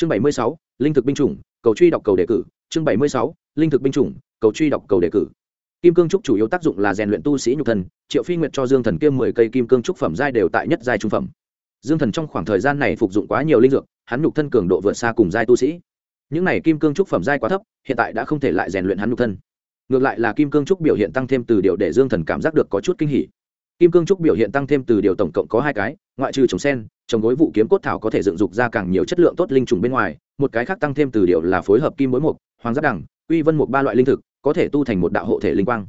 chương bảy mươi sáu, linh thực binh chủng, cầu truy đọc cầu đề cử. Chương bảy mươi sáu, linh thực binh chủng, cầu truy đọc cầu đề cử. Kim cương trúc chủ yếu tác dụng là rèn luyện tu sĩ nhục thần. triệu phi nguyệt cho dương thần kiêm mười cây kim cương trúc phẩm giai đều tại nhất giai trung phẩm. Dương thần trong khoảng thời gian này phục dụng quá nhiều linh dược, hắn nhục thân cường độ vượt xa cùng giai tu sĩ. Những này kim cương trúc phẩm giai quá thấp, hiện tại đã không thể lại rèn luyện hắn nhục thân. Ngược lại là kim cương trúc biểu hiện tăng thêm từ điều để dương thần cảm giác được có chút kinh hỉ. Kim cương trúc biểu hiện tăng thêm từ điều tổng cộng có hai cái ngoại trừ trồng sen, trồng gối vụ kiếm cốt thảo có thể dựng dục ra càng nhiều chất lượng tốt linh trùng bên ngoài, một cái khác tăng thêm từ điều là phối hợp kim bối mục, hoàng giáp đẳng, uy vân mục ba loại linh thực, có thể tu thành một đạo hộ thể linh quang.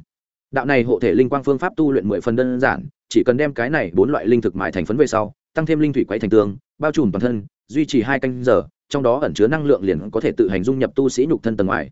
Đạo này hộ thể linh quang phương pháp tu luyện mười phần đơn giản, chỉ cần đem cái này bốn loại linh thực mài thành phấn về sau, tăng thêm linh thủy quấy thành tương, bao trùm toàn thân, duy trì hai canh giờ, trong đó ẩn chứa năng lượng liền có thể tự hành dung nhập tu sĩ nhục thân tầng ngoài.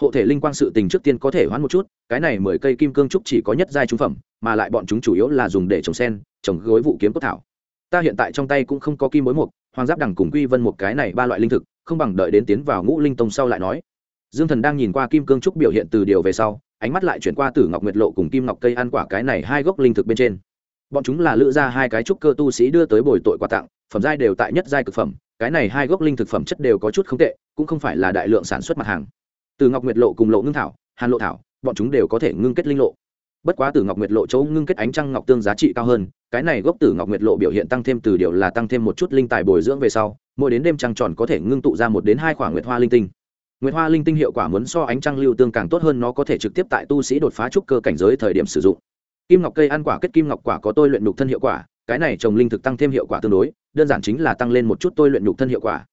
Hộ thể linh quang sự tình trước tiên có thể hoãn một chút, cái này mười cây kim cương trúc chỉ có nhất giai trung phẩm, mà lại bọn chúng chủ yếu là dùng để trồng sen, trồng gối vụ kiếm cốt thảo ta hiện tại trong tay cũng không có kim mối mục, hoàng giáp đẳng cùng quy vân một cái này ba loại linh thực, không bằng đợi đến tiến vào ngũ linh tông sau lại nói. Dương thần đang nhìn qua kim cương trúc biểu hiện từ điều về sau, ánh mắt lại chuyển qua tử ngọc nguyệt lộ cùng kim ngọc cây ăn quả cái này hai gốc linh thực bên trên. Bọn chúng là lựa ra hai cái trúc cơ tu sĩ đưa tới bồi tội quà tặng, phẩm giai đều tại nhất giai cực phẩm, cái này hai gốc linh thực phẩm chất đều có chút không tệ, cũng không phải là đại lượng sản xuất mặt hàng. Từ ngọc nguyệt lộ cùng lộ ngưng thảo, hàn lộ thảo, bọn chúng đều có thể ngưng kết linh lộ bất quá từ ngọc nguyệt lộ chỗ ngưng kết ánh trăng ngọc tương giá trị cao hơn, cái này gốc tử ngọc nguyệt lộ biểu hiện tăng thêm từ điều là tăng thêm một chút linh tài bồi dưỡng về sau, mỗi đến đêm trăng tròn có thể ngưng tụ ra một đến hai khoảng nguyệt hoa linh tinh. Nguyệt hoa linh tinh hiệu quả muốn so ánh trăng lưu tương càng tốt hơn nó có thể trực tiếp tại tu sĩ đột phá trúc cơ cảnh giới thời điểm sử dụng. Kim ngọc cây ăn quả kết kim ngọc quả có tôi luyện nhục thân hiệu quả, cái này trồng linh thực tăng thêm hiệu quả tương đối, đơn giản chính là tăng lên một chút tôi luyện nhục thân hiệu quả.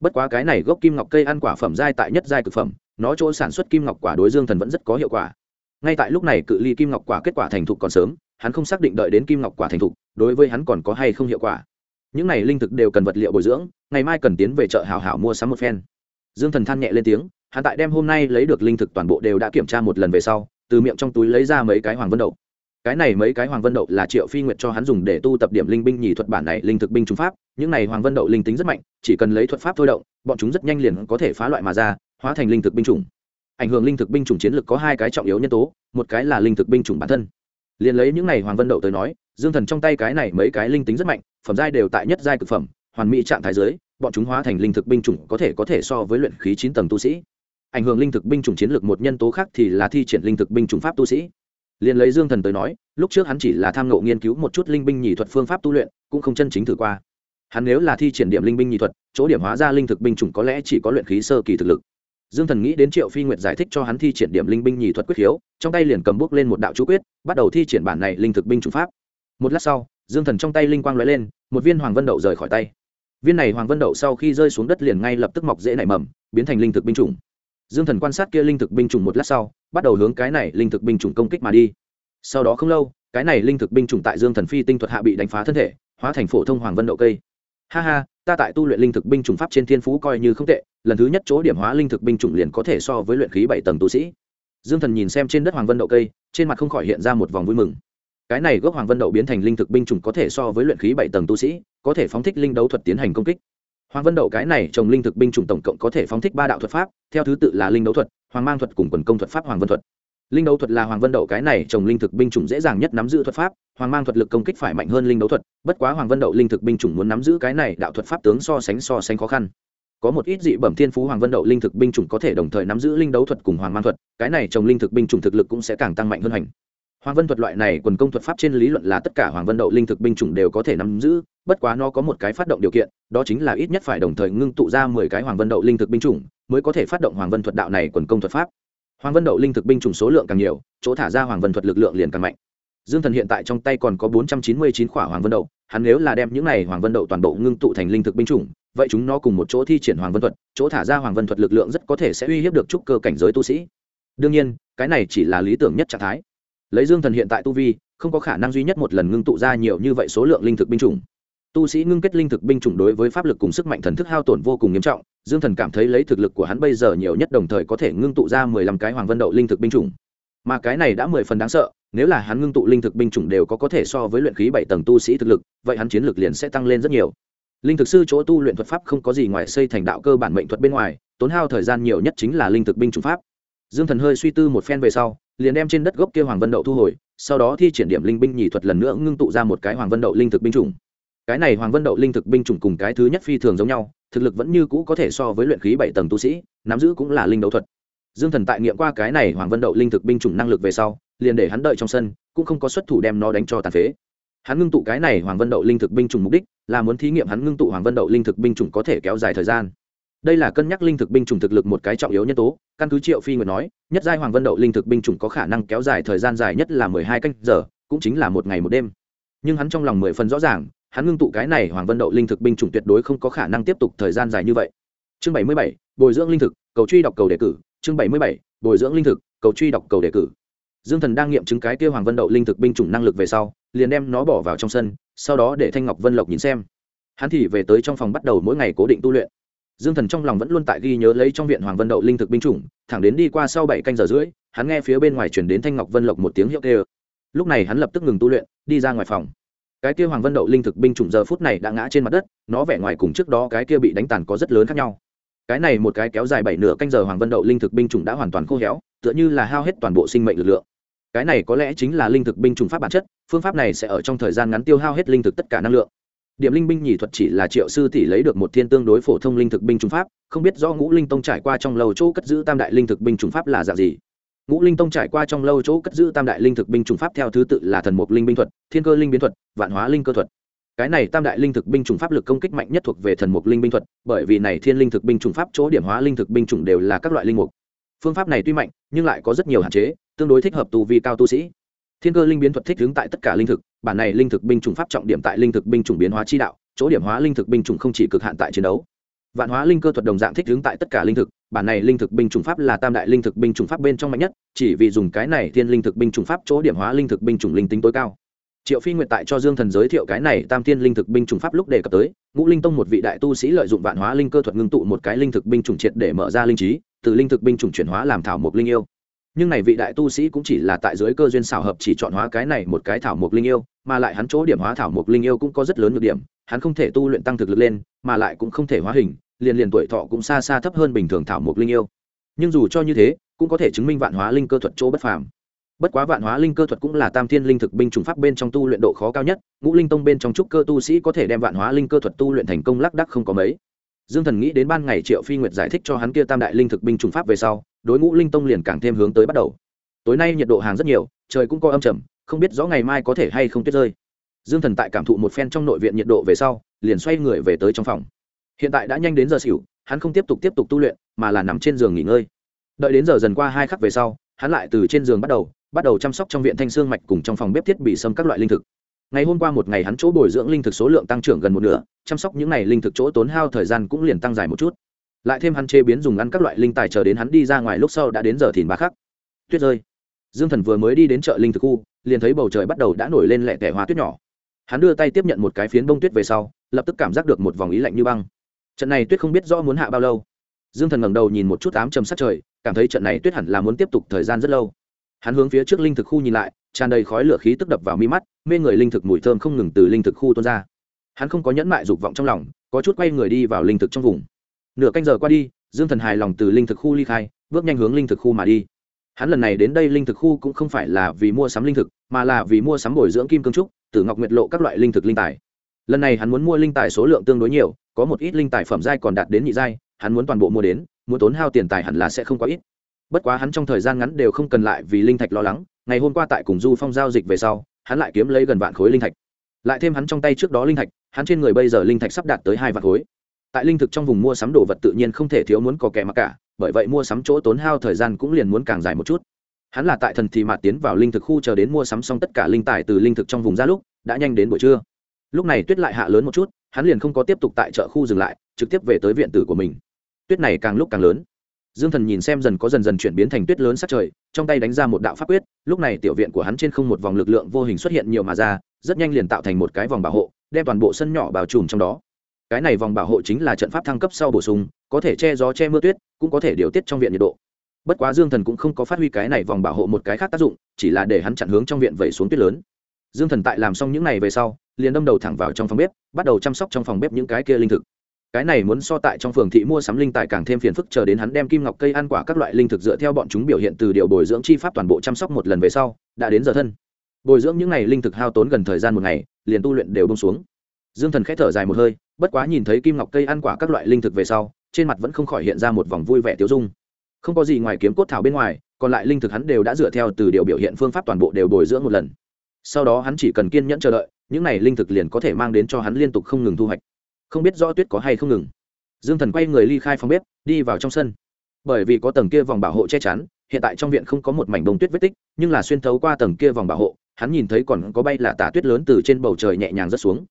Bất quá cái này gốc kim ngọc cây ăn quả phẩm giai tại nhất giai cực phẩm, nó chỗ sản xuất kim ngọc quả đối dương thần vẫn rất có hiệu quả ngay tại lúc này cự ly kim ngọc quả kết quả thành thục còn sớm, hắn không xác định đợi đến kim ngọc quả thành thục, đối với hắn còn có hay không hiệu quả. Những này linh thực đều cần vật liệu bồi dưỡng, ngày mai cần tiến về chợ hảo hảo mua sắm một phen. Dương thần than nhẹ lên tiếng, hắn tại đem hôm nay lấy được linh thực toàn bộ đều đã kiểm tra một lần về sau, từ miệng trong túi lấy ra mấy cái hoàng vân đậu. Cái này mấy cái hoàng vân đậu là triệu phi nguyệt cho hắn dùng để tu tập điểm linh binh nhì thuật bản này linh thực binh trung pháp. Những này hoàng vân đậu linh tính rất mạnh, chỉ cần lấy thuật pháp thôi động, bọn chúng rất nhanh liền có thể phá loại mà ra, hóa thành linh thực binh chủng ảnh hưởng linh thực binh chủng chiến lược có hai cái trọng yếu nhân tố, một cái là linh thực binh chủng bản thân. Liền lấy những này hoàng vân đậu tới nói, dương thần trong tay cái này mấy cái linh tính rất mạnh, phẩm giai đều tại nhất giai cực phẩm, hoàn mỹ trạng thái giới, bọn chúng hóa thành linh thực binh chủng có thể có thể so với luyện khí chín tầng tu sĩ. Ảnh hưởng linh thực binh chủng chiến lược một nhân tố khác thì là thi triển linh thực binh chủng pháp tu sĩ. Liền lấy dương thần tới nói, lúc trước hắn chỉ là tham ngộ nghiên cứu một chút linh binh nhị thuật phương pháp tu luyện, cũng không chân chính thử qua. Hắn nếu là thi triển điểm linh binh nhị thuật, chỗ điểm hóa ra linh thực binh chủng có lẽ chỉ có luyện khí sơ kỳ thực lực dương thần nghĩ đến triệu phi nguyệt giải thích cho hắn thi triển điểm linh binh nhị thuật quyết khiếu, trong tay liền cầm bước lên một đạo chú quyết, bắt đầu thi triển bản này linh thực binh chủ pháp. Một lát sau, dương thần trong tay linh quang lóe lên, một viên hoàng vân đậu rời khỏi tay. Viên này hoàng vân đậu sau khi rơi xuống đất liền ngay lập tức mọc dễ nảy mầm, biến thành linh thực binh chủng. Dương thần quan sát kia linh thực binh chủng một lát sau, bắt đầu hướng cái này linh thực binh chủng công kích mà đi. Sau đó không lâu, cái này linh thực binh chủng tại dương thần phi tinh thuật hạ bị đánh phá thân thể, hóa thành phổ thông hoàng vân đậu cây. Ha ha ta tại tu luyện linh thực binh chủng pháp trên thiên phú coi như không tệ, lần thứ nhất chỗ điểm hóa linh thực binh chủng liền có thể so với luyện khí bảy tầng tu sĩ. Dương thần nhìn xem trên đất hoàng vân đậu cây, trên mặt không khỏi hiện ra một vòng vui mừng. Cái này gốc hoàng vân đậu biến thành linh thực binh chủng có thể so với luyện khí bảy tầng tu sĩ, có thể phóng thích linh đấu thuật tiến hành công kích. Hoàng vân đậu cái này trồng linh thực binh chủng tổng cộng có thể phóng thích ba đạo thuật pháp, theo thứ tự là linh đấu thuật, hoàng mang thuật cùng quần công thuật pháp hoàng vân thuật linh đấu thuật là hoàng vân đậu cái này trồng linh thực binh chủng dễ dàng nhất nắm giữ thuật pháp, hoàng mang thuật lực công kích phải mạnh hơn linh đấu thuật, bất quá hoàng vân đậu linh thực binh chủng muốn nắm giữ cái này đạo thuật pháp tướng so sánh so sánh khó khăn. Có một ít dị bẩm thiên phú hoàng vân đậu linh thực binh chủng có thể đồng thời nắm giữ linh đấu thuật cùng hoàng mang thuật, cái này trồng linh thực binh chủng thực lực cũng sẽ càng tăng mạnh hơn hành. Hoàng vân thuật loại này quần công thuật pháp trên lý luận là tất cả hoàng vân đậu linh thực binh chủng đều có thể nắm giữ, bất quá nó có một cái phát động điều kiện, đó chính là ít nhất phải đồng thời ngưng tụ ra mười cái hoàng vân đậu linh thực binh chủng mới có thể phát động hoàng vân thuật đạo này quần công thuật pháp hoàng vân đậu linh thực binh chủng số lượng càng nhiều, chỗ thả ra hoàng vân thuật lực lượng liền càng mạnh. Dương thần hiện tại trong tay còn có bốn trăm chín mươi chín khỏa hoàng vân đậu, hắn nếu là đem những này hoàng vân đậu toàn bộ ngưng tụ thành linh thực binh chủng, vậy chúng nó cùng một chỗ thi triển hoàng vân thuật, chỗ thả ra hoàng vân thuật lực lượng rất có thể sẽ uy hiếp được trúc cơ cảnh giới tu sĩ. Đương nhiên, cái này chỉ là lý tưởng nhất trạng thái. Lấy dương thần hiện tại tu vi, không có khả năng duy nhất một lần ngưng tụ ra nhiều như vậy số lượng linh thực binh chủng. Tu sĩ ngưng kết linh thực binh chủng đối với pháp lực cùng sức mạnh thần thức hao tổn vô cùng nghiêm trọng dương thần cảm thấy lấy thực lực của hắn bây giờ nhiều nhất đồng thời có thể ngưng tụ ra mười lăm cái hoàng vân đậu linh thực binh chủng. Mà cái này đã mười phần đáng sợ, nếu là hắn ngưng tụ linh thực binh chủng đều có có thể so với luyện khí bảy tầng tu sĩ thực lực, vậy hắn chiến lực liền sẽ tăng lên rất nhiều. Linh thực sư chỗ tu luyện thuật pháp không có gì ngoài xây thành đạo cơ bản mệnh thuật bên ngoài, tốn hao thời gian nhiều nhất chính là linh thực binh chủng pháp. Dương thần hơi suy tư một phen về sau, liền đem trên đất gốc kia hoàng vân đậu thu hồi, sau đó thi triển điểm linh binh nhì thuật lần nữa ngưng tụ ra một cái hoàng vân đậu linh thực binh chủng. Cái này hoàng vân đậu linh thực binh chủng cùng cái thứ nhất phi thường giống nhau thực lực vẫn như cũ có thể so với luyện khí bảy tầng tu sĩ, nắm giữ cũng là linh đấu thuật. Dương thần tại nghiệm qua cái này hoàng vân đậu linh thực binh chủng năng lực về sau, liền để hắn đợi trong sân, cũng không có xuất thủ đem nó đánh cho tàn phế. Hắn ngưng tụ cái này hoàng vân đậu linh thực binh chủng mục đích là muốn thí nghiệm hắn ngưng tụ hoàng vân đậu linh thực binh chủng có thể kéo dài thời gian. Đây là cân nhắc linh thực binh chủng thực lực một cái trọng yếu nhân tố, căn cứ triệu phi nguyệt nói, nhất giai hoàng vân đậu linh thực binh chủng có khả năng kéo dài thời gian dài nhất là mười hai canh giờ, cũng chính là một ngày một đêm. Nhưng hắn trong lòng mười phần rõ ràng hắn ngưng tụ cái này hoàng vân đậu linh thực binh chủng tuyệt đối không có khả năng tiếp tục thời gian dài như vậy. Chương bảy mươi bảy, bồi dưỡng linh thực, cầu truy đọc cầu đề cử. Chương bảy mươi bảy, bồi dưỡng linh thực, cầu truy đọc cầu đề cử. Dương thần đang nghiệm chứng cái kêu hoàng vân đậu linh thực binh chủng năng lực về sau, liền đem nó bỏ vào trong sân, sau đó để thanh ngọc vân lộc nhìn xem. Hắn thì về tới trong phòng bắt đầu mỗi ngày cố định tu luyện. Dương thần trong lòng vẫn luôn tại ghi nhớ lấy trong viện hoàng vân đậu linh thực binh chủng, thẳng đến đi qua sau bảy canh giờ rưỡi, hắn nghe phía bên ngoài chuyển đến thanh ngọc vân lộc một tiếng hiệu kê lúc này hắn lập tức ngừng tu luyện, đi ra ngoài phòng cái kia hoàng vân đậu linh thực binh chủng giờ phút này đã ngã trên mặt đất, nó vẻ ngoài cùng trước đó cái kia bị đánh tàn có rất lớn khác nhau. Cái này một cái kéo dài bảy nửa canh giờ hoàng vân đậu linh thực binh chủng đã hoàn toàn khô héo, tựa như là hao hết toàn bộ sinh mệnh lực lượng. Cái này có lẽ chính là linh thực binh chủng pháp bản chất, phương pháp này sẽ ở trong thời gian ngắn tiêu hao hết linh thực tất cả năng lượng. Điểm linh binh nhì thuật chỉ là triệu sư tỷ lấy được một thiên tương đối phổ thông linh thực binh chủng pháp, không biết do ngũ linh tông trải qua trong lâu chỗ cất giữ tam đại linh thực binh chủng pháp là dạng gì ngũ linh tông trải qua trong lâu chỗ cất giữ tam đại linh thực binh chủng pháp theo thứ tự là thần mục linh binh thuật, thiên cơ linh biến thuật, vạn hóa linh cơ thuật. Cái này tam đại linh thực binh chủng pháp lực công kích mạnh nhất thuộc về thần mục linh binh thuật, bởi vì này thiên linh thực binh chủng pháp chỗ điểm hóa linh thực binh chủng đều là các loại linh mục. Phương pháp này tuy mạnh, nhưng lại có rất nhiều hạn chế, tương đối thích hợp tu vi cao tu sĩ. Thiên cơ linh biến thuật thích hướng tại tất cả linh thực, bản này linh thực binh chủng pháp trọng điểm tại linh thực binh chủng biến hóa chi đạo, chỗ điểm hóa linh thực binh chủng không chỉ cực hạn tại chiến đấu. Vạn hóa linh cơ thuật đồng dạng thích hướng tại tất cả linh thực bản này linh thực binh chủng pháp là tam đại linh thực binh chủng pháp bên trong mạnh nhất, chỉ vì dùng cái này thiên linh thực binh chủng pháp chỗ điểm hóa linh thực binh chủng linh tính tối cao. Triệu phi nguyện tại cho dương thần giới thiệu cái này tam thiên linh thực binh chủng pháp lúc đề cập tới, ngũ linh tông một vị đại tu sĩ lợi dụng vạn hóa linh cơ thuật ngưng tụ một cái linh thực binh chủng triệt để mở ra linh trí, từ linh thực binh chủng chuyển hóa làm thảo mộc linh yêu. Nhưng này vị đại tu sĩ cũng chỉ là tại dưới cơ duyên xảo hợp chỉ chọn hóa cái này một cái thảo mộc linh yêu, mà lại hắn chỗ điểm hóa thảo mộc linh yêu cũng có rất lớn nhược điểm hắn không thể tu luyện tăng thực lực lên, mà lại cũng không thể hóa hình, liền liền tuổi thọ cũng xa xa thấp hơn bình thường thảo mộc linh yêu. Nhưng dù cho như thế, cũng có thể chứng minh vạn hóa linh cơ thuật chỗ bất phàm. Bất quá vạn hóa linh cơ thuật cũng là tam thiên linh thực binh trùng pháp bên trong tu luyện độ khó cao nhất, ngũ linh tông bên trong trúc cơ tu sĩ có thể đem vạn hóa linh cơ thuật tu luyện thành công lác đắc không có mấy. Dương thần nghĩ đến ban ngày triệu phi nguyệt giải thích cho hắn kia tam đại linh thực binh trùng pháp về sau, đối ngũ linh tông liền càng thêm hướng tới bắt đầu. Tối nay nhiệt độ hàng rất nhiều, trời cũng có âm trầm, không biết rõ ngày mai có thể hay không tuyết rơi dương thần tại cảm thụ một phen trong nội viện nhiệt độ về sau, liền xoay người về tới trong phòng. Hiện tại đã nhanh đến giờ xỉu, hắn không tiếp tục tiếp tục tu luyện, mà là nằm trên giường nghỉ ngơi. Đợi đến giờ dần qua hai khắc về sau, hắn lại từ trên giường bắt đầu bắt đầu chăm sóc trong viện thanh xương mạch cùng trong phòng bếp thiết bị xâm các loại linh thực. Ngày hôm qua một ngày hắn chỗ bồi dưỡng linh thực số lượng tăng trưởng gần một nửa, chăm sóc những ngày linh thực chỗ tốn hao thời gian cũng liền tăng dài một chút. Lại thêm hắn chế biến dùng ăn các loại linh tài chờ đến hắn đi ra ngoài lúc sau đã đến giờ thìn ba khắc. Tuyết rơi. Dương thần vừa mới đi đến chợ linh thực khu, liền thấy bầu trời bắt đầu đã nổi lên lẹ tẻ hoa tuyết nhỏ hắn đưa tay tiếp nhận một cái phiến bông tuyết về sau, lập tức cảm giác được một vòng ý lạnh như băng. Trận này tuyết không biết rõ muốn hạ bao lâu. Dương thần ngẩng đầu nhìn một chút ám trầm sát trời, cảm thấy trận này tuyết hẳn là muốn tiếp tục thời gian rất lâu. Hắn hướng phía trước linh thực khu nhìn lại, tràn đầy khói lửa khí tức đập vào mi mắt, mê người linh thực mùi thơm không ngừng từ linh thực khu tuôn ra. Hắn không có nhẫn mại dục vọng trong lòng, có chút quay người đi vào linh thực trong vùng. Nửa canh giờ qua đi, dương thần hài lòng từ linh thực khu ly khai, bước nhanh hướng linh thực khu mà đi. Hắn lần này đến đây linh thực khu cũng không phải là vì mua sắm linh thực, mà là vì mua sắm bồi dưỡng kim cương trúc tử ngọc nguyệt lộ các loại linh thực linh tài. Lần này hắn muốn mua linh tài số lượng tương đối nhiều, có một ít linh tài phẩm giai còn đạt đến nhị giai, hắn muốn toàn bộ mua đến, muốn tốn hao tiền tài hẳn là sẽ không quá ít. Bất quá hắn trong thời gian ngắn đều không cần lại vì linh thạch lo lắng, ngày hôm qua tại cùng du phong giao dịch về sau, hắn lại kiếm lấy gần vạn khối linh thạch. Lại thêm hắn trong tay trước đó linh thạch, hắn trên người bây giờ linh thạch sắp đạt tới hai vạn khối. Tại linh thực trong vùng mua sắm đồ vật tự nhiên không thể thiếu muốn có kẻ mặc cả, bởi vậy mua sắm chỗ tốn hao thời gian cũng liền muốn càng dài một chút hắn là tại thần thì mạt tiến vào linh thực khu chờ đến mua sắm xong tất cả linh tài từ linh thực trong vùng ra lúc, đã nhanh đến buổi trưa. Lúc này tuyết lại hạ lớn một chút, hắn liền không có tiếp tục tại chợ khu dừng lại, trực tiếp về tới viện tử của mình. Tuyết này càng lúc càng lớn. Dương thần nhìn xem dần có dần dần chuyển biến thành tuyết lớn sát trời, trong tay đánh ra một đạo pháp quyết, lúc này tiểu viện của hắn trên không một vòng lực lượng vô hình xuất hiện nhiều mà ra, rất nhanh liền tạo thành một cái vòng bảo hộ, đem toàn bộ sân nhỏ bao trùm trong đó. Cái này vòng bảo hộ chính là trận pháp thăng cấp sau bổ sung, có thể che gió che mưa tuyết, cũng có thể điều tiết trong viện nhiệt độ bất quá dương thần cũng không có phát huy cái này vòng bảo hộ một cái khác tác dụng, chỉ là để hắn chặn hướng trong viện vẩy xuống tuyết lớn. Dương thần tại làm xong những này về sau, liền đâm đầu thẳng vào trong phòng bếp, bắt đầu chăm sóc trong phòng bếp những cái kia linh thực. Cái này muốn so tại trong phường thị mua sắm linh tài càng thêm phiền phức chờ đến hắn đem kim ngọc cây ăn quả các loại linh thực dựa theo bọn chúng biểu hiện từ điều bồi dưỡng chi pháp toàn bộ chăm sóc một lần về sau, đã đến giờ thân. Bồi dưỡng những ngày linh thực hao tốn gần thời gian một ngày, liền tu luyện đều bông xuống. Dương thần k h ẽ thở dài một hơi, bất quá nhìn thấy kim ngọc cây ăn quả các loại linh thực về sau, trên mặt vẫn không khỏi hiện ra một vòng vui vẻ tiêu dung không có gì ngoài kiếm cốt thảo bên ngoài, còn lại linh thực hắn đều đã dựa theo từ điều biểu hiện phương pháp toàn bộ đều bồi dưỡng một lần. Sau đó hắn chỉ cần kiên nhẫn chờ đợi, những này linh thực liền có thể mang đến cho hắn liên tục không ngừng thu hoạch. Không biết rõ tuyết có hay không ngừng. Dương thần quay người ly khai phòng bếp, đi vào trong sân. Bởi vì có tầng kia vòng bảo hộ che chắn, hiện tại trong viện không có một mảnh bông tuyết vết tích, nhưng là xuyên thấu qua tầng kia vòng bảo hộ, hắn nhìn thấy còn có bay là tả tuyết lớn từ trên bầu trời nhẹ nhàng rớt xuống.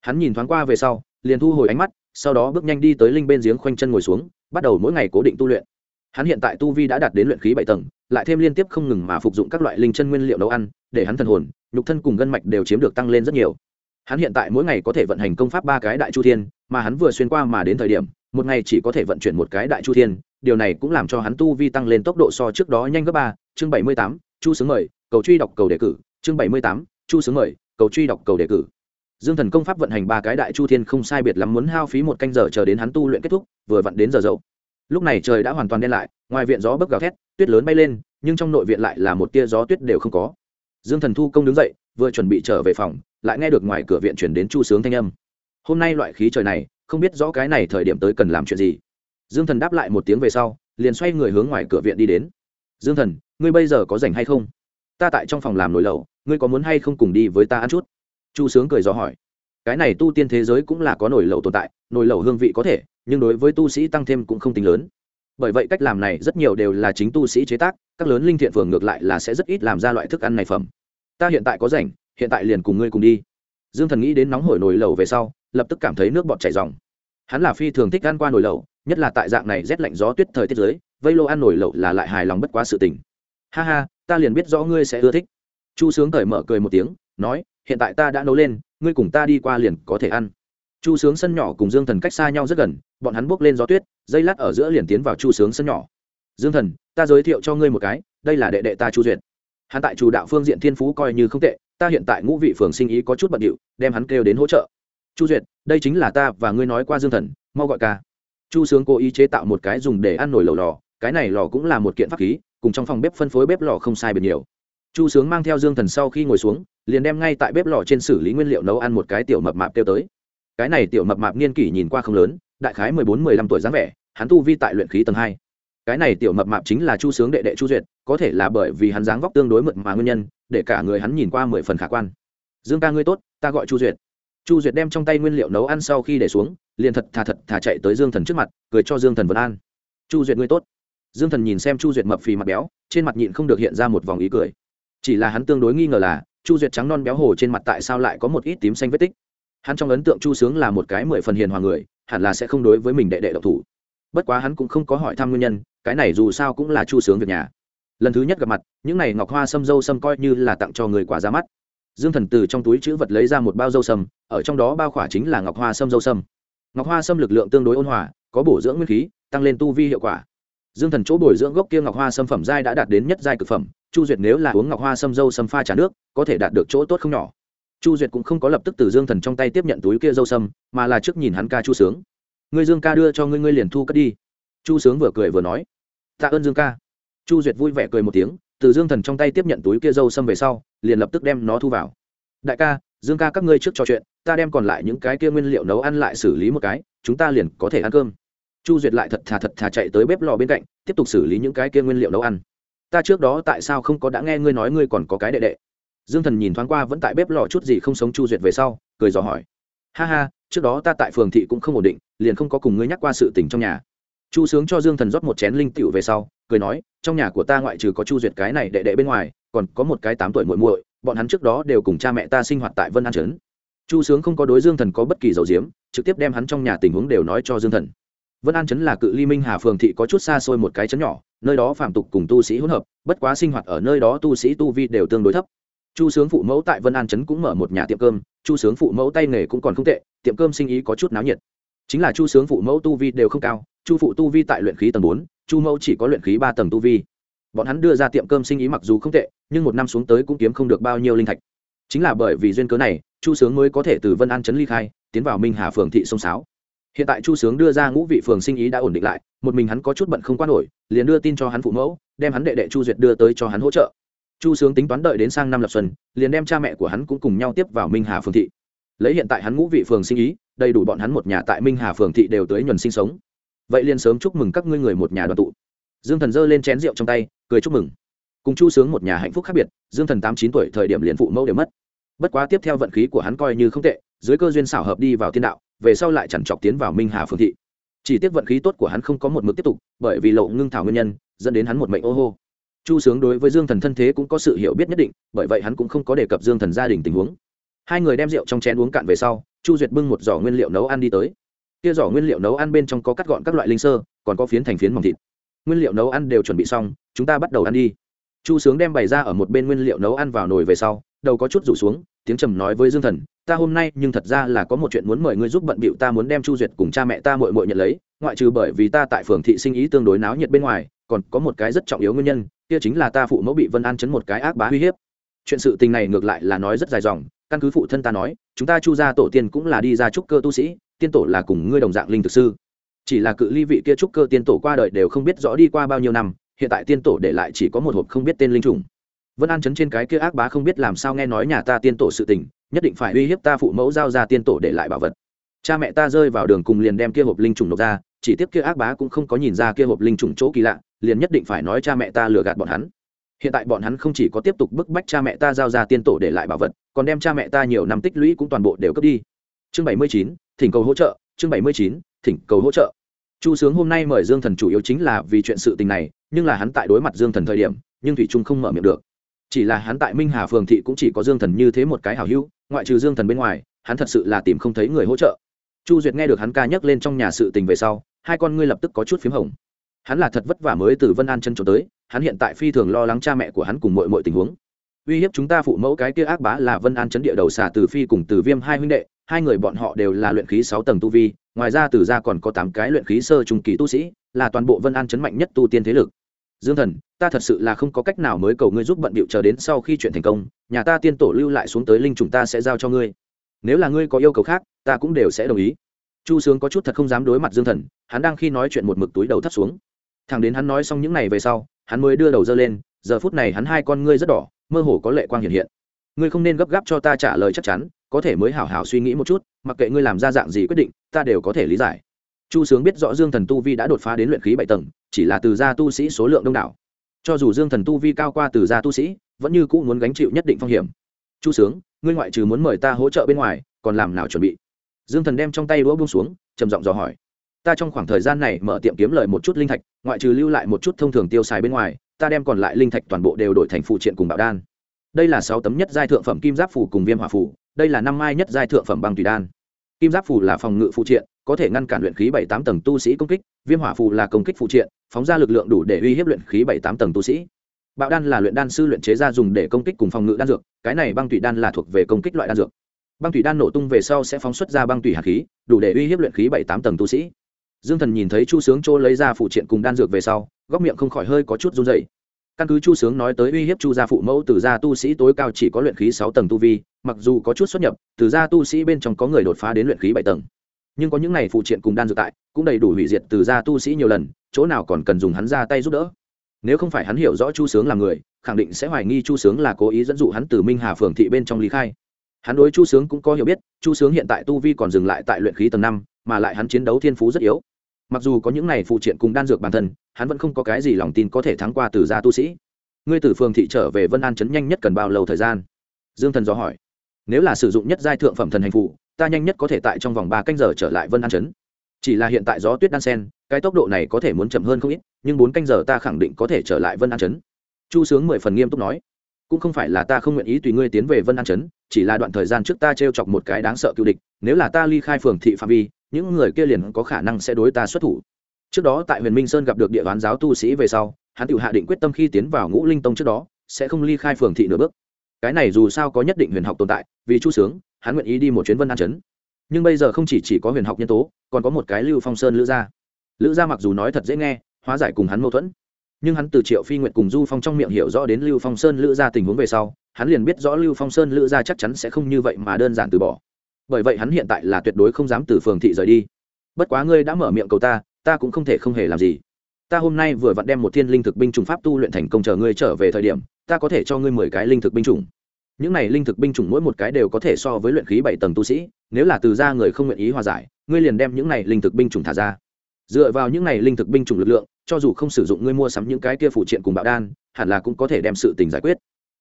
Hắn nhìn thoáng qua về sau, liền thu hồi ánh mắt, sau đó bước nhanh đi tới linh bên giếng khoanh chân ngồi xuống, bắt đầu mỗi ngày cố định tu luyện hắn hiện tại tu vi đã đạt đến luyện khí bảy tầng, lại thêm liên tiếp không ngừng mà phục dụng các loại linh chân nguyên liệu nấu ăn, để hắn thần hồn, nhục thân cùng gân mạch đều chiếm được tăng lên rất nhiều. Hắn hiện tại mỗi ngày có thể vận hành công pháp ba cái đại chu thiên, mà hắn vừa xuyên qua mà đến thời điểm, một ngày chỉ có thể vận chuyển một cái đại chu thiên, điều này cũng làm cho hắn tu vi tăng lên tốc độ so trước đó nhanh gấp ba, chương bảy mươi tám, chu sướng mời, cầu truy đọc cầu đề cử, chương bảy mươi tám, chu sướng mời, cầu truy đọc cầu đề cử. Dương thần công pháp vận hành ba cái đại chu thiên không sai biệt lắm muốn hao phí một canh giờ chờ đến hắn tu luyện kết thúc, vừa vặn đến giờ dậu lúc này trời đã hoàn toàn đen lại, ngoài viện gió bấc gào thét, tuyết lớn bay lên, nhưng trong nội viện lại là một tia gió tuyết đều không có. Dương thần thu công đứng dậy, vừa chuẩn bị trở về phòng, lại nghe được ngoài cửa viện chuyển đến chu sướng thanh âm. Hôm nay loại khí trời này, không biết rõ cái này thời điểm tới cần làm chuyện gì. Dương thần đáp lại một tiếng về sau, liền xoay người hướng ngoài cửa viện đi đến. Dương thần, ngươi bây giờ có rảnh hay không? Ta tại trong phòng làm nồi lẩu, ngươi có muốn hay không cùng đi với ta ăn chút? Chu sướng cười gió hỏi. Cái này tu tiên thế giới cũng là có nồi lẩu tồn tại, nồi lẩu hương vị có thể nhưng đối với tu sĩ tăng thêm cũng không tính lớn. Bởi vậy cách làm này rất nhiều đều là chính tu sĩ chế tác, các lớn linh thiện phường ngược lại là sẽ rất ít làm ra loại thức ăn này phẩm. Ta hiện tại có rảnh, hiện tại liền cùng ngươi cùng đi. Dương thần nghĩ đến nóng hổi nồi lẩu về sau, lập tức cảm thấy nước bọt chảy dòng hắn là phi thường thích ăn qua nồi lẩu, nhất là tại dạng này rét lạnh gió tuyết thời tiết giới vây lô ăn nồi lẩu là lại hài lòng bất quá sự tình. Ha ha, ta liền biết rõ ngươi sẽ ưa thích. Chu sướng cởi mở cười một tiếng, nói, hiện tại ta đã nấu lên, ngươi cùng ta đi qua liền có thể ăn chu sướng sân nhỏ cùng dương thần cách xa nhau rất gần, bọn hắn bước lên gió tuyết, dây lát ở giữa liền tiến vào chu sướng sân nhỏ. Dương thần, ta giới thiệu cho ngươi một cái, đây là đệ đệ ta chu duyệt. Hắn tại chủ đạo phương diện thiên phú coi như không tệ, ta hiện tại ngũ vị phường sinh ý có chút bận điệu, đem hắn kêu đến hỗ trợ. Chu duyệt, đây chính là ta và ngươi nói qua dương thần, mau gọi ca. Chu sướng cố ý chế tạo một cái dùng để ăn nổi lẩu lò, cái này lò cũng là một kiện pháp khí, cùng trong phòng bếp phân phối bếp lò không sai biệt nhiều. Chu sướng mang theo dương thần sau khi ngồi xuống, liền đem ngay tại bếp lò trên xử lý nguyên liệu nấu ăn một cái tiểu mập mạp kêu tới cái này tiểu mập mạp niên kỷ nhìn qua không lớn, đại khái mười bốn, mười lăm tuổi dáng vẻ, hắn tu vi tại luyện khí tầng hai. Cái này tiểu mập mạp chính là chu sướng đệ đệ chu duyệt, có thể là bởi vì hắn dáng vóc tương đối mượt mà nguyên nhân, để cả người hắn nhìn qua mười phần khả quan. Dương ca ngươi tốt, ta gọi chu duyệt. Chu duyệt đem trong tay nguyên liệu nấu ăn sau khi để xuống, liền thật thà thật thà chạy tới dương thần trước mặt, cười cho dương thần vân an. Chu duyệt ngươi tốt. Dương thần nhìn xem chu duyệt mập phì mặt béo, trên mặt nhịn không được hiện ra một vòng ý cười. Chỉ là hắn tương đối nghi ngờ là, chu duyệt trắng non béo hồ trên mặt tại sao lại có một ít tím xanh vết tích hắn trong ấn tượng chu sướng là một cái mười phần hiền hòa người, hẳn là sẽ không đối với mình đệ đệ độc thủ. Bất quá hắn cũng không có hỏi thăm nguyên nhân, cái này dù sao cũng là chu sướng việc nhà. Lần thứ nhất gặp mặt, những này ngọc hoa sâm dâu sâm coi như là tặng cho người quả ra mắt. Dương thần từ trong túi chữ vật lấy ra một bao dâu sâm, ở trong đó bao khỏa chính là ngọc hoa sâm dâu sâm. Ngọc hoa sâm lực lượng tương đối ôn hòa, có bổ dưỡng nguyên khí, tăng lên tu vi hiệu quả. Dương thần chỗ bồi dưỡng gốc kia ngọc hoa sâm phẩm giai đã đạt đến nhất giai cực phẩm, chu duyệt nếu là uống ngọc hoa sâm dâu sâm pha trà nước, có thể đạt được chỗ tốt không nhỏ chu duyệt cũng không có lập tức từ dương thần trong tay tiếp nhận túi kia dâu sâm, mà là trước nhìn hắn ca chu sướng. Ngươi dương ca đưa cho ngươi ngươi liền thu cất đi. Chu sướng vừa cười vừa nói. Tạ ơn dương ca. Chu duyệt vui vẻ cười một tiếng, từ dương thần trong tay tiếp nhận túi kia dâu sâm về sau, liền lập tức đem nó thu vào. Đại ca, dương ca các ngươi trước trò chuyện, ta đem còn lại những cái kia nguyên liệu nấu ăn lại xử lý một cái, chúng ta liền có thể ăn cơm. Chu duyệt lại thật thà thật thà chạy tới bếp lò bên cạnh, tiếp tục xử lý những cái kia nguyên liệu nấu ăn. Ta trước đó tại sao không có đã nghe ngươi nói ngươi còn có cái đệ đệ? Dương thần nhìn thoáng qua vẫn tại bếp lò chút gì không sống chu duyệt về sau, cười dò hỏi. Ha ha, trước đó ta tại phường thị cũng không ổn định, liền không có cùng ngươi nhắc qua sự tình trong nhà. Chu sướng cho dương thần rót một chén linh tựu về sau, cười nói, trong nhà của ta ngoại trừ có chu duyệt cái này đệ đệ bên ngoài, còn có một cái tám tuổi muội muội, bọn hắn trước đó đều cùng cha mẹ ta sinh hoạt tại vân an trấn. Chu sướng không có đối dương thần có bất kỳ dầu diếm, trực tiếp đem hắn trong nhà tình huống đều nói cho dương thần. Vân an trấn là cự ly minh hà phường thị có chút xa xôi một cái trấn nhỏ, nơi đó phạm tục cùng tu sĩ hỗn hợp, bất quá sinh hoạt ở nơi đó tu sĩ tu vi đều tương đối thấp chu sướng phụ mẫu tại vân an trấn cũng mở một nhà tiệm cơm, chu sướng phụ mẫu tay nghề cũng còn không tệ, tiệm cơm sinh ý có chút náo nhiệt. Chính là chu sướng phụ mẫu tu vi đều không cao, chu phụ tu vi tại luyện khí tầng bốn, chu mẫu chỉ có luyện khí ba tầng tu vi. Bọn hắn đưa ra tiệm cơm sinh ý mặc dù không tệ, nhưng một năm xuống tới cũng kiếm không được bao nhiêu linh thạch. Chính là bởi vì duyên cớ này, chu sướng mới có thể từ vân an trấn ly khai, tiến vào minh hà phường thị sông sáo. Hiện tại chu sướng đưa ra ngũ vị phường sinh ý đã ổn định lại, một mình hắn có chút bận không quan nổi, liền đưa tin cho hắn phụ mẫu, đem hắn đệ đệ chu duyệt đưa tới cho hắn hỗ trợ chu sướng tính toán đợi đến sang năm lập xuân, liền đem cha mẹ của hắn cũng cùng nhau tiếp vào minh hà phường thị. Lấy hiện tại hắn ngũ vị phường sinh ý, đầy đủ bọn hắn một nhà tại minh hà phường thị đều tới nhuần sinh sống. Vậy liền sớm chúc mừng các ngươi người một nhà đoàn tụ. Dương thần giơ lên chén rượu trong tay, cười chúc mừng. Cùng chu sướng một nhà hạnh phúc khác biệt, dương thần tám chín tuổi thời điểm liền phụ mẫu đều mất. Bất quá tiếp theo vận khí của hắn coi như không tệ, dưới cơ duyên xảo hợp đi vào thiên đạo, về sau lại chẳng chọc tiến vào minh hà phương thị. Chỉ tiếc vận khí tốt của hắn không có một mực tiếp tục, bởi vì lộ ngưng thảo nguyên nhân, dẫn đến hắn một mệnh ô hô chu sướng đối với dương thần thân thế cũng có sự hiểu biết nhất định, bởi vậy hắn cũng không có đề cập dương thần gia đình tình huống. Hai người đem rượu trong chén uống cạn về sau, chu duyệt bưng một giỏ nguyên liệu nấu ăn đi tới. Kia giỏ nguyên liệu nấu ăn bên trong có cắt gọn các loại linh sơ, còn có phiến thành phiến mỏng thịt. Nguyên liệu nấu ăn đều chuẩn bị xong, chúng ta bắt đầu ăn đi. Chu sướng đem bày ra ở một bên nguyên liệu nấu ăn vào nồi về sau, đầu có chút rủ xuống, tiếng trầm nói với dương thần, ta hôm nay, nhưng thật ra là có một chuyện muốn mời ngươi giúp bận bịu, ta muốn đem chu duyệt cùng cha mẹ ta mội mội nhận lấy, ngoại trừ bởi vì ta tại phường thị sinh ý tương đối náo nhiệt bên ngoài còn có một cái rất trọng yếu nguyên nhân, kia chính là ta phụ mẫu bị vân an chấn một cái ác bá uy hiếp. Chuyện sự tình này ngược lại là nói rất dài dòng, căn cứ phụ thân ta nói, chúng ta chu gia tổ tiên cũng là đi ra trúc cơ tu sĩ, tiên tổ là cùng ngươi đồng dạng linh thực sư. Chỉ là cự ly vị kia trúc cơ tiên tổ qua đời đều không biết rõ đi qua bao nhiêu năm, hiện tại tiên tổ để lại chỉ có một hộp không biết tên linh trùng. Vân an chấn trên cái kia ác bá không biết làm sao nghe nói nhà ta tiên tổ sự tình, nhất định phải uy hiếp ta phụ mẫu giao ra tiên tổ để lại bảo vật. Cha mẹ ta rơi vào đường cùng liền đem kia hộp linh trùng nộp ra, chỉ tiếp kia ác bá cũng không có nhìn ra kia hộp linh trùng chỗ kỳ lạ liền nhất định phải nói cha mẹ ta lừa gạt bọn hắn. Hiện tại bọn hắn không chỉ có tiếp tục bức bách cha mẹ ta giao ra tiên tổ để lại bảo vật, còn đem cha mẹ ta nhiều năm tích lũy cũng toàn bộ đều cướp đi. Chương bảy mươi chín, thỉnh cầu hỗ trợ, chương bảy mươi chín, thỉnh cầu hỗ trợ. Chu sướng hôm nay mời dương thần chủ yếu chính là vì chuyện sự tình này, nhưng là hắn tại đối mặt dương thần thời điểm, nhưng thủy trung không mở miệng được. Chỉ là hắn tại minh hà phường thị cũng chỉ có dương thần như thế một cái hào hữu, ngoại trừ dương thần bên ngoài, hắn thật sự là tìm không thấy người hỗ trợ. Chu duyệt nghe được hắn ca nhắc lên trong nhà sự tình về sau, hai con ngươi lập tức có chút p h í m hồng hắn là thật vất vả mới từ vân an chân trốn tới, hắn hiện tại phi thường lo lắng cha mẹ của hắn cùng mọi mọi tình huống. Uy hiếp chúng ta phụ mẫu cái kia ác bá là vân an chấn địa đầu xà từ phi cùng từ viêm hai huynh đệ, hai người bọn họ đều là luyện khí sáu tầng tu vi, ngoài ra từ ra còn có tám cái luyện khí sơ trung kỳ tu sĩ, là toàn bộ vân an chấn mạnh nhất tu tiên thế lực. Dương thần, ta thật sự là không có cách nào mới cầu ngươi giúp bận bịu chờ đến sau khi chuyện thành công, nhà ta tiên tổ lưu lại xuống tới linh trùng ta sẽ giao cho ngươi. Nếu là ngươi có yêu cầu khác, ta cũng đều sẽ đồng ý. Chu sướng có chút thật không dám đối mặt dương thần, hắn đang khi nói chuyện một mực túi đầu thắt xuống thằng đến hắn nói xong những n à y về sau, hắn mới đưa đầu dơ lên, giờ phút này hắn hai con ngươi rất đỏ, mơ hồ có lệ quang hiện hiện. Ngươi không nên gấp gáp cho ta trả lời chắc chắn, có thể mới hảo hảo suy nghĩ một chút, mặc kệ ngươi làm ra dạng gì quyết định, ta đều có thể lý giải. Chu sướng biết rõ dương thần tu vi đã đột phá đến luyện khí bảy tầng, chỉ là từ gia tu sĩ số lượng đông đảo. Cho dù dương thần tu vi cao qua từ gia tu sĩ, vẫn như cũ muốn gánh chịu nhất định phong hiểm. Chu sướng, ngươi ngoại trừ muốn mời ta hỗ trợ bên ngoài, còn làm nào chuẩn bị? Dương thần đem trong tay đũa buông xuống, trầm giọng dò hỏi ta trong khoảng thời gian này mở tiệm kiếm lời một chút linh thạch, ngoại trừ lưu lại một chút thông thường tiêu xài bên ngoài, ta đem còn lại linh thạch toàn bộ đều đổi thành phụ triện cùng bảo đan. Đây là sáu tấm nhất giai thượng phẩm kim giáp phủ cùng viêm hỏa phủ đây là năm mai nhất giai thượng phẩm băng tùy đan. Kim giáp phủ là phòng ngự phụ triện, có thể ngăn cản luyện khí bảy tám tầng tu sĩ công kích, viêm hỏa phủ là công kích phụ triện, phóng ra lực lượng đủ để uy hiếp luyện khí bảy tám tầng tu sĩ. Bạo đan là luyện đan sư luyện chế ra dùng để công kích cùng phòng ngự đan dược, cái này băng Thủy đan là thuộc về công kích loại đan dược. Băng Thủy đan nổ tung về sau sẽ phóng xuất ra băng thủy hạt khí, đủ để uy hiếp luyện khí bảy tám tầng tu sĩ dương thần nhìn thấy chu sướng chỗ lấy ra phụ triện cùng đan dược về sau, góc miệng không khỏi hơi có chút run dày căn cứ chu sướng nói tới uy hiếp chu gia phụ mẫu từ gia tu sĩ tối cao chỉ có luyện khí sáu tầng tu vi, mặc dù có chút xuất nhập, từ gia tu sĩ bên trong có người đột phá đến luyện khí bảy tầng. Nhưng có những này phụ triện cùng đan dược tại, cũng đầy đủ hủy diệt từ gia tu sĩ nhiều lần, chỗ nào còn cần dùng hắn ra tay giúp đỡ. Nếu không phải hắn hiểu rõ chu sướng là người, khẳng định sẽ hoài nghi chu sướng là cố ý dẫn dụ hắn từ minh hà phường thị bên trong lý khai. Hắn đối chu sướng cũng có hiểu biết, chu sướng hiện tại tu vi còn dừng lại tại luyện khí tầng năm mà lại hắn chiến đấu thiên phú rất yếu. Mặc dù có những này phụ triện cùng đan dược bản thân, hắn vẫn không có cái gì lòng tin có thể thắng qua từ gia tu sĩ. Ngươi từ phường thị trở về vân an chấn nhanh nhất cần bao lâu thời gian? Dương thần dò hỏi. Nếu là sử dụng nhất giai thượng phẩm thần hành phụ ta nhanh nhất có thể tại trong vòng ba canh giờ trở lại vân an chấn. Chỉ là hiện tại gió tuyết đan sen, cái tốc độ này có thể muốn chậm hơn không ít, nhưng bốn canh giờ ta khẳng định có thể trở lại vân an chấn. Chu sướng mười phần nghiêm túc nói. Cũng không phải là ta không nguyện ý tùy ngươi tiến về vân an chấn, chỉ là đoạn thời gian trước ta t r e o chọc một cái đáng sợ cựu địch, nếu là ta ly khai phường thị phạm vi những người kia liền có khả năng sẽ đối ta xuất thủ. Trước đó tại huyền minh sơn gặp được địa đoán giáo tu sĩ về sau hắn tự hạ định quyết tâm khi tiến vào ngũ linh tông trước đó sẽ không ly khai phường thị nửa bước. Cái này dù sao có nhất định huyền học tồn tại vì chu sướng hắn nguyện ý đi một chuyến vân an chấn nhưng bây giờ không chỉ, chỉ có huyền học nhân tố còn có một cái lưu phong sơn lữ gia. Lữ gia mặc dù nói thật dễ nghe hóa giải cùng hắn mâu thuẫn nhưng hắn từ triệu phi nguyện cùng du phong trong miệng hiểu rõ đến lưu phong sơn lữ gia tình huống về sau hắn liền biết rõ lưu phong sơn lữ gia chắc chắn sẽ không như vậy mà đơn giản từ bỏ bởi vậy hắn hiện tại là tuyệt đối không dám từ phường thị rời đi. Bất quá ngươi đã mở miệng cầu ta ta cũng không thể không hề làm gì. Ta hôm nay vừa vặn đem một thiên linh thực binh chủng pháp tu luyện thành công chờ ngươi trở về thời điểm, ta có thể cho ngươi mười cái linh thực binh chủng. Những này linh thực binh chủng mỗi một cái đều có thể so với luyện khí bảy tầng tu sĩ, nếu là từ ra người không nguyện ý hòa giải, ngươi liền đem những này linh thực binh chủng thả ra. Dựa vào những này linh thực binh chủng lực lượng, cho dù không sử dụng ngươi mua sắm những cái kia phụ triện cùng bạo đan, hẳn là cũng có thể đem sự tình giải quyết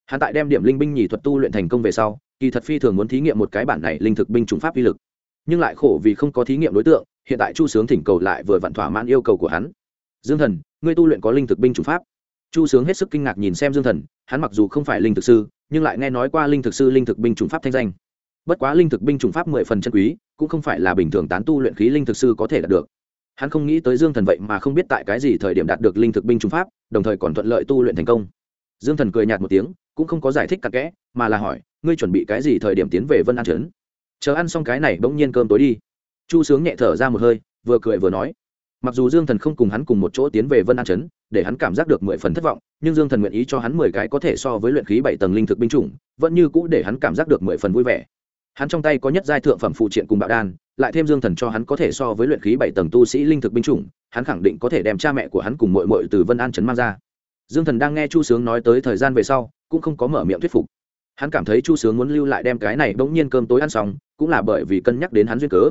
hắn tại đem điểm linh binh nhì thuật tu luyện thành công về sau, kỳ thật phi thường muốn thí nghiệm một cái bản này linh thực binh chủng pháp uy lực. Nhưng lại khổ vì không có thí nghiệm đối tượng, hiện tại chu sướng thỉnh cầu lại vừa vặn thỏa mãn yêu cầu của hắn. Dương thần, ngươi tu luyện có linh thực binh chủng pháp. Chu sướng hết sức kinh ngạc nhìn xem dương thần, hắn mặc dù không phải linh thực sư, nhưng lại nghe nói qua linh thực sư linh thực binh chủng pháp thanh danh. Bất quá linh thực binh chủng pháp mười phần chân quý, cũng không phải là bình thường tán tu luyện khí linh thực sư có thể đạt được. Hắn không nghĩ tới dương thần vậy mà không biết tại cái gì thời điểm đạt được linh thực binh chủng pháp, đồng thời còn thuận lợi tu luyện thành công dương thần cười nhạt một tiếng, cũng không có giải thích cặn kẽ, mà là hỏi, ngươi chuẩn bị cái gì thời điểm tiến về vân an trấn? Chờ ăn xong cái này bỗng nhiên cơm tối đi. Chu sướng nhẹ thở ra một hơi, vừa cười vừa nói, mặc dù dương thần không cùng hắn cùng một chỗ tiến về vân an trấn, để hắn cảm giác được mười phần thất vọng, nhưng dương thần nguyện ý cho hắn mười cái có thể so với luyện khí bảy tầng linh thực binh chủng, vẫn như cũ để hắn cảm giác được mười phần vui vẻ. Hắn trong tay có nhất giai thượng phẩm phụ triện cùng bạo đan, lại thêm dương thần cho hắn có thể so với luyện khí bảy tầng tu sĩ linh thực binh chủng, hắn khẳng định có thể đem cha mẹ của hắn cùng mội mội từ vân an trấn mang ra dương thần đang nghe chu sướng nói tới thời gian về sau, cũng không có mở miệng thuyết phục. Hắn cảm thấy chu sướng muốn lưu lại đem cái này bỗng nhiên cơm tối ăn xong, cũng là bởi vì cân nhắc đến hắn duyên cớ.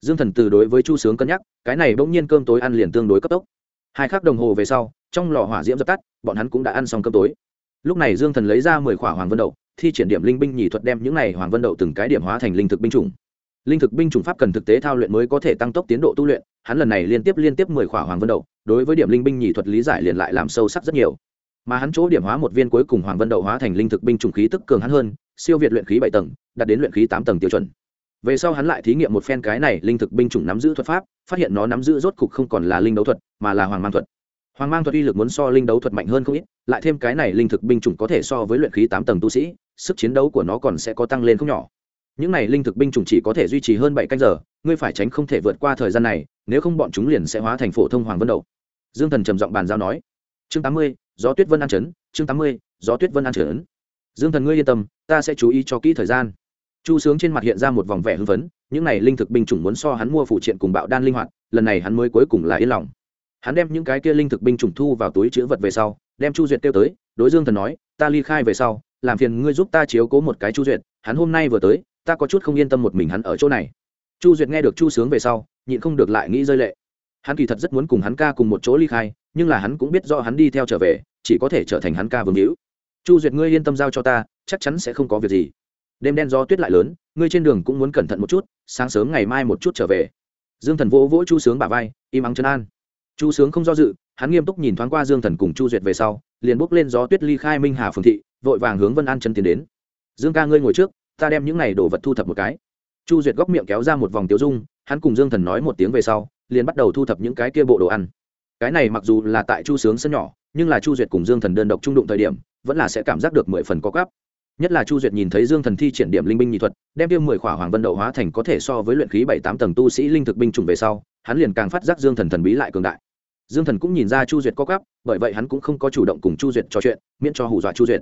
Dương thần từ đối với chu sướng cân nhắc, cái này bỗng nhiên cơm tối ăn liền tương đối cấp tốc. Hai khắc đồng hồ về sau, trong lò hỏa diễm dập tắt, bọn hắn cũng đã ăn xong cơm tối. Lúc này dương thần lấy ra mười khỏa hoàng vân đậu, thi triển điểm linh binh nhì thuật đem những này hoàng vân đậu từng cái điểm hóa thành linh thực binh chủng linh thực binh chủng pháp cần thực tế thao luyện mới có thể tăng tốc tiến độ tu luyện, hắn lần này liên tiếp liên tiếp mười khỏa hoàng vân đậu, đối với điểm linh binh nhì thuật lý giải liền lại làm sâu sắc rất nhiều. Mà hắn chỗ điểm hóa một viên cuối cùng hoàng vân đậu hóa thành linh thực binh chủng khí tức cường hắn hơn, siêu việt luyện khí bảy tầng, đạt đến luyện khí tám tầng tiêu chuẩn. Về sau hắn lại thí nghiệm một phen cái này linh thực binh chủng nắm giữ thuật pháp, phát hiện nó nắm giữ rốt cục không còn là linh đấu thuật, mà là hoàng mang thuật. Hoàng mang thuật uy lực muốn so linh đấu thuật mạnh hơn không ít, lại thêm cái này linh thực binh chủng có thể so với luyện khí tám tầng tu sĩ, sức chiến đấu của nó còn sẽ có tăng lên không nhỏ những này linh thực binh chủng chỉ có thể duy trì hơn bảy canh giờ, ngươi phải tránh không thể vượt qua thời gian này, nếu không bọn chúng liền sẽ hóa thành phổ thông hoàng vân đậu dương thần trầm giọng bàn giao nói chương tám mươi, gió tuyết vân an chấn. chương tám mươi, gió tuyết vân an chấn. dương thần ngươi yên tâm, ta sẽ chú ý cho kỹ thời gian chu sướng trên mặt hiện ra một vòng vẻ hưng phấn, những này linh thực binh chủng muốn so hắn mua phụ triện cùng bạo đan linh hoạt, lần này hắn mới cuối cùng là yên lòng hắn đem những cái kia linh thực binh chủng thu vào túi chữ vật về sau, đem chu duyệt kêu tới, đối dương thần nói, ta ly khai về sau, làm phiền ngươi giúp ta chiếu cố một cái chu duyệt, hắn hôm nay vừa tới ta có chút không yên tâm một mình hắn ở chỗ này. Chu duyệt nghe được chu sướng về sau, nhịn không được lại nghĩ rơi lệ. Hắn kỳ thật rất muốn cùng hắn ca cùng một chỗ ly khai, nhưng là hắn cũng biết do hắn đi theo trở về, chỉ có thể trở thành hắn ca vương hữu. Chu duyệt ngươi yên tâm giao cho ta, chắc chắn sẽ không có việc gì. Đêm đen gió tuyết lại lớn, ngươi trên đường cũng muốn cẩn thận một chút, sáng sớm ngày mai một chút trở về. Dương thần vỗ vỗ chu sướng bả vai, im ắng chân an. Chu sướng không do dự, hắn nghiêm túc nhìn thoáng qua dương thần cùng chu duyệt về sau, liền bốc lên gió tuyết ly khai minh hà phường thị, vội vàng hướng vân an chân tiến đến. Dương ca ngươi ngồi trước ta đem những này đồ vật thu thập một cái. Chu duyệt góc miệng kéo ra một vòng tiếu dung hắn cùng dương thần nói một tiếng về sau liền bắt đầu thu thập những cái kia bộ đồ ăn. Cái này mặc dù là tại chu sướng sân nhỏ nhưng là chu duyệt cùng dương thần đơn độc trung đụng thời điểm vẫn là sẽ cảm giác được mười phần có gấp. nhất là chu duyệt nhìn thấy dương thần thi triển điểm linh binh nhị thuật đem tiêu mười khỏa hoàng vân đậu hóa thành có thể so với luyện khí bảy tám tầng tu sĩ linh thực binh chủng về sau hắn liền càng phát giác dương thần thần bí lại cường đại. Dương thần cũng nhìn ra chu duyệt có gấp, bởi vậy hắn cũng không có chủ động cùng chu duyệt trò chuyện miễn cho hù dọa chu duyệt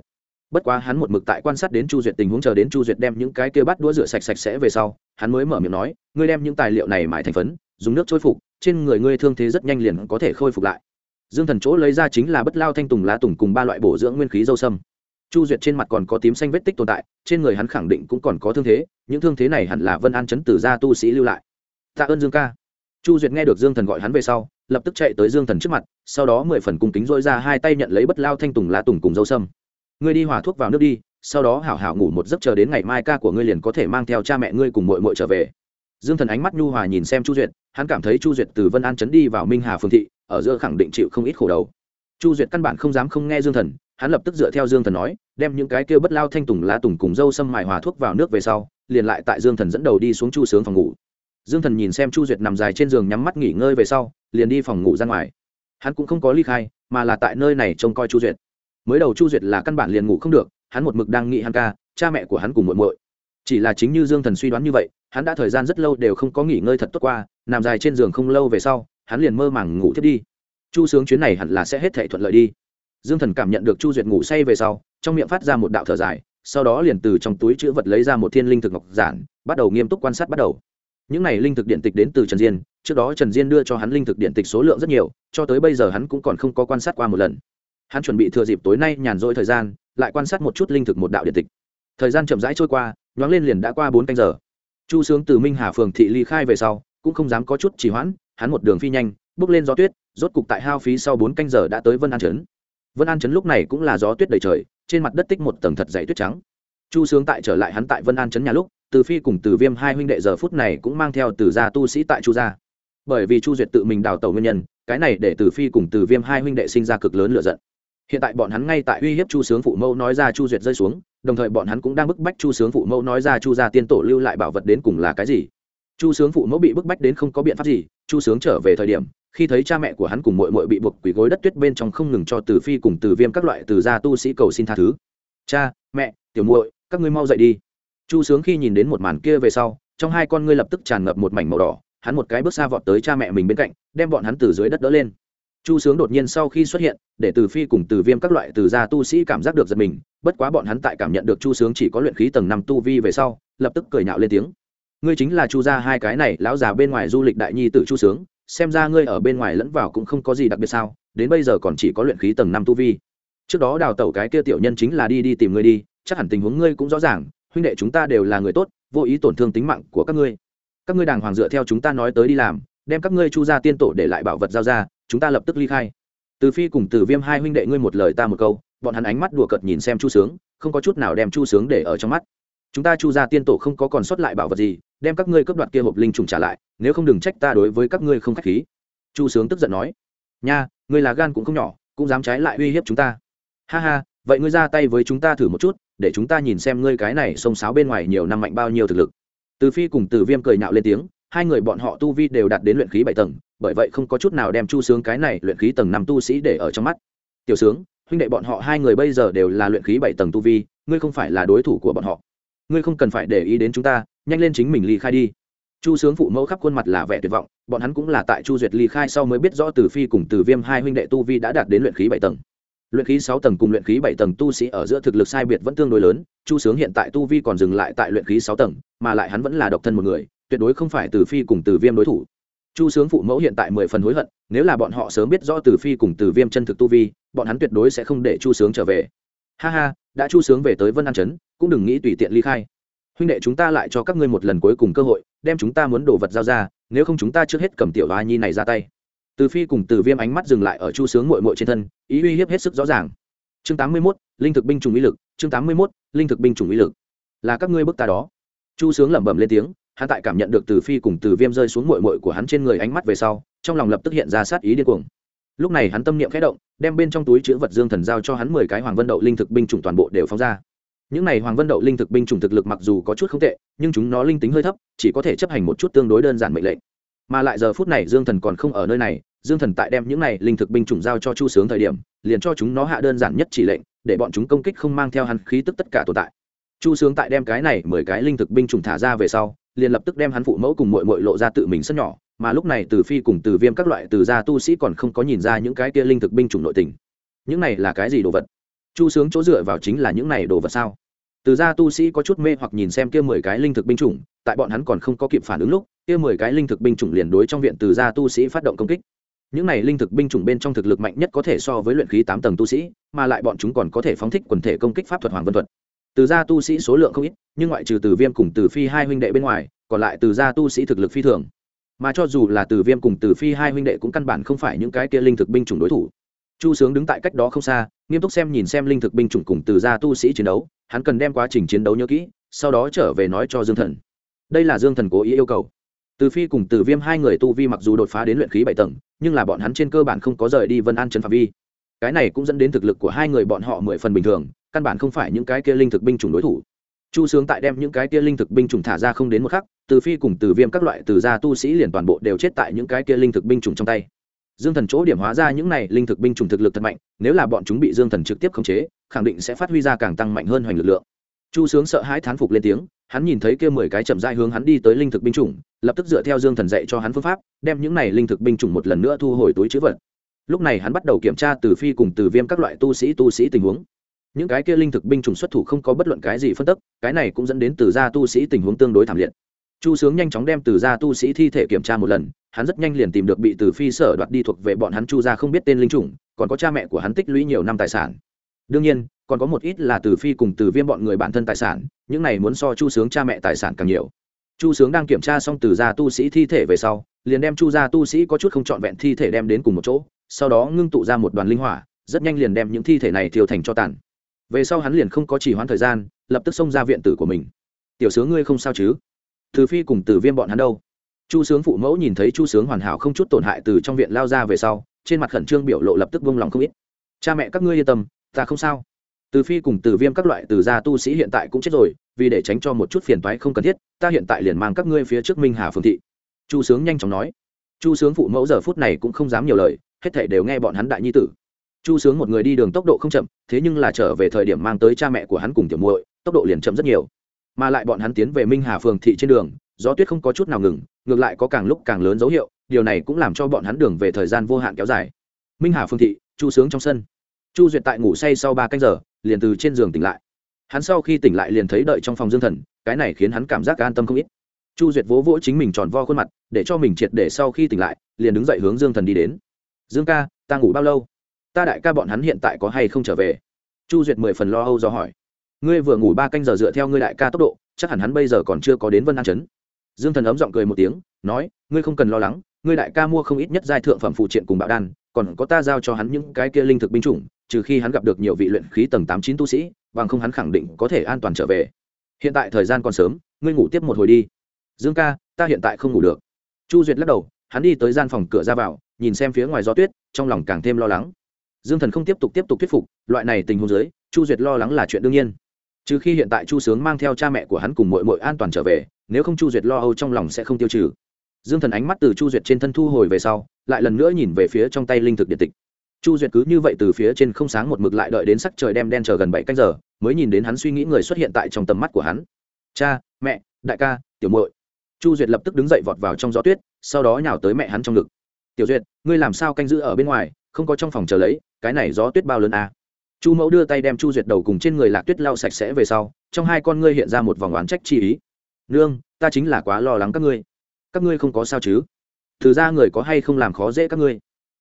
bất quá hắn một mực tại quan sát đến chu duyệt tình huống, chờ đến chu duyệt đem những cái kia bắt đũa rửa sạch sạch sẽ về sau, hắn mới mở miệng nói, ngươi đem những tài liệu này mãi thành phấn, dùng nước trôi phục, trên người ngươi thương thế rất nhanh liền có thể khôi phục lại. Dương thần chỗ lấy ra chính là bất lao thanh tùng, lá tùng cùng ba loại bổ dưỡng nguyên khí dâu sâm. Chu duyệt trên mặt còn có tím xanh vết tích tồn tại, trên người hắn khẳng định cũng còn có thương thế, những thương thế này hẳn là vân an chấn tử gia tu sĩ lưu lại. Tạ ơn dương ca. Chu duyệt nghe được dương thần gọi hắn về sau, lập tức chạy tới dương thần trước mặt, sau đó mười phần cung kính dội ra hai tay nhận lấy bất lao thanh tùng, lá tùng cùng dâu sâm ngươi đi hòa thuốc vào nước đi, sau đó hảo hảo ngủ một giấc chờ đến ngày mai ca của ngươi liền có thể mang theo cha mẹ ngươi cùng mội mội trở về. Dương thần ánh mắt nhu hòa nhìn xem chu duyệt, hắn cảm thấy chu duyệt từ vân an chấn đi vào minh hà phương thị, ở giữa khẳng định chịu không ít khổ đầu. Chu duyệt căn bản không dám không nghe dương thần, hắn lập tức dựa theo dương thần nói, đem những cái kêu bất lao thanh tùng lá tùng cùng dâu xâm mài hòa thuốc vào nước về sau, liền lại tại dương thần dẫn đầu đi xuống chu sướng phòng ngủ. Dương thần nhìn xem chu duyệt nằm dài trên giường nhắm mắt nghỉ ngơi về sau, liền đi phòng ngủ ra ngoài. Hắn cũng không có ly khai, mà là tại nơi này trông coi chu duyệt mới đầu chu duyệt là căn bản liền ngủ không được, hắn một mực đang nghĩ hắn ca, cha mẹ của hắn cùng muộn muội. Chỉ là chính như dương thần suy đoán như vậy, hắn đã thời gian rất lâu đều không có nghỉ ngơi thật tốt qua, nằm dài trên giường không lâu về sau, hắn liền mơ màng ngủ thiết đi. Chu sướng chuyến này hẳn là sẽ hết thể thuận lợi đi. Dương thần cảm nhận được chu duyệt ngủ say về sau, trong miệng phát ra một đạo thở dài, sau đó liền từ trong túi chữ vật lấy ra một thiên linh thực ngọc giản, bắt đầu nghiêm túc quan sát bắt đầu. Những này linh thực điện tịch đến từ trần diên, trước đó trần diên đưa cho hắn linh thực điện tịch số lượng rất nhiều, cho tới bây giờ hắn cũng còn không có quan sát qua một lần hắn chuẩn bị thừa dịp tối nay nhàn rỗi thời gian, lại quan sát một chút linh thực một đạo điện tịch. Thời gian chậm rãi trôi qua, nhoáng lên liền đã qua bốn canh giờ. Chu sướng từ minh hà phường thị ly khai về sau, cũng không dám có chút trì hoãn, hắn một đường phi nhanh, bước lên gió tuyết, rốt cục tại hao phí sau bốn canh giờ đã tới vân an trấn. Vân an trấn lúc này cũng là gió tuyết đầy trời, trên mặt đất tích một tầng thật dày tuyết trắng. Chu sướng tại trở lại hắn tại vân an trấn nhà lúc, từ phi cùng từ viêm hai huynh đệ giờ phút này cũng mang theo từ gia tu sĩ tại chu gia. Bởi vì chu duyệt tự mình đào tẩu nguyên nhân, cái này để từ phi cùng từ viêm hai huynh đệ sinh ra cực lớn lựa giận hiện tại bọn hắn ngay tại uy hiếp chu sướng phụ mẫu nói ra chu duyệt rơi xuống, đồng thời bọn hắn cũng đang bức bách chu sướng phụ mẫu nói ra chu gia tiên tổ lưu lại bảo vật đến cùng là cái gì. Chu sướng phụ mẫu bị bức bách đến không có biện pháp gì, chu sướng trở về thời điểm, khi thấy cha mẹ của hắn cùng mội mội bị buộc quỳ gối đất tuyết bên trong không ngừng cho từ phi cùng từ viêm các loại từ gia tu sĩ cầu xin tha thứ. Cha, mẹ, tiểu muội, các ngươi mau dậy đi. Chu sướng khi nhìn đến một màn kia về sau, trong hai con ngươi lập tức tràn ngập một mảnh màu đỏ, hắn một cái bước xa vọt tới cha mẹ mình bên cạnh, đem bọn hắn từ dưới đất đỡ lên chu sướng đột nhiên sau khi xuất hiện, để từ phi cùng từ viêm các loại từ gia tu sĩ cảm giác được giật mình, bất quá bọn hắn tại cảm nhận được chu sướng chỉ có luyện khí tầng năm tu vi về sau, lập tức cười nhạo lên tiếng. Ngươi chính là chu gia hai cái này lão già bên ngoài du lịch đại nhi t chu sướng, xem ra ngươi ở bên ngoài lẫn vào cũng không có gì đặc biệt sao, đến bây giờ còn chỉ có luyện khí tầng năm tu vi. Trước đó đào tẩu cái kia tiểu nhân chính là đi đi tìm ngươi đi, chắc hẳn tình huống ngươi cũng rõ ràng, huynh đệ chúng ta đều là người tốt, vô ý tổn thương tính mạng của các ngươi. Các ngươi đàng hoàng dựa theo chúng ta nói tới đi làm đem các ngươi chu gia tiên tổ để lại bảo vật giao ra, chúng ta lập tức ly khai. Từ phi cùng từ viêm hai huynh đệ ngươi một lời ta một câu, bọn hắn ánh mắt đùa cợt nhìn xem chu sướng, không có chút nào đem chu sướng để ở trong mắt. Chúng ta chu gia tiên tổ không có còn sót lại bảo vật gì, đem các ngươi cướp đoạt kia hộp linh trùng trả lại, nếu không đừng trách ta đối với các ngươi không khách khí. Chu sướng tức giận nói. Nha, ngươi là gan cũng không nhỏ, cũng dám trái lại uy hiếp chúng ta. Ha ha, vậy ngươi ra tay với chúng ta thử một chút, để chúng ta nhìn xem ngươi cái này xông xáo bên ngoài nhiều năm mạnh bao nhiêu thực lực. Từ phi cùng từ viêm cười nhạo lên tiếng hai người bọn họ tu vi đều đạt đến luyện khí bảy tầng, bởi vậy không có chút nào đem chu sướng cái này luyện khí tầng năm tu sĩ để ở trong mắt. Tiểu sướng, huynh đệ bọn họ hai người bây giờ đều là luyện khí bảy tầng tu vi, ngươi không phải là đối thủ của bọn họ. Ngươi không cần phải để ý đến chúng ta, nhanh lên chính mình ly khai đi. Chu sướng phụ mẫu khắp khuôn mặt là vẻ tuyệt vọng, bọn hắn cũng là tại chu duyệt ly khai sau mới biết rõ từ phi cùng từ viêm hai huynh đệ tu vi đã đạt đến luyện khí bảy tầng. Luyện khí sáu tầng cùng luyện khí bảy tầng tu sĩ ở giữa thực lực sai biệt vẫn tương đối lớn, chu sướng hiện tại tu vi còn dừng lại tại luyện khí sáu tầng, mà lại hắn vẫn là độc thân một người tuyệt đối không phải từ phi cùng từ viêm đối thủ. Chu sướng phụ mẫu hiện tại mười phần hối hận, nếu là bọn họ sớm biết rõ từ phi cùng từ viêm chân thực tu vi, bọn hắn tuyệt đối sẽ không để chu sướng trở về. Ha ha, đã chu sướng về tới vân an chấn cũng đừng nghĩ tùy tiện ly khai. Huynh đệ chúng ta lại cho các ngươi một lần cuối cùng cơ hội, đem chúng ta muốn đồ vật giao ra, nếu không chúng ta trước hết cầm tiểu hoa nhi này ra tay. Từ phi cùng từ viêm ánh mắt dừng lại ở chu sướng mội mội trên thân, ý uy hiếp hết sức rõ ràng. Chương tám mươi mốt, linh thực binh chủng uy lực, chương tám mươi mốt, linh thực binh chủng uy lực. Là các ngươi bức ta đó. Chu sướng lẩm bẩm lên tiếng hắn tại cảm nhận được từ phi cùng từ viêm rơi xuống mội mội của hắn trên người ánh mắt về sau, trong lòng lập tức hiện ra sát ý điên cuồng. Lúc này hắn tâm niệm khẽ động, đem bên trong túi chữ vật dương thần giao cho hắn mười cái hoàng vân đậu linh thực binh chủng toàn bộ đều phóng ra. Những này hoàng vân đậu linh thực binh chủng thực lực mặc dù có chút không tệ, nhưng chúng nó linh tính hơi thấp, chỉ có thể chấp hành một chút tương đối đơn giản mệnh lệnh. Mà lại giờ phút này dương thần còn không ở nơi này, dương thần tại đem những này linh thực binh chủng giao cho chu sướng thời điểm, liền cho chúng nó hạ đơn giản nhất chỉ lệnh, để bọn chúng công kích không mang theo hắn khí tức tất cả tồn tại. Chu sướng tại đem cái này mười cái linh thực binh chủng thả ra về sau liền lập tức đem hắn phụ mẫu cùng mội mội lộ ra tự mình sân nhỏ, mà lúc này từ phi cùng từ viêm các loại từ gia tu sĩ còn không có nhìn ra những cái kia linh thực binh chủng nội tình. Những này là cái gì đồ vật? Chu sướng chỗ dựa vào chính là những này đồ vật sao? Từ gia tu sĩ có chút mê hoặc nhìn xem kia mười cái linh thực binh chủng, tại bọn hắn còn không có kịp phản ứng lúc, kia mười cái linh thực binh chủng liền đối trong viện từ gia tu sĩ phát động công kích. Những này linh thực binh chủng bên trong thực lực mạnh nhất có thể so với luyện khí tám tầng tu sĩ, mà lại bọn chúng còn có thể phóng thích quần thể công kích pháp thuật hoàng vân thuật từ gia tu sĩ số lượng không ít, nhưng ngoại trừ từ viêm cùng từ phi hai huynh đệ bên ngoài, còn lại từ gia tu sĩ thực lực phi thường. Mà cho dù là từ viêm cùng từ phi hai huynh đệ cũng căn bản không phải những cái kia linh thực binh chủng đối thủ. Chu sướng đứng tại cách đó không xa, nghiêm túc xem nhìn xem linh thực binh chủng cùng từ gia tu sĩ chiến đấu, hắn cần đem quá trình chiến đấu nhớ kỹ, sau đó trở về nói cho dương thần. Đây là dương thần cố ý yêu cầu. Từ phi cùng từ viêm hai người tu vi mặc dù đột phá đến luyện khí bảy tầng, nhưng là bọn hắn trên cơ bản không có rời đi vân an trần phạm vi. Cái này cũng dẫn đến thực lực của hai người bọn họ mười phần bình thường căn bản không phải những cái kia linh thực binh chủng đối thủ. Chu sướng tại đem những cái kia linh thực binh chủng thả ra không đến một khắc, từ phi cùng từ viêm các loại từ gia tu sĩ liền toàn bộ đều chết tại những cái kia linh thực binh chủng trong tay. Dương thần chỗ điểm hóa ra những này linh thực binh chủng thực lực thật mạnh, nếu là bọn chúng bị dương thần trực tiếp khống chế, khẳng định sẽ phát huy ra càng tăng mạnh hơn hoành lực lượng. Chu sướng sợ hãi thán phục lên tiếng, hắn nhìn thấy kia mười cái chậm dai hướng hắn đi tới linh thực binh chủng, lập tức dựa theo dương thần dạy cho hắn phương pháp, đem những này linh thực binh chủng một lần nữa thu hồi túi chữ vật. Lúc này hắn bắt đầu kiểm tra từ phi cùng từ viêm các loại tu sĩ tu sĩ tình huống những cái kia linh thực binh chủng xuất thủ không có bất luận cái gì phân tức, cái này cũng dẫn đến từ gia tu sĩ tình huống tương đối thảm liệt. Chu sướng nhanh chóng đem từ gia tu sĩ thi thể kiểm tra một lần, hắn rất nhanh liền tìm được bị từ phi sở đoạt đi thuộc về bọn hắn chu gia không biết tên linh chủng, còn có cha mẹ của hắn tích lũy nhiều năm tài sản. Đương nhiên, còn có một ít là từ phi cùng từ viêm bọn người bản thân tài sản, những này muốn so chu sướng cha mẹ tài sản càng nhiều. Chu sướng đang kiểm tra xong từ gia tu sĩ thi thể về sau, liền đem chu gia tu sĩ có chút không trọn vẹn thi thể đem đến cùng một chỗ, sau đó ngưng tụ ra một đoàn linh hỏa, rất nhanh liền đem những thi thể này thiêu thành cho tàn về sau hắn liền không có chỉ hoãn thời gian, lập tức xông ra viện tử của mình. Tiểu sướng ngươi không sao chứ? Từ phi cùng từ viêm bọn hắn đâu? Chu sướng phụ mẫu nhìn thấy chu sướng hoàn hảo không chút tổn hại từ trong viện lao ra về sau, trên mặt khẩn trương biểu lộ lập tức vung lòng không ít. Cha mẹ các ngươi yên tâm, ta không sao. Từ phi cùng từ viêm các loại từ gia tu sĩ hiện tại cũng chết rồi, vì để tránh cho một chút phiền toái không cần thiết, ta hiện tại liền mang các ngươi phía trước minh hà phương thị. Chu sướng nhanh chóng nói. Chu sướng phụ mẫu giờ phút này cũng không dám nhiều lời, hết thể đều nghe bọn hắn đại nhi tử chu sướng một người đi đường tốc độ không chậm, thế nhưng là trở về thời điểm mang tới cha mẹ của hắn cùng tiểu muội, tốc độ liền chậm rất nhiều. Mà lại bọn hắn tiến về minh hà phường thị trên đường, gió tuyết không có chút nào ngừng, ngược lại có càng lúc càng lớn dấu hiệu, điều này cũng làm cho bọn hắn đường về thời gian vô hạn kéo dài. Minh hà phương thị, chu sướng trong sân. Chu duyệt tại ngủ say sau ba canh giờ, liền từ trên giường tỉnh lại. Hắn sau khi tỉnh lại liền thấy đợi trong phòng dương thần, cái này khiến hắn cảm giác an tâm không ít. Chu duyệt vỗ vỗ chính mình tròn vo khuôn mặt, để cho mình triệt để sau khi tỉnh lại, liền đứng dậy hướng dương thần đi đến. Dương ca, ta ngủ bao lâu? Ta đại ca bọn hắn hiện tại có hay không trở về? Chu duyệt mười phần lo âu do hỏi. Ngươi vừa ngủ ba canh giờ dựa theo ngươi đại ca tốc độ, chắc hẳn hắn bây giờ còn chưa có đến vân an chấn dương thần ấm giọng cười một tiếng, nói, ngươi không cần lo lắng, ngươi đại ca mua không ít nhất giai thượng phẩm phụ triện cùng bạo đan, còn có ta giao cho hắn những cái kia linh thực binh chủng, trừ khi hắn gặp được nhiều vị luyện khí tầng tám chín tu sĩ, bằng không hắn khẳng định có thể an toàn trở về. Hiện tại thời gian còn sớm, ngươi ngủ tiếp một hồi đi. Dương ca, ta hiện tại không ngủ được. Chu duyệt lắc đầu, hắn đi tới gian phòng cửa ra vào, nhìn xem phía ngoài gió tuyết, trong lòng càng thêm lo lắng dương thần không tiếp tục tiếp tục thuyết phục, loại này tình huống dưới, chu duyệt lo lắng là chuyện đương nhiên. Trừ khi hiện tại chu sướng mang theo cha mẹ của hắn cùng mội mội an toàn trở về, nếu không chu duyệt lo âu trong lòng sẽ không tiêu trừ. Dương thần ánh mắt từ chu duyệt trên thân thu hồi về sau, lại lần nữa nhìn về phía trong tay linh thực điện tịch. Chu duyệt cứ như vậy từ phía trên không sáng một mực lại đợi đến sắc trời đem đen chờ gần bảy canh giờ, mới nhìn đến hắn suy nghĩ người xuất hiện tại trong tầm mắt của hắn. Cha, mẹ, đại ca, tiểu muội. Chu duyệt lập tức đứng dậy vọt vào trong gió tuyết, sau đó nhào tới mẹ hắn trong ngực. Tiểu duyệt, ngươi làm sao canh giữ ở bên ngoài? Không có trong phòng chờ lấy, cái này gió tuyết bao lớn à. chu mẫu đưa tay đem chu duyệt đầu cùng trên người lạc tuyết lau sạch sẽ về sau, trong hai con ngươi hiện ra một vòng oán trách chi ý. Nương, ta chính là quá lo lắng các ngươi. Các ngươi không có sao chứ? Thử ra người có hay không làm khó dễ các ngươi?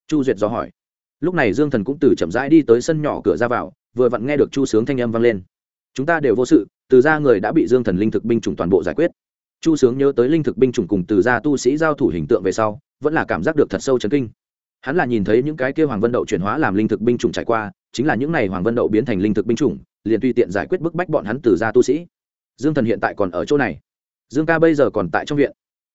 Chu duyệt dò hỏi. Lúc này dương thần cũng từ chậm rãi đi tới sân nhỏ cửa ra vào, vừa vặn nghe được chu sướng thanh âm vang lên. Chúng ta đều vô sự, từ ra người đã bị dương thần linh thực binh chủng toàn bộ giải quyết. Chu sướng nhớ tới linh thực binh chủng cùng từ ra tu sĩ giao thủ hình tượng về sau, vẫn là cảm giác được thật sâu chấn kinh hắn là nhìn thấy những cái kia hoàng vân đậu chuyển hóa làm linh thực binh chủng trải qua chính là những n à y hoàng vân đậu biến thành linh thực binh chủng liền tùy tiện giải quyết bức bách bọn hắn từ ra tu sĩ. Dương thần hiện tại còn ở chỗ này. Dương ca bây giờ còn tại trong viện.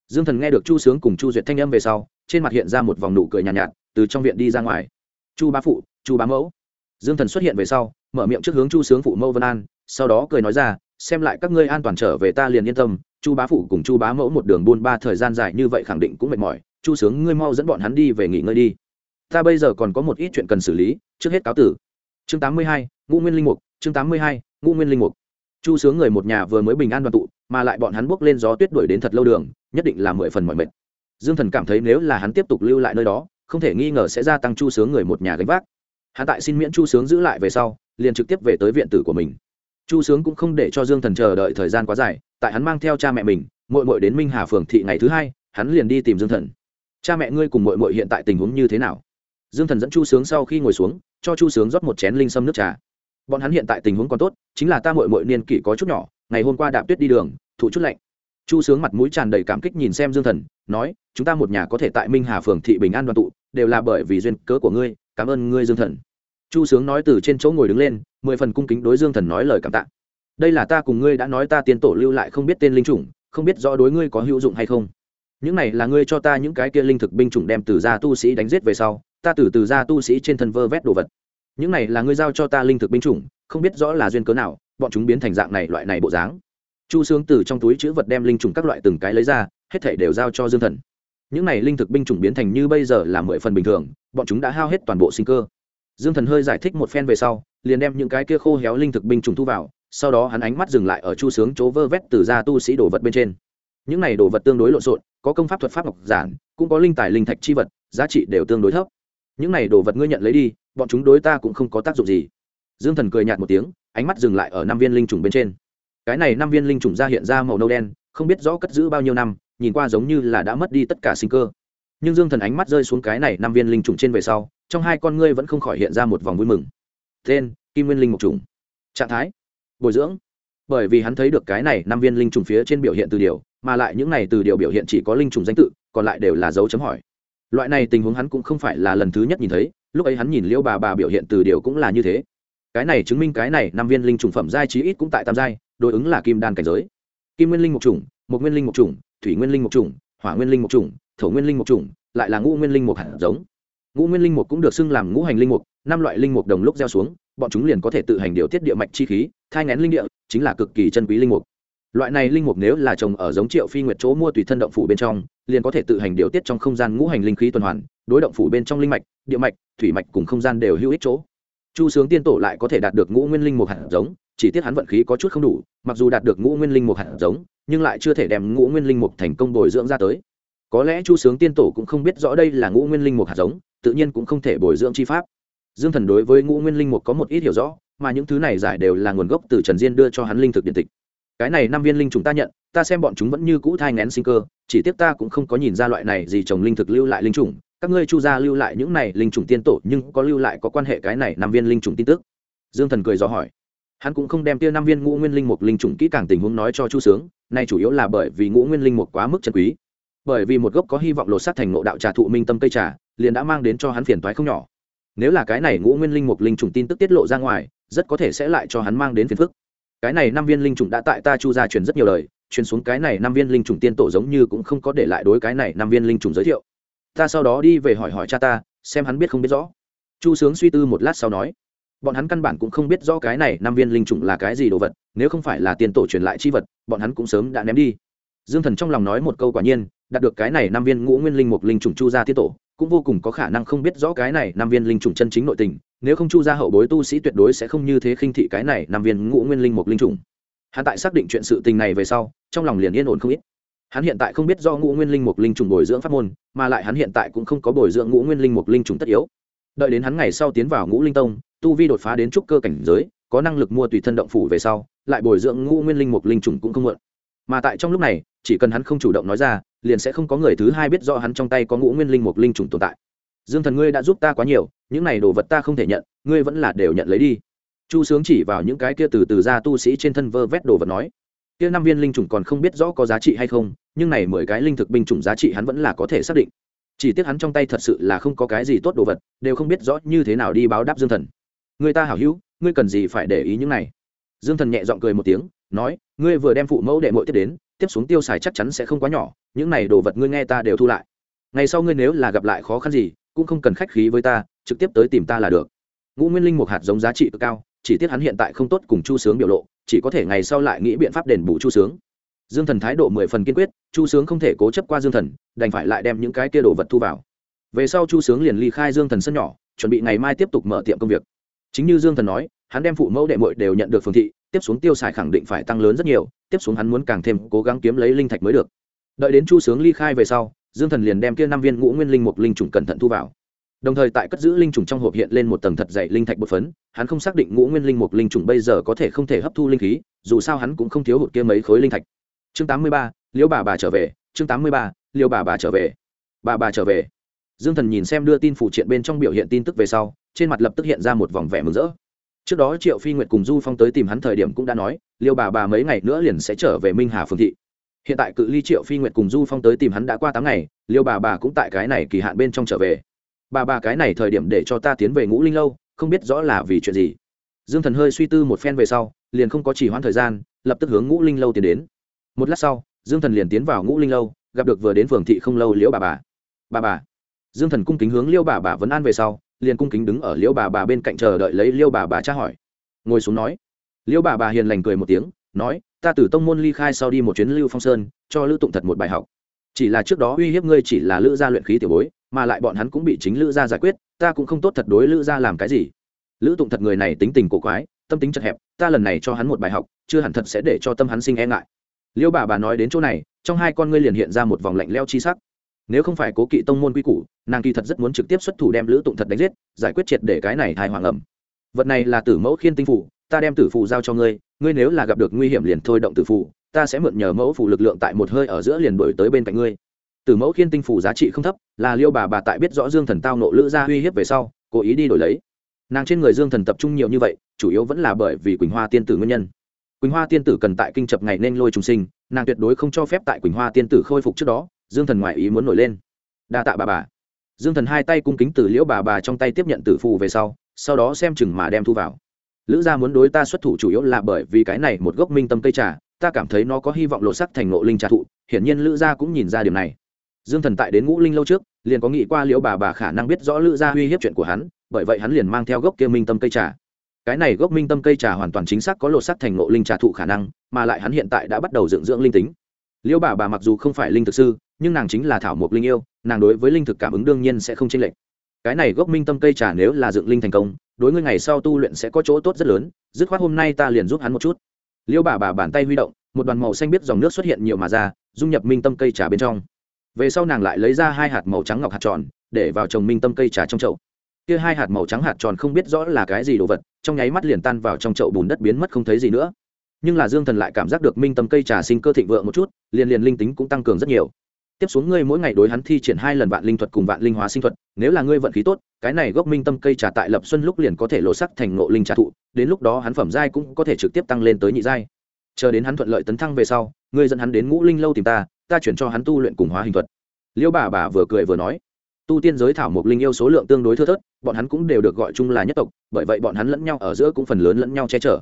Dương thần nghe được chu sướng cùng chu duyệt thanh âm về sau trên mặt hiện ra một vòng nụ cười nhàn nhạt, nhạt từ trong viện đi ra ngoài. Chu bá phụ chu bá mẫu. Dương thần xuất hiện về sau mở miệng trước hướng chu sướng phụ mẫu vân an sau đó cười nói ra xem lại các ngươi an toàn trở về ta liền yên tâm chu bá phụ cùng chu bá mẫu một đường buôn ba thời gian dài như vậy khẳng định cũng mệt mỏi chu sướng, ngươi mau dẫn bọn hắn đi về nghỉ ngơi đi. Ta bây giờ còn có một ít chuyện cần xử lý, trước hết cáo tử. Chương tám mươi hai, ngũ nguyên linh mục, chương tám mươi hai, ngũ nguyên linh mục. Chu sướng người một nhà vừa mới bình an đoàn tụ, mà lại bọn hắn bước lên gió tuyết đuổi đến thật lâu đường, nhất định là mười phần mọi mệt. Dương thần cảm thấy nếu là hắn tiếp tục lưu lại nơi đó, không thể nghi ngờ sẽ gia tăng chu sướng người một nhà gánh vác. Hắn tại xin miễn chu sướng giữ lại về sau, liền trực tiếp về tới viện tử của mình. Chu sướng cũng không để cho dương thần chờ đợi thời gian quá dài, tại hắn mang theo cha mẹ mình mội mội đến minh hà phường thị ngày thứ hai, hắn liền đi tìm dương thần cha mẹ ngươi cùng mội mội hiện tại tình huống như thế nào? Dương thần dẫn chu sướng sau khi ngồi xuống, cho chu sướng rót một chén linh sâm nước trà. Bọn hắn hiện tại tình huống còn tốt, chính là ta mội mội niên kỷ có chút nhỏ, ngày hôm qua đạp tuyết đi đường, thụ chút lạnh. Chu sướng mặt mũi tràn đầy cảm kích nhìn xem dương thần, nói, chúng ta một nhà có thể tại minh hà phường thị bình an đoàn tụ, đều là bởi vì duyên cớ của ngươi, cảm ơn ngươi dương thần. Chu sướng nói từ trên chỗ ngồi đứng lên, mười phần cung kính đối dương thần nói lời cảm tạ. Đây là ta cùng ngươi đã nói ta tiên tổ lưu lại không biết tên linh chủng, không biết rõ đối ngươi có hữu dụng hay không những này là ngươi cho ta những cái kia linh thực binh chủng đem từ gia tu sĩ đánh giết về sau, ta từ từ gia tu sĩ trên thân vơ vét đồ vật. Những này là ngươi giao cho ta linh thực binh chủng, không biết rõ là duyên cớ nào, bọn chúng biến thành dạng này loại này bộ dáng. Chu sướng từ trong túi chữ vật đem linh trùng các loại từng cái lấy ra, hết thể đều giao cho dương thần. Những này linh thực binh chủng biến thành như bây giờ là mười phần bình thường, bọn chúng đã hao hết toàn bộ sinh cơ. Dương thần hơi giải thích một phen về sau, liền đem những cái kia khô héo linh thực binh chủng thu vào, sau đó hắn ánh mắt dừng lại ở chu sướng chỗ vơ vét từ ra tu sĩ đồ vật bên trên. Những này đồ vật tương đối lộn xộn có công pháp thuật pháp ngọc giản, cũng có linh tài linh thạch chi vật, giá trị đều tương đối thấp. Những này đồ vật ngươi nhận lấy đi, bọn chúng đối ta cũng không có tác dụng gì. Dương thần cười nhạt một tiếng, ánh mắt dừng lại ở năm viên linh trùng bên trên. Cái này năm viên linh trùng ra hiện ra màu nâu đen, không biết rõ cất giữ bao nhiêu năm, nhìn qua giống như là đã mất đi tất cả sinh cơ. Nhưng dương thần ánh mắt rơi xuống cái này năm viên linh trùng trên về sau, trong hai con ngươi vẫn không khỏi hiện ra một vòng vui mừng. Tên, kim nguyên linh mục trùng. Trạng thái, bồi dưỡng. Bởi vì hắn thấy được cái này năm viên linh trùng phía trên biểu hiện từ điều mà lại những này từ điều biểu hiện chỉ có linh trùng danh tự, còn lại đều là dấu chấm hỏi. Loại này tình huống hắn cũng không phải là lần thứ nhất nhìn thấy, lúc ấy hắn nhìn liêu bà bà biểu hiện từ điều cũng là như thế. Cái này chứng minh cái này năm viên linh trùng phẩm giai trí ít cũng tại tam giai, đối ứng là kim đan cảnh giới. Kim nguyên linh một chủng một nguyên linh một chủng thủy nguyên linh một chủng hỏa nguyên linh một chủng thổ nguyên linh một chủng lại là ngũ nguyên linh một hạt giống. Ngũ nguyên linh một cũng được xưng làm ngũ hành linh mục, năm loại linh mục đồng lúc gieo xuống, bọn chúng liền có thể tự hành điều tiết địa mạch chi khí, thai ngén linh địa, chính là cực kỳ chân quý linh mục loại này linh mục nếu là trồng ở giống triệu phi nguyệt chỗ mua tùy thân động phủ bên trong, liền có thể tự hành điều tiết trong không gian ngũ hành linh khí tuần hoàn, đối động phủ bên trong linh mạch, địa mạch, thủy mạch cùng không gian đều hữu ích chỗ. Chu sướng tiên tổ lại có thể đạt được ngũ nguyên linh mục hạt giống, chỉ tiếc hắn vận khí có chút không đủ, mặc dù đạt được ngũ nguyên linh mục hạt giống, nhưng lại chưa thể đem ngũ nguyên linh mục thành công bồi dưỡng ra tới. Có lẽ chu sướng tiên tổ cũng không biết rõ đây là ngũ nguyên linh mục hạt giống, tự nhiên cũng không thể bồi dưỡng chi pháp. Dương thần đối với ngũ nguyên linh mục có một ít hiểu rõ, mà những thứ này giải đều là nguồn gốc từ trần diên đưa cho hắn linh thực điện tịch cái này năm viên linh trùng ta nhận, ta xem bọn chúng vẫn như cũ thai ngén sinh cơ, chỉ tiếc ta cũng không có nhìn ra loại này gì trồng linh thực lưu lại linh trùng. các ngươi chu gia lưu lại những này linh trùng tiên tổ, nhưng có lưu lại có quan hệ cái này năm viên linh trùng tin tức? Dương thần cười gió hỏi. Hắn cũng không đem tia năm viên ngũ nguyên linh mục linh trùng kỹ càng tình huống nói cho chu sướng, nay chủ yếu là bởi vì ngũ nguyên linh mục quá mức chân quý. Bởi vì một gốc có hy vọng lột xác thành ngộ đạo trà thụ minh tâm cây trà, liền đã mang đến cho hắn phiền toái không nhỏ. Nếu là cái này ngũ nguyên linh mục linh trùng tin tức tiết lộ ra ngoài, rất có thể sẽ lại cho hắn mang đến phiền phức cái này năm viên linh trùng đã tại ta chu gia truyền rất nhiều lời, truyền xuống cái này năm viên linh trùng tiên tổ giống như cũng không có để lại đối cái này năm viên linh trùng giới thiệu. Ta sau đó đi về hỏi hỏi cha ta, xem hắn biết không biết rõ. Chu sướng suy tư một lát sau nói, bọn hắn căn bản cũng không biết rõ cái này năm viên linh trùng là cái gì đồ vật, nếu không phải là tiên tổ truyền lại chi vật, bọn hắn cũng sớm đã ném đi. Dương thần trong lòng nói một câu quả nhiên, đạt được cái này năm viên ngũ nguyên linh mục linh trùng chu gia tiên tổ, cũng vô cùng có khả năng không biết rõ cái này năm viên linh trùng chân chính nội tình nếu không chu ra hậu bối tu sĩ tuyệt đối sẽ không như thế khinh thị cái này nằm viên ngũ nguyên linh mục linh trùng. Hắn tại xác định chuyện sự tình này về sau, trong lòng liền yên ổn không ít. Hắn hiện tại không biết do ngũ nguyên linh mục linh trùng bồi dưỡng pháp môn, mà lại hắn hiện tại cũng không có bồi dưỡng ngũ nguyên linh mục linh trùng tất yếu. Đợi đến hắn ngày sau tiến vào ngũ linh tông, tu vi đột phá đến trúc cơ cảnh giới, có năng lực mua tùy thân động phủ về sau, lại bồi dưỡng ngũ nguyên linh mục linh trùng cũng không mượn mà tại trong lúc này, chỉ cần hắn không chủ động nói ra, liền sẽ không có người thứ hai biết rõ hắn trong tay có ngũ nguyên linh mục linh trùng tồn tại. Dương thần ngươi đã giúp ta quá nhiều những này đồ vật ta không thể nhận, ngươi vẫn là đều nhận lấy đi. Chu sướng chỉ vào những cái kia từ từ ra tu sĩ trên thân vơ vét đồ vật nói, kia năm viên linh trùng còn không biết rõ có giá trị hay không, nhưng này mười cái linh thực binh chủng giá trị hắn vẫn là có thể xác định. Chỉ tiếc hắn trong tay thật sự là không có cái gì tốt đồ vật, đều không biết rõ như thế nào đi báo đáp dương thần. Người ta hảo hữu, ngươi cần gì phải để ý những này? Dương thần nhẹ g i ọ n g cười một tiếng, nói, ngươi vừa đem phụ mẫu đệ mội tiếp đến, tiếp xuống tiêu xài chắc chắn sẽ không quá nhỏ, những này đồ vật ngươi nghe ta đều thu lại. Ngày sau ngươi nếu là gặp lại khó khăn gì, cũng không cần khách khí với ta trực tiếp tới tìm ta là được. Ngũ nguyên linh một hạt giống giá trị cực cao, chỉ tiếc hắn hiện tại không tốt cùng chu sướng biểu lộ, chỉ có thể ngày sau lại nghĩ biện pháp đền bù chu sướng. Dương thần thái độ mười phần kiên quyết, chu sướng không thể cố chấp qua dương thần, đành phải lại đem những cái kia đồ vật thu vào. Về sau chu sướng liền ly khai dương thần sân nhỏ, chuẩn bị ngày mai tiếp tục mở tiệm công việc. Chính như dương thần nói, hắn đem phụ mẫu đệ mội đều nhận được phương thị, tiếp xuống tiêu xài khẳng định phải tăng lớn rất nhiều, tiếp xuống hắn muốn càng thêm cố gắng kiếm lấy linh thạch mới được. Đợi đến chu sướng ly khai về sau, dương thần liền đem kia năm viên ngũ nguyên linh mục linh trùng cẩn thận thu vào đồng thời tại cất giữ linh trùng trong hộp hiện lên một tầng thật dày linh thạch bột phấn, hắn không xác định ngũ nguyên linh mục linh trùng bây giờ có thể không thể hấp thu linh khí, dù sao hắn cũng không thiếu hụt kia mấy khối linh thạch. Chương tám mươi ba liễu bà bà trở về, chương tám mươi ba liễu bà bà trở về. Bà bà trở về. Dương thần nhìn xem đưa tin phụ triện bên trong biểu hiện tin tức về sau, trên mặt lập tức hiện ra một vòng vẻ mừng rỡ. Trước đó triệu phi nguyệt cùng du phong tới tìm hắn thời điểm cũng đã nói, liêu bà bà mấy ngày nữa liền sẽ trở về minh hà phương thị. Hiện tại cự ly triệu phi nguyệt cùng du phong tới tìm hắn đã qua tám ngày, liêu bà bà cũng tại cái này kỳ hạn bên trong trở về bà bà cái này thời điểm để cho ta tiến về ngũ linh lâu, không biết rõ là vì chuyện gì. Dương thần hơi suy tư một phen về sau, liền không có chỉ hoãn thời gian, lập tức hướng ngũ linh lâu tiến đến. Một lát sau, dương thần liền tiến vào ngũ linh lâu, gặp được vừa đến phường thị không lâu liễu bà bà. Bà bà. Dương thần cung kính hướng liễu bà bà vấn an về sau, liền cung kính đứng ở liễu bà bà bên cạnh chờ đợi lấy liễu bà bà tra hỏi. Ngồi xuống nói. Liễu bà bà hiền lành cười một tiếng, nói, ta từ tông môn ly khai sau đi một chuyến lưu phong sơn, cho lữ tụng thật một bài học. Chỉ là trước đó uy hiếp ngươi chỉ là lữ gia luyện khí tiểu bối mà lại bọn hắn cũng bị chính lữ gia giải quyết, ta cũng không tốt thật đối lữ gia làm cái gì. Lữ tụng thật người này tính tình cổ quái, tâm tính chật hẹp, ta lần này cho hắn một bài học, chưa hẳn thật sẽ để cho tâm hắn sinh e ngại. Liêu bà bà nói đến chỗ này, trong hai con ngươi liền hiện ra một vòng lạnh leo chi sắc. Nếu không phải cố kỵ tông môn quy củ, nàng kỳ thật rất muốn trực tiếp xuất thủ đem lữ tụng thật đánh giết, giải quyết triệt để cái này thai hoàng ẩm. Vật này là tử mẫu khiên tinh phủ ta đem tử phù giao cho ngươi ngươi nếu là gặp được nguy hiểm liền thôi động tử phù, ta sẽ mượn nhờ mẫu phụ lực lượng tại một hơi ở giữa liền đổi tới bên cạnh ngươi tử mẫu khiên tinh phủ giá trị không thấp, là liêu bà bà tại biết rõ dương thần tao nộ lữ ra uy hiếp về sau, cố ý đi đổi lấy. Nàng trên người dương thần tập trung nhiều như vậy, chủ yếu vẫn là bởi vì quỳnh hoa tiên tử nguyên nhân. Quỳnh hoa tiên tử cần tại kinh chập ngày nên lôi trùng sinh, nàng tuyệt đối không cho phép tại quỳnh hoa tiên tử khôi phục trước đó, dương thần ngoại ý muốn nổi lên. Đa tạ bà bà. Dương thần hai tay cung kính từ liễu bà bà trong tay tiếp nhận tử phù về sau sau đó xem chừng mà đem thu vào. Lữ gia muốn đối ta xuất thủ chủ yếu là bởi vì cái này một gốc minh tâm cây trà, ta cảm thấy nó có hy vọng lộ sắc thành ngộ linh trà thụ, hiển nhiên lữ gia cũng nhìn ra điểm này dương thần tại đến ngũ linh lâu trước, liền có nghĩ qua liễu bà bà khả năng biết rõ lữ gia uy hiếp chuyện của hắn, bởi vậy hắn liền mang theo gốc kia minh tâm cây trà. Cái này gốc minh tâm cây trà hoàn toàn chính xác có lộ sắc thành ngộ linh trà thụ khả năng, mà lại hắn hiện tại đã bắt đầu dựng dưỡng linh tính. Liễu bà bà mặc dù không phải linh thực sư, nhưng nàng chính là thảo mộc linh yêu, nàng đối với linh thực cảm ứng đương nhiên sẽ không chênh lệch. Cái này gốc minh tâm cây trà nếu là dựng linh thành công, đối ngươi ngày sau tu luyện sẽ có chỗ tốt rất lớn, dứt khoát hôm nay ta liền giúp hắn một chút. Liêu bà bà bàn tay huy động, một đoàn màu xanh biết dòng nước xuất hiện nhiều mà ra, dung nhập minh tâm cây trà bên trong về sau nàng lại lấy ra hai hạt màu trắng ngọc hạt tròn, để vào trồng minh tâm cây trà trong chậu. Kia hai hạt màu trắng hạt tròn không biết rõ là cái gì đồ vật, trong nháy mắt liền tan vào trong chậu bùn đất biến mất không thấy gì nữa. Nhưng là dương thần lại cảm giác được minh tâm cây trà sinh cơ thịnh vượng một chút, liền liền linh tính cũng tăng cường rất nhiều. Tiếp xuống ngươi mỗi ngày đối hắn thi triển hai lần vạn linh thuật cùng vạn linh hóa sinh thuật, nếu là ngươi vận khí tốt, cái này gốc minh tâm cây trà tại lập xuân lúc liền có thể lộ sắc thành ngộ linh trà thụ, đến lúc đó hắn phẩm giai cũng có thể trực tiếp tăng lên tới nhị giai chờ đến hắn thuận lợi tấn thăng về sau, ngươi dẫn hắn đến ngũ linh lâu tìm ta ta chuyển cho hắn tu luyện cùng hóa hình thuật. Liêu bà bà vừa cười vừa nói. Tu tiên giới thảo mộc linh yêu số lượng tương đối thưa thớt, bọn hắn cũng đều được gọi chung là nhất tộc, bởi vậy bọn hắn lẫn nhau ở giữa cũng phần lớn lẫn nhau che chở.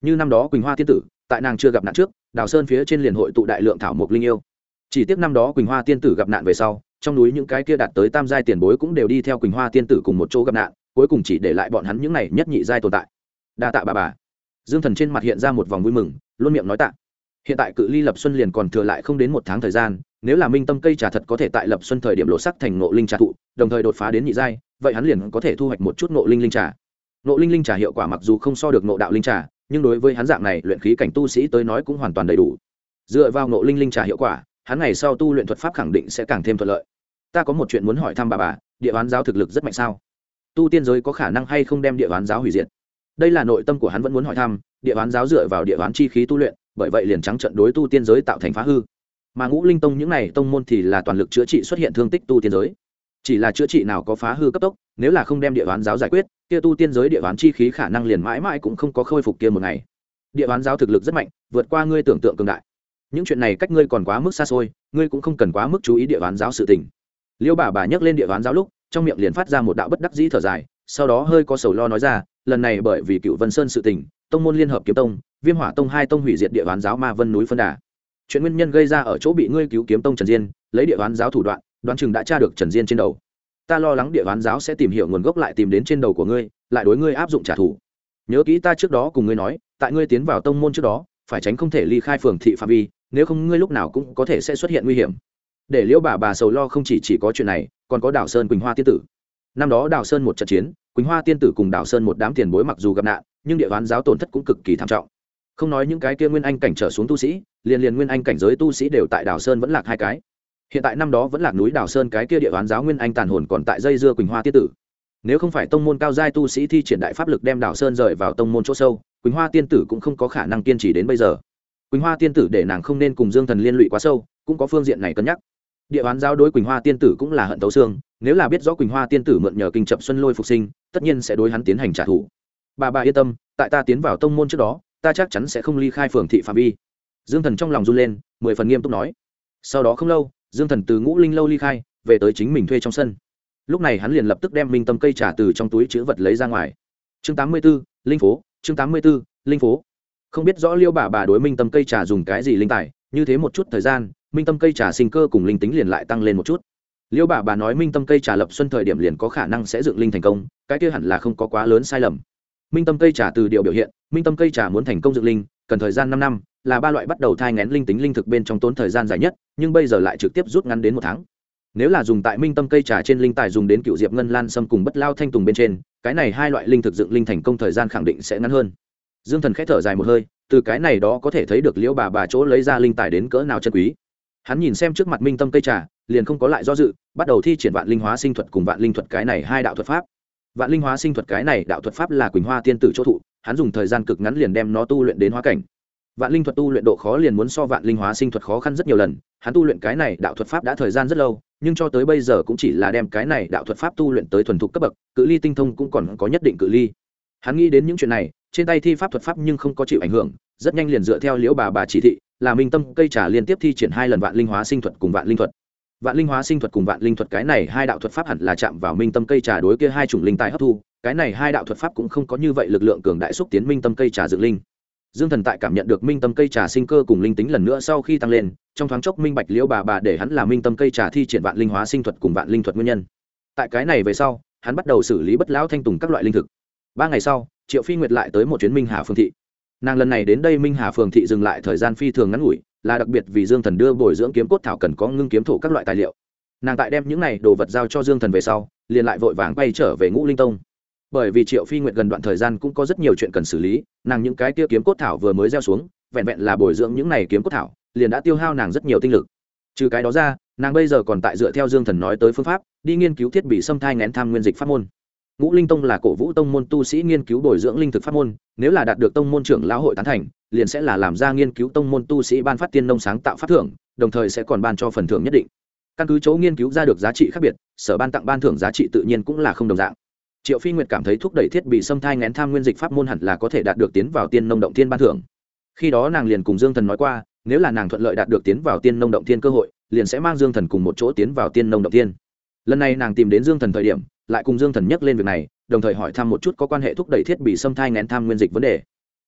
Như năm đó quỳnh hoa tiên tử, tại nàng chưa gặp nạn trước, đào sơn phía trên liền hội tụ đại lượng thảo mộc linh yêu. Chỉ tiếc năm đó quỳnh hoa tiên tử gặp nạn về sau, trong núi những cái kia đạt tới tam giai tiền bối cũng đều đi theo quỳnh hoa tiên tử cùng một chỗ gặp nạn, cuối cùng chỉ để lại bọn hắn những này nhất nhị giai tồn tại. Đa tạ bà bà dương thần trên mặt hiện ra một vòng vui mừng, luôn miệng nói tạ. Hiện tại cự ly lập xuân liền còn thừa lại không đến một tháng thời gian, nếu là minh tâm cây trà thật có thể tại lập xuân thời điểm lộ sắc thành nộ linh trà thụ, đồng thời đột phá đến nhị giai, vậy hắn liền có thể thu hoạch một chút nộ linh linh trà. Nộ linh linh trà hiệu quả mặc dù không so được nộ đạo linh trà, nhưng đối với hắn dạng này luyện khí cảnh tu sĩ tới nói cũng hoàn toàn đầy đủ. Dựa vào nộ linh linh trà hiệu quả, hắn ngày sau tu luyện thuật pháp khẳng định sẽ càng thêm thuận lợi. Ta có một chuyện muốn hỏi thăm bà bà, địa bán giáo thực lực rất mạnh sao? Tu tiên giới có khả năng hay không đem địa bán giáo hủy diệt? Đây là nội tâm của hắn vẫn muốn hỏi thăm, địa bán giáo dựa vào địa bán chi khí tu luyện, bởi vậy liền trắng trận đối tu tiên giới tạo thành phá hư. Mà ngũ linh tông những n à y tông môn thì là toàn lực chữa trị xuất hiện thương tích tu tiên giới. Chỉ là chữa trị nào có phá hư cấp tốc, nếu là không đem địa bán giáo giải quyết, kia tu tiên giới địa bán chi khí khả năng liền mãi mãi cũng không có khôi phục kia một ngày. Địa bán giáo thực lực rất mạnh, vượt qua ngươi tưởng tượng cường đại. Những chuyện này cách ngươi còn quá mức xa xôi, ngươi cũng không cần quá mức chú ý địa bán giáo sự tình. Liêu bà bà nhắc lên địa bán giáo lúc, trong miệng liền phát ra một đạo bất đắc dĩ thở dài, sau đó hơi có sầu lo nói ra lần này bởi vì cựu vân sơn sự tình tông môn liên hợp kiếm tông viêm hỏa tông hai tông hủy diệt địa bán giáo ma vân núi phân đà. Chuyện nguyên nhân gây ra ở chỗ bị ngươi cứu kiếm tông trần diên lấy địa bán giáo thủ đoạn đoán chừng đã tra được trần diên trên đầu. Ta lo lắng địa bán giáo sẽ tìm hiểu nguồn gốc lại tìm đến trên đầu của ngươi lại đối ngươi áp dụng trả thù. Nhớ kỹ ta trước đó cùng ngươi nói tại ngươi tiến vào tông môn trước đó phải tránh không thể ly khai phường thị phạm vi nếu không ngươi lúc nào cũng có thể sẽ xuất hiện nguy hiểm. Để liễu bà bà sầu lo không chỉ, chỉ có chuyện này còn có Đảo sơn quỳnh hoa tiên tử. Năm đó đào sơn một trận chiến quỳnh hoa tiên tử cùng đào sơn một đám tiền bối mặc dù gặp nạn, nhưng địa bán giáo tổn thất cũng cực kỳ thảm trọng. Không nói những cái kia nguyên anh cảnh trở xuống tu sĩ, liền liền nguyên anh cảnh giới tu sĩ đều tại đào sơn vẫn lạc hai cái. Hiện tại năm đó vẫn lạc núi đào sơn cái kia địa bán giáo nguyên anh tàn hồn còn tại dây dưa quỳnh hoa tiên tử. Nếu không phải tông môn cao giai tu sĩ thi triển đại pháp lực đem đào sơn rời vào tông môn chỗ sâu, quỳnh hoa tiên tử cũng không có khả năng kiên trì đến bây giờ. Quỳnh hoa tiên tử để nàng không nên cùng dương thần liên lụy quá sâu, cũng có phương diện này cân nhắc. Địa bán giáo đối quỳnh hoa tiên tử cũng là hận tấu xương, nếu là biết rõ quỳnh hoa tiên tử mượn nhờ kinh chập xuân lôi phục sinh tất nhiên sẽ đối hắn tiến hành trả thù. Bà bà yên tâm, tại ta tiến vào tông môn trước đó, ta chắc chắn sẽ không ly khai phường thị phạm vi. Dương thần trong lòng run lên, mười phần nghiêm túc nói. Sau đó không lâu, dương thần từ ngũ linh lâu ly khai, về tới chính mình thuê trong sân. Lúc này hắn liền lập tức đem minh tâm cây trả từ trong túi chữ vật lấy ra ngoài. Chương tám mươi b ố linh phố, chương tám mươi b ố linh phố. Không biết rõ liêu bà bà đối minh tâm cây trà dùng cái gì linh tài, như thế một chút thời gian, minh tâm cây trà sinh cơ cùng linh tính liền lại tăng lên một chút liêu bà bà nói minh tâm cây trà lập xuân thời điểm liền có khả năng sẽ dựng linh thành công, cái kia hẳn là không có quá lớn sai lầm. Minh tâm cây trà từ điều biểu hiện, minh tâm cây trà muốn thành công dựng linh, cần thời gian năm năm, là ba loại bắt đầu thai ngén linh tính linh thực bên trong tốn thời gian dài nhất, nhưng bây giờ lại trực tiếp rút ngắn đến một tháng. Nếu là dùng tại minh tâm cây trà trên linh tài dùng đến cựu diệp ngân lan sâm cùng bất lao thanh tùng bên trên, cái này hai loại linh thực dựng linh thành công thời gian khẳng định sẽ ngắn hơn. Dương thần k h ẽ thở dài một hơi, từ cái này đó có thể thấy được liễu bà bà chỗ lấy ra linh tài đến cỡ nào chân quý hắn nhìn xem trước mặt minh tâm cây trà, liền không có lại do dự, bắt đầu thi triển vạn linh hóa sinh thuật cùng vạn linh thuật cái này hai đạo thuật pháp. Vạn linh hóa sinh thuật cái này đạo thuật pháp là quỳnh hoa tiên tử chỗ thụ, hắn dùng thời gian cực ngắn liền đem nó tu luyện đến hóa cảnh. Vạn linh thuật tu luyện độ khó liền muốn so vạn linh hóa sinh thuật khó khăn rất nhiều lần, hắn tu luyện cái này đạo thuật pháp đã thời gian rất lâu, nhưng cho tới bây giờ cũng chỉ là đem cái này đạo thuật pháp tu luyện tới thuần thục cấp bậc, cự ly tinh thông cũng còn có nhất định cự ly. Hắn nghĩ đến những chuyện này, trên tay thi pháp thuật pháp nhưng không có chịu ảnh hưởng, rất nhanh liền dựa theo liễu bà bà chỉ thị là minh tâm cây trà liên tiếp thi triển hai lần vạn linh hóa sinh thuật cùng vạn linh thuật. Vạn linh hóa sinh thuật cùng vạn linh thuật, cái này hai đạo thuật pháp hẳn là chạm vào minh tâm cây trà đối kia hai chủng linh tài hấp thu, cái này hai đạo thuật pháp cũng không có như vậy lực lượng cường đại xúc tiến minh tâm cây trà dựng linh. Dương thần tại cảm nhận được minh tâm cây trà sinh cơ cùng linh tính lần nữa sau khi tăng lên, trong thoáng chốc minh bạch liễu bà bà để hắn là minh tâm cây trà thi triển vạn linh hóa sinh thuật cùng vạn linh thuật nguyên nhân. Tại cái này về sau, hắn bắt đầu xử lý bất lão thanh tùng các loại linh thực. Ba ngày sau, triệu phi nguyệt lại tới một chuyến minh hà phương thị nàng lần này đến đây minh hà phường thị dừng lại thời gian phi thường ngắn ngủi, là đặc biệt vì dương thần đưa bồi dưỡng kiếm cốt thảo cần có ngưng kiếm thổ các loại tài liệu. Nàng tại đem những này đồ vật giao cho dương thần về sau, liền lại vội vàng bay trở về ngũ linh tông. Bởi vì triệu phi nguyệt gần đoạn thời gian cũng có rất nhiều chuyện cần xử lý, nàng những cái kia kiếm cốt thảo vừa mới gieo xuống, vẹn vẹn là bồi dưỡng những này kiếm cốt thảo, liền đã tiêu hao nàng rất nhiều tinh lực. Trừ cái đó ra, nàng bây giờ còn tại dựa theo dương thần nói tới phương pháp, đi nghiên cứu thiết bị xâm thai ngén tham nguyên dịch pháp môn ngũ linh tông là cổ vũ tông môn tu sĩ nghiên cứu bồi dưỡng linh thực pháp môn, nếu là đạt được tông môn trưởng lão hội tán thành, liền sẽ là làm ra nghiên cứu tông môn tu sĩ ban phát tiên nông sáng tạo phát thưởng, đồng thời sẽ còn ban cho phần thưởng nhất định. Căn cứ chỗ nghiên cứu ra được giá trị khác biệt, sở ban tặng ban thưởng giá trị tự nhiên cũng là không đồng dạng. Triệu phi nguyệt cảm thấy thúc đẩy thiết bị xâm thai ngén tham nguyên dịch pháp môn hẳn là có thể đạt được tiến vào tiên nông động thiên ban thưởng. Khi đó nàng liền cùng dương thần nói qua, nếu là nàng thuận lợi đạt được tiến vào tiên nông động thiên cơ hội, liền sẽ mang dương thần cùng một chỗ tiến vào tiên nông động thiên lần này nàng tìm đến dương thần thời điểm, lại cùng dương thần nhắc lên việc này, đồng thời hỏi thăm một chút có quan hệ thúc đẩy thiết bị xâm thai ngén tham nguyên dịch vấn đề.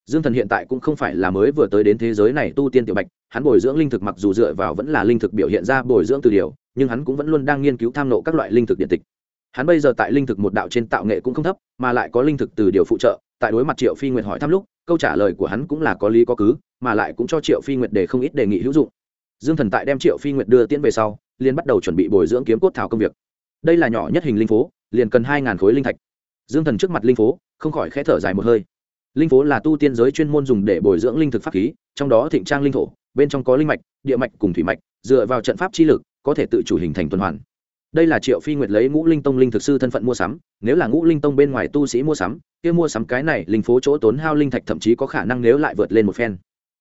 Dương thần hiện tại cũng không phải là mới vừa tới đến thế giới này tu tiên tiểu bạch, hắn bồi dưỡng linh thực mặc dù dựa vào vẫn là linh thực biểu hiện ra bồi dưỡng từ điều, nhưng hắn cũng vẫn luôn đang nghiên cứu tham nộ các loại linh thực điện tịch. Hắn bây giờ tại linh thực một đạo trên tạo nghệ cũng không thấp, mà lại có linh thực từ điều phụ trợ, tại đối mặt triệu phi nguyệt hỏi thăm lúc, câu trả lời của hắn cũng là có lý có cứ, mà lại cũng cho triệu phi nguyệt để không ít đề nghị hữu dụng. Dương thần tại đem triệu phi nguyệt đưa tiễn về sau liên bắt đầu chuẩn bị bồi dưỡng kiếm cốt thảo công việc đây là nhỏ nhất hình linh phố, liền cần hai ngàn khối linh thạch. Dương thần trước mặt linh phố, không khỏi khẽ thở dài một hơi. Linh phố là tu tiên giới chuyên môn dùng để bồi dưỡng linh thực pháp khí, trong đó thịnh trang linh thổ, bên trong có linh mạch, địa mạch cùng thủy mạch, dựa vào trận pháp chi lực, có thể tự chủ hình thành tuần hoàn. Đây là triệu phi nguyệt lấy ngũ linh tông linh thực sư thân phận mua sắm, nếu là ngũ linh tông bên ngoài tu sĩ mua sắm, kia mua sắm cái này linh phố chỗ tốn hao linh thạch thậm chí có khả năng nếu lại vượt lên một phen.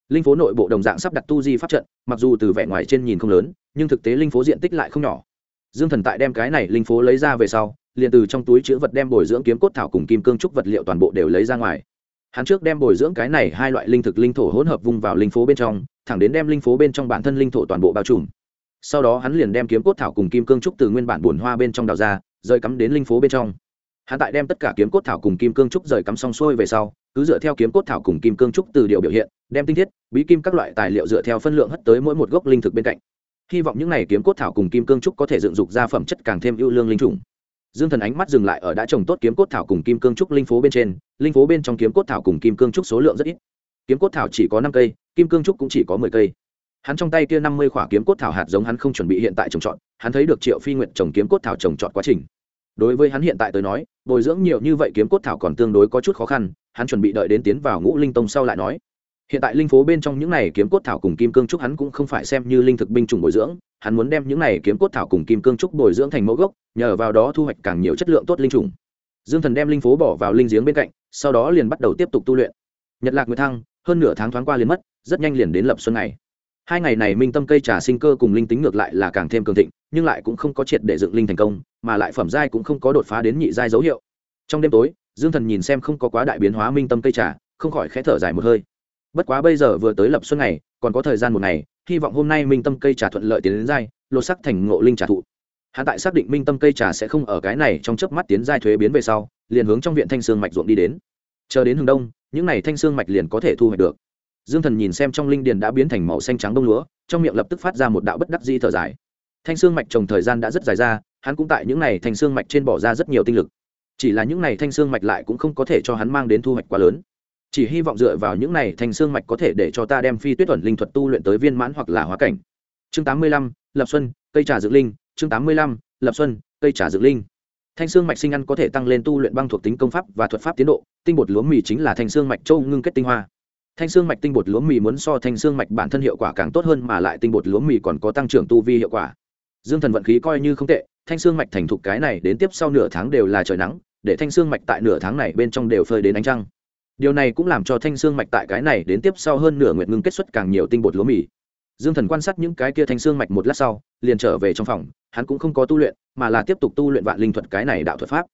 Linh phố nội bộ đồng dạng sắp đặt tu di pháp trận, mặc dù từ vẻ ngoài trên nhìn không lớn, nhưng thực tế linh phố diện tích lại không nhỏ dương thần tại đem cái này linh phố lấy ra về sau, liền từ trong túi chữ vật đem bồi dưỡng kiếm cốt thảo cùng kim cương trúc vật liệu toàn bộ đều lấy ra ngoài. Hắn trước đem bồi dưỡng cái này hai loại linh thực linh thổ hỗn hợp vung vào linh phố bên trong, thẳng đến đem linh phố bên trong bản thân linh thổ toàn bộ bao trùm. Sau đó hắn liền đem kiếm cốt thảo cùng kim cương trúc từ nguyên bản bùn hoa bên trong đào ra, rời cắm đến linh phố bên trong. Hắn tại đem tất cả kiếm cốt thảo cùng kim cương trúc rời cắm xong xuôi về sau, cứ dựa theo kiếm cốt thảo cùng kim cương trúc từ điều biểu hiện, đem tinh thiết, bí kim các loại tài liệu dựa theo phân lượng hất tới mỗi một gốc linh thực bên cạnh hy vọng những n à y kiếm cốt thảo cùng kim cương trúc có thể dựng dục ra phẩm chất càng thêm ưu lương linh trùng dương thần ánh mắt dừng lại ở đã trồng tốt kiếm cốt thảo cùng kim cương trúc linh phố bên trên, linh phố bên trong kiếm cốt thảo cùng kim cương trúc số lượng rất ít. Kiếm cốt thảo chỉ có năm cây, kim cương trúc cũng chỉ có mười cây. Hắn trong tay kia năm mươi khỏa kiếm cốt thảo hạt giống hắn không chuẩn bị hiện tại trồng trọt, hắn thấy được triệu phi nguyện trồng kiếm cốt thảo trồng trọt quá trình. Đối với hắn hiện tại tới nói, bồi dưỡng nhiều như vậy kiếm cốt thảo còn tương đối có chút khó khăn, hắn chuẩn bị đợi đến tiến vào ngũ linh tông sau lại nói hiện tại linh phố bên trong những này kiếm cốt thảo cùng kim cương trúc hắn cũng không phải xem như linh thực binh chủng bồi dưỡng, hắn muốn đem những này kiếm cốt thảo cùng kim cương trúc bồi dưỡng thành mẫu gốc, nhờ vào đó thu hoạch càng nhiều chất lượng tốt linh trùng dương thần đem linh phố bỏ vào linh giếng bên cạnh, sau đó liền bắt đầu tiếp tục tu luyện. Nhật lạc nguyệt thăng, hơn nửa tháng thoáng qua liền mất, rất nhanh liền đến lập xuân này hai ngày này minh tâm cây trà sinh cơ cùng linh tính ngược lại là càng thêm cường thịnh, nhưng lại cũng không có triệt để dựng linh thành công, mà lại phẩm giai cũng không có đột phá đến nhị giai dấu hiệu. Trong đêm tối, dương thần nhìn xem không có quá đại biến hóa minh tâm cây trà, không khỏi khẽ thở dài một hơi bất quá bây giờ vừa tới lập xuân này còn có thời gian một ngày, hy vọng hôm nay minh tâm cây trà thuận lợi tiến đến giai, lột sắc thành ngộ linh trà thụ. Hạ tại xác định minh tâm cây trà sẽ không ở cái này trong chớp mắt tiến giai thuế biến về sau, liền hướng trong viện thanh sương mạch ruộng đi đến. Chờ đến hướng đông, những n à y thanh sương mạch liền có thể thu hoạch được. Dương thần nhìn xem trong linh điền đã biến thành màu xanh trắng đông lúa, trong miệng lập tức phát ra một đạo bất đắc di thở dài. Thanh sương mạch trồng thời gian đã rất dài ra, hắn cũng tại những n à y thanh sương mạch trên bỏ ra rất nhiều tinh lực. Chỉ là những n à y thanh sương mạch lại cũng không có thể cho hắn mang đến thu hoạch quá lớn chỉ hy vọng dựa vào những này thành xương mạch có thể để cho ta đem phi tuyết thuần linh thuật tu luyện tới viên mãn hoặc là hóa cảnh. Chương tám mươi lăm, lập xuân, cây trà dược linh. Chương tám mươi lăm, lập xuân, cây trà dược linh. Thanh xương mạch sinh ăn có thể tăng lên tu luyện băng thuộc tính công pháp và thuật pháp tiến độ. Tinh bột lúa mì chính là thanh xương mạch châu ngưng kết tinh hoa. Thanh xương mạch tinh bột lúa mì muốn so thanh xương mạch bản thân hiệu quả càng tốt hơn mà lại tinh bột lúa mì còn có tăng trưởng tu vi hiệu quả. Dương thần vận khí coi như không tệ, thanh xương mạch thành thục cái này đến tiếp sau nửa tháng đều là trời nắng, để thanh xương mạch tại nửa tháng này bên trong đều phơi đến ánh trăng điều này cũng làm cho thanh xương mạch tại cái này đến tiếp sau hơn nửa nguyện ngưng kết xuất càng nhiều tinh bột lúa mì. Dương thần quan sát những cái kia thanh xương mạch một lát sau, liền trở về trong phòng, hắn cũng không có tu luyện, mà là tiếp tục tu luyện vạn linh thuật cái này đạo thuật pháp.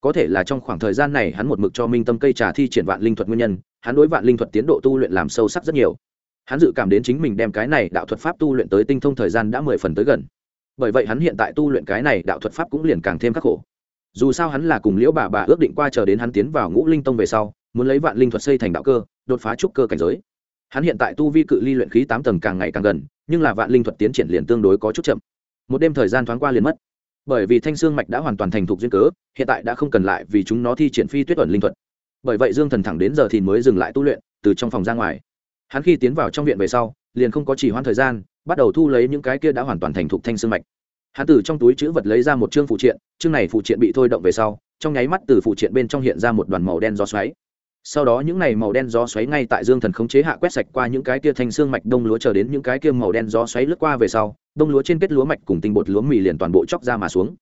Có thể là trong khoảng thời gian này hắn một mực cho minh tâm cây trà thi triển vạn linh thuật nguyên nhân, hắn đối vạn linh thuật tiến độ tu luyện làm sâu sắc rất nhiều. Hắn dự cảm đến chính mình đem cái này đạo thuật pháp tu luyện tới tinh thông thời gian đã mười phần tới gần. Bởi vậy hắn hiện tại tu luyện cái này đạo thuật pháp cũng liền càng thêm khắc khổ. Dù sao hắn là cùng liễu bà bà ước định qua chờ đến hắn tiến vào ngũ linh tông về sau muốn lấy vạn linh thuật xây thành đạo cơ, đột phá trúc cơ cảnh giới. Hắn hiện tại tu vi cự ly luyện khí tám tầng càng ngày càng gần, nhưng là vạn linh thuật tiến triển liền tương đối có chút chậm. Một đêm thời gian thoáng qua liền mất. Bởi vì thanh xương mạch đã hoàn toàn thành thục duyên cớ, hiện tại đã không cần lại vì chúng nó thi triển phi tuyết ẩn linh thuật. Bởi vậy dương thần thẳng đến giờ thì mới dừng lại tu luyện, từ trong phòng ra ngoài. Hắn khi tiến vào trong viện về sau, liền không có chỉ hoãn thời gian, bắt đầu thu lấy những cái kia đã hoàn toàn thành thục thanh xương mạch. Hắn từ trong túi chữ vật lấy ra một chương phụ triện, chương này phụ triện bị thôi động về sau, trong nháy mắt từ phụ triện bên trong hiện ra một đoàn màu đen gió xoáy sau đó những này màu đen gió xoáy ngay tại dương thần khống chế hạ quét sạch qua những cái kia thanh xương mạch đông lúa chờ đến những cái kia màu đen gió xoáy lướt qua về sau, đông lúa trên kết lúa mạch cùng tinh bột lúa mì liền toàn bộ chóc ra mà xuống.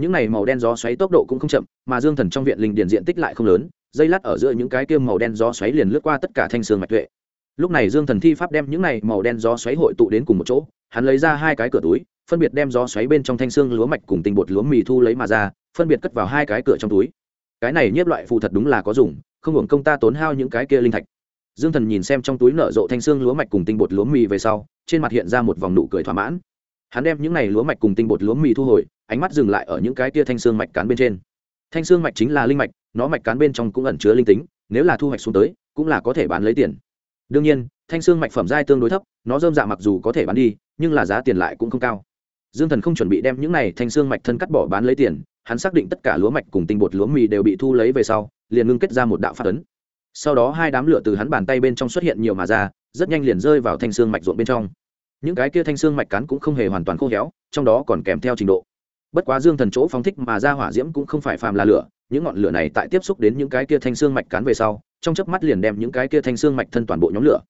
Những này màu đen gió xoáy tốc độ cũng không chậm, mà dương thần trong viện linh điền diện tích lại không lớn, dây lát ở giữa những cái kia màu đen gió xoáy liền lướt qua tất cả thanh xương mạch tuệ. Lúc này dương thần thi pháp đem những này màu đen gió xoáy hội tụ đến cùng một chỗ, hắn lấy ra hai cái cửa túi, phân biệt đem gió xoáy bên trong thanh xương lúa mạch cùng tinh bột lúa mì thu lấy mà ra, phân biệt cất vào hai cái cửa trong túi cái này nhiếp loại phù thật đúng là có dùng, không hưởng công ta tốn hao những cái kia linh thạch. Dương thần nhìn xem trong túi nở rộ thanh xương lúa mạch cùng tinh bột lúa mì về sau, trên mặt hiện ra một vòng nụ cười thỏa mãn. Hắn đem những này lúa mạch cùng tinh bột lúa mì thu hồi, ánh mắt dừng lại ở những cái kia thanh xương mạch cán bên trên. Thanh xương mạch chính là linh mạch, nó mạch cán bên trong cũng ẩn chứa linh tính, nếu là thu hoạch xuống tới, cũng là có thể bán lấy tiền. Đương nhiên, thanh xương mạch phẩm giai tương đối thấp, nó dơm dạ mặc dù có thể bán đi, nhưng là giá tiền lại cũng không cao. Dương thần không chuẩn bị đem những này thanh xương mạch thân cắt bỏ bán lấy tiền hắn xác định tất cả lúa mạch cùng tinh bột lúa mì đều bị thu lấy về sau, liền ngưng kết ra một đạo phát ấn. Sau đó hai đám lửa từ hắn bàn tay bên trong xuất hiện nhiều mà ra, rất nhanh liền rơi vào thanh xương mạch ruộng bên trong. Những cái kia thanh xương mạch cắn cũng không hề hoàn toàn khô héo, trong đó còn kèm theo trình độ. Bất quá dương thần chỗ phóng thích mà ra hỏa diễm cũng không phải phàm là lửa, những ngọn lửa này tại tiếp xúc đến những cái kia thanh xương mạch cắn về sau, trong chớp mắt liền đem những cái kia thanh xương mạch thân toàn bộ nhóm lửa.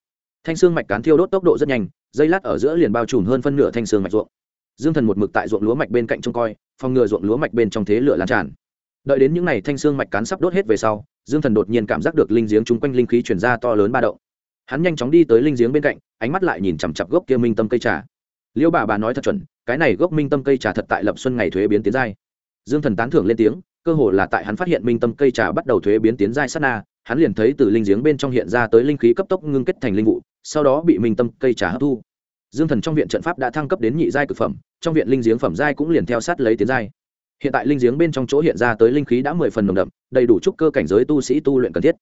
Thanh xương mạch cán thiêu đốt tốc độ rất nhanh, dây lát ở giữa liền bao trùm hơn phân nửa thanh xương mạch ruộng dương thần một mực tại ruộng lúa mạch bên cạnh trông coi, phòng ngừa ruộng lúa mạch bên trong thế lửa lan tràn. Đợi đến những ngày thanh xương mạch cán sắp đốt hết về sau, dương thần đột nhiên cảm giác được linh giếng chung quanh linh khí chuyển ra to lớn ba động. Hắn nhanh chóng đi tới linh giếng bên cạnh, ánh mắt lại nhìn chằm chặp gốc kia minh tâm cây trà. Liêu bà bà nói thật chuẩn, cái này gốc minh tâm cây trà thật tại lập xuân ngày thuế biến tiến giai. Dương thần tán thưởng lên tiếng, cơ hồ là tại hắn phát hiện minh tâm cây trà bắt đầu thuế biến tiến giai sát na, hắn liền thấy từ linh giếng bên trong hiện ra tới linh khí cấp tốc ngưng kết thành linh vụ, sau đó bị minh tâm cây trà hấp thu dương thần trong viện trận pháp đã thăng cấp đến nhị giai cực phẩm, trong viện linh giếng phẩm giai cũng liền theo sát lấy tiến giai. Hiện tại linh giếng bên trong chỗ hiện ra tới linh khí đã mười phần nồng đậm, đầy đủ trúc cơ cảnh giới tu sĩ tu luyện cần thiết.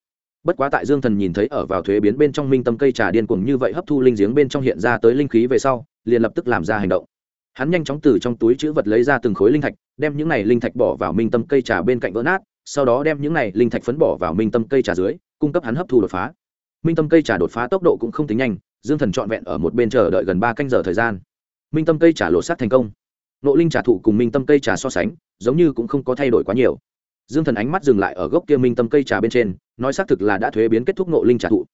Bất quá tại dương thần nhìn thấy ở vào thuế biến bên trong minh tâm cây trà điên cuồng như vậy hấp thu linh giếng bên trong hiện ra tới linh khí về sau, liền lập tức làm ra hành động. Hắn nhanh chóng từ trong túi chữ vật lấy ra từng khối linh thạch, đem những này linh thạch bỏ vào minh tâm cây trà bên cạnh vỡ nát, sau đó đem những này linh thạch phấn bỏ vào minh tâm cây trà dưới, cung cấp hắn hấp thu đột phá. Minh tâm cây trà đột phá tốc độ cũng không tính nhanh dương thần trọn vẹn ở một bên chờ đợi gần ba canh giờ thời gian. Minh tâm cây trả lột sát thành công. Nộ linh trả thụ cùng minh tâm cây trà so sánh, giống như cũng không có thay đổi quá nhiều. Dương thần ánh mắt dừng lại ở gốc kia minh tâm cây trà bên trên, nói xác thực là đã thuế biến kết thúc nộ linh trà thụ.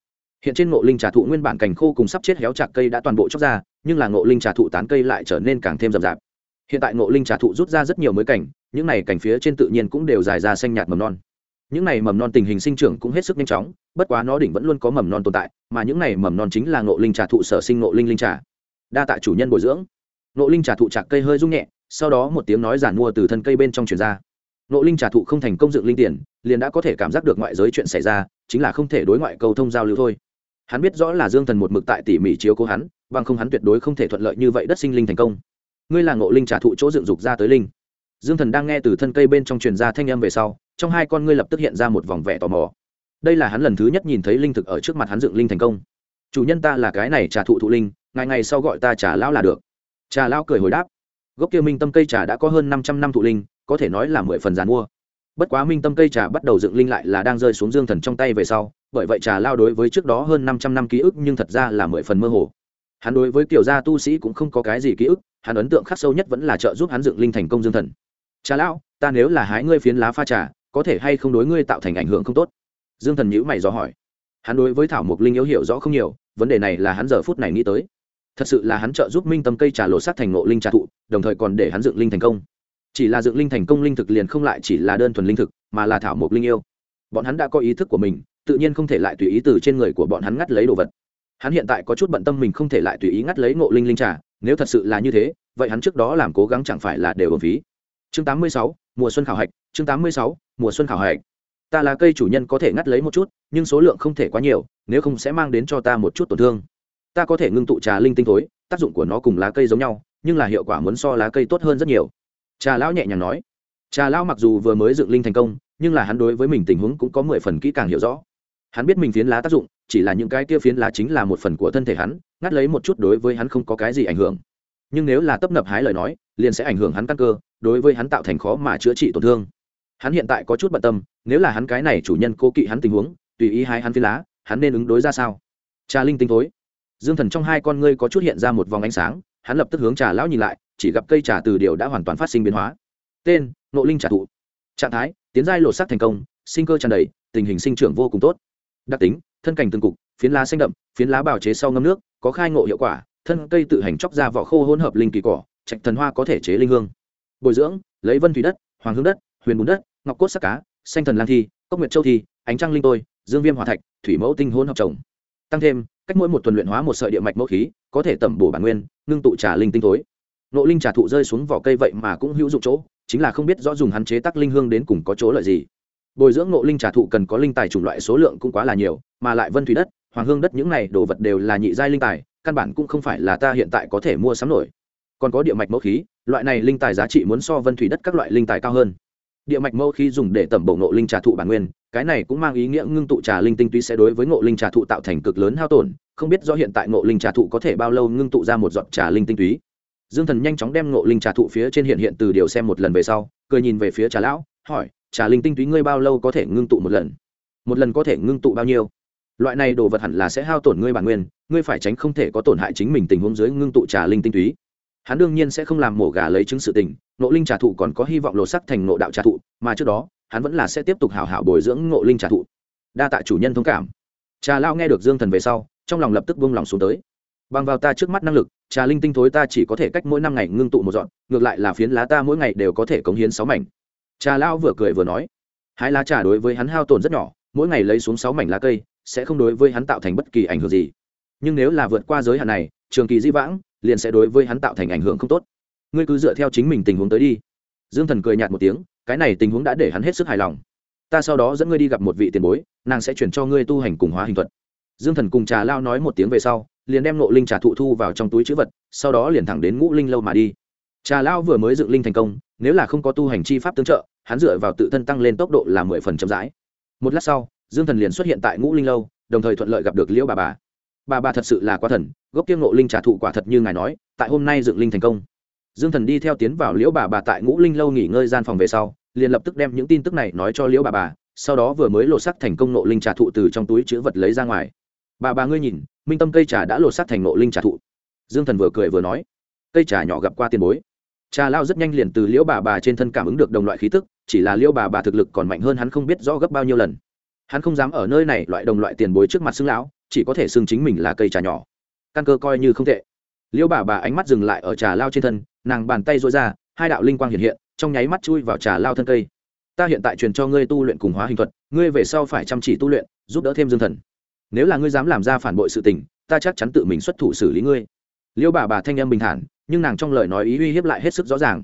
Hiện trên ngộ linh trà thụ nguyên bản cành khô cùng sắp chết héo chạc cây đã toàn bộ chóc ra, nhưng là ngộ linh trà thụ tán cây lại trở nên càng thêm rậm rạp. Hiện tại ngộ linh trà thụ rút ra rất nhiều mới cảnh những này cảnh phía trên tự nhiên cũng đều dài ra xanh nhạt mầm non những này mầm non tình hình sinh trưởng cũng hết sức nhanh chóng, bất quá nó đỉnh vẫn luôn có mầm non tồn tại, mà những này mầm non chính là ngộ linh trà thụ sở sinh ngộ linh linh trà. Đa tạ chủ nhân bồi dưỡng. Ngộ linh trà thụ chạc cây hơi rung nhẹ, sau đó một tiếng nói giản mua từ thân cây bên trong truyền ra. Ngộ linh trà thụ không thành công dựng linh tiền, liền đã có thể cảm giác được ngoại giới chuyện xảy ra, chính là không thể đối ngoại cầu thông giao lưu thôi. Hắn biết rõ là dương thần một mực tại tỉ mỉ chiếu cố hắn, bằng không hắn tuyệt đối không thể thuận lợi như vậy đất sinh linh thành công. Ngươi là ngộ linh trả thụ chỗ dựng dục ra tới linh. Dương thần đang nghe từ thân cây bên trong truyền ra thanh âm về sau trong hai con ngươi lập tức hiện ra một vòng vẻ tò mò. Đây là hắn lần thứ nhất nhìn thấy linh thực ở trước mặt hắn dựng linh thành công. Chủ nhân ta là cái này trà thụ thụ linh, ngày ngày sau gọi ta trà lão là được. Trà lão cười hồi đáp. Gốc kia minh tâm cây trà đã có hơn năm trăm năm thụ linh, có thể nói là mười phần giàn mua. Bất quá minh tâm cây trà bắt đầu dựng linh lại là đang rơi xuống dương thần trong tay về sau, bởi vậy trà lao đối với trước đó hơn năm trăm năm ký ức nhưng thật ra là mười phần mơ hồ. Hắn đối với kiểu gia tu sĩ cũng không có cái gì ký ức, hắn ấn tượng khắc sâu nhất vẫn là trợ giúp hắn dựng linh thành công dương thần. Trà lão, ta nếu là hái ngươi phiến lá pha trà có thể hay không đối ngươi tạo thành ảnh hưởng không tốt? Dương thần nhữ mày dò hỏi. Hắn đối với thảo mộc linh yếu hiểu rõ không nhiều vấn đề này là hắn giờ phút này nghĩ tới. Thật sự là hắn trợ giúp minh tâm cây trà lộ sát thành ngộ linh trà thụ đồng thời còn để hắn dựng linh thành công. Chỉ là dựng linh thành công linh thực liền không lại chỉ là đơn thuần linh thực mà là thảo mộc linh yêu. Bọn hắn đã có ý thức của mình tự nhiên không thể lại tùy ý từ trên người của bọn hắn ngắt lấy đồ vật. Hắn hiện tại có chút bận tâm mình không thể lại tùy ý ngắt lấy ngộ linh linh trà nếu thật sự là như thế vậy hắn trước đó làm cố gắng chẳng phải là đều ở phí. Chương 86, mùa xuân khảo hạch chương 86, mùa xuân khảo hạch. Ta là cây chủ nhân có thể ngắt lấy một chút, nhưng số lượng không thể quá nhiều, nếu không sẽ mang đến cho ta một chút tổn thương. Ta có thể ngưng tụ trà linh tinh thối, tác dụng của nó cùng lá cây giống nhau, nhưng là hiệu quả muốn so lá cây tốt hơn rất nhiều. Trà lão nhẹ nhàng nói. Trà lão mặc dù vừa mới dựng linh thành công, nhưng là hắn đối với mình tình huống cũng có mười phần kỹ càng hiểu rõ. Hắn biết mình phiến lá tác dụng, chỉ là những cái kia phiến lá chính là một phần của thân thể hắn, ngắt lấy một chút đối với hắn không có cái gì ảnh hưởng. Nhưng nếu là tấp nập hái lời nói, liền sẽ ảnh hưởng hắn căn cơ, đối với hắn tạo thành khó mà chữa trị tổn thương hắn hiện tại có chút bận tâm, nếu là hắn cái này chủ nhân cố kỵ hắn tình huống, tùy ý hái hắn phi lá, hắn nên ứng đối ra sao? Trà linh tinh thối. Dương thần trong hai con ngươi có chút hiện ra một vòng ánh sáng, hắn lập tức hướng trà lão nhìn lại, chỉ gặp cây trà từ điều đã hoàn toàn phát sinh biến hóa. Tên, nộ linh trà thụ. Trạng thái, tiến giai lột sắc thành công, sinh cơ tràn đầy, tình hình sinh trưởng vô cùng tốt. Đặc tính, thân cảnh từng cục, phiến lá xanh đậm, phiến lá bào chế sau ngâm nước, có khai ngộ hiệu quả, thân cây tự hành chóc ra vỏ khô hỗn hợp linh kỳ cỏ, trạch thần hoa có thể chế linh hương. Bồi dưỡng, lấy vân thủy đất, hoàng hương đất, huyền bùn đất ngọc cốt sắc cá, xanh thần lang thi, cốc nguyệt châu thi, ánh trăng linh tôi, dương viêm hòa thạch, thủy mẫu tinh hôn hợp trồng. Tăng thêm, cách mỗi một tuần luyện hóa một sợi địa mạch mẫu khí, có thể tẩm bổ bản nguyên, ngưng tụ trà linh tinh tối nộ linh trà thụ rơi xuống vỏ cây vậy mà cũng hữu dụng chỗ, chính là không biết rõ dùng hắn chế tác linh hương đến cùng có chỗ lợi gì. Bồi dưỡng nộ linh trà thụ cần có linh tài chủng loại số lượng cũng quá là nhiều, mà lại vân thủy đất, hoàng hương đất những này đồ vật đều là nhị giai linh tài, căn bản cũng không phải là ta hiện tại có thể mua sắm nổi. Còn có địa mạch mẫu khí, loại này linh tài giá trị muốn so vân thủy đất các loại linh tài cao hơn địa mạch mẫu khi dùng để tẩm bổ ngộ linh trà thụ bản nguyên, cái này cũng mang ý nghĩa ngưng tụ trà linh tinh túy sẽ đối với ngộ linh trà thụ tạo thành cực lớn hao tổn, không biết do hiện tại ngộ linh trà thụ có thể bao lâu ngưng tụ ra một giọt trà linh tinh túy. Dương thần nhanh chóng đem ngộ linh trà thụ phía trên hiện hiện từ điều xem một lần về sau, cười nhìn về phía trà lão, hỏi, trà linh tinh túy ngươi bao lâu có thể ngưng tụ một lần? Một lần có thể ngưng tụ bao nhiêu? Loại này đồ vật hẳn là sẽ hao tổn ngươi bản nguyên, ngươi phải tránh không thể có tổn hại chính mình tình huống dưới ngưng tụ trà linh tinh túy hắn đương nhiên sẽ không làm mổ gà lấy chứng sự tình nộ linh trà thụ còn có hy vọng lột sắc thành nộ đạo trà thụ, mà trước đó, hắn vẫn là sẽ tiếp tục hảo hảo bồi dưỡng nộ linh trà thụ. Đa tạ chủ nhân thông cảm. Trà lao nghe được dương thần về sau, trong lòng lập tức buông lòng xuống tới. Bằng vào ta trước mắt năng lực, trà linh tinh thối ta chỉ có thể cách mỗi năm ngày ngưng tụ một dọn, ngược lại là phiến lá ta mỗi ngày đều có thể cống hiến sáu mảnh. Trà lao vừa cười vừa nói hai lá trà đối với hắn hao tổn rất nhỏ, mỗi ngày lấy xuống sáu mảnh lá cây, sẽ không đối với hắn tạo thành bất kỳ ảnh hưởng gì. Nhưng nếu là vượt qua giới hạn này, trường kỳ di vãng liền sẽ đối với hắn tạo thành ảnh hưởng không tốt. Ngươi cứ dựa theo chính mình tình huống tới đi. Dương thần cười nhạt một tiếng, cái này tình huống đã để hắn hết sức hài lòng. Ta sau đó dẫn ngươi đi gặp một vị tiền bối, nàng sẽ chuyển cho ngươi tu hành cùng hóa hình thuật. Dương thần cùng trà lao nói một tiếng về sau, liền đem nộ linh trà thụ thu vào trong túi chữ vật, sau đó liền thẳng đến ngũ linh lâu mà đi. Trà lao vừa mới dựng linh thành công, nếu là không có tu hành chi pháp tương trợ, hắn dựa vào tự thân tăng lên tốc độ là mười phần chậm rãi. Một lát sau, dương thần liền xuất hiện tại ngũ linh lâu, đồng thời thuận lợi gặp được liễu bà bà bà bà thật sự là quá thần, gốc kiêng ngộ linh trả thụ quả thật như ngài nói, tại hôm nay dựng linh thành công. Dương thần đi theo tiến vào liễu bà bà tại ngũ linh lâu nghỉ ngơi gian phòng về sau, liền lập tức đem những tin tức này nói cho liễu bà bà, sau đó vừa mới lột sắc thành công nộ linh trả thụ từ trong túi chữ vật lấy ra ngoài. Bà bà ngươi nhìn, minh tâm cây trà đã lột sắc thành nộ linh trả thụ. Dương thần vừa cười vừa nói. Cây trà nhỏ gặp qua tiền bối. Trà lao rất nhanh liền từ liễu bà bà trên thân cảm ứng được đồng loại khí tức, chỉ là liễu bà bà thực lực còn mạnh hơn hắn không biết rõ gấp bao nhiêu lần. Hắn không dám ở nơi này loại đồng loại tiền bối trước mặt xưng lão chỉ có thể xưng chính mình là cây trà nhỏ. Căn cơ coi như không tệ. Liễu bà bà ánh mắt dừng lại ở trà lao trên thân, nàng bàn tay dối ra, hai đạo linh quang hiện hiện, trong nháy mắt chui vào trà lao thân cây. Ta hiện tại truyền cho ngươi tu luyện cùng hóa hình thuật, ngươi về sau phải chăm chỉ tu luyện, giúp đỡ thêm dương thần. Nếu là ngươi dám làm ra phản bội sự tình, ta chắc chắn tự mình xuất thủ xử lý ngươi. Liêu bà bà thanh âm bình thản, nhưng nàng trong lời nói ý uy hiếp lại hết sức rõ ràng.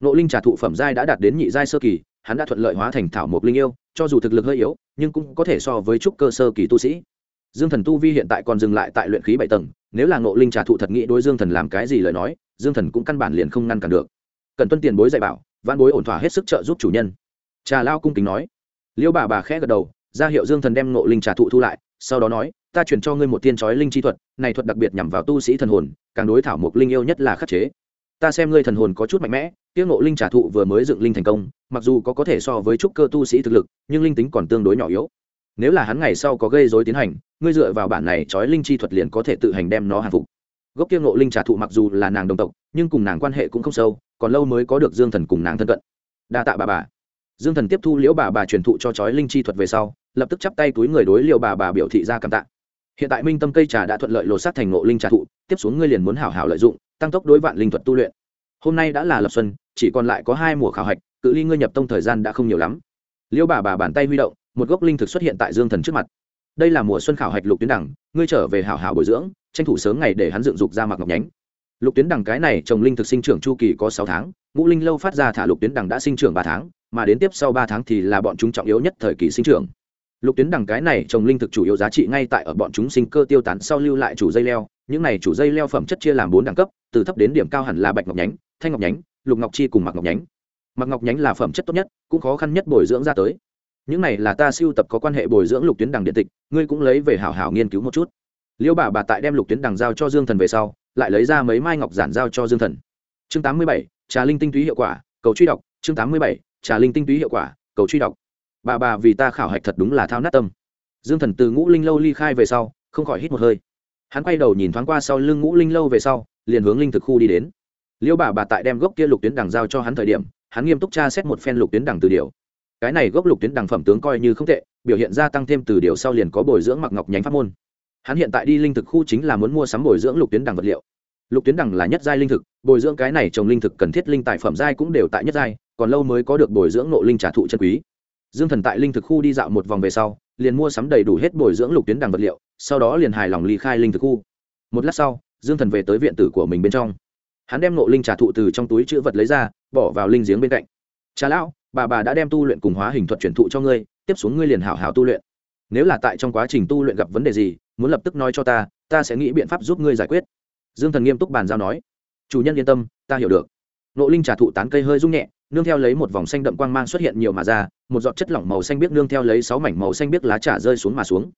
Nộ linh trà thụ phẩm giai đã đạt đến nhị giai sơ kỳ, hắn đã thuận lợi hóa thành thảo mộc linh yêu, cho dù thực lực hơi yếu, nhưng cũng có thể so với trúc cơ sơ kỳ tu sĩ dương thần tu vi hiện tại còn dừng lại tại luyện khí bảy tầng, nếu là ngộ linh trà thụ thật nghĩ đối dương thần làm cái gì lời nói, dương thần cũng căn bản liền không ngăn cản được. Cần tuân tiền bối dạy bảo văn bối ổn thỏa hết sức trợ giúp chủ nhân. Trà lao cung kính nói. Liêu bà bà khẽ gật đầu, ra hiệu dương thần đem ngộ linh trà thụ thu lại, sau đó nói, ta chuyển cho ngươi một tiên trói linh chi thuật, này thuật đặc biệt nhằm vào tu sĩ thần hồn, càng đối thảo một linh yêu nhất là khắc chế. Ta xem ngươi thần hồn có chút mạnh mẽ tiếng ngộ linh trả thụ vừa mới dựng linh thành công, mặc dù có có thể so với trúc cơ tu sĩ thực lực, nhưng linh tính còn tương đối nhỏ yếu nếu là hắn ngày sau có gây dối tiến hành, ngươi dựa vào bản này trói linh chi thuật liền có thể tự hành đem nó hàng phục. Gốc kia ngộ linh trả thụ mặc dù là nàng đồng tộc, nhưng cùng nàng quan hệ cũng không sâu, còn lâu mới có được dương thần cùng nàng thân cận. Đa tạ bà bà. Dương thần tiếp thu liễu bà bà truyền thụ cho trói linh chi thuật về sau, lập tức chắp tay túi người đối liệu bà bà biểu thị ra cảm tạ. Hiện tại minh tâm cây trà đã thuận lợi lột sát thành ngộ linh trà thụ, tiếp xuống ngươi liền muốn hảo hảo lợi dụng, tăng tốc đối vạn linh thuật tu luyện. Hôm nay đã là lập xuân, chỉ còn lại có hai mùa khảo hạch, cự ly ngươi nhập tông thời gian đã không nhiều lắm. Liêu bà bà bàn tay huy động một gốc linh thực xuất hiện tại dương thần trước mặt. Đây là mùa xuân khảo hạch lục tuyến đẳng ngươi trở về hảo hảo bồi dưỡng, tranh thủ sớm ngày để hắn dựng dục ra mặc ngọc nhánh. Lục tuyến đẳng cái này trồng linh thực sinh trưởng chu kỳ có sáu tháng, ngũ linh lâu phát ra thả lục tuyến đẳng đã sinh trưởng ba tháng, mà đến tiếp sau ba tháng thì là bọn chúng trọng yếu nhất thời kỳ sinh trưởng. Lục tuyến đẳng cái này trồng linh thực chủ yếu giá trị ngay tại ở bọn chúng sinh cơ tiêu tán sau lưu lại chủ dây leo, những này chủ dây leo phẩm chất chia làm bốn đẳng cấp, từ thấp đến điểm cao hẳn là bạch ngọc nhánh, thanh ngọc nhánh, lục ngọc chi cùng mặc ngọc nhánh. Mặc ngọc nhánh là phẩm chất tốt nhất, cũng khó khăn nhất bồi dưỡng ra tới những này là ta siêu tập có quan hệ bồi dưỡng lục tuyến đằng điện tịch, ngươi cũng lấy về hảo hảo nghiên cứu một chút. Liêu bà bà tại đem lục tuyến đằng giao cho dương thần về sau, lại lấy ra mấy mai ngọc giản giao cho dương thần. Chương tám mươi bảy, trà linh tinh túy hiệu quả, cầu truy đọc. Chương tám mươi bảy, trà linh tinh túy hiệu quả, cầu truy đọc. Bà bà vì ta khảo hạch thật đúng là thao nát tâm. Dương thần từ ngũ linh lâu ly khai về sau, không khỏi hít một hơi. Hắn quay đầu nhìn thoáng qua sau lưng ngũ linh lâu về sau, liền hướng linh thực khu đi đến. Liêu bà bà tại đem gốc kia lục tuyến đằng giao cho hắn thời điểm, hắn nghiêm túc tra xét một phen lục tuyến đằng từ điều cái này gốc lục tuyến đằng phẩm tướng coi như không tệ, biểu hiện gia tăng thêm từ điều sau liền có bồi dưỡng mặc ngọc nhánh pháp môn. Hắn hiện tại đi linh thực khu chính là muốn mua sắm bồi dưỡng lục tuyến đằng vật liệu. Lục tuyến đằng là nhất giai linh thực, bồi dưỡng cái này trồng linh thực cần thiết linh tài phẩm giai cũng đều tại nhất giai, còn lâu mới có được bồi dưỡng nộ linh trả thụ chân quý. Dương thần tại linh thực khu đi dạo một vòng về sau, liền mua sắm đầy đủ hết bồi dưỡng lục tuyến đằng vật liệu, sau đó liền hài lòng ly khai linh thực khu. Một lát sau, dương thần về tới viện tử của mình bên trong. Hắn đem nộ linh trả thụ từ trong túi chữ vật lấy ra, bỏ vào linh giếng bên cạnh. Cha lão bà bà đã đem tu luyện cùng hóa hình thuật truyền thụ cho ngươi, tiếp xuống ngươi liền hảo hảo tu luyện. Nếu là tại trong quá trình tu luyện gặp vấn đề gì, muốn lập tức nói cho ta ta sẽ nghĩ biện pháp giúp ngươi giải quyết. Dương thần nghiêm túc bàn giao nói. Chủ nhân yên tâm, ta hiểu được. Nộ linh trà thụ tán cây hơi rung nhẹ, nương theo lấy một vòng xanh đậm quang mang xuất hiện nhiều mà ra, một giọt chất lỏng màu xanh biếc nương theo lấy sáu mảnh màu xanh biếc lá trà rơi xuống mà xuống.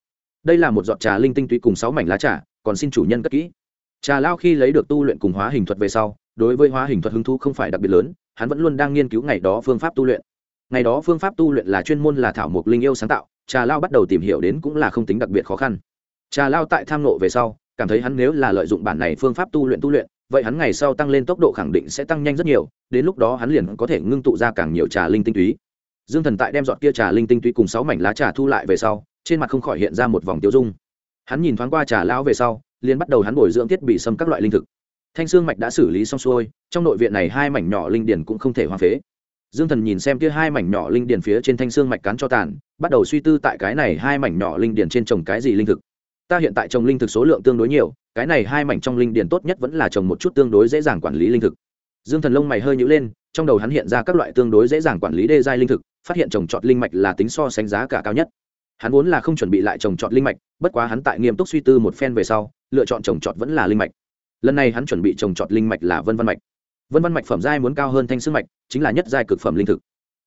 Đây là một giọt trà linh tinh túy cùng sáu mảnh lá trà, còn xin chủ nhân cất kỹ. Trà lao khi lấy được tu luyện cùng hóa hình thuật về sau đối với hóa hình thuật hứng thú không phải đặc biệt lớn, hắn vẫn luôn đang nghiên cứu ngày đó phương pháp tu luyện. Ngày đó phương pháp tu luyện là chuyên môn là thảo mộc linh yêu sáng tạo, trà lao bắt đầu tìm hiểu đến cũng là không tính đặc biệt khó khăn. Trà lao tại tham nộ về sau, cảm thấy hắn nếu là lợi dụng bản này phương pháp tu luyện tu luyện, vậy hắn ngày sau tăng lên tốc độ khẳng định sẽ tăng nhanh rất nhiều, đến lúc đó hắn liền có thể ngưng tụ ra càng nhiều trà linh tinh túy. Dương thần tại đem dọn kia trà linh tinh túy cùng sáu mảnh lá trà thu lại về sau, trên mặt không khỏi hiện ra một vòng tiêu dung. Hắn nhìn thoáng qua trà lao về sau, liền bắt đầu hắn bồi dưỡng thiết bị xâm các loại linh thực thanh xương mạch đã xử lý xong xuôi, trong nội viện này hai mảnh nhỏ linh điển cũng không thể hoang phế. Dương thần nhìn xem kia hai mảnh nhỏ linh điển phía trên thanh xương mạch cán cho tàn, bắt đầu suy tư tại cái này hai mảnh nhỏ linh điển trên trồng cái gì linh thực. Ta hiện tại trồng linh thực số lượng tương đối nhiều, cái này hai mảnh trong linh điển tốt nhất vẫn là trồng một chút tương đối dễ dàng quản lý linh thực. Dương thần lông mày hơi nhữ lên, trong đầu hắn hiện ra các loại tương đối dễ dàng quản lý đê giai linh thực, phát hiện trồng trọt linh mạch là tính so sánh giá cả cao nhất. Hắn vốn là không chuẩn bị lại trồng trọt linh mạch, bất quá hắn tại nghiêm túc suy tư một phen về sau, lựa chọn trồng trọt vẫn là linh mạch lần này hắn chuẩn bị trồng trọt linh mạch là vân văn mạch. Vân văn mạch phẩm giai muốn cao hơn thanh sương mạch, chính là nhất giai cực phẩm linh thực.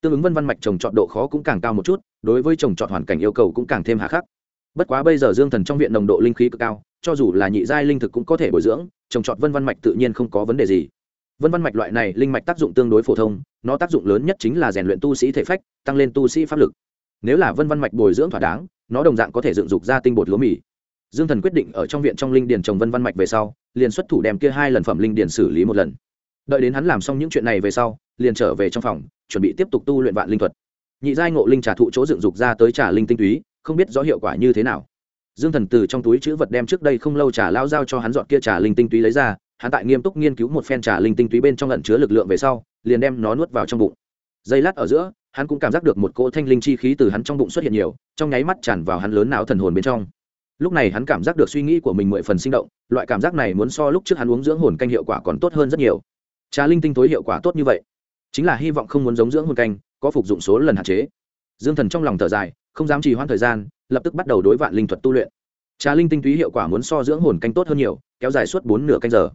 Tương ứng vân văn mạch trồng trọt độ khó cũng càng cao một chút, đối với trồng trọt hoàn cảnh yêu cầu cũng càng thêm hà khắc. Bất quá bây giờ dương thần trong viện nồng độ linh khí cực cao, cho dù là nhị giai linh thực cũng có thể bồi dưỡng, trồng trọt vân văn mạch tự nhiên không có vấn đề gì. Vân văn mạch loại này linh mạch tác dụng tương đối phổ thông, nó tác dụng lớn nhất chính là rèn luyện tu sĩ thể phách, tăng lên tu sĩ pháp lực. Nếu là vân văn mạch bồi dưỡng thỏa đáng, nó đồng dạng có thể dựng dục ra tinh bột lúa mì. Dương thần quyết định ở trong viện trong linh điền trồng vân văn mạch về sau liền xuất thủ đem kia hai lần phẩm linh điền xử lý một lần. Đợi đến hắn làm xong những chuyện này về sau, liền trở về trong phòng, chuẩn bị tiếp tục tu luyện vạn linh thuật. Nhị giai ngộ linh trà thụ chỗ dựng dục ra tới trà linh tinh túy, không biết rõ hiệu quả như thế nào. Dương thần từ trong túi chữ vật đem trước đây không lâu trà lao giao cho hắn dọn kia trà linh tinh túy lấy ra, hắn tại nghiêm túc nghiên cứu một phen trà linh tinh túy bên trong ẩn chứa lực lượng về sau, liền đem nó nuốt vào trong bụng. Giây lát ở giữa, hắn cũng cảm giác được một cỗ thanh linh chi khí từ hắn trong bụng xuất hiện nhiều, trong nháy mắt tràn vào hắn lớn não thần hồn bên trong lúc này hắn cảm giác được suy nghĩ của mình mười phần sinh động, loại cảm giác này muốn so lúc trước hắn uống dưỡng hồn canh hiệu quả còn tốt hơn rất nhiều. Trà linh tinh tối hiệu quả tốt như vậy, chính là hy vọng không muốn giống dưỡng hồn canh, có phục dụng số lần hạn chế. Dương thần trong lòng thở dài, không dám trì hoãn thời gian, lập tức bắt đầu đối vạn linh thuật tu luyện. Trà linh tinh túy hiệu quả muốn so dưỡng hồn canh tốt hơn nhiều, kéo dài suốt bốn nửa canh giờ.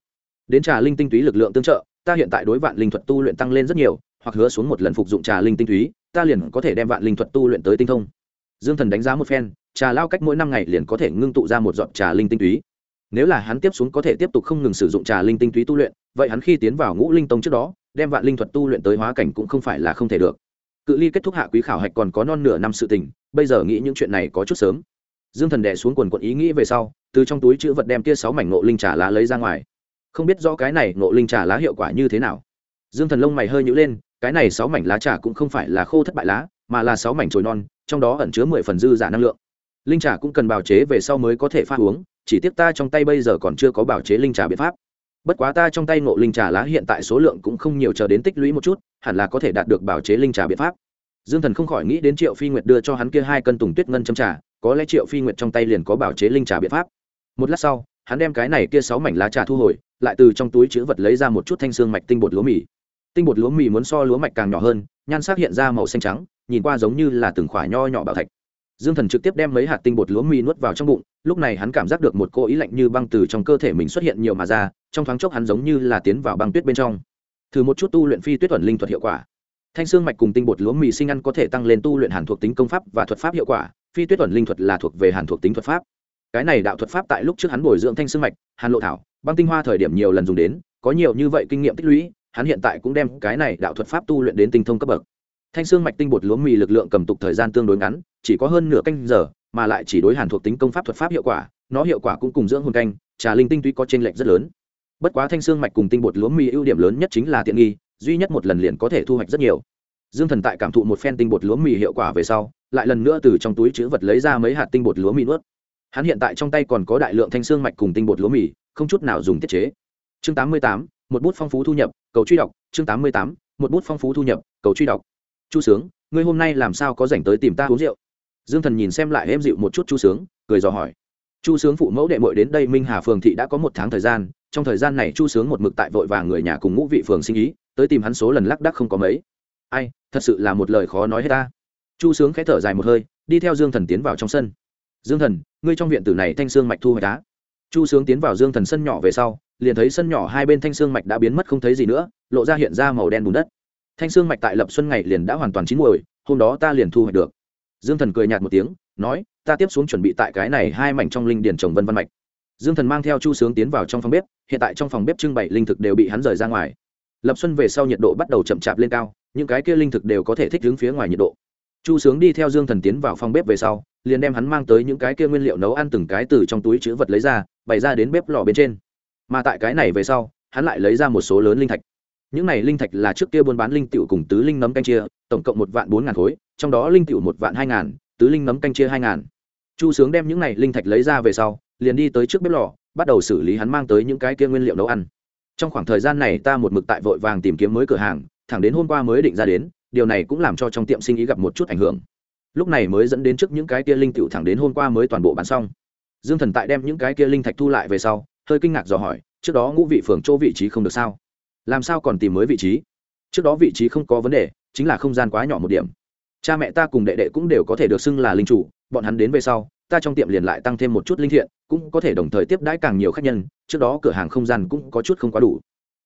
Đến trà linh tinh túy lực lượng tương trợ, ta hiện tại đối vạn linh thuật tu luyện tăng lên rất nhiều, hoặc hứa xuống một lần phục dụng trà linh tinh túy, ta liền có thể đem vạn linh thuật tu luyện tới tinh thông dương thần đánh giá một phen, trà lao cách mỗi năm ngày liền có thể ngưng tụ ra một giọt trà linh tinh túy. Nếu là hắn tiếp xuống có thể tiếp tục không ngừng sử dụng trà linh tinh túy tu luyện, vậy hắn khi tiến vào ngũ linh tông trước đó, đem vạn linh thuật tu luyện tới hóa cảnh cũng không phải là không thể được. Cự ly kết thúc hạ quý khảo hạch còn có non nửa năm sự tình, bây giờ nghĩ những chuyện này có chút sớm. Dương thần đẻ xuống quần quận ý nghĩ về sau, từ trong túi chữ vật đem kia sáu mảnh nộ linh trà lá lấy ra ngoài. Không biết rõ cái này nộ linh trà lá hiệu quả như thế nào. Dương thần lông mày hơi nhữ lên, cái này sáu mảnh lá trà cũng không phải là khô thất bại lá, mà là sáu mảnh trồi non trong đó ẩn chứa mười phần dư giả năng lượng. Linh trà cũng cần bào chế về sau mới có thể pha uống, chỉ tiếc ta trong tay bây giờ còn chưa có bào chế linh trà biện pháp. Bất quá ta trong tay ngộ linh trà lá hiện tại số lượng cũng không nhiều chờ đến tích lũy một chút, hẳn là có thể đạt được bào chế linh trà biện pháp. Dương thần không khỏi nghĩ đến triệu phi nguyệt đưa cho hắn kia hai cân tùng tuyết ngân châm trà, có lẽ triệu phi nguyệt trong tay liền có bảo chế linh trà biện pháp. Một lát sau, hắn đem cái này kia sáu mảnh lá trà thu hồi, lại từ trong túi chữ vật lấy ra một chút thanh xương mạch tinh bột lúa mì tinh bột lúa mì muốn so lúa mạch càng nhỏ hơn, nhan sắc hiện ra màu xanh trắng, nhìn qua giống như là từng khoả nho nhỏ bảo thạch. Dương thần trực tiếp đem mấy hạt tinh bột lúa mì nuốt vào trong bụng, lúc này hắn cảm giác được một cô ý lạnh như băng từ trong cơ thể mình xuất hiện nhiều mà ra, trong thoáng chốc hắn giống như là tiến vào băng tuyết bên trong. Thử một chút tu luyện phi tuyết thuần linh thuật hiệu quả. Thanh xương mạch cùng tinh bột lúa mì sinh ăn có thể tăng lên tu luyện hàn thuộc tính công pháp và thuật pháp hiệu quả, phi tuyết thuần linh thuật là thuộc về hàn thuộc tính thuật pháp. Cái này đạo thuật pháp tại lúc trước hắn bồi dưỡng thanh xương mạch, hàn lộ thảo, băng tinh hoa thời điểm nhiều lần dùng đến, có nhiều như vậy kinh nghiệm tích lũy hắn hiện tại cũng đem cái này đạo thuật pháp tu luyện đến tinh thông cấp bậc. Thanh xương mạch tinh bột lúa mì lực lượng cầm tục thời gian tương đối ngắn, chỉ có hơn nửa canh giờ, mà lại chỉ đối hàn thuộc tính công pháp thuật pháp hiệu quả, nó hiệu quả cũng cùng dưỡng hồn canh, trà linh tinh tuy có t r ê n lệch rất lớn. Bất quá thanh xương mạch cùng tinh bột lúa mì ưu điểm lớn nhất chính là tiện nghi, duy nhất một lần liền có thể thu hoạch rất nhiều. Dương thần tại cảm thụ một phen tinh bột lúa mì hiệu quả về sau, lại lần nữa từ trong túi chữ vật lấy ra mấy hạt tinh bột lúa mì nuốt. Hắn hiện tại trong tay còn có đại lượng thanh xương mạch cùng tinh bột lúa mì, không chút nào dùng tiết chế. Chương tám mươi tám một bút phong phú thu nhập, cầu truy đọc, chương tám mươi tám, một bút phong phú thu nhập, cầu truy đọc. Chu sướng, ngươi hôm nay làm sao có dành tới tìm ta uống rượu? Dương thần nhìn xem lại êm dịu một chút chu sướng, cười dò hỏi. Chu sướng phụ mẫu đệ mội đến đây minh hà phường thị đã có một tháng thời gian, trong thời gian này chu sướng một mực tại vội vàng người nhà cùng ngũ vị phường sinh ý, tới tìm hắn số lần lắc đắc không có mấy. Ai, thật sự là một lời khó nói hết ta. Chu sướng khẽ thở dài một hơi, đi theo dương thần tiến vào trong sân. Dương thần, ngươi trong viện tử này thanh sương mạch thu hoạch đá chu sướng tiến vào dương thần sân nhỏ về sau liền thấy sân nhỏ hai bên thanh xương mạch đã biến mất không thấy gì nữa, lộ ra hiện ra màu đen bùn đất. Thanh xương mạch tại lập xuân ngày liền đã hoàn toàn chín muồi, hôm đó ta liền thu hoạch được. Dương thần cười nhạt một tiếng, nói, ta tiếp xuống chuẩn bị tại cái này hai mảnh trong linh điền trồng vân văn mạch. Dương thần mang theo chu sướng tiến vào trong phòng bếp, hiện tại trong phòng bếp trưng bày linh thực đều bị hắn rời ra ngoài. Lập xuân về sau nhiệt độ bắt đầu chậm chạp lên cao, những cái kia linh thực đều có thể thích đứng phía ngoài nhiệt độ. Chu sướng đi theo dương thần tiến vào phòng bếp về sau, liền đem hắn mang tới những cái kia nguyên liệu nấu ăn từng cái từ trong túi chữ vật lấy ra, bày ra đến bếp lò bên trên mà tại cái này về sau, hắn lại lấy ra một số lớn linh thạch. Những này linh thạch là trước kia buôn bán linh tiểu cùng tứ linh nấm canh chia, tổng cộng một vạn bốn ngàn khối, trong đó linh tiểu một vạn hai ngàn, tứ linh nấm canh chia hai ngàn. Chu sướng đem những này linh thạch lấy ra về sau, liền đi tới trước bếp lò, bắt đầu xử lý hắn mang tới những cái kia nguyên liệu nấu ăn. Trong khoảng thời gian này ta một mực tại vội vàng tìm kiếm mới cửa hàng, thẳng đến hôm qua mới định ra đến, điều này cũng làm cho trong tiệm sinh ý gặp một chút ảnh hưởng. Lúc này mới dẫn đến trước những cái kia linh tiểu thẳng đến hôm qua mới toàn bộ bán xong. Dương thần tại đem những cái kia linh thạch thu lại về sau hơi kinh ngạc dò hỏi, trước đó ngũ vị phường chỗ vị trí không được sao? Làm sao còn tìm mới vị trí? Trước đó vị trí không có vấn đề, chính là không gian quá nhỏ một điểm. Cha mẹ ta cùng đệ đệ cũng đều có thể được xưng là linh chủ, bọn hắn đến về sau, ta trong tiệm liền lại tăng thêm một chút linh thiện, cũng có thể đồng thời tiếp đãi càng nhiều khách nhân, trước đó cửa hàng không gian cũng có chút không quá đủ.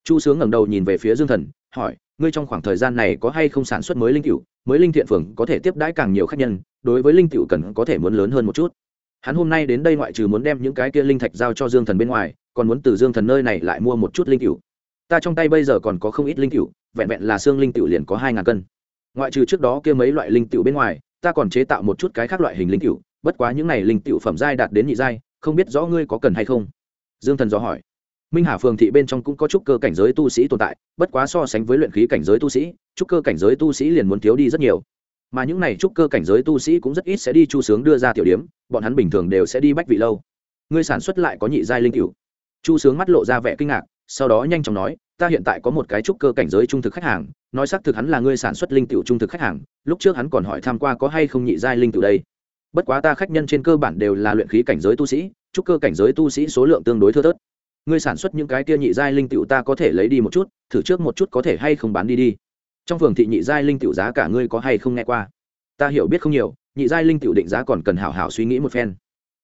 Chu sướng ngẩng đầu nhìn về phía dương thần, hỏi, ngươi trong khoảng thời gian này có hay không sản xuất mới linh cựu mới linh thiện phường có thể tiếp đãi càng nhiều khách nhân, đối với linh cựu cần có thể muốn lớn hơn một chút hắn hôm nay đến đây ngoại trừ muốn đem những cái kia linh thạch giao cho dương thần bên ngoài, còn muốn từ dương thần nơi này lại mua một chút linh cựu ta trong tay bây giờ còn có không ít linh cựu vẹn vẹn là xương linh cựu liền có hai ngàn cân. Ngoại trừ trước đó kia mấy loại linh cựu bên ngoài, ta còn chế tạo một chút cái khác loại hình linh cựu bất quá những này linh cựu phẩm giai đạt đến nhị giai, không biết rõ ngươi có cần hay không? Dương thần do hỏi. Minh hà phường thị bên trong cũng có chút cơ cảnh giới tu sĩ tồn tại, bất quá so sánh với luyện khí cảnh giới tu sĩ chút cơ cảnh giới tu sĩ liền muốn thiếu đi rất nhiều mà những này trúc cơ cảnh giới tu sĩ cũng rất ít sẽ đi chu sướng đưa ra tiểu điếm bọn hắn bình thường đều sẽ đi bách vị lâu. Ngươi sản xuất lại có nhị giai linh cựu chu sướng mắt lộ ra vẻ kinh ngạc, sau đó nhanh chóng nói, ta hiện tại có một cái trúc cơ cảnh giới trung thực khách hàng, nói xác thực hắn là ngươi sản xuất linh tiểu trung thực khách hàng, lúc trước hắn còn hỏi tham q u a có hay không nhị giai linh tiểu đây. Bất quá ta khách nhân trên cơ bản đều là luyện khí cảnh giới tu sĩ, trúc cơ cảnh giới tu sĩ số lượng tương đối thưa thớt. Ngươi sản xuất những cái kia nhị giai linh tiểu ta có thể lấy đi một chút, thử trước một chút có thể hay không bán đi đi trong phường thị nhị giai linh tiểu giá cả ngươi có hay không nghe qua? Ta hiểu biết không nhiều, nhị giai linh tiểu định giá còn cần hảo hảo suy nghĩ một phen.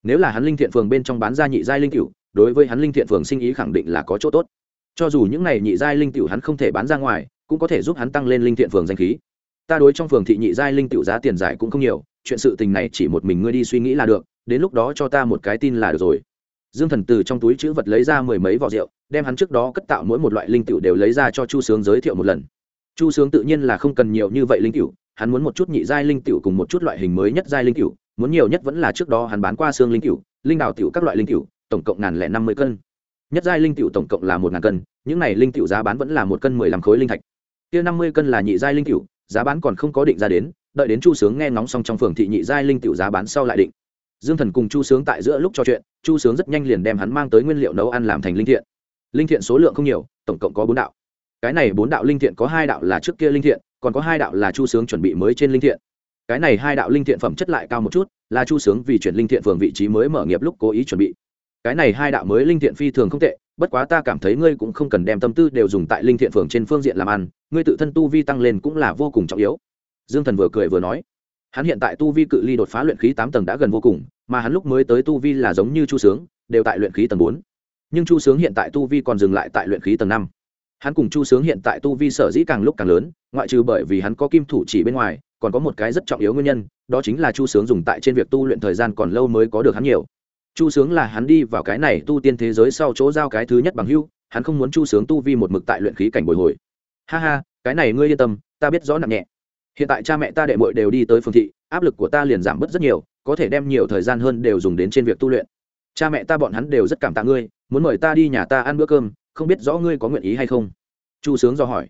Nếu là hắn linh thiện phường bên trong bán ra nhị giai linh tiểu, đối với hắn linh thiện phường sinh ý khẳng định là có chỗ tốt. Cho dù những này nhị giai linh tiểu hắn không thể bán ra ngoài, cũng có thể giúp hắn tăng lên linh thiện phường danh khí. Ta đối trong phường thị nhị giai linh tiểu giá tiền giải cũng không nhiều, chuyện sự tình này chỉ một mình ngươi đi suy nghĩ là được, đến lúc đó cho ta một cái tin là được rồi. Dương thần từ trong túi chữ vật lấy ra mười mấy vỏ rượu, đem hắn trước đó cất tạo mỗi một loại linh tiểu đều lấy ra cho chu sướng giới thiệu một lần chu sướng tự nhiên là không cần nhiều như vậy linh cựu hắn muốn một chút nhị giai linh cựu cùng một chút loại hình mới nhất giai linh cựu muốn nhiều nhất vẫn là trước đó hắn bán qua xương linh cựu linh đào tiểu các loại linh cựu tổng cộng ngàn lẻ năm mươi cân. Nhất giai linh cựu tổng cộng là một ngàn cân, những này linh cựu giá bán vẫn là một cân mười lăm khối linh thạch. Kia năm mươi cân là nhị giai linh cựu giá bán còn không có định ra đến, đợi đến chu sướng nghe ngóng xong trong phường thị nhị giai linh cựu giá bán sau lại định. Dương thần cùng chu sướng tại giữa lúc trò chuyện, chu sướng rất nhanh liền đem hắn mang tới nguyên liệu nấu ăn làm thành linh thiện. Linh thiện số lượng không nhiều, tổng cộng có bốn đạo cái này bốn đạo linh thiện có hai đạo là trước kia linh thiện, còn có hai đạo là chu sướng chuẩn bị mới trên linh thiện. Cái này hai đạo linh thiện phẩm chất lại cao một chút, là chu sướng vì chuyển linh thiện phường vị trí mới mở nghiệp lúc cố ý chuẩn bị. Cái này hai đạo mới linh thiện phi thường không tệ, bất quá ta cảm thấy ngươi cũng không cần đem tâm tư đều dùng tại linh thiện phường trên phương diện làm ăn, ngươi tự thân tu vi tăng lên cũng là vô cùng trọng yếu. Dương thần vừa cười vừa nói. Hắn hiện tại tu vi cự ly đột phá luyện khí tám tầng đã gần vô cùng, mà hắn lúc mới tới tu vi là giống như chu sướng, đều tại luyện khí tầng bốn. Nhưng chu sướng hiện tại tu vi còn dừng lại tại luyện khí tầng năm hắn cùng chu sướng hiện tại tu vi sở dĩ càng lúc càng lớn, ngoại trừ bởi vì hắn có kim thủ chỉ bên ngoài, còn có một cái rất trọng yếu nguyên nhân, đó chính là chu sướng dùng tại trên việc tu luyện thời gian còn lâu mới có được hắn nhiều. Chu sướng là hắn đi vào cái này tu tiên thế giới sau chỗ giao cái thứ nhất bằng hưu hắn không muốn chu sướng tu vi một mực tại luyện khí cảnh bồi hồi. Ha ha, cái này ngươi yên tâm, ta biết rõ nặng nhẹ. Hiện tại cha mẹ ta đệ mội đều đi tới phương thị, áp lực của ta liền giảm bớt rất nhiều, có thể đem nhiều thời gian hơn đều dùng đến trên việc tu luyện. Cha mẹ ta bọn hắn đều rất cảm tạ ngươi, muốn mời ta đi nhà ta ăn bữa cơm không biết rõ ngươi có nguyện ý hay không. Chu sướng do hỏi.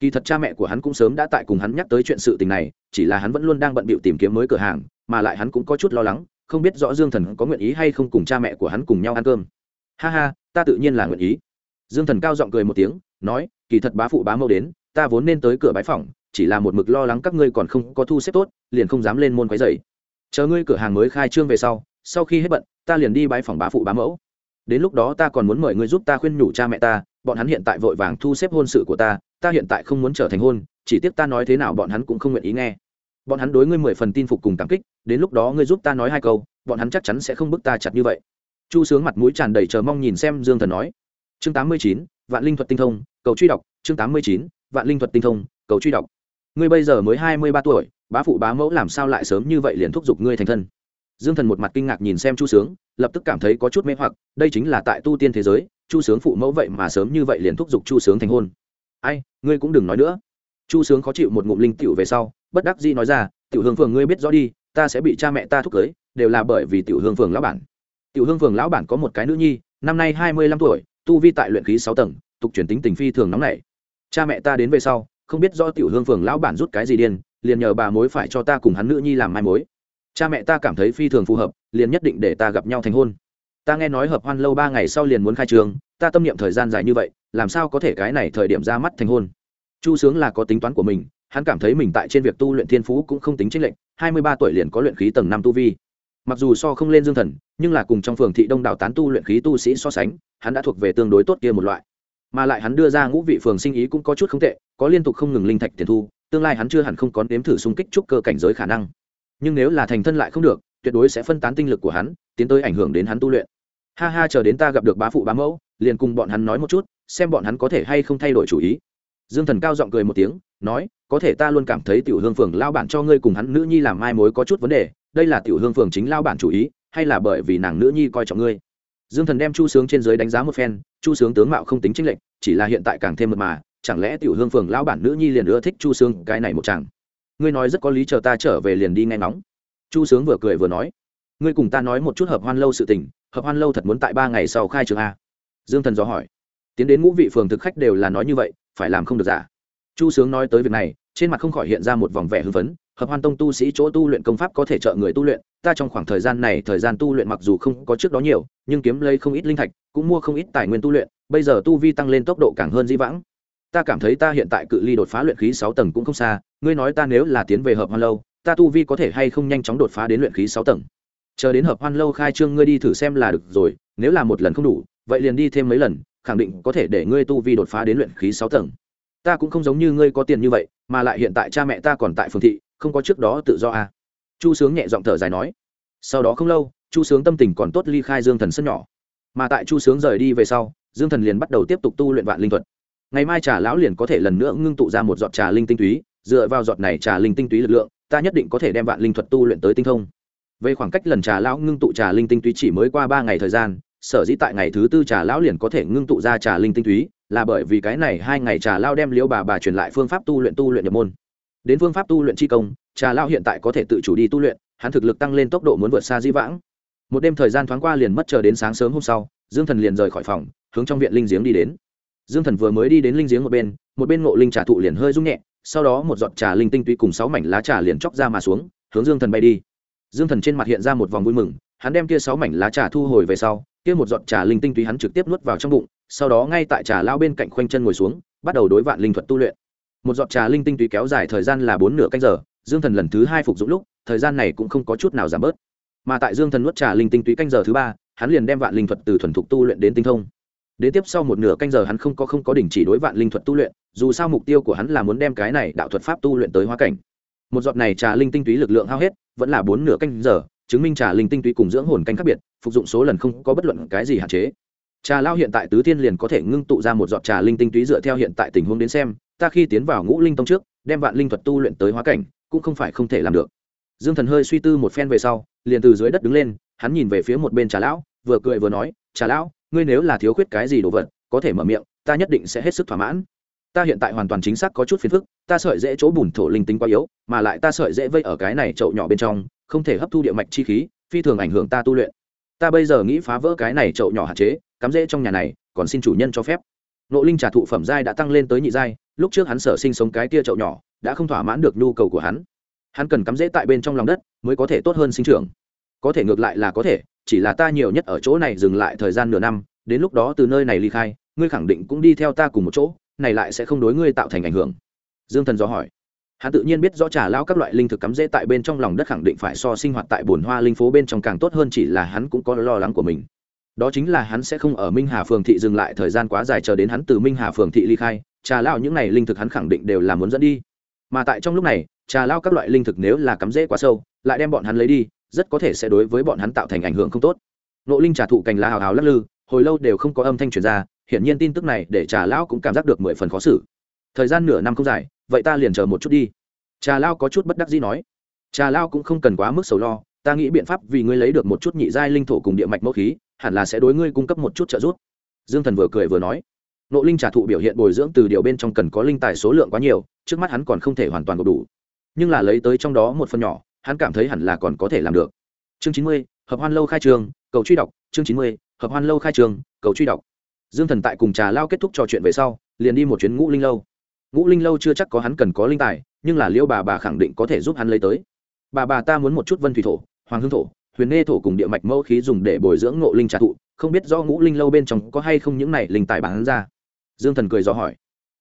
Kỳ thật cha mẹ của hắn cũng sớm đã tại cùng hắn nhắc tới chuyện sự tình này, chỉ là hắn vẫn luôn đang bận bịu tìm kiếm mới cửa hàng, mà lại hắn cũng có chút lo lắng, không biết rõ dương thần có nguyện ý hay không cùng cha mẹ của hắn cùng nhau ăn cơm. Ha ha, ta tự nhiên là nguyện ý. Dương thần cao giọng cười một tiếng, nói, kỳ thật bá phụ bá mâu đến, ta vốn nên tới cửa bái phòng chỉ là một mực lo lắng các ngươi còn không có thu xếp tốt, liền không dám lên môn quái dày chờ ngươi cửa hàng mới khai trương về sau sau khi hết bận, ta liền đi bái phòng bá phụ bá mẫu đến lúc đó ta còn muốn mời ngươi giúp ta khuyên nhủ cha mẹ ta, bọn hắn hiện tại vội vàng thu xếp hôn sự của ta ta hiện tại không muốn trở thành hôn, chỉ tiếc ta nói thế nào bọn hắn cũng không nguyện ý nghe. Bọn hắn đối ngươi mười phần tin phục cùng cảm kích, đến lúc đó ngươi giúp ta nói hai câu, bọn hắn chắc chắn sẽ không bức ta chặt như vậy. Chu sướng mặt mũi tràn đầy chờ mong nhìn xem dương thần nói. Chương tám mươi chín, vạn linh thuật tinh thông, cầu truy đọc. Chương tám mươi chín, vạn linh thuật tinh thông, cầu truy đọc. Ngươi bây giờ mới hai mươi ba tuổi, bá phụ bá mẫu làm sao lại sớm như vậy liền thúc giục ngươi thành thân? Dương thần một mặt kinh ngạc nhìn xem chu sướng, lập tức cảm thấy có chút mê hoặc, đây chính là tại tu tiên thế giới, chu sướng phụ mẫu vậy mà sớm như vậy liền thúc giục chu sướng thành hôn. Ai, ngươi cũng đừng nói nữa. Chu sướng khó chịu một ngụm linh tiểu về sau, bất đắc dĩ nói ra, tiểu hương phường ngươi biết rõ đi, ta sẽ bị cha mẹ ta thúc cưới, đều là bởi vì tiểu hương phường lão bản. Tiểu hương phường lão bản có một cái nữ nhi, năm nay hai mươi lăm tuổi, tu vi tại luyện khí sáu tầng, tục chuyển tính tình phi thường nóng nảy. Cha mẹ ta đến về sau, không biết do tiểu hương phường lão bản rút cái gì điên, liền nhờ bà mối phải cho ta cùng hắn nữ nhi làm mai mối cha mẹ ta cảm thấy phi thường phù hợp, liền nhất định để ta gặp nhau thành hôn. Ta nghe nói hợp hoan lâu ba ngày sau liền muốn khai trường, ta tâm niệm thời gian dài như vậy, làm sao có thể cái này thời điểm ra mắt thành hôn? Chu sướng là có tính toán của mình, hắn cảm thấy mình tại trên việc tu luyện thiên phú cũng không tính chính lệnh hai mươi ba tuổi liền có luyện khí tầng năm tu vi. Mặc dù so không lên dương thần, nhưng là cùng trong phường thị đông đảo tán tu luyện khí tu sĩ so sánh, hắn đã thuộc về tương đối tốt kia một loại. Mà lại hắn đưa ra ngũ vị phường sinh ý cũng có chút không tệ, có liên tục không ngừng linh thạch tiền thu, tương lai hắn chưa hẳn không có nếm thử xung kích trúc cơ cảnh giới khả năng nhưng nếu là thành thân lại không được, tuyệt đối sẽ phân tán tinh lực của hắn, tiến tới ảnh hưởng đến hắn tu luyện. Ha ha, chờ đến ta gặp được bá phụ bá mẫu, liền cùng bọn hắn nói một chút, xem bọn hắn có thể hay không thay đổi chủ ý. Dương thần cao giọng cười một tiếng, nói, có thể ta luôn cảm thấy tiểu hương phường lao bản cho ngươi cùng hắn nữ nhi làm mai mối có chút vấn đề, đây là tiểu hương phường chính lao bản chủ ý, hay là bởi vì nàng nữ nhi coi trọng ngươi? Dương thần đem chu sướng trên giới đánh giá một phen, chu sướng tướng mạo không tính tranh lệch, chỉ là hiện tại càng thêm mật mà, chẳng lẽ tiểu hương phường lao bản nữ nhi liền ưa thích chu sướng cái này một chàng? Ngươi nói rất có lý, chờ ta trở về liền đi nghe ngóng. Chu sướng vừa cười vừa nói, ngươi cùng ta nói một chút hợp hoan lâu sự tình, hợp hoan lâu thật muốn tại ba ngày sau khai trường a. Dương thần dò hỏi, tiến đến ngũ vị phường thực khách đều là nói như vậy, phải làm không được giả. Chu sướng nói tới việc này, trên mặt không khỏi hiện ra một vòng vẻ hưng phấn, hợp hoan tông tu sĩ chỗ tu luyện công pháp có thể trợ người tu luyện, ta trong khoảng thời gian này, thời gian tu luyện mặc dù không có trước đó nhiều, nhưng kiếm lấy không ít linh thạch, cũng mua không ít tài nguyên tu luyện, bây giờ tu vi tăng lên tốc độ càng hơn di vãng. Ta cảm thấy ta hiện tại cự ly đột phá luyện khí sáu tầng cũng không xa ngươi nói ta nếu là tiến về hợp hoan lâu, ta tu vi có thể hay không nhanh chóng đột phá đến luyện khí sáu tầng? Chờ đến hợp hoan lâu khai trương ngươi đi thử xem là được rồi, nếu là một lần không đủ, vậy liền đi thêm mấy lần, khẳng định có thể để ngươi tu vi đột phá đến luyện khí sáu tầng. Ta cũng không giống như ngươi có tiền như vậy, mà lại hiện tại cha mẹ ta còn tại phường thị, không có trước đó tự do à. chu sướng nhẹ giọng thở dài nói. Sau đó không lâu, chu sướng tâm tình còn tốt ly khai dương thần sân nhỏ. Mà tại chu sướng rời đi về sau, dương thần liền bắt đầu tiếp tục tu luyện vạn linh thuật. Ngày mai trà lão liền có thể lần nữa ngưng tụ ra một giọt trà linh tinh túy dựa vào giọt này trà linh tinh túy lực lượng, ta nhất định có thể đem vạn linh thuật tu luyện tới tinh thông. Về khoảng cách lần trà lão ngưng tụ trà linh tinh túy chỉ mới qua ba ngày thời gian, sở dĩ tại ngày thứ tư trà lão liền có thể ngưng tụ ra trà linh tinh túy, là bởi vì cái này hai ngày trà lao đem liễu bà bà truyền lại phương pháp tu luyện tu luyện nhập môn. Đến phương pháp tu luyện chi công, trà lao hiện tại có thể tự chủ đi tu luyện, hắn thực lực tăng lên tốc độ muốn vượt xa di vãng. Một đêm thời gian thoáng qua liền mất chờ đến sáng sớm hôm sau, dương thần liền rời khỏi phòng, hướng trong viện linh giếng đi đến. Dương thần vừa mới đi đến linh giếng một bên một bên ngộ linh trà thụ liền hơi rung nhẹ sau đó một giọt trà linh tinh túy cùng sáu mảnh lá trà liền chóc ra mà xuống, hướng dương thần bay đi. Dương thần trên mặt hiện ra một vòng vui mừng, hắn đem kia sáu mảnh lá trà thu hồi về sau, kia một giọt trà linh tinh túy hắn trực tiếp nuốt vào trong bụng, sau đó ngay tại trà lao bên cạnh khoanh chân ngồi xuống, bắt đầu đối vạn linh thuật tu luyện. Một giọt trà linh tinh túy kéo dài thời gian là bốn nửa canh giờ, dương thần lần thứ hai phục dụng lúc, thời gian này cũng không có chút nào giảm bớt. Mà tại dương thần nuốt trà linh tinh túy canh giờ thứ ba, hắn liền đem vạn linh thuật từ thuần thục tu luyện đến tinh thông đến tiếp sau một nửa canh giờ hắn không có không có đình chỉ đối vạn linh thuật tu luyện, dù sao mục tiêu của hắn là muốn đem cái này đạo thuật pháp tu luyện tới hóa cảnh. Một giọt này trà linh tinh túy lực lượng hao hết, vẫn là bốn nửa canh giờ, chứng minh trà linh tinh túy cùng dưỡng hồn canh khác biệt, phục dụng số lần không có bất luận cái gì hạn chế. Trà lao hiện tại tứ thiên liền có thể ngưng tụ ra một giọt trà linh tinh túy dựa theo hiện tại tình huống đến xem, ta khi tiến vào ngũ linh tông trước, đem vạn linh thuật tu luyện tới hóa cảnh, cũng không phải không thể làm được. Dương thần hơi suy tư một phen về sau, liền từ dưới đất đứng lên, hắn nhìn về phía một bên trà lão, vừa cười vừa nói, trà lão ngươi nếu là thiếu khuyết cái gì đồ vật, có thể mở miệng, ta nhất định sẽ hết sức thỏa mãn. Ta hiện tại hoàn toàn chính xác có chút phiền phức, ta sợi dễ chỗ bùn thổ linh tính quá yếu, mà lại ta sợi dễ vây ở cái này chậu nhỏ bên trong, không thể hấp thu địa mạch chi khí, phi thường ảnh hưởng ta tu luyện. Ta bây giờ nghĩ phá vỡ cái này chậu nhỏ hạn chế, cắm rễ trong nhà này, còn xin chủ nhân cho phép. Nộ linh trà thụ phẩm giai đã tăng lên tới nhị giai, lúc trước hắn sở sinh sống cái tia chậu nhỏ, đã không thỏa mãn được nhu cầu của hắn. Hắn cần cắm rễ tại bên trong lòng đất, mới có thể tốt hơn sinh trưởng. Có thể ngược lại là có thể chỉ là ta nhiều nhất ở chỗ này dừng lại thời gian nửa năm, đến lúc đó từ nơi này ly khai, ngươi khẳng định cũng đi theo ta cùng một chỗ, này lại sẽ không đối ngươi tạo thành ảnh hưởng. Dương thần do hỏi. Hắn tự nhiên biết rõ trà lao các loại linh thực cắm rễ tại bên trong lòng đất khẳng định phải so sinh hoạt tại bồn hoa linh phố bên trong càng tốt hơn chỉ là hắn cũng có lo lắng của mình. Đó chính là hắn sẽ không ở minh hà phường thị dừng lại thời gian quá dài chờ đến hắn từ minh hà phường thị ly khai, trà lao những n à y linh thực hắn khẳng định đều là muốn dẫn đi. Mà tại trong lúc này, trà lao các loại linh thực nếu là cắm rễ quá sâu, lại đem bọn hắn lấy đi rất có thể sẽ đối với bọn hắn tạo thành ảnh hưởng không tốt. Nộ linh trà thụ cành lá hào hào lắc lư, hồi lâu đều không có âm thanh truyền ra, hiển nhiên tin tức này để trà lão cũng cảm giác được mười phần khó xử. Thời gian nửa năm không dài, vậy ta liền chờ một chút đi. Trà lao có chút bất đắc dĩ nói. Trà lao cũng không cần quá mức sầu lo, ta nghĩ biện pháp vì ngươi lấy được một chút nhị giai linh thổ cùng địa mạch mẫu khí, hẳn là sẽ đối ngươi cung cấp một chút trợ giúp. Dương thần vừa cười vừa nói. Nộ linh trà thụ biểu hiện bồi dưỡng từ điều bên trong cần có linh tài số lượng quá nhiều, trước mắt hắn còn không thể hoàn toàn gộp đủ. Nhưng là lấy tới trong đó một phần nhỏ hắn cảm thấy hẳn là còn có thể làm được. Chương chín mươi, hợp hoan lâu khai trường, cầu truy đọc. Chương chín mươi, hợp hoan lâu khai trường, cầu truy đọc. Dương thần tại cùng trà lao kết thúc trò chuyện về sau, liền đi một chuyến ngũ linh lâu. Ngũ linh lâu chưa chắc có hắn cần có linh tài, nhưng là liêu bà bà khẳng định có thể giúp hắn lấy tới. Bà bà ta muốn một chút vân thủy thổ, hoàng hương thổ, huyền nê thổ cùng địa mạch mẫu khí dùng để bồi dưỡng ngộ linh trà thụ, không biết do ngũ linh lâu bên trong có hay không những này linh tài bán ra. Dương thần cười dò hỏi.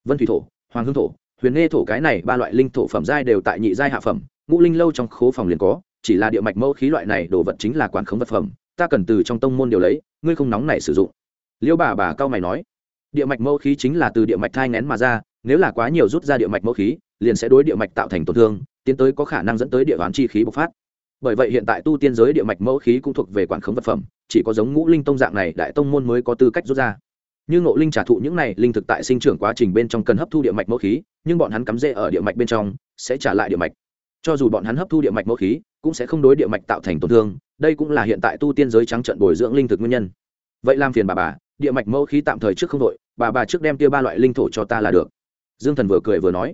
Vân thủy thổ, hoàng hương thổ, huyền nê thổ cái này ba loại linh thổ phẩm giai đều tại nhị giai hạ phẩm ngũ linh lâu trong khố phòng liền có, chỉ là địa mạch mẫu khí loại này đồ vật chính là quản khống vật phẩm, ta cần từ trong tông môn điều lấy, ngươi không nóng này sử dụng. Liêu bà bà cao mày nói, địa mạch mẫu khí chính là từ địa mạch thai ngén mà ra, nếu là quá nhiều rút ra địa mạch mẫu khí, liền sẽ đối địa mạch tạo thành tổn thương, tiến tới có khả năng dẫn tới địa bán chi khí bộc phát. Bởi vậy hiện tại tu tiên giới địa mạch mẫu khí cũng thuộc về quản khống vật phẩm, chỉ có giống ngũ linh tông dạng này đại tông môn mới có tư cách rút ra. Như ngộ linh trả thụ những này linh thực tại sinh trưởng quá trình bên trong cần hấp thu địa mạch mẫu khí, nhưng bọn hắn cắm rễ ở địa mạch bên trong, sẽ trả lại địa mạch cho dù bọn hắn hấp thu địa mạch mẫu khí, cũng sẽ không đối địa mạch tạo thành tổn thương, đây cũng là hiện tại tu tiên giới trắng trận bồi dưỡng linh thực nguyên nhân. Vậy làm phiền bà bà, địa mạch mẫu khí tạm thời trước không đội, bà bà trước đem tiêu ba loại linh thổ cho ta là được. Dương thần vừa cười vừa nói.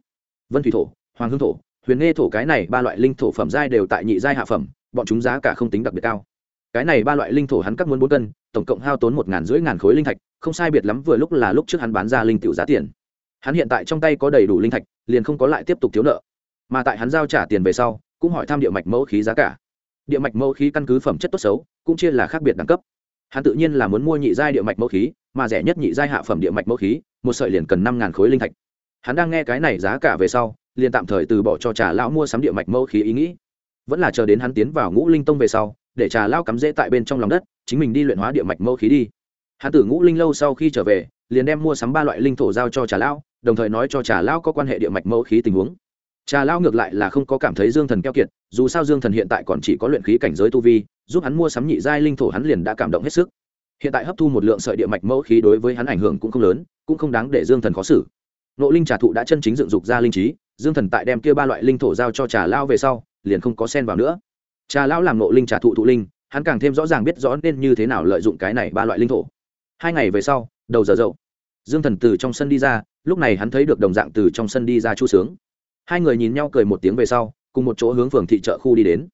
Vân thủy thổ, hoàng hương thổ, huyền nghe thổ cái này ba loại linh thổ phẩm giai đều tại nhị giai hạ phẩm, bọn chúng giá cả không tính đặc biệt cao. Cái này ba loại linh thổ hắn cắt muốn bốn cân, tổng cộng hao tốn một ngàn rưỡi ngàn khối linh thạch, không sai biệt lắm vừa lúc là lúc trước hắn bán ra linh tiểu giá tiền. Hắn hiện tại trong tay có đầy đủ linh thạch, liền không có lại tiếp tục thiếu nợ mà tại hắn giao trả tiền về sau, cũng hỏi thăm địa mạch mẫu khí giá cả. Địa mạch mẫu khí căn cứ phẩm chất tốt xấu, cũng chia là khác biệt đẳng cấp. Hắn tự nhiên là muốn mua nhị giai địa mạch mẫu khí, mà rẻ nhất nhị giai hạ phẩm địa mạch mẫu khí, một sợi liền cần năm ngàn khối linh thạch. Hắn đang nghe cái này giá cả về sau, liền tạm thời từ bỏ cho trà lão mua sắm địa mạch mẫu khí ý nghĩ. Vẫn là chờ đến hắn tiến vào ngũ linh tông về sau, để trà lão cắm rễ tại bên trong lòng đất, chính mình đi luyện hóa địa mạch mẫu khí đi. Hắn tử ngũ linh lâu sau khi trở về, liền đem mua sắm ba loại linh thổ giao cho trà lão, đồng thời nói cho trà lão có quan hệ địa mạch mẫu khí tình huống trà lão ngược lại là không có cảm thấy dương thần keo kiệt, dù sao dương thần hiện tại còn chỉ có luyện khí cảnh giới tu vi, giúp hắn mua sắm nhị giai linh thổ hắn liền đã cảm động hết sức. Hiện tại hấp thu một lượng sợi địa mạch mẫu khí đối với hắn ảnh hưởng cũng không lớn, cũng không đáng để dương thần khó xử. Nộ linh trà thụ đã chân chính dựng dục ra linh trí, dương thần tại đem kia ba loại linh thổ giao cho trà lao về sau, liền không có sen vào nữa. Trà lao làm nộ linh trà thụ thụ linh, hắn càng thêm rõ ràng biết rõ nên như thế nào lợi dụng cái này ba loại linh thổ. Hai ngày về sau, đầu giờ dậu, dương thần từ trong sân đi ra, lúc này hắn thấy được đồng dạng từ trong sân đi ra chu sướng hai người nhìn nhau cười một tiếng về sau, cùng một chỗ hướng phường thị trợ khu đi đến.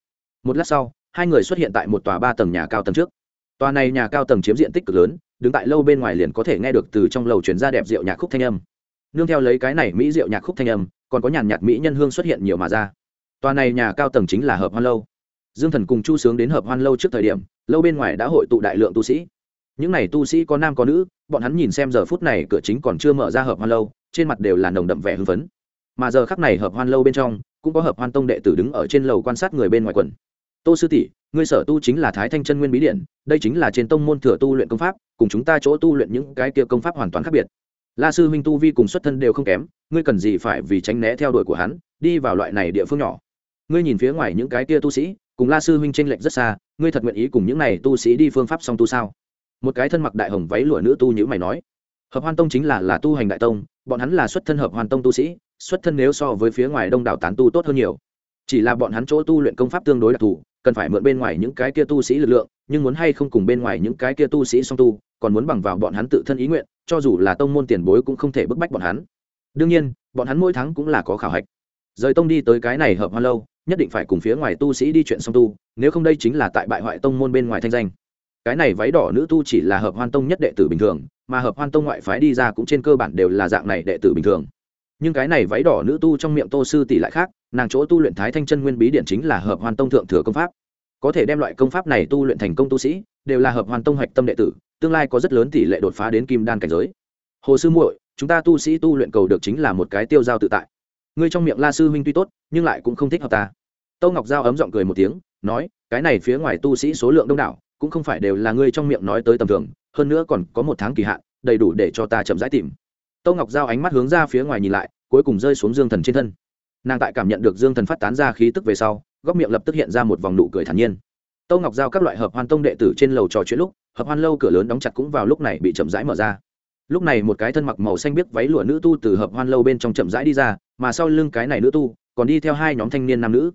Một lát sau, hai người xuất hiện tại một tòa ba tầng nhà cao tầng trước. Tòa này nhà cao tầng chiếm diện tích cực lớn, đứng tại lâu bên ngoài liền có thể nghe được từ trong lầu chuyển ra đẹp rượu nhạc khúc thanh âm. Nương theo lấy cái này mỹ rượu nhạc khúc thanh âm, còn có nhàn nhạt mỹ nhân hương xuất hiện nhiều mà ra. Tòa này nhà cao tầng chính là hợp hoan lâu. Dương thần cùng chu sướng đến hợp hoan lâu trước thời điểm, lâu bên ngoài đã hội tụ đại lượng tu sĩ. Những n à y tu sĩ có nam có nữ, bọn hắn nhìn xem giờ phút này cửa chính còn chưa mở ra hợp hoan lâu, trên mặt đều là nồng đậm vẻ hưng phấn mà giờ khắc này hợp hoan lâu bên trong, cũng có hợp hoan tông đệ tử đứng ở trên lầu quan sát người bên ngoài quần. Tô sư tỷ, ngươi sở tu chính là thái thanh chân nguyên bí điện, đây chính là trên tông môn thừa tu luyện công pháp, cùng chúng ta chỗ tu luyện những cái kia công pháp hoàn toàn khác biệt. La sư huynh tu vi cùng xuất thân đều không kém, ngươi cần gì phải vì tránh né theo đuổi của hắn, đi vào loại này địa phương nhỏ. Ngươi nhìn phía ngoài những cái kia tu sĩ, cùng la sư huynh tranh lệch rất xa, ngươi thật nguyện ý cùng những này tu sĩ đi phương pháp song tu sao? Một cái thân mặc đại hồng váy lụa nữ tu nhữ mày nói. Hợp hoan tông chính là là tu hành đại tông, bọn hắn là xuất thân hợp hoan tông tu sĩ xuất thân nếu so với phía ngoài đông đảo tán tu tốt hơn nhiều. Chỉ là bọn hắn chỗ tu luyện công pháp tương đối đặc thù, cần phải mượn bên ngoài những cái kia tu sĩ lực lượng, nhưng muốn hay không cùng bên ngoài những cái kia tu sĩ song tu, còn muốn bằng vào bọn hắn tự thân ý nguyện, cho dù là tông môn tiền bối cũng không thể bức bách bọn hắn. Đương nhiên, bọn hắn mỗi tháng cũng là có khảo hạch. Rời tông đi tới cái này hợp hoan lâu, nhất định phải cùng phía ngoài tu sĩ đi chuyện song tu, nếu không đây chính là tại bại hoại tông môn bên ngoài thanh danh. Cái này váy đỏ nữ tu chỉ là hợp hoan tông nhất đệ tử bình thường, mà hợp hoan tông ngoại phái đi ra cũng trên cơ bản đều là dạng này đệ tử bình thường nhưng cái này váy đỏ nữ tu trong miệng tô sư tỷ lại khác, nàng chỗ tu luyện thái thanh chân nguyên bí điện chính là hợp hoàn tông thượng thừa công pháp. Có thể đem loại công pháp này tu luyện thành công tu sĩ, đều là hợp hoàn tông hạch tâm đệ tử, tương lai có rất lớn tỷ lệ đột phá đến kim đan cảnh giới. Hồ sư muội, chúng ta tu sĩ tu luyện cầu được chính là một cái tiêu giao tự tại. Ngươi trong miệng la sư huynh tuy tốt, nhưng lại cũng không thích hợp ta. Tâu ngọc giao ấm giọng cười một tiếng, nói, cái này phía ngoài tu sĩ số lượng đông đảo, cũng không phải đều là ngươi trong miệng nói tới tầm thường, hơn nữa còn có một tháng kỳ hạn, đầy đủ để cho ta chậm rãi tìm tâu ngọc giao ánh mắt hướng ra phía ngoài nhìn lại, cuối cùng rơi xuống dương thần trên thân. Nàng tại cảm nhận được dương thần phát tán ra khí tức về sau, góc miệng lập tức hiện ra một vòng nụ cười thản nhiên. Tâu ngọc giao các loại hợp hoan tông đệ tử trên lầu trò chuyện lúc, hợp hoan lâu cửa lớn đóng chặt cũng vào lúc này bị chậm rãi mở ra. Lúc này một cái thân mặc màu xanh biết váy lụa nữ tu từ hợp hoan lâu bên trong chậm rãi đi ra, mà sau lưng cái này nữ tu, còn đi theo hai nhóm thanh niên nam nữ.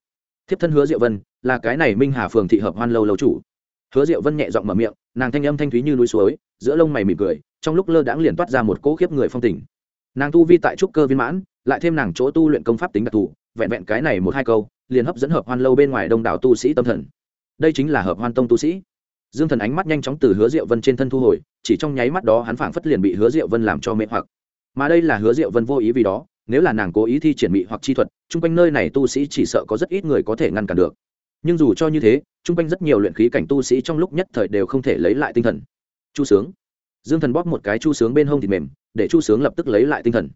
Thiếp thân hứa diệu vân, là cái này minh hà phường thị hợp hoan lâu lâu chủ. Hứa diệu vân nhẹ giọng mở miệng, nàng thanh âm thanh thúy như núi suối, giữa lông mày mỉm cười trong lúc lơ đãng liền toát ra một cỗ khiếp người phong tình. Nàng tu vi tại trúc cơ viên mãn, lại thêm nàng chỗ tu luyện công pháp tính đặc thù, vẹn vẹn cái này một hai câu, liền hấp dẫn hợp hoan lâu bên ngoài đông đảo tu sĩ tâm thần. Đây chính là hợp hoan tông tu sĩ. Dương thần ánh mắt nhanh chóng từ hứa diệu vân trên thân thu hồi, chỉ trong nháy mắt đó hắn phảng phất liền bị hứa diệu vân làm cho mê hoặc. Mà đây là hứa diệu vân vô ý vì đó, nếu là nàng cố ý thi triển mị hoặc chi thuật, chung quanh nơi này tu sĩ chỉ sợ có rất ít người có thể ngăn cản được. Nhưng dù cho như thế, chung quanh rất nhiều luyện khí cảnh tu sĩ trong lúc nhất thời đều không thể lấy lại tinh thần. Chu sướng dương thần bóp một cái chu sướng bên hông thịt mềm, để chu sướng lập tức lấy lại tinh thần.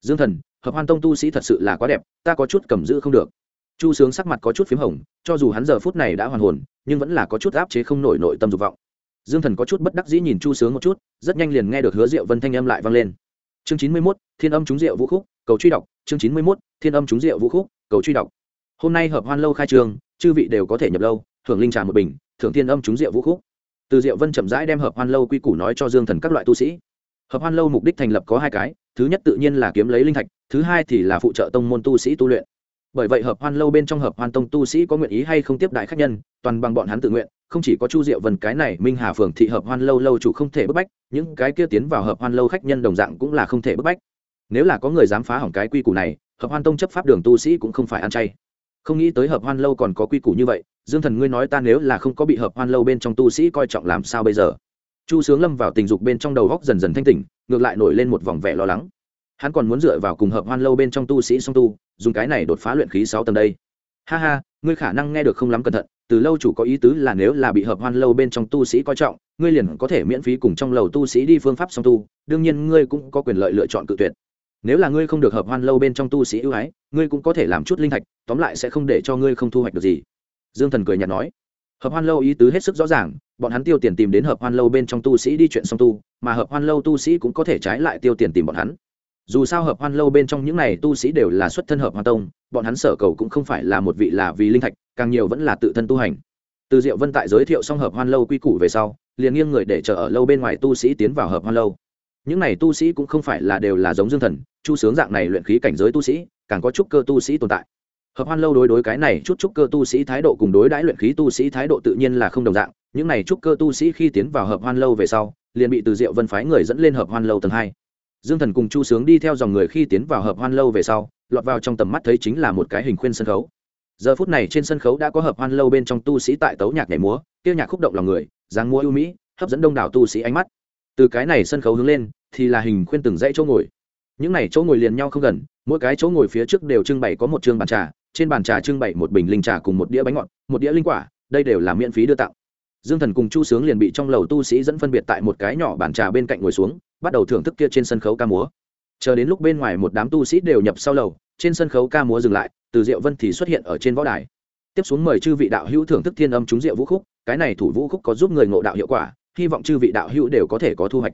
Dương thần, hợp hoan tông tu sĩ thật sự là quá đẹp, ta có chút cầm giữ không được. Chu sướng sắc mặt có chút p h í m hồng, cho dù hắn giờ phút này đã hoàn hồn, nhưng vẫn là có chút áp chế không nổi nội tâm dục vọng. Dương thần có chút bất đắc dĩ nhìn chu sướng một chút, rất nhanh liền nghe được hứa diệu vân thanh âm lại vang lên. Chương chín mươi mốt, thiên âm trúng diệu vũ khúc, cầu truy đọc. Chương chín mươi mốt, thiên âm trúng diệu vũ khúc, cầu truy đọc. Hôm nay hợp hoan lâu khai trường, chư vị đều có thể nhập lâu, thưởng linh trà một bình, thưởng thiên âm trúng diệu vũ khúc từ diệu vân chậm rãi đem hợp hoan lâu quy củ nói cho dương thần các loại tu sĩ. Hợp hoan lâu mục đích thành lập có hai cái, thứ nhất tự nhiên là kiếm lấy linh thạch, thứ hai thì là phụ trợ tông môn tu sĩ tu luyện. Bởi vậy hợp hoan lâu bên trong hợp hoan tông tu sĩ có nguyện ý hay không tiếp đại khách nhân, toàn bằng bọn hắn tự nguyện, không chỉ có chu diệu vân cái này minh hà phường thị hợp hoan lâu lâu chủ không thể bức bách, những cái kia tiến vào hợp hoan lâu khách nhân đồng dạng cũng là không thể bức bách. Nếu là có người dám phá hỏng cái quy củ này, hợp hoan tông chấp pháp đường tu sĩ cũng không phải ăn chay. Không nghĩ tới hợp hoan lâu còn có quy củ như vậy dương thần ngươi nói ta nếu là không có bị hợp hoan lâu bên trong tu sĩ coi trọng làm sao bây giờ? Chu sướng lâm vào tình dục bên trong đầu góc dần dần thanh tỉnh, ngược lại nổi lên một vòng vẻ lo lắng. Hắn còn muốn dựa vào cùng hợp hoan lâu bên trong tu sĩ song tu, dùng cái này đột phá luyện khí sáu tầng đây. Ha ha, ngươi khả năng nghe được không lắm cẩn thận, từ lâu chủ có ý tứ là nếu là bị hợp hoan lâu bên trong tu sĩ coi trọng, ngươi liền có thể miễn phí cùng trong lầu tu sĩ đi phương pháp song tu, đương nhiên ngươi cũng có quyền lợi lựa chọn cự tuyệt. Nếu là ngươi không được hợp hoan lâu bên trong tu sĩ ưu ái, ngươi cũng có thể làm chút linh thạch, tóm lại sẽ không để cho ngươi không thu hoạch được gì dương thần cười nhạt nói, hợp hoan lâu ý tứ hết sức rõ ràng, bọn hắn tiêu tiền tìm đến hợp hoan lâu bên trong tu sĩ đi chuyện song tu, mà hợp hoan lâu tu sĩ cũng có thể trái lại tiêu tiền tìm bọn hắn. Dù sao hợp hoan lâu bên trong những này tu sĩ đều là xuất thân hợp hoan tông, bọn hắn sở cầu cũng không phải là một vị là vì linh thạch, càng nhiều vẫn là tự thân tu hành. Từ diệu vân tại giới thiệu xong hợp hoan lâu quy củ về sau, liền nghiêng người để chờ ở lâu bên ngoài tu sĩ tiến vào hợp hoan lâu. Những này tu sĩ cũng không phải là đều là giống dương thần, chu sướng dạng này luyện khí cảnh giới tu sĩ, càng có chút cơ tu sĩ tồn tại hợp hoan lâu đối đối cái này chút chút cơ tu sĩ thái độ cùng đối đãi luyện khí tu sĩ thái độ tự nhiên là không đồng dạng, những này chút cơ tu sĩ khi tiến vào hợp hoan lâu về sau, liền bị từ diệu vân phái người dẫn lên hợp hoan lâu tầng hai. Dương thần cùng chu sướng đi theo dòng người khi tiến vào hợp hoan lâu về sau, lọt vào trong tầm mắt thấy chính là một cái hình khuyên sân khấu. Giờ phút này trên sân khấu đã có hợp hoan lâu bên trong tu sĩ tại tấu nhạc nhảy múa tiêu nhạc khúc động lòng người, dáng múa ưu mỹ, hấp dẫn đông đảo tu sĩ ánh mắt. Từ cái này sân khấu hướng lên, thì là hình khuyên từng dãy chỗ ngồi. Những này chỗ ngồi liền nhau không gần, mỗi cái chỗ ngồi phía trước đều trưng bày có một chương bàn trà trên bàn trà trưng bày một bình linh trà cùng một đĩa bánh ngọt, một đĩa linh quả, đây đều là miễn phí đưa tặng. Dương thần cùng chu sướng liền bị trong lầu tu sĩ dẫn phân biệt tại một cái nhỏ bàn trà bên cạnh ngồi xuống, bắt đầu thưởng thức kia trên sân khấu ca múa. Chờ đến lúc bên ngoài một đám tu sĩ đều nhập sau lầu, trên sân khấu ca múa dừng lại, từ diệu vân thì xuất hiện ở trên võ đài. Tiếp xuống mời chư vị đạo hữu thưởng thức thiên âm chúng diệu vũ khúc, cái này thủ vũ khúc có giúp người ngộ đạo hiệu quả, hy vọng chư vị đạo hữu đều có thể có thu hoạch.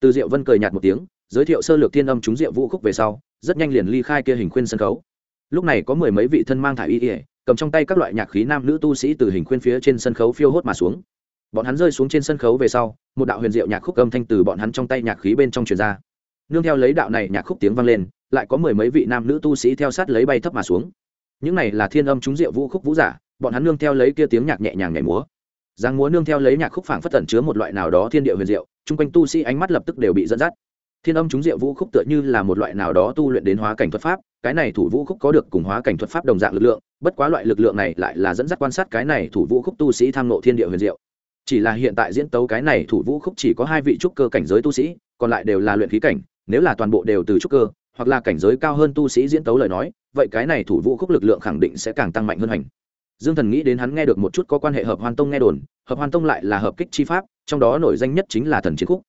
Từ diệu vân cười nhạt một tiếng, giới thiệu sơ lược thiên âm chúng diệu vũ khúc về sau, rất nhanh liền ly khai kia hình khuyên sân khấu lúc này có mười mấy vị thân mang thải y ỉa cầm trong tay các loại nhạc khí nam nữ tu sĩ từ hình khuyên phía trên sân khấu phiêu hốt mà xuống. Bọn hắn rơi xuống trên sân khấu về sau, một đạo huyền diệu nhạc khúc âm thanh từ bọn hắn trong tay nhạc khí bên trong truyền ra. Nương theo lấy đạo này nhạc khúc tiếng vang lên, lại có mười mấy vị nam nữ tu sĩ theo sát lấy bay thấp mà xuống. Những này là thiên âm chúng diệu vũ khúc vũ giả, bọn hắn nương theo lấy kia tiếng nhạc nhẹ nhàng nhảy múa. Giang múa nương theo lấy nhạc khúc phảng phất tẩn chứa một loại nào đó thiên địa huyền diệu, chung quanh tu sĩ ánh mắt lập tức đều bị dẫn dắt. Thiên âm chúng diệu vũ khúc tựa như là một loại nào đó tu luyện đến hóa cảnh thuật pháp cái này thủ vũ khúc có được cùng hóa cảnh thuật pháp đồng dạng lực lượng, bất quá loại lực lượng này lại là dẫn dắt quan sát cái này thủ vũ khúc tu sĩ tham nộ thiên địa huyền diệu. Chỉ là hiện tại diễn tấu cái này thủ vũ khúc chỉ có hai vị trúc cơ cảnh giới tu sĩ, còn lại đều là luyện khí cảnh, nếu là toàn bộ đều từ trúc cơ, hoặc là cảnh giới cao hơn tu sĩ diễn tấu lời nói, vậy cái này thủ vũ khúc lực lượng khẳng định sẽ càng tăng mạnh hơn hành. Dương thần nghĩ đến hắn nghe được một chút có quan hệ hợp hoan tông nghe đồn, hợp hoan tông lại là hợp kích chi pháp, trong đó nổi danh nhất chính là thần chiến khúc.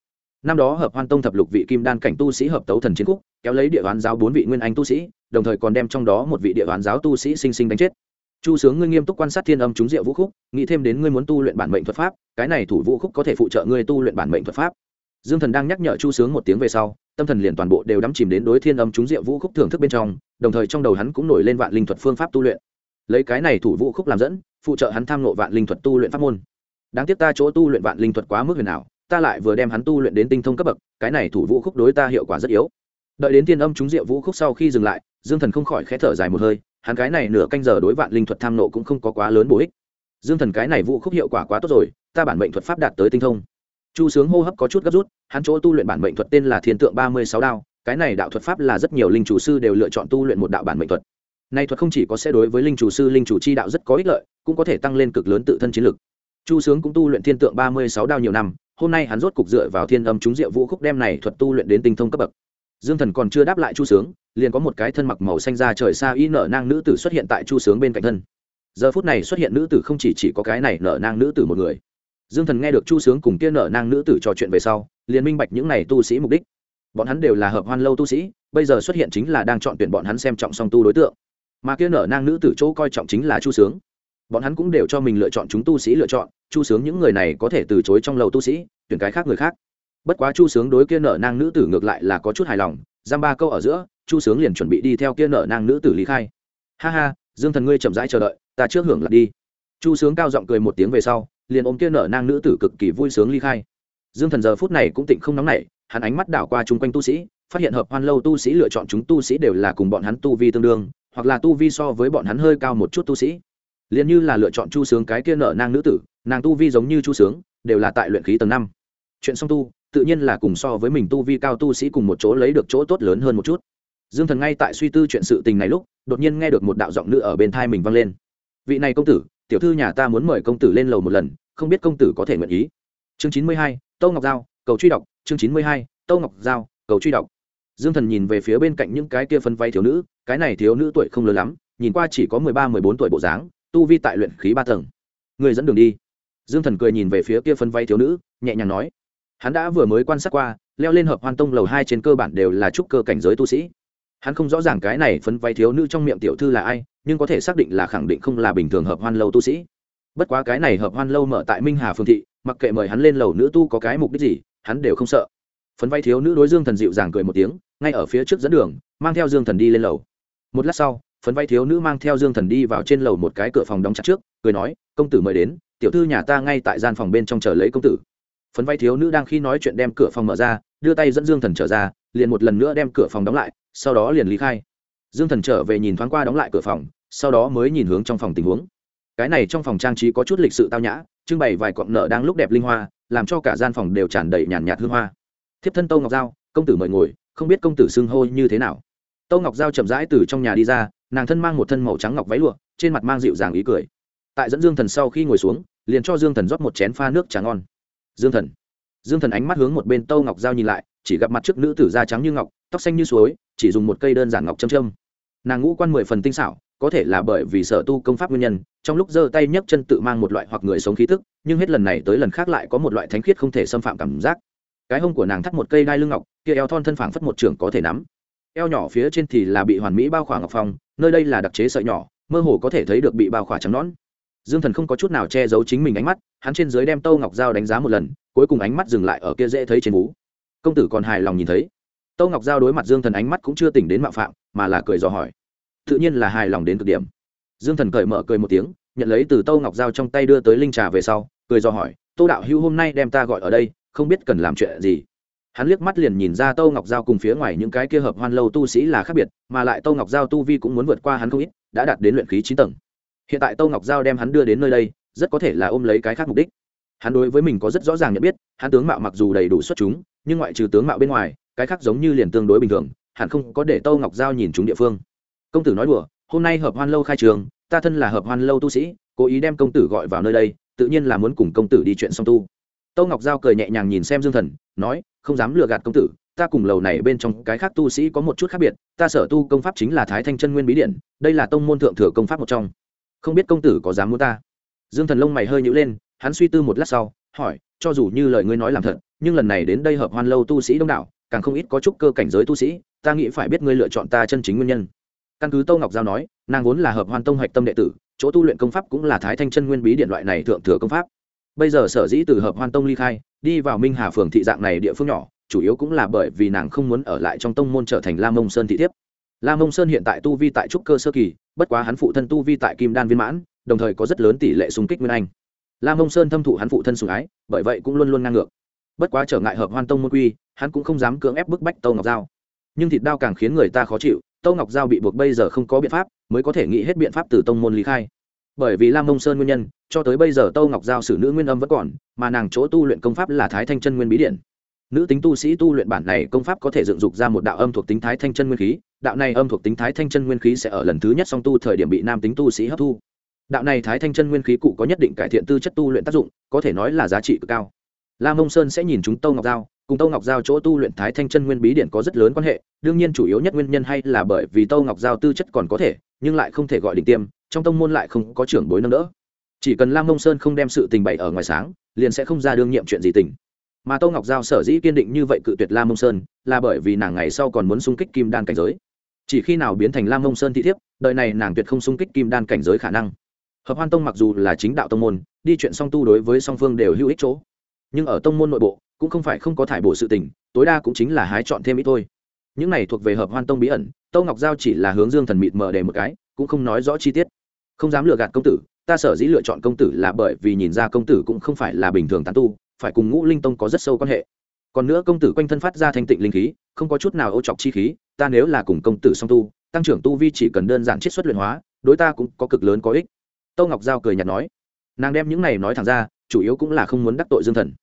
Năm đó hợp hoan tông thập lục vị kim đan cảnh tu sĩ hợp tấu thần chiến khúc, kéo lấy địa đoán giáo bốn vị nguyên anh tu sĩ đồng thời còn đem trong đó một vị địa đoán giáo tu sĩ sinh sinh đánh chết. Chu sướng ngươi nghiêm túc quan sát thiên âm chúng diệu vũ khúc, nghĩ thêm đến ngươi muốn tu luyện bản mệnh thuật pháp, cái này thủ vũ khúc có thể phụ trợ ngươi tu luyện bản mệnh thuật pháp. Dương thần đang nhắc nhở chu sướng một tiếng về sau, tâm thần liền toàn bộ đều đắm chìm đến đối thiên âm chúng diệu vũ khúc thưởng thức bên trong, đồng thời trong đầu hắn cũng nổi lên vạn linh thuật phương pháp tu luyện. Lấy cái này thủ vũ khúc làm dẫn, phụ trợ hắn tham nộ vạn linh thuật tu luyện pháp môn. Đáng tiếc ta chỗ tu luyện vạn linh thuật quá mức huyền ảo, ta lại vừa đem hắn tu luyện đến tinh thông cấp bậc, cái này thủ vũ khúc đối ta hiệu quả rất yếu. Đợi đến thiên âm chúng diệu vũ khúc sau khi dừng lại dương thần không khỏi khẽ thở dài một hơi, hắn cái này nửa canh giờ đối vạn linh thuật tham nộ cũng không có quá lớn bổ ích. Dương thần cái này vũ khúc hiệu quả quá tốt rồi, ta bản mệnh thuật pháp đạt tới tinh thông. Chu sướng hô hấp có chút gấp rút, hắn chỗ tu luyện bản mệnh thuật tên là thiên tượng ba mươi sáu đao, cái này đạo thuật pháp là rất nhiều linh chủ sư đều lựa chọn tu luyện một đạo bản mệnh thuật. Nay thuật không chỉ có sẽ đối với linh chủ sư, linh chủ chi đạo rất có ích lợi, cũng có thể tăng lên cực lớn tự thân chiến lực. Chu sướng cũng tu luyện thiên tượng ba mươi sáu đao nhiều năm, hôm nay hắn rốt cục dựa vào thiên âm trúng diệu vũ khúc đem này thuật tu luyện đến tinh thông cấp bậc. Dương thần còn chưa đáp lại chu sướng liền có một cái thân mặc màu xanh ra trời xa y nở nang nữ tử xuất hiện tại chu sướng bên cạnh thân. Giờ phút này xuất hiện nữ tử không chỉ chỉ có cái này nở nang nữ tử một người. Dương thần nghe được chu sướng cùng kia nở nang nữ tử trò chuyện về sau, liền minh bạch những này tu sĩ mục đích. Bọn hắn đều là hợp hoan lâu tu sĩ, bây giờ xuất hiện chính là đang chọn tuyển bọn hắn xem trọng song tu đối tượng. Mà kia nở nang nữ tử chỗ coi trọng chính là chu sướng. Bọn hắn cũng đều cho mình lựa chọn chúng tu sĩ lựa chọn, chu sướng những người này có thể từ chối trong lầu tu sĩ, tuyển cái khác người khác bất quá chu sướng đối kia nở nang nữ tử ngược lại là có chút hài lòng, giam ba câu ở giữa, chu sướng liền chuẩn bị đi theo kia nở nang nữ tử lý khai. Ha ha, dương thần ngươi chậm rãi chờ đợi, ta trước hưởng lạc đi. Chu sướng cao giọng cười một tiếng về sau, liền ôm kia nở nang nữ tử cực kỳ vui sướng ly khai. Dương thần giờ phút này cũng tịnh không nóng nảy, hắn ánh mắt đảo qua chung quanh tu sĩ, phát hiện hợp hoan lâu tu sĩ lựa chọn chúng tu sĩ đều là cùng bọn hắn tu vi tương đương, hoặc là tu vi so với bọn hắn hơi cao một chút tu sĩ. Liền như là lựa chọn chu sướng cái kia nở nang nữ tử, nàng tu vi giống như chu sướng, đều là tại luyện khí tầng năm. Chuyện song tu tự nhiên là cùng so với mình tu vi cao tu sĩ cùng một chỗ lấy được chỗ tốt lớn hơn một chút. Dương thần ngay tại suy tư chuyện sự tình này lúc, đột nhiên nghe được một đạo giọng nữ ở bên thai mình vang lên. Vị này công tử, tiểu thư nhà ta muốn mời công tử lên lầu một lần, không biết công tử có thể nguyện ý. Chương chín mươi hai, tâu ngọc giao, cầu truy đọc. Chương chín mươi hai, tâu ngọc giao, cầu truy đọc. Dương thần nhìn về phía bên cạnh những cái kia phân vay thiếu nữ, cái này thiếu nữ tuổi không lớn lắm, nhìn qua chỉ có mười ba, mười bốn tuổi bộ dáng, tu vi tại luyện khí ba tầng. Người dẫn đường đi. Dương thần cười nhìn về phía kia phân vay thiếu nữ, nhẹ nhàng nói hắn đã vừa mới quan sát qua, leo lên hợp hoan tông lầu hai trên cơ bản đều là trúc cơ cảnh giới tu sĩ. Hắn không rõ ràng cái này phấn vay thiếu nữ trong miệng tiểu thư là ai, nhưng có thể xác định là khẳng định không là bình thường hợp hoan lâu tu sĩ. Bất quá cái này hợp hoan lâu mở tại minh hà phương thị, mặc kệ mời hắn lên lầu nữ tu có cái mục đích gì, hắn đều không sợ. Phấn vay thiếu nữ đối dương thần dịu dàng cười một tiếng, ngay ở phía trước dẫn đường, mang theo dương thần đi lên lầu. Một lát sau, phấn vay thiếu nữ mang theo dương thần đi vào trên lầu một cái cửa phòng đóng chặt trước, cười nói, công tử mời đến, tiểu thư nhà ta ngay tại gian phòng bên trong chờ lấy công tử phấn vay thiếu nữ đang khi nói chuyện đem cửa phòng mở ra, đưa tay dẫn dương thần trở ra, liền một lần nữa đem cửa phòng đóng lại, sau đó liền lý khai. Dương thần trở về nhìn thoáng qua đóng lại cửa phòng, sau đó mới nhìn hướng trong phòng tình huống. Cái này trong phòng trang trí có chút lịch sự tao nhã, trưng bày vài cọng nợ đang lúc đẹp linh hoa, làm cho cả gian phòng đều tràn đầy nhàn nhạt hương hoa. Thiếp thân tâu ngọc giao, công tử mời ngồi, không biết công tử xưng hô như thế nào. Tâu ngọc giao chậm rãi từ trong nhà đi ra, nàng thân mang một thân màu trắng ngọc váy lụa, trên mặt mang dịu dàng ý cười. Tại dẫn dương thần sau khi ngồi xuống, liền cho dương thần rót một chén pha nước trà ngon dương thần. Dương thần ánh mắt hướng một bên tâu ngọc giao nhìn lại, chỉ gặp mặt trước nữ tử da trắng như ngọc, tóc xanh như suối, chỉ dùng một cây đơn giản ngọc châm châm. Nàng ngũ quan mười phần tinh xảo, có thể là bởi vì sở tu công pháp nguyên nhân, trong lúc giơ tay nhấc chân tự mang một loại hoặc người sống khí tức, nhưng hết lần này tới lần khác lại có một loại thánh khiết không thể xâm phạm cảm giác. Cái hông của nàng thắt một cây đai lưng ngọc, kia eo thon thân phảng phất một trường có thể nắm. Eo nhỏ phía trên thì là bị hoàn mỹ bao khỏa ngọc phong, nơi đây là đặc chế sợi nhỏ, mơ hồ có thể thấy được bị bao khỏa trắng nón dương thần không có chút nào che giấu chính mình ánh mắt, hắn trên dưới đem tâu ngọc dao đánh giá một lần, cuối cùng ánh mắt dừng lại ở kia dễ thấy trên vú công tử còn hài lòng nhìn thấy. Tâu ngọc giao đối mặt dương thần ánh mắt cũng chưa tỉnh đến mạo phạm, mà là cười dò hỏi. Tự nhiên là hài lòng đến cực điểm. Dương thần cởi mở cười một tiếng, nhận lấy từ tâu ngọc giao trong tay đưa tới linh trà về sau, cười dò hỏi, tô đạo hữu hôm nay đem ta gọi ở đây, không biết cần làm chuyện gì? Hắn liếc mắt liền nhìn ra tâu ngọc giao cùng phía ngoài những cái kia hợp hoan lâu tu sĩ là khác biệt, mà lại tâu ngọc giao tu vi cũng muốn vượt qua hắn không ít, đã đạt đến luyện khí chín tầng hiện tại tâu ngọc giao đem hắn đưa đến nơi đây, rất có thể là ôm lấy cái khác mục đích. Hắn đối với mình có rất rõ ràng nhận biết, hắn tướng mạo mặc dù đầy đủ xuất chúng, nhưng ngoại trừ tướng mạo bên ngoài, cái khác giống như liền tương đối bình thường, hẳn không có để tâu ngọc giao nhìn chúng địa phương. Công tử nói đùa, hôm nay hợp hoan lâu khai trường, ta thân là hợp hoan lâu tu sĩ, cố ý đem công tử gọi vào nơi đây, tự nhiên là muốn cùng công tử đi chuyện song tu. Tâu ngọc giao cười nhẹ nhàng nhìn xem dương thần, nói, không dám lừa gạt công tử, ta cùng lầu này bên trong cái khác tu sĩ có một chút khác biệt, ta sở tu công pháp chính là thái thanh chân nguyên bí điện, đây là tông môn thượng thừa công pháp một trong không biết công tử có dám muốn ta? Dương thần lông mày hơi nhữ lên, hắn suy tư một lát sau, hỏi, cho dù như lời ngươi nói làm thật, nhưng lần này đến đây hợp hoan lâu tu sĩ đông đảo, càng không ít có chút cơ cảnh giới tu sĩ, ta nghĩ phải biết ngươi lựa chọn ta chân chính nguyên nhân. Căn cứ tô ngọc giao nói, nàng vốn là hợp hoan tông hạch tâm đệ tử, chỗ tu luyện công pháp cũng là thái thanh chân nguyên bí điện loại này thượng thừa công pháp. Bây giờ sở dĩ từ hợp hoan tông ly khai, đi vào minh hà phường thị dạng này địa phương nhỏ, chủ yếu cũng là bởi vì nàng không muốn ở lại trong tông môn trở thành Lam mông sơn thị thiếp la mông sơn hiện tại tu vi tại trúc cơ sơ kỳ, bất quá hắn phụ thân tu vi tại kim đan viên mãn, đồng thời có rất lớn tỷ lệ xung kích nguyên anh. La mông sơn thâm thụ hắn phụ thân sùng ái, bởi vậy cũng luôn luôn ngang ngược. Bất quá trở ngại hợp hoan tông môn quy, hắn cũng không dám cưỡng ép bức bách tâu ngọc giao. Nhưng thịt đao càng khiến người ta khó chịu, tâu ngọc giao bị buộc bây giờ không có biện pháp, mới có thể nghĩ hết biện pháp từ tông môn lý khai. Bởi vì lam mông sơn nguyên nhân, cho tới bây giờ tâu ngọc giao xử nữ nguyên âm vẫn còn, mà nàng chỗ tu luyện công pháp là thái thanh chân nguyên bí điện nữ tính tu sĩ tu luyện bản này công pháp có thể dựng dục ra một đạo âm thuộc tính thái thanh chân nguyên khí. Đạo này âm thuộc tính thái thanh chân nguyên khí sẽ ở lần thứ nhất song tu thời điểm bị nam tính tu sĩ hấp thu. Đạo này thái thanh chân nguyên khí cụ có nhất định cải thiện tư chất tu luyện tác dụng, có thể nói là giá trị cực cao. La mông sơn sẽ nhìn chúng tâu ngọc giao, cùng tâu ngọc giao chỗ tu luyện thái thanh chân nguyên bí điện có rất lớn quan hệ, đương nhiên chủ yếu nhất nguyên nhân hay là bởi vì tâu ngọc giao tư chất còn có thể, nhưng lại không thể gọi đỉnh tiêm, trong tông môn lại không có trưởng bối nâng đỡ. Chỉ cần lam mông sơn không đem sự tình bày ở ngoài sáng, liền sẽ không ra đương nhiệm chuyện gì tình mà Tô ngọc giao sở dĩ kiên định như vậy cự tuyệt lam mông sơn là bởi vì nàng ngày sau còn muốn xung kích kim đan cảnh giới. Chỉ khi nào biến thành lam mông sơn thị thiếp đợi này nàng tuyệt không xung kích kim đan cảnh giới khả năng. Hợp hoan tông mặc dù là chính đạo tông môn, đi chuyện song tu đối với song phương đều hữu ích chỗ. Nhưng ở tông môn nội bộ, cũng không phải không có thải bổ sự tình, tối đa cũng chính là hái chọn thêm ít thôi. Những này thuộc về hợp hoan tông bí ẩn tâu ngọc giao chỉ là hướng dương thần mịt mờ để một cái, cũng không nói rõ chi tiết. Không dám lừa gạt công tử, ta sở dĩ lựa chọn công tử là bởi vì nhìn ra công tử cũng không phải là bình thường tán tu phải cùng ngũ linh tông có rất sâu quan hệ. Còn nữa công tử quanh thân phát ra thanh tịnh linh khí, không có chút nào ô chọc chi khí, ta nếu là cùng công tử song tu, tăng trưởng tu vi chỉ cần đơn giản chiết xuất luyện hóa, đối ta cũng có cực lớn có ích. Tâu ngọc giao cười nhạt nói. Nàng đem những này nói thẳng ra, chủ yếu cũng là không muốn đắc tội dương thần.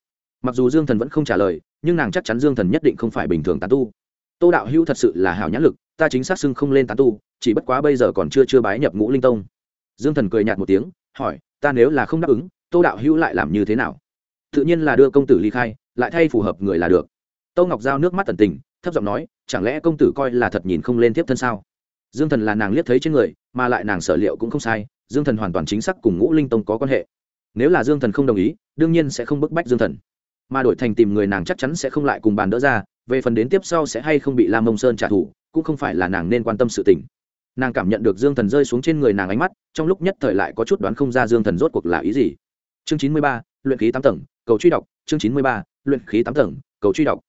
Mặc dù dương thần vẫn không trả lời, nhưng nàng chắc chắn dương thần nhất định không phải bình thường tán tu. Tô đạo hữu thật sự là hảo nhãn lực, ta chính xác xưng không lên tán tu, chỉ bất quá bây giờ còn chưa chưa bái nhập ngũ linh tông. Dương thần cười nhạt một tiếng, hỏi, ta nếu là không đáp ứng, tô đạo hữu lại làm như thế nào? Tự nhiên là đưa công tử ly khai, lại thay phù hợp người là được. Tô ngọc giao nước mắt tần tình, thấp giọng nói, chẳng lẽ công tử coi là thật nhìn không lên tiếp thân sao? Dương thần là nàng liếc thấy trên người, mà lại nàng sở liệu cũng không sai, dương thần hoàn toàn chính xác cùng ngũ linh tông có quan hệ. Nếu là dương thần không đồng ý, đương nhiên sẽ không bức bách dương thần. Mà đổi thành tìm người nàng chắc chắn sẽ không lại cùng bàn đỡ ra, về phần đến tiếp sau sẽ hay không bị lam mông sơn trả thù, cũng không phải là nàng nên quan tâm sự tình. Nàng cảm nhận được dương thần rơi xuống trên người nàng ánh mắt, trong lúc nhất thời lại có chút đoán không ra dương thần rốt cuộc là ý gì. Chương chín mươi ba luyện khí tám tầng, cầu truy đọc, chương chín mươi ba, luyện khí tám tầng, cầu truy đọc.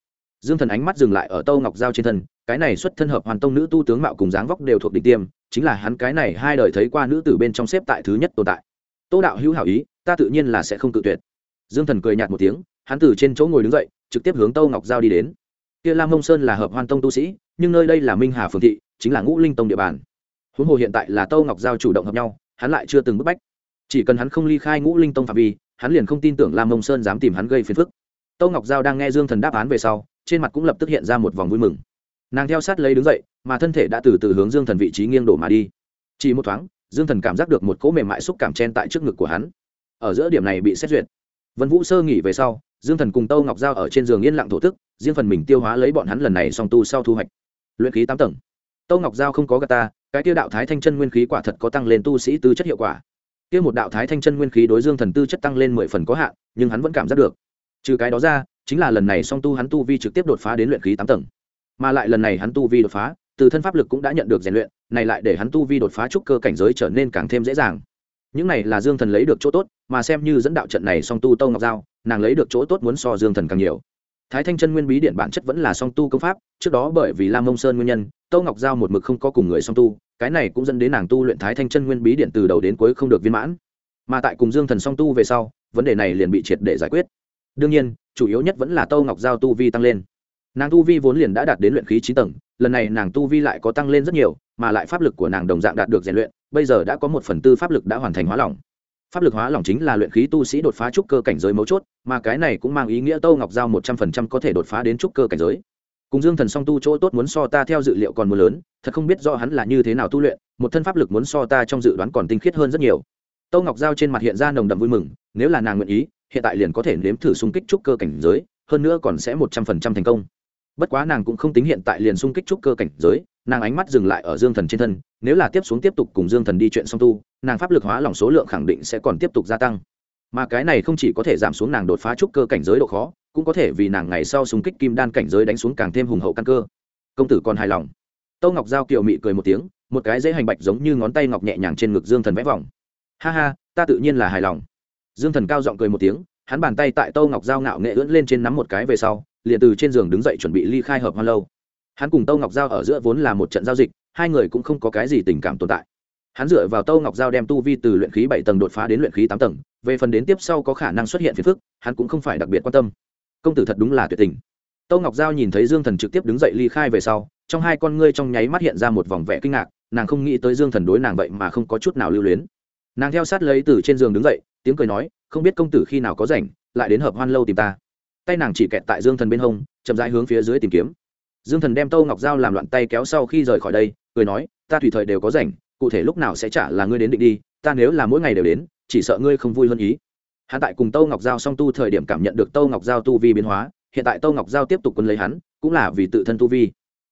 Dương thần ánh mắt dừng lại ở tâu ngọc giao trên thân, cái này xuất thân hợp hoàn tông nữ tu tướng mạo cùng dáng vóc đều thuộc đỉnh tiêm, chính là hắn cái này hai đời thấy qua nữ tử bên trong xếp tại thứ nhất tồn tại. Tô đạo hữu hảo ý, ta tự nhiên là sẽ không cự tuyệt. Dương thần cười nhạt một tiếng, hắn từ trên chỗ ngồi đứng dậy, trực tiếp hướng tâu ngọc giao đi đến. Kia lam mông sơn là hợp hoan tông tu sĩ, nhưng nơi đây là minh hà phường thị, chính là ngũ linh tông địa bàn. Huống hồ hiện tại là tâu ngọc giao chủ động hợp nhau, hắn lại chưa từng bức bách. Chỉ cần hắn không ly khai ngũ linh tông phạm vi hắn liền không tin tưởng lam mông sơn dám tìm hắn gây phiền phức. Tâu ngọc giao đang nghe dương thần đáp án về sau, trên mặt cũng lập tức hiện ra một vòng vui mừng. Nàng theo sát lấy đứng dậy, mà thân thể đã từ từ hướng dương thần vị trí nghiêng đổ mà đi. Chỉ một thoáng, dương thần cảm giác được một cỗ mềm mại xúc cảm chen tại trước ngực của hắn. Ở giữa điểm này bị xét duyệt. Vân vũ sơ nghỉ về sau, dương thần cùng tâu ngọc giao ở trên giường yên lặng thổ tức riêng phần mình tiêu hóa lấy bọn hắn lần này song tu sau thu hoạch. Luyện khí tám tầng. Tâu ngọc giao không có gà ta, cái tiêu đạo thái thanh chân nguyên khí quả thật có tăng lên tu sĩ tư chất hiệu quả tiêu một đạo thái thanh chân nguyên khí đối dương thần tư chất tăng lên mười phần có hạn, nhưng hắn vẫn cảm giác được. Trừ cái đó ra, chính là lần này song tu hắn tu vi trực tiếp đột phá đến luyện khí tám tầng. Mà lại lần này hắn tu vi đột phá, từ thân pháp lực cũng đã nhận được rèn luyện, này lại để hắn tu vi đột phá trúc cơ cảnh giới trở nên càng thêm dễ dàng. Những này là dương thần lấy được chỗ tốt, mà xem như dẫn đạo trận này song tu tâu ngọc giao, nàng lấy được chỗ tốt muốn so dương thần càng nhiều. Thái thanh chân nguyên bí điện bản chất vẫn là song tu công pháp, trước đó bởi vì lam mông sơn nguyên nhân, tâu ngọc giao một mực không có cùng người song tu cái này cũng dẫn đến nàng tu luyện thái thanh chân nguyên bí điện từ đầu đến cuối không được viên mãn. Mà tại cùng dương thần song tu về sau, vấn đề này liền bị triệt để giải quyết. Đương nhiên, chủ yếu nhất vẫn là tâu ngọc giao tu vi tăng lên. Nàng tu vi vốn liền đã đạt đến luyện khí chín tầng, lần này nàng tu vi lại có tăng lên rất nhiều, mà lại pháp lực của nàng đồng dạng đạt được rèn luyện, bây giờ đã có một phần tư pháp lực đã hoàn thành hóa lỏng. Pháp lực hóa lỏng chính là luyện khí tu sĩ đột phá trúc cơ cảnh giới mấu chốt, mà cái này cũng mang ý nghĩa tâu ngọc giao một trăm phần trăm có thể đột phá đến trúc cơ cảnh giới cùng dương thần song tu chỗ tốt muốn so ta theo dự liệu còn mưa lớn, thật không biết do hắn là như thế nào tu luyện, một thân pháp lực muốn so ta trong dự đoán còn tinh khiết hơn rất nhiều. Tâu ngọc giao trên mặt hiện ra nồng đậm vui mừng, nếu là nàng nguyện ý, hiện tại liền có thể nếm thử xung kích trúc cơ cảnh giới, hơn nữa còn sẽ một trăm phần trăm thành công. Bất quá nàng cũng không tính hiện tại liền xung kích trúc cơ cảnh giới, nàng ánh mắt dừng lại ở dương thần trên thân, nếu là tiếp xuống tiếp tục cùng dương thần đi chuyện song tu, nàng pháp lực hóa lỏng số lượng khẳng định sẽ còn tiếp tục gia tăng mà cái này không chỉ có thể giảm xuống nàng đột phá trúc cơ cảnh giới độ khó, cũng có thể vì nàng ngày sau súng kích kim đan cảnh giới đánh xuống càng thêm hùng hậu căn cơ. Công tử còn hài lòng? Tâu ngọc giao kiều mị cười một tiếng, một cái dễ hành bạch giống như ngón tay ngọc nhẹ nhàng trên ngực dương thần vẽ vòng. Ha ha, ta tự nhiên là hài lòng. Dương thần cao giọng cười một tiếng, hắn bàn tay tại tâu ngọc giao ngạo nghệ ưỡn lên trên nắm một cái về sau, liền từ trên giường đứng dậy chuẩn bị ly khai hợp hoa lâu. Hắn cùng tâu ngọc giao ở giữa vốn là một trận giao dịch, hai người cũng không có cái gì tình cảm tồn tại hắn dựa vào tâu ngọc giao đem tu vi từ luyện khí bảy tầng đột phá đến luyện khí tám tầng, về phần đến tiếp sau có khả năng xuất hiện phiền phức, hắn cũng không phải đặc biệt quan tâm. Công tử thật đúng là tuyệt tình. Tâu ngọc giao nhìn thấy dương thần trực tiếp đứng dậy ly khai về sau, trong hai con ngươi trong nháy mắt hiện ra một vòng vẻ kinh ngạc, nàng không nghĩ tới dương thần đối nàng vậy mà không có chút nào lưu luyến. Nàng theo sát lấy từ trên giường đứng dậy, tiếng cười nói, không biết công tử khi nào có rảnh, lại đến hợp hoan lâu tìm ta. Tay nàng chỉ kẹt tại dương thần bên hông, chậm rãi hướng phía dưới tìm kiếm. Dương thần đem tâu ngọc dao làm loạn tay kéo sau khi rời khỏi đây, cười nói, ta tùy thời đều có rảnh cụ thể lúc nào sẽ trả là ngươi đến định đi, ta nếu là mỗi ngày đều đến, chỉ sợ ngươi không vui hơn ý. Hắn tại cùng tâu ngọc giao song tu thời điểm cảm nhận được tâu ngọc giao tu vi biến hóa, hiện tại tâu ngọc giao tiếp tục quân lấy hắn, cũng là vì tự thân tu vi.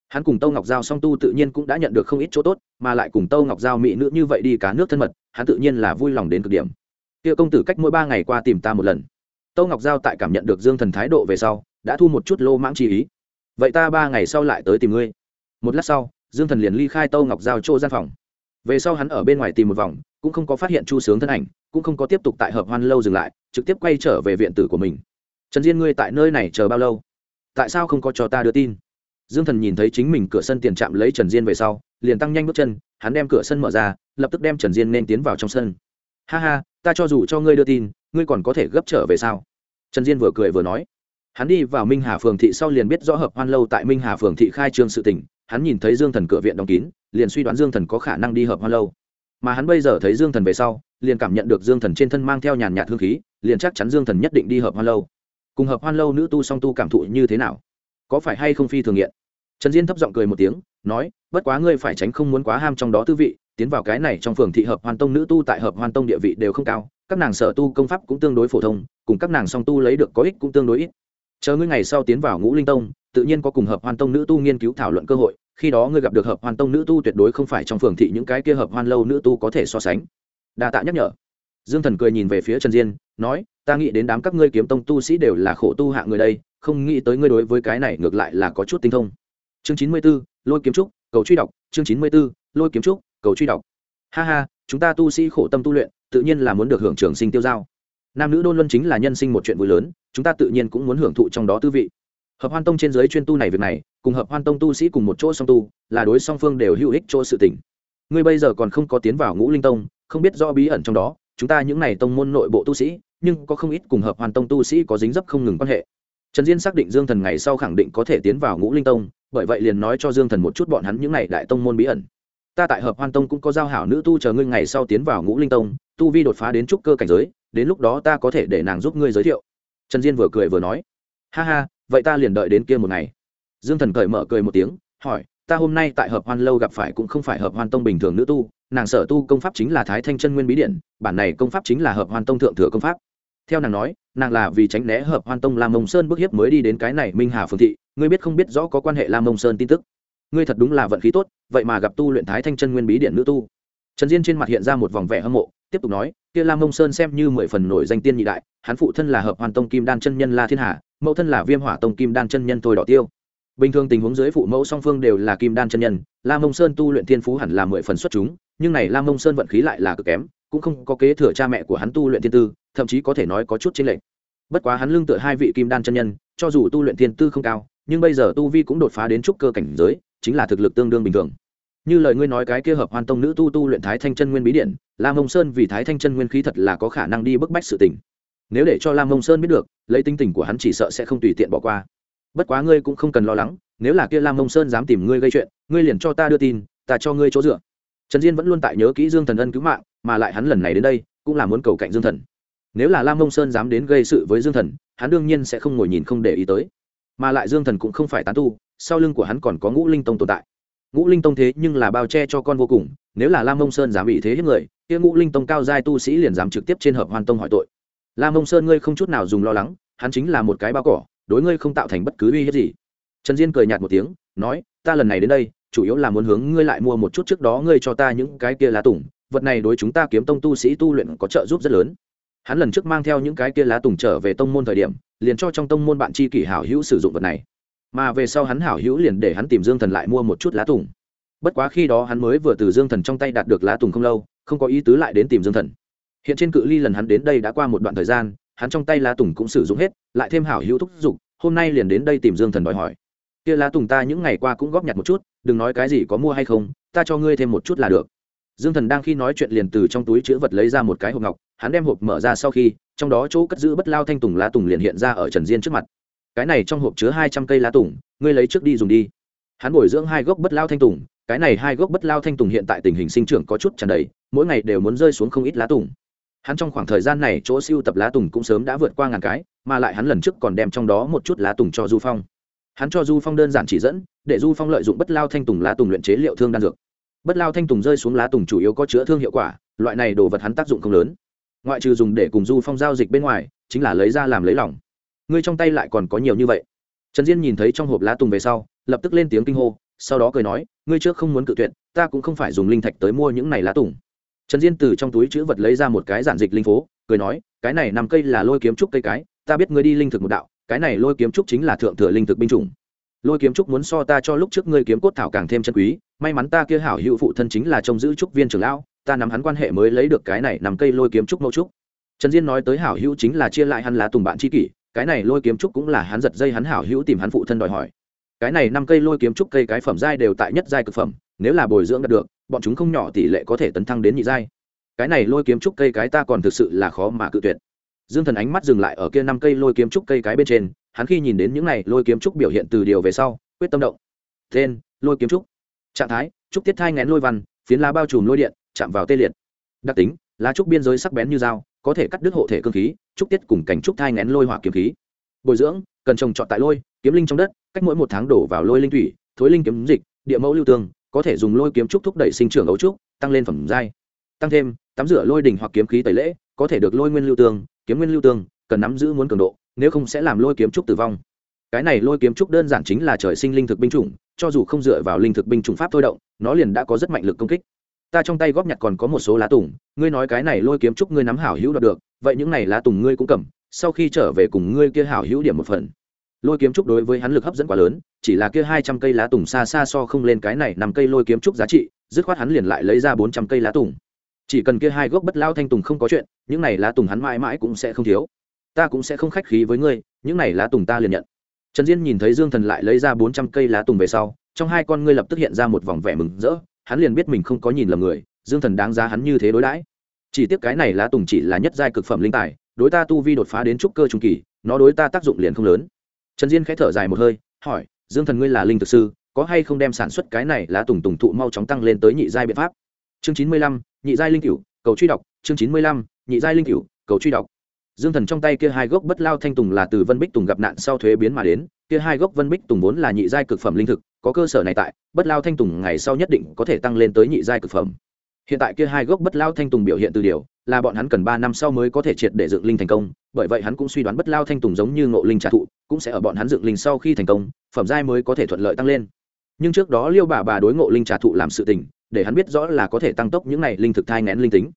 Hắn cùng tâu ngọc giao song tu tự nhiên cũng đã nhận được không ít chỗ tốt, mà lại cùng tâu ngọc giao mỹ nữ như vậy đi cá nước thân mật, hắn tự nhiên là vui lòng đến cực điểm. Kia công tử cách mỗi ba ngày qua tìm ta một lần. Tâu ngọc giao tại cảm nhận được dương thần thái độ về sau, đã thu một chút lô mãng chi ý. Vậy ta ba ngày sau lại tới tìm ngươi. Một lát sau, dương thần liền ly khai tâu ngọc giao chỗ gian phòng về sau hắn ở bên ngoài tìm một vòng, cũng không có phát hiện chu sướng thân ảnh, cũng không có tiếp tục tại hợp hoan lâu dừng lại, trực tiếp quay trở về viện tử của mình. Trần diên, ngươi tại nơi này chờ bao lâu? Tại sao không có cho ta đưa tin? Dương thần nhìn thấy chính mình cửa sân tiền chạm lấy trần diên về sau, liền tăng nhanh bước chân, hắn đem cửa sân mở ra, lập tức đem trần diên nên tiến vào trong sân. Ha ha, ta cho dù cho ngươi đưa tin, ngươi còn có thể gấp trở về sao? Trần diên vừa cười vừa nói. Hắn đi vào minh hà phường thị sau liền biết rõ hợp hoan lâu tại minh hà phường thị khai trương sự tỉnh hắn nhìn thấy dương thần cửa viện đóng kín, liền suy đoán dương thần có khả năng đi hợp hoa lâu. Mà hắn bây giờ thấy dương thần về sau, liền cảm nhận được dương thần trên thân mang theo nhàn nhạt hương khí, liền chắc chắn dương thần nhất định đi hợp hoan lâu. Cùng hợp hoan lâu nữ tu song tu cảm thụ như thế nào? Có phải hay không phi thường nghiện? Trần diên thấp giọng cười một tiếng, nói, bất quá ngươi phải tránh không muốn quá ham trong đó tư vị, tiến vào cái này trong phường thị hợp hoàn tông nữ tu tại hợp hoàn tông địa vị đều không cao, các nàng sở tu công pháp cũng tương đối phổ thông, cùng các nàng song tu lấy được có ích cũng tương đối ít chờ ngươi ngày sau tiến vào ngũ linh tông, tự nhiên có cùng hợp hoàn tông nữ tu nghiên cứu thảo luận cơ hội, khi đó ngươi gặp được hợp hoàn tông nữ tu tuyệt đối không phải trong phường thị những cái kia hợp hoàn lâu nữ tu có thể so sánh. Đa tạ nhắc nhở. Dương thần cười nhìn về phía trần diên, nói, ta nghĩ đến đám các ngươi kiếm tông tu sĩ đều là khổ tu hạ người đây, không nghĩ tới ngươi đối với cái này ngược lại là có chút tinh thông. Chương chín mươi b ố lôi kiếm trúc, cầu truy đọc. Chương chín mươi b ố lôi kiếm trúc, cầu truy đọc. Ha ha, chúng ta tu sĩ khổ tâm tu luyện, tự nhiên là muốn được hưởng trường sinh tiêu giao nam nữ đôn luân chính là nhân sinh một chuyện vui lớn, chúng ta tự nhiên cũng muốn hưởng thụ trong đó tư vị. Hợp hoan tông trên giới chuyên tu này việc này, cùng hợp hoan tông tu sĩ cùng một chỗ song tu, là đối song phương đều hữu ích chỗ sự tỉnh ngươi bây giờ còn không có tiến vào ngũ linh tông, không biết rõ bí ẩn trong đó, chúng ta những n à y tông môn nội bộ tu sĩ, nhưng có không ít cùng hợp hoàn tông tu sĩ có dính dấp không ngừng quan hệ. Trần diên xác định dương thần ngày sau khẳng định có thể tiến vào ngũ linh tông, bởi vậy liền nói cho dương thần một chút bọn hắn những n à y đại tông môn bí ẩn. Ta tại hợp hoan tông cũng có giao hảo nữ tu chờ ngươi ngày sau tiến vào ngũ linh tông, tu vi đột phá đến trúc cơ cảnh giới đến lúc đó ta có thể để nàng giúp ngươi giới thiệu. Trần diên vừa cười vừa nói. Ha ha, vậy ta liền đợi đến kia một ngày. Dương thần cởi mở cười một tiếng, hỏi, ta hôm nay tại hợp hoan lâu gặp phải cũng không phải hợp hoan tông bình thường nữ tu, nàng sở tu công pháp chính là thái thanh chân nguyên bí điện, bản này công pháp chính là hợp hoan tông thượng thừa công pháp. Theo nàng nói, nàng là vì tránh né hợp hoan tông lam mông sơn bức hiếp mới đi đến cái này minh hà phương thị, ngươi biết không biết rõ có quan hệ lam mông sơn tin tức. Ngươi thật đúng là vận khí tốt, vậy mà gặp tu luyện thái thanh chân nguyên bí điện nữ tu. Trần diên trên mặt hiện ra một vòng vẻ hâm mộ tiếp tục nói, kia lam mông sơn xem như mười phần nổi danh tiên nhị đại, hắn phụ thân là hợp hoàn tông kim đan chân nhân la thiên hà, mẫu thân là viêm hỏa tông kim đan chân nhân thôi đỏ tiêu. Bình thường tình huống dưới phụ mẫu song phương đều là kim đan chân nhân, lam mông sơn tu luyện thiên phú hẳn là mười phần xuất chúng, nhưng này lam mông sơn vận khí lại là cực kém, cũng không có kế thừa cha mẹ của hắn tu luyện thiên tư, thậm chí có thể nói có chút chênh lệch. Bất quá hắn lương tựa hai vị kim đan chân nhân, cho dù tu luyện thiên tư không cao, nhưng bây giờ tu vi cũng đột phá đến trúc cơ cảnh giới, chính là thực lực tương đương bình thường như lời ngươi nói cái kia hợp hoan tông nữ tu tu luyện thái thanh chân nguyên bí điện lam mông sơn vì thái thanh chân nguyên khí thật là có khả năng đi bức bách sự tình. Nếu để cho lam mông sơn biết được, lấy tinh tình của hắn chỉ sợ sẽ không tùy tiện bỏ qua. Bất quá ngươi cũng không cần lo lắng, nếu là kia lam mông sơn dám tìm ngươi gây chuyện, ngươi liền cho ta đưa tin, ta cho ngươi chỗ dựa. Trần diên vẫn luôn tại nhớ kỹ dương thần ân cứu mạng, mà lại hắn lần này đến đây, cũng là muốn cầu cạnh dương thần. Nếu là lam mông sơn dám đến gây sự với dương thần, hắn đương nhiên sẽ không ngồi nhìn không để ý tới. Mà lại dương thần cũng không phải tán tu, sau lưng của hắn còn có ngũ linh tông tồn tại ngũ linh tông thế nhưng là bao che cho con vô cùng, nếu là lam mông sơn dám bị thế hiếp người, kia ngũ linh tông cao giai tu sĩ liền dám trực tiếp trên hợp hoan tông hỏi tội. Lam mông sơn ngươi không chút nào dùng lo lắng, hắn chính là một cái bao cỏ, đối ngươi không tạo thành bất cứ uy hiếp gì. Trần diên cười nhạt một tiếng, nói, ta lần này đến đây, chủ yếu là muốn hướng ngươi lại mua một chút trước đó ngươi cho ta những cái kia lá tùng, vật này đối chúng ta kiếm tông tu sĩ tu luyện có trợ giúp rất lớn. Hắn lần trước mang theo những cái kia lá tùng trở về tông môn thời điểm, liền cho trong tông môn bạn tri kỷ hảo hữu sử dụng vật này mà về sau hắn hảo hữu liền để hắn tìm dương thần lại mua một chút lá tùng. Bất quá khi đó hắn mới vừa từ dương thần trong tay đạt được lá tùng không lâu, không có ý tứ lại đến tìm dương thần. Hiện trên cự ly lần hắn đến đây đã qua một đoạn thời gian, hắn trong tay lá tùng cũng sử dụng hết, lại thêm hảo hữu thúc giục, hôm nay liền đến đây tìm dương thần đòi hỏi. Kia lá tùng ta những ngày qua cũng góp nhặt một chút, đừng nói cái gì có mua hay không, ta cho ngươi thêm một chút là được. Dương thần đang khi nói chuyện liền từ trong túi chữ vật lấy ra một cái hộp ngọc, hắn đem hộp mở ra sau khi, trong đó chỗ cất giữ bất lao thanh tùng lá tùng liền hiện ra ở trần diên trước mặt cái này trong hộp chứa hai trăm cây lá tùng, ngươi lấy trước đi dùng đi. Hắn bồi dưỡng hai gốc bất lao thanh tùng, cái này hai gốc bất lao thanh tùng hiện tại tình hình sinh trưởng có chút tràn đầy, mỗi ngày đều muốn rơi xuống không ít lá tùng. Hắn trong khoảng thời gian này chỗ siêu tập lá tùng cũng sớm đã vượt qua ngàn cái, mà lại hắn lần trước còn đem trong đó một chút lá tùng cho du phong. Hắn cho du phong đơn giản chỉ dẫn, để du phong lợi dụng bất lao thanh tùng lá tùng luyện chế liệu thương đan dược. Bất lao thanh tùng rơi xuống lá tùng chủ yếu có chữa thương hiệu quả, loại này đồ vật hắn tác dụng không lớn. Ngoại trừ dùng để cùng du phong giao dịch bên ngoài, chính là lấy ra làm lấy lòng ngươi trong tay lại còn có nhiều như vậy. Trần diên nhìn thấy trong hộp lá tùng về sau, lập tức lên tiếng kinh hô, sau đó cười nói, ngươi trước không muốn cự tuyệt, ta cũng không phải dùng linh thạch tới mua những này lá tùng. Trần diên từ trong túi chữ vật lấy ra một cái giản dịch linh phố, cười nói, cái này nằm cây là lôi kiếm trúc cây cái, ta biết ngươi đi linh thực một đạo, cái này lôi kiếm trúc chính là thượng thừa linh thực binh chủng. Lôi kiếm trúc muốn so ta cho lúc trước ngươi kiếm cốt thảo càng thêm chân quý, may mắn ta kia hảo hữu phụ thân chính là trông giữ trúc viên trưởng lão, ta nắm hắn quan hệ mới lấy được cái này nằm cây lôi kiếm trúc mẫu trúc. Trần diên nói tới hảo hữu chính là chia lại hắn lá tùng bạn tri kỷ cái này lôi kiếm trúc cũng là hắn giật dây hắn hảo hữu tìm hắn phụ thân đòi hỏi. Cái này năm cây lôi kiếm trúc cây cái phẩm giai đều tại nhất giai cực phẩm, nếu là bồi dưỡng đạt được, bọn chúng không nhỏ tỷ lệ có thể tấn thăng đến nhị giai. Cái này lôi kiếm trúc cây cái ta còn thực sự là khó mà cự tuyệt. Dương thần ánh mắt dừng lại ở kia năm cây lôi kiếm trúc cây cái bên trên, hắn khi nhìn đến những này lôi kiếm trúc biểu hiện từ điều về sau, quyết tâm động. Tên, lôi kiếm trúc. Trạng thái, trúc tiết thai ngén lôi văn, phiến lá bao trùm lôi điện, chạm vào tê liệt. Đặc tính, lá trúc biên giới sắc bén như dao có thể cắt đứt hộ thể cơ khí, trúc tiết cùng cảnh trúc thai ngén lôi hỏa kiếm khí. Bồi dưỡng, cần trồng trọt tại lôi, kiếm linh trong đất, cách mỗi một tháng đổ vào lôi linh thủy, thối linh kiếm dịch, địa mẫu lưu tương, có thể dùng lôi kiếm trúc thúc đẩy sinh trưởng ấu trúc, tăng lên phẩm giai. Tăng thêm, tắm rửa lôi đỉnh hoặc kiếm khí tẩy lễ, có thể được lôi nguyên lưu tương, kiếm nguyên lưu tương, cần nắm giữ muốn cường độ, nếu không sẽ làm lôi kiếm trúc tử vong. Cái này lôi kiếm trúc đơn giản chính là trời sinh linh thực binh chủng, cho dù không dựa vào linh thực binh chủng pháp thôi động, nó liền đã có rất mạnh lực công kích ta trong tay góp nhặt còn có một số lá tùng, ngươi nói cái này lôi kiếm trúc ngươi nắm hảo hữu đoạt được, vậy những này lá tùng ngươi cũng cầm, sau khi trở về cùng ngươi kia hảo hữu điểm một phần. Lôi kiếm trúc đối với hắn lực hấp dẫn quá lớn, chỉ là kia hai trăm cây lá tùng xa xa so không lên cái này nằm cây lôi kiếm trúc giá trị, dứt khoát hắn liền lại lấy ra bốn trăm cây lá tùng. Chỉ cần kia hai gốc bất lao thanh tùng không có chuyện, những này lá tùng hắn mãi mãi cũng sẽ không thiếu. Ta cũng sẽ không khách khí với ngươi, những này lá tùng ta liền nhận. Trần diên nhìn thấy dương thần lại lấy ra bốn trăm cây lá tùng về sau, trong hai con ngươi lập tức hiện ra một vòng vẻ mừng rỡ hắn liền biết mình không có nhìn lầm người, dương thần đáng giá hắn như thế đối đãi. Chỉ tiếc cái này lá tùng chỉ là nhất giai cực phẩm linh tài, đối ta tu vi đột phá đến trúc cơ trung kỳ, nó đối ta tác dụng liền không lớn. Trần diên khẽ thở dài một hơi, hỏi, dương thần ngươi là linh thực sư, có hay không đem sản xuất cái này lá tùng tùng thụ mau chóng tăng lên tới nhị giai biện pháp? Chương chín mươi lăm, nhị giai linh cửu, cầu truy đọc. Chương chín mươi lăm, nhị giai linh cửu, cầu truy đọc dương thần trong tay kia hai gốc bất lao thanh tùng là từ vân bích tùng gặp nạn sau thuế biến mà đến, kia hai gốc vân bích tùng vốn là nhị giai cực phẩm linh thực, có cơ sở này tại, bất lao thanh tùng ngày sau nhất định có thể tăng lên tới nhị giai cực phẩm. Hiện tại kia hai gốc bất lao thanh tùng biểu hiện từ điều là bọn hắn cần ba năm sau mới có thể triệt để dựng linh thành công, bởi vậy hắn cũng suy đoán bất lao thanh tùng giống như ngộ linh trả thụ, cũng sẽ ở bọn hắn dựng linh sau khi thành công, phẩm giai mới có thể thuận lợi tăng lên. Nhưng trước đó liêu bà bà đối ngộ linh trả thụ làm sự tình, để hắn biết rõ là có thể tăng tốc những này linh thực thai ngén linh tính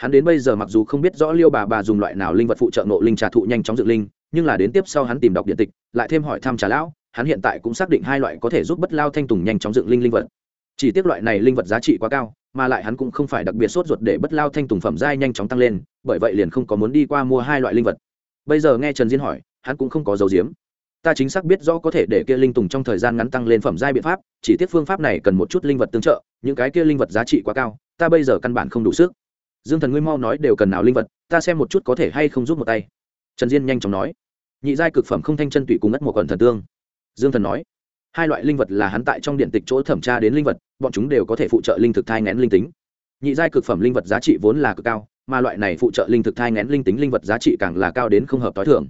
hắn đến bây giờ mặc dù không biết rõ liêu bà bà dùng loại nào linh vật phụ trợ nộ linh trà thụ nhanh chóng dựng linh, nhưng là đến tiếp sau hắn tìm đọc điện tịch, lại thêm hỏi thăm trà lão, hắn hiện tại cũng xác định hai loại có thể giúp bất lao thanh tùng nhanh chóng dựng linh linh vật. Chỉ tiếc loại này linh vật giá trị quá cao, mà lại hắn cũng không phải đặc biệt sốt ruột để bất lao thanh tùng phẩm giai nhanh chóng tăng lên, bởi vậy liền không có muốn đi qua mua hai loại linh vật. Bây giờ nghe trần diên hỏi, hắn cũng không có dấu diếm ta chính xác biết rõ có thể để kia linh tùng trong thời gian ngắn tăng lên phẩm giai biện pháp, chỉ tiếc phương pháp này cần một chút linh vật tương trợ, những cái kia linh vật giá trị quá cao, ta bây giờ căn bản không đủ sức dương thần ngươi mau nói đều cần nào linh vật, ta xem một chút có thể hay không giúp một tay. Trần diên nhanh chóng nói. Nhị giai cực phẩm không thanh chân tụy cùng ngất một quần thần tương. Dương thần nói. Hai loại linh vật là hắn tại trong điện tịch chỗ thẩm tra đến linh vật, bọn chúng đều có thể phụ trợ linh thực thai ngén linh tính. Nhị giai cực phẩm linh vật giá trị vốn là cực cao, mà loại này phụ trợ linh thực thai ngén linh tính linh vật giá trị càng là cao đến không hợp t h i thường.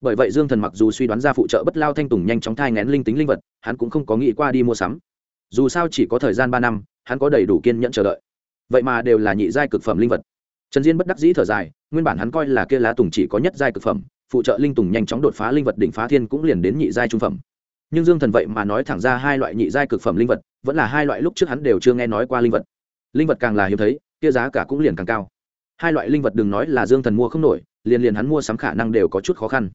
Bởi vậy dương thần mặc dù suy đoán ra phụ trợ bất lao thanh tùng nhanh chóng thai ngén linh tính linh vật, hắn cũng không có nghĩ qua đi mua sắm. Dù sao chỉ có thời gian ba năm, hắn có đầy đủ kiên nhẫn chờ đợi vậy mà đều là nhị giai cực phẩm linh vật. Trần diên bất đắc dĩ thở dài, nguyên bản hắn coi là kia lá tùng chỉ có nhất giai cực phẩm, phụ trợ linh tùng nhanh chóng đột phá linh vật đỉnh phá thiên cũng liền đến nhị giai trung phẩm. Nhưng dương thần vậy mà nói thẳng ra hai loại nhị giai cực phẩm linh vật, vẫn là hai loại lúc trước hắn đều chưa nghe nói qua linh vật. Linh vật càng là hiếm thấy, kia giá cả cũng liền càng cao. Hai loại linh vật đừng nói là dương thần mua không nổi, liền liền hắn mua sắm khả năng đều có chút khó khăn.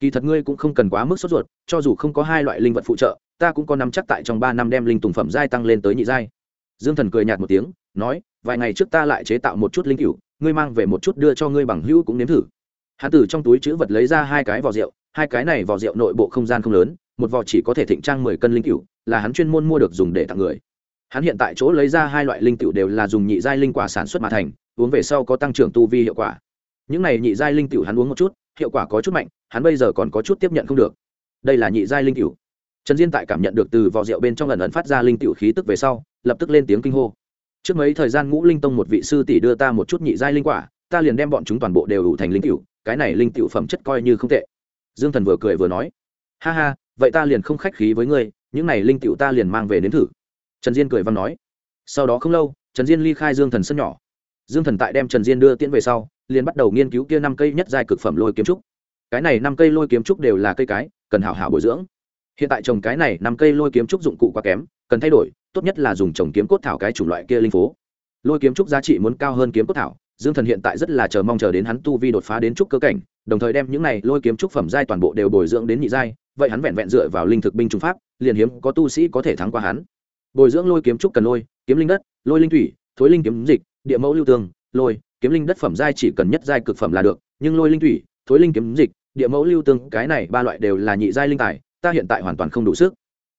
Kỳ thật ngươi cũng không cần quá mức sốt ruột, cho dù không có hai loại linh vật phụ trợ, ta cũng có nắm chắc tại trong ba năm đem linh tùng phẩm giai tăng lên tới nhị giai. Dương thần cười nhạt một tiếng, nói vài ngày trước ta lại chế tạo một chút linh cựu ngươi mang về một chút đưa cho ngươi bằng hữu cũng nếm thử. Hắn từ trong túi chữ vật lấy ra hai cái vỏ rượu, hai cái này vỏ rượu nội bộ không gian không lớn, một vỏ chỉ có thể thịnh trang mười cân linh cựu là hắn chuyên môn mua được dùng để tặng người. Hắn hiện tại chỗ lấy ra hai loại linh cựu đều là dùng nhị giai linh quả sản xuất mà thành, uống về sau có tăng trưởng tu vi hiệu quả. Những này nhị giai linh cựu hắn uống một chút, hiệu quả có chút mạnh, hắn bây giờ còn có chút tiếp nhận không được. Đây là nhị giai linh cựu trần diên tại cảm nhận được từ vỏ rượu bên trong lần ẩn phát ra linh cựu khí tức về sau, lập tức lên tiếng kinh hô trước mấy thời gian ngũ linh tông một vị sư tỷ đưa ta một chút nhị giai linh quả, ta liền đem bọn chúng toàn bộ đều đủ thành linh cựu cái này linh cựu phẩm chất coi như không tệ. Dương thần vừa cười vừa nói, ha ha, vậy ta liền không khách khí với ngươi, những này linh cựu ta liền mang về nếm thử. Trần diên cười văn nói. Sau đó không lâu, trần diên ly khai dương thần sân nhỏ. Dương thần tại đem trần diên đưa tiễn về sau, liền bắt đầu nghiên cứu kia năm cây nhất dài cực phẩm lôi kiếm trúc. Cái này năm cây lôi kiếm trúc đều là cây cái, cần hảo hảo bồi dưỡng hiện tại trồng cái này năm cây lôi kiếm trúc dụng cụ quá kém, cần thay đổi, tốt nhất là dùng trồng kiếm cốt thảo cái chủng loại kia linh phố. Lôi kiếm trúc giá trị muốn cao hơn kiếm cốt thảo, dương thần hiện tại rất là chờ mong chờ đến hắn tu vi đột phá đến trúc cơ cảnh, đồng thời đem những này lôi kiếm trúc phẩm giai toàn bộ đều bồi dưỡng đến nhị giai, vậy hắn vẹn vẹn dựa vào linh thực binh trung pháp, liền hiếm có tu sĩ có thể thắng qua hắn. Bồi dưỡng lôi kiếm trúc cần lôi, kiếm linh đất, lôi linh thủy, thối linh kiếm dịch, địa mẫu lưu tương lôi, kiếm linh đất phẩm giai chỉ cần nhất giai cực phẩm là được, nhưng lôi linh thủy, thối linh kiếm dịch, địa mẫu lưu tương cái này ba loại đều là nhị giai linh tài ta hiện tại hoàn toàn không đủ sức.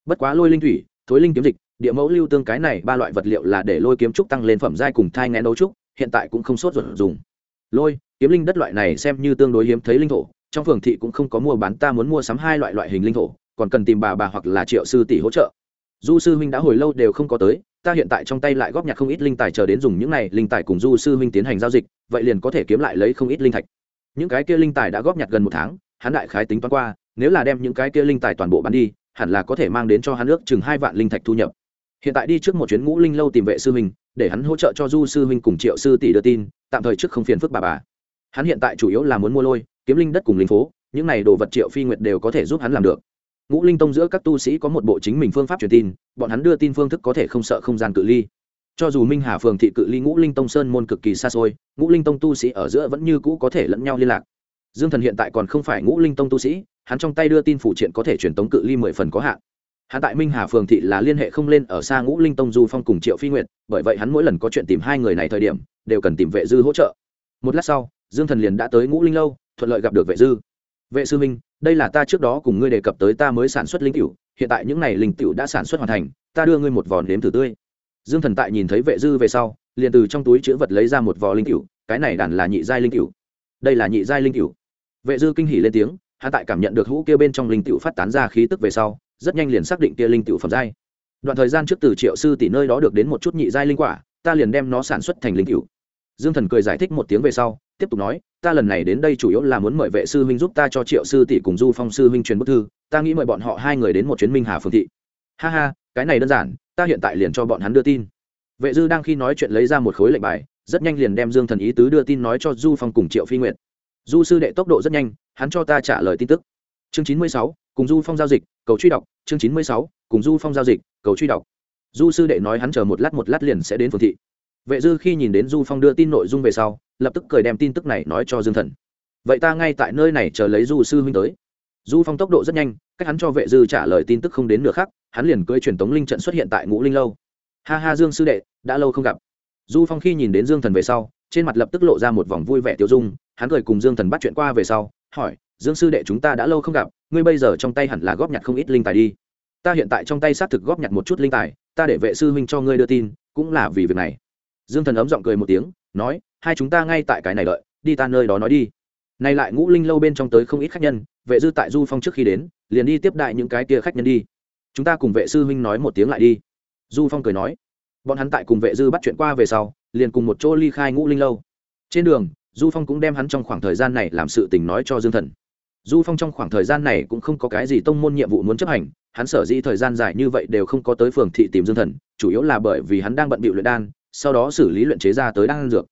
Bất quá lôi linh thủy, thối linh kiếm dịch, địa mẫu lưu tương cái này ba loại vật liệu là để lôi kiếm trúc tăng lên phẩm giai cùng thai ngén đấu trúc, hiện tại cũng không sốt ruột dùng. Lôi, kiếm linh đất loại này xem như tương đối hiếm thấy linh thổ, trong phường thị cũng không có mua bán, ta muốn mua sắm hai loại loại hình linh thổ, còn cần tìm bà bà hoặc là triệu sư tỷ hỗ trợ. Du sư huynh đã hồi lâu đều không có tới, ta hiện tại trong tay lại góp nhặt không ít linh tài chờ đến dùng những này, linh tài cùng du sư huynh tiến hành giao dịch, vậy liền có thể kiếm lại lấy không ít linh thạch. Những cái kia linh tài đã góp nhặt gần một tháng, hắn đại khái tính toán qua nếu là đem những cái kia linh tài toàn bộ bán đi, hẳn là có thể mang đến cho hắn ước chừng hai vạn linh thạch thu nhập. Hiện tại đi trước một chuyến ngũ linh lâu tìm vệ sư huynh, để hắn hỗ trợ cho du sư huynh cùng triệu sư tỷ đưa tin, tạm thời trước không phiền phức bà bà. Hắn hiện tại chủ yếu là muốn mua lôi, kiếm linh đất cùng linh phố, những này đồ vật triệu phi nguyệt đều có thể giúp hắn làm được. Ngũ linh tông giữa các tu sĩ có một bộ chính mình phương pháp truyền tin, bọn hắn đưa tin phương thức có thể không sợ không gian cự ly. Cho dù minh hà phường thị cự ly ngũ linh tông sơn môn cực kỳ xa xôi, ngũ linh tông tu sĩ ở giữa vẫn như cũ có thể lẫn nhau liên lạc dương thần hiện tại còn không phải ngũ linh tông tu sĩ, hắn trong tay đưa tin phụ triện có thể truyền tống cự ly mười phần có hạn. Hắn tại minh hà phường thị là liên hệ không lên ở xa ngũ linh tông du phong cùng triệu phi nguyệt, bởi vậy hắn mỗi lần có chuyện tìm hai người này thời điểm, đều cần tìm vệ dư hỗ trợ. Một lát sau, dương thần liền đã tới ngũ linh lâu, thuận lợi gặp được vệ dư. Vệ sư minh, đây là ta trước đó cùng ngươi đề cập tới ta mới sản xuất linh cựu hiện tại những n à y linh cựu đã sản xuất hoàn thành, ta đưa ngươi một vò nếm thử tươi. Dương thần tại nhìn thấy vệ dư về sau, liền từ trong túi chữ vật lấy ra một vò linh cựu cái này đàn là nhị giai linh cựu đây là nhị giai linh cựu vệ dư kinh hỉ lên tiếng hắn tại cảm nhận được hũ kia bên trong linh Tiểu phát tán ra khí tức về sau, rất nhanh liền xác định kia linh Tiểu phẩm giai. Đoạn thời gian trước từ triệu sư tỷ nơi đó được đến một chút nhị giai linh quả, ta liền đem nó sản xuất thành linh cựu dương thần cười giải thích một tiếng về sau, tiếp tục nói, ta lần này đến đây chủ yếu là muốn mời vệ sư huynh giúp ta cho triệu sư tỷ cùng du phong sư huynh truyền bức thư, ta nghĩ mời bọn họ hai người đến một chuyến minh hà phương thị. Ha ha, cái này đơn giản, ta hiện tại liền cho bọn hắn đưa tin. Vệ dư đang khi nói chuyện lấy ra một khối lệnh bài, rất nhanh liền đem dương thần ý tứ đưa tin nói cho du phong cùng triệu phi Nguyệt du sư đệ tốc độ rất nhanh, hắn cho ta trả lời tin tức. Chương chín mươi sáu, cùng du phong giao dịch, cầu truy đọc. Chương chín mươi sáu, cùng du phong giao dịch, cầu truy đọc. Du sư đệ nói hắn chờ một lát một lát liền sẽ đến phường thị. Vệ dư khi nhìn đến du phong đưa tin nội dung về sau, lập tức cười đem tin tức này nói cho dương thần. Vậy ta ngay tại nơi này chờ lấy du sư huynh tới. Du phong tốc độ rất nhanh, cách hắn cho vệ dư trả lời tin tức không đến nửa khắc, hắn liền cưới truyền tống linh trận xuất hiện tại ngũ linh lâu. Ha ha dương sư đệ, đã lâu không gặp. Du phong khi nhìn đến dương thần về sau, trên mặt lập tức lộ ra một vòng vui vẻ tiêu dung hắn cười cùng dương thần bắt chuyện qua về sau, hỏi, dương sư đệ chúng ta đã lâu không gặp, ngươi bây giờ trong tay hẳn là góp nhặt không ít linh tài đi. Ta hiện tại trong tay xác thực góp nhặt một chút linh tài, ta để vệ sư huynh cho ngươi đưa tin, cũng là vì việc này. Dương thần ấm giọng cười một tiếng, nói, hai chúng ta ngay tại cái này đợi, đi ta nơi đó nói đi. Nay lại ngũ linh lâu bên trong tới không ít khách nhân, vệ dư tại du phong trước khi đến, liền đi tiếp đại những cái kia khách nhân đi. Chúng ta cùng vệ sư huynh nói một tiếng lại đi. Du phong cười nói, bọn hắn tại cùng vệ dư bắt chuyện qua về sau, liền cùng một chỗ ly khai ngũ linh lâu. Trên đường du phong cũng đem hắn trong khoảng thời gian này làm sự tình nói cho dương thần. Du phong trong khoảng thời gian này cũng không có cái gì tông môn nhiệm vụ muốn chấp hành, hắn sở dĩ thời gian dài như vậy đều không có tới phường thị tìm dương thần, chủ yếu là bởi vì hắn đang bận bịu luyện đan, sau đó xử lý luyện chế ra tới đan dược.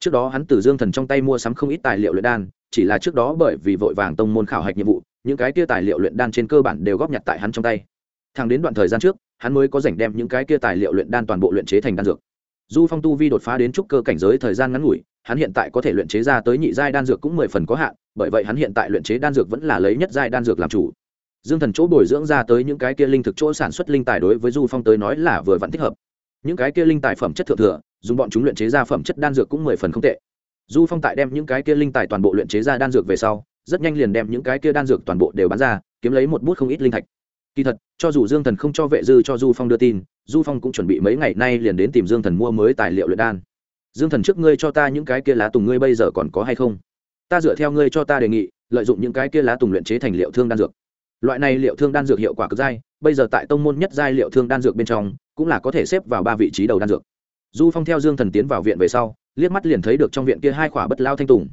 Trước đó hắn từ dương thần trong tay mua sắm không ít tài liệu luyện đan, chỉ là trước đó bởi vì vội vàng tông môn khảo hạch nhiệm vụ, những cái kia tài liệu luyện đan trên cơ bản đều góp nhặt tại hắn trong tay. Thẳng đến đoạn thời gian trước, hắn mới có dành đem những cái kia tài liệu luyện đan toàn bộ luyện chế thành đan dược. Du phong tu vi đột phá đến trúc cơ cảnh giới thời gian ngắn ngủi hắn hiện tại có thể luyện chế ra tới nhị giai đan dược cũng mười phần có hạn, bởi vậy hắn hiện tại luyện chế đan dược vẫn là lấy nhất giai đan dược làm chủ. Dương thần chỗ bồi dưỡng ra tới những cái kia linh thực chỗ sản xuất linh tài đối với du phong tới nói là vừa vẫn thích hợp. Những cái kia linh tài phẩm chất thượng thừa, dùng bọn chúng luyện chế ra phẩm chất đan dược cũng mười phần không tệ. Du phong tại đem những cái kia linh tài toàn bộ luyện chế ra đan dược về sau, rất nhanh liền đem những cái kia đan dược toàn bộ đều bán ra, kiếm lấy một bút không ít linh thạch. Kỳ thật, cho dù dương thần không cho vệ dư cho du phong đưa tin, du phong cũng chuẩn bị mấy ngày nay liền đến tìm dương thần mua mới tài liệu luyện đan dương thần trước ngươi cho ta những cái kia lá tùng ngươi bây giờ còn có hay không? Ta dựa theo ngươi cho ta đề nghị, lợi dụng những cái kia lá tùng luyện chế thành liệu thương đan dược. Loại này liệu thương đan dược hiệu quả cực dai, bây giờ tại tông môn nhất giai liệu thương đan dược bên trong, cũng là có thể xếp vào ba vị trí đầu đan dược. Du phong theo dương thần tiến vào viện về sau, liếc mắt liền thấy được trong viện kia hai khỏa bất lao thanh tùng.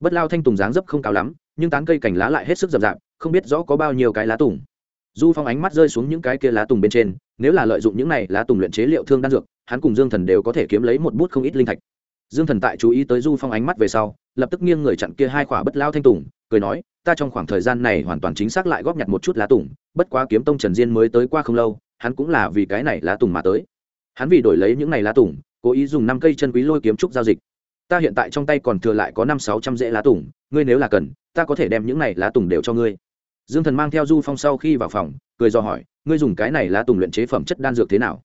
Bất lao thanh tùng dáng dấp không cao lắm, nhưng tán cây cành lá lại hết sức rậm rạp, không biết rõ có bao nhiêu cái lá tùng du phong ánh mắt rơi xuống những cái kia lá tùng bên trên, nếu là lợi dụng những này lá tùng luyện chế liệu thương đan dược, hắn cùng dương thần đều có thể kiếm lấy một bút không ít linh thạch. Dương thần tại chú ý tới du phong ánh mắt về sau, lập tức nghiêng người chặn kia hai khỏa bất lao thanh tùng, cười nói, ta trong khoảng thời gian này hoàn toàn chính xác lại góp nhặt một chút lá tùng, bất quá kiếm tông trần diên mới tới qua không lâu, hắn cũng là vì cái này lá tùng mà tới. Hắn vì đổi lấy những này lá tùng, cố ý dùng năm cây chân quý lôi kiếm trúc giao dịch. Ta hiện tại trong tay còn thừa lại có năm sáu trăm rễ lá tùng, ngươi nếu là cần, ta có thể đem những này lá tùng đều cho ngươi dương thần mang theo du phong sau khi vào phòng, cười do hỏi, ngươi dùng cái này lá tùng luyện chế phẩm chất đan dược thế nào?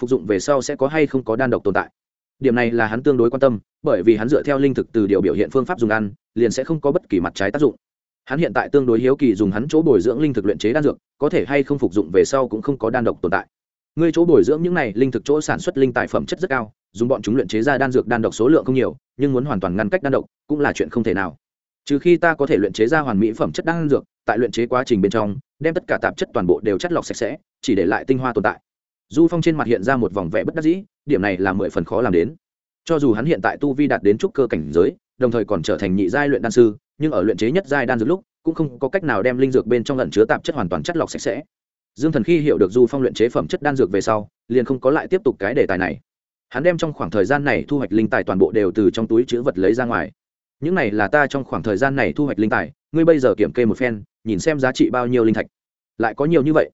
Phục dụng về sau sẽ có hay không có đan độc tồn tại? Điểm này là hắn tương đối quan tâm, bởi vì hắn dựa theo linh thực từ điều biểu hiện phương pháp dùng ăn, liền sẽ không có bất kỳ mặt trái tác dụng. Hắn hiện tại tương đối hiếu kỳ dùng hắn chỗ bồi dưỡng linh thực luyện chế đan dược, có thể hay không phục dụng về sau cũng không có đan độc tồn tại. Ngươi chỗ bồi dưỡng những này linh thực chỗ sản xuất linh tài phẩm chất rất cao, dùng bọn chúng luyện chế ra đan dược đan độc số lượng không nhiều, nhưng muốn hoàn toàn ngăn cách đan độc cũng là chuyện không thể nào trừ khi ta có thể luyện chế ra hoàn mỹ phẩm chất đan dược, tại luyện chế quá trình bên trong, đem tất cả tạp chất toàn bộ đều chất lọc sạch sẽ, chỉ để lại tinh hoa tồn tại. Du phong trên mặt hiện ra một vòng vẻ bất đắc dĩ, điểm này là mười phần khó làm đến. Cho dù hắn hiện tại tu vi đạt đến trúc cơ cảnh giới, đồng thời còn trở thành nhị giai luyện đan sư, nhưng ở luyện chế nhất giai đan dược lúc, cũng không có cách nào đem linh dược bên trong lẩn chứa tạp chất hoàn toàn chất lọc sạch sẽ. Dương thần khi hiểu được du phong luyện chế phẩm chất đan dược về sau, liền không có lại tiếp tục cái đề tài này. Hắn đem trong khoảng thời gian này thu hoạch linh tài toàn bộ đều từ trong túi chữ vật lấy ra ngoài những này là ta trong khoảng thời gian này thu hoạch linh tài, ngươi bây giờ kiểm kê một phen, nhìn xem giá trị bao nhiêu linh thạch. Lại có nhiều như vậy.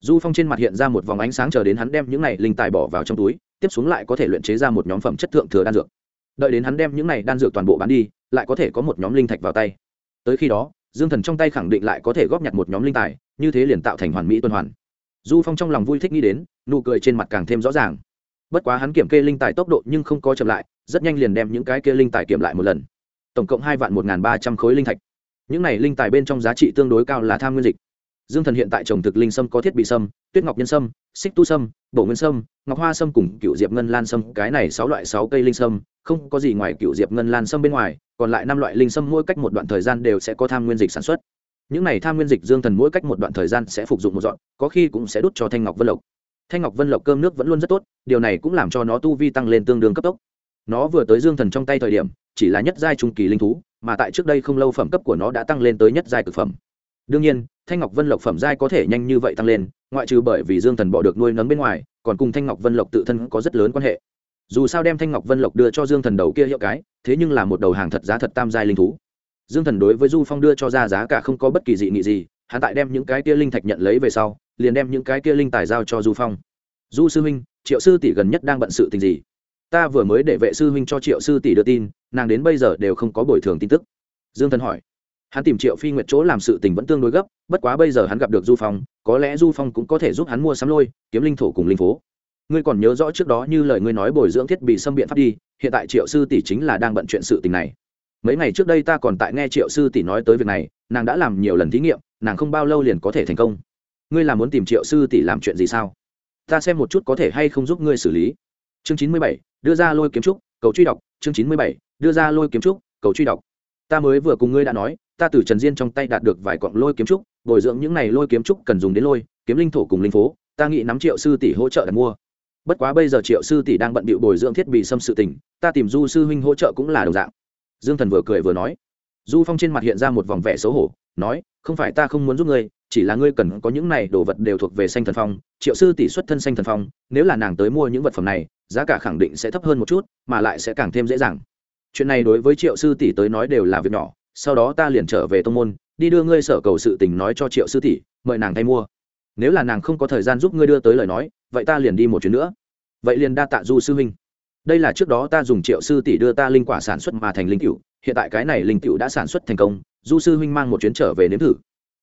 Du phong trên mặt hiện ra một vòng ánh sáng chờ đến hắn đem những này linh tài bỏ vào trong túi, tiếp xuống lại có thể luyện chế ra một nhóm phẩm chất thượng thừa đan dược. Đợi đến hắn đem những này đan dược toàn bộ bán đi, lại có thể có một nhóm linh thạch vào tay. Tới khi đó, dương thần trong tay khẳng định lại có thể góp nhặt một nhóm linh tài, như thế liền tạo thành hoàn mỹ tuần hoàn. Du phong trong lòng vui thích nghĩ đến, nụ cười trên mặt càng thêm rõ ràng. Bất quá hắn kiểm kê linh tài tốc độ nhưng không có chậm lại, rất nhanh liền đem những cái kia linh tài kiểm lại một lần tổng cộng hai vạn một ba trăm khối linh thạch. Những này linh tài bên trong giá trị tương đối cao là tham nguyên dịch. Dương thần hiện tại trồng thực linh sâm có thiết bị sâm, tuyết ngọc nhân sâm, xích tu sâm, bổ nguyên sâm, ngọc hoa sâm cùng cựu diệp ngân lan sâm. Cái này sáu loại sáu cây linh sâm, không có gì ngoài cựu diệp ngân lan sâm bên ngoài, còn lại năm loại linh sâm mỗi cách một đoạn thời gian đều sẽ có tham nguyên dịch sản xuất. Những này tham nguyên dịch dương thần mỗi cách một đoạn thời gian sẽ phục dụng một dọn, có khi cũng sẽ đút cho thanh ngọc vân lộc. Thanh ngọc vân lộc cơm nước vẫn luôn rất tốt, điều này cũng làm cho nó tu vi tăng lên tương đương cấp tốc. Nó vừa tới dương thần trong tay thời điểm chỉ là nhất giai trung kỳ linh thú, mà tại trước đây không lâu phẩm cấp của nó đã tăng lên tới nhất giai cực phẩm. Đương nhiên, thanh ngọc vân lộc phẩm giai có thể nhanh như vậy tăng lên, ngoại trừ bởi vì dương thần bỏ được nuôi nấng bên ngoài, còn cùng thanh ngọc vân lộc tự thân có rất lớn quan hệ. Dù sao đem thanh ngọc vân lộc đưa cho dương thần đầu kia hiệu cái, thế nhưng là một đầu hàng thật giá thật tam giai linh thú. Dương thần đối với du phong đưa cho ra giá cả không có bất kỳ dị nghị gì, hắn tại đem những cái kia linh thạch nhận lấy về sau, liền đem những cái kia linh tài giao cho du phong. Du sư huynh, triệu sư tỷ gần nhất đang bận sự tình gì? Ta vừa mới để vệ sư huynh cho triệu sư tỷ đưa tin, nàng đến bây giờ đều không có bồi thường tin tức. Dương thần hỏi. Hắn tìm triệu phi nguyệt chỗ làm sự tình vẫn tương đối gấp, bất quá bây giờ hắn gặp được du phong, có lẽ du phong cũng có thể giúp hắn mua sắm lôi, kiếm linh thổ cùng linh phố. Ngươi còn nhớ rõ trước đó như lời ngươi nói bồi dưỡng thiết bị xâm biện pháp đi, hiện tại triệu sư tỷ chính là đang bận chuyện sự tình này. Mấy ngày trước đây ta còn tại nghe triệu sư tỷ nói tới việc này, nàng đã làm nhiều lần thí nghiệm, nàng không bao lâu liền có thể thành công. Ngươi là muốn tìm triệu sư tỷ làm chuyện gì sao? Ta xem một chút có thể hay không giúp ngươi xử lý chương chín mươi bảy, đưa ra lôi kiếm trúc, cầu truy đọc. Chương chín mươi bảy, đưa ra lôi kiếm trúc, cầu truy đọc. Ta mới vừa cùng ngươi đã nói, ta từ trần diên trong tay đạt được vài cọng lôi kiếm trúc, bồi dưỡng những này lôi kiếm trúc cần dùng đến lôi, kiếm linh thổ cùng linh phố. Ta nghĩ nắm triệu sư tỷ hỗ trợ đặt mua. Bất quá bây giờ triệu sư tỷ đang bận bịu bồi dưỡng thiết bị xâm sự tình, ta tìm du sư huynh hỗ trợ cũng là đồng dạng. Dương thần vừa cười vừa nói. Du phong trên mặt hiện ra một vòng vẻ xấu hổ, nói, không phải ta không muốn giúp ngươi, chỉ là ngươi cần có những này đồ vật đều thuộc về xanh thần phong. Triệu sư tỷ xuất thân xanh thần phong, nếu là nàng tới mua những vật phẩm này giá cả khẳng định sẽ thấp hơn một chút, mà lại sẽ càng thêm dễ dàng. Chuyện này đối với triệu sư tỷ tới nói đều là việc nhỏ, sau đó ta liền trở về tô n g môn, đi đưa ngươi sở cầu sự tình nói cho triệu sư tỷ, mời nàng thay mua. Nếu là nàng không có thời gian giúp ngươi đưa tới lời nói, vậy ta liền đi một chuyến nữa. Vậy liền đa tạ du sư huynh. Đây là trước đó ta dùng triệu sư tỷ đưa ta linh quả sản xuất mà thành linh cựu hiện tại cái này linh cựu đã sản xuất thành công, du sư huynh mang một chuyến trở về nếm thử.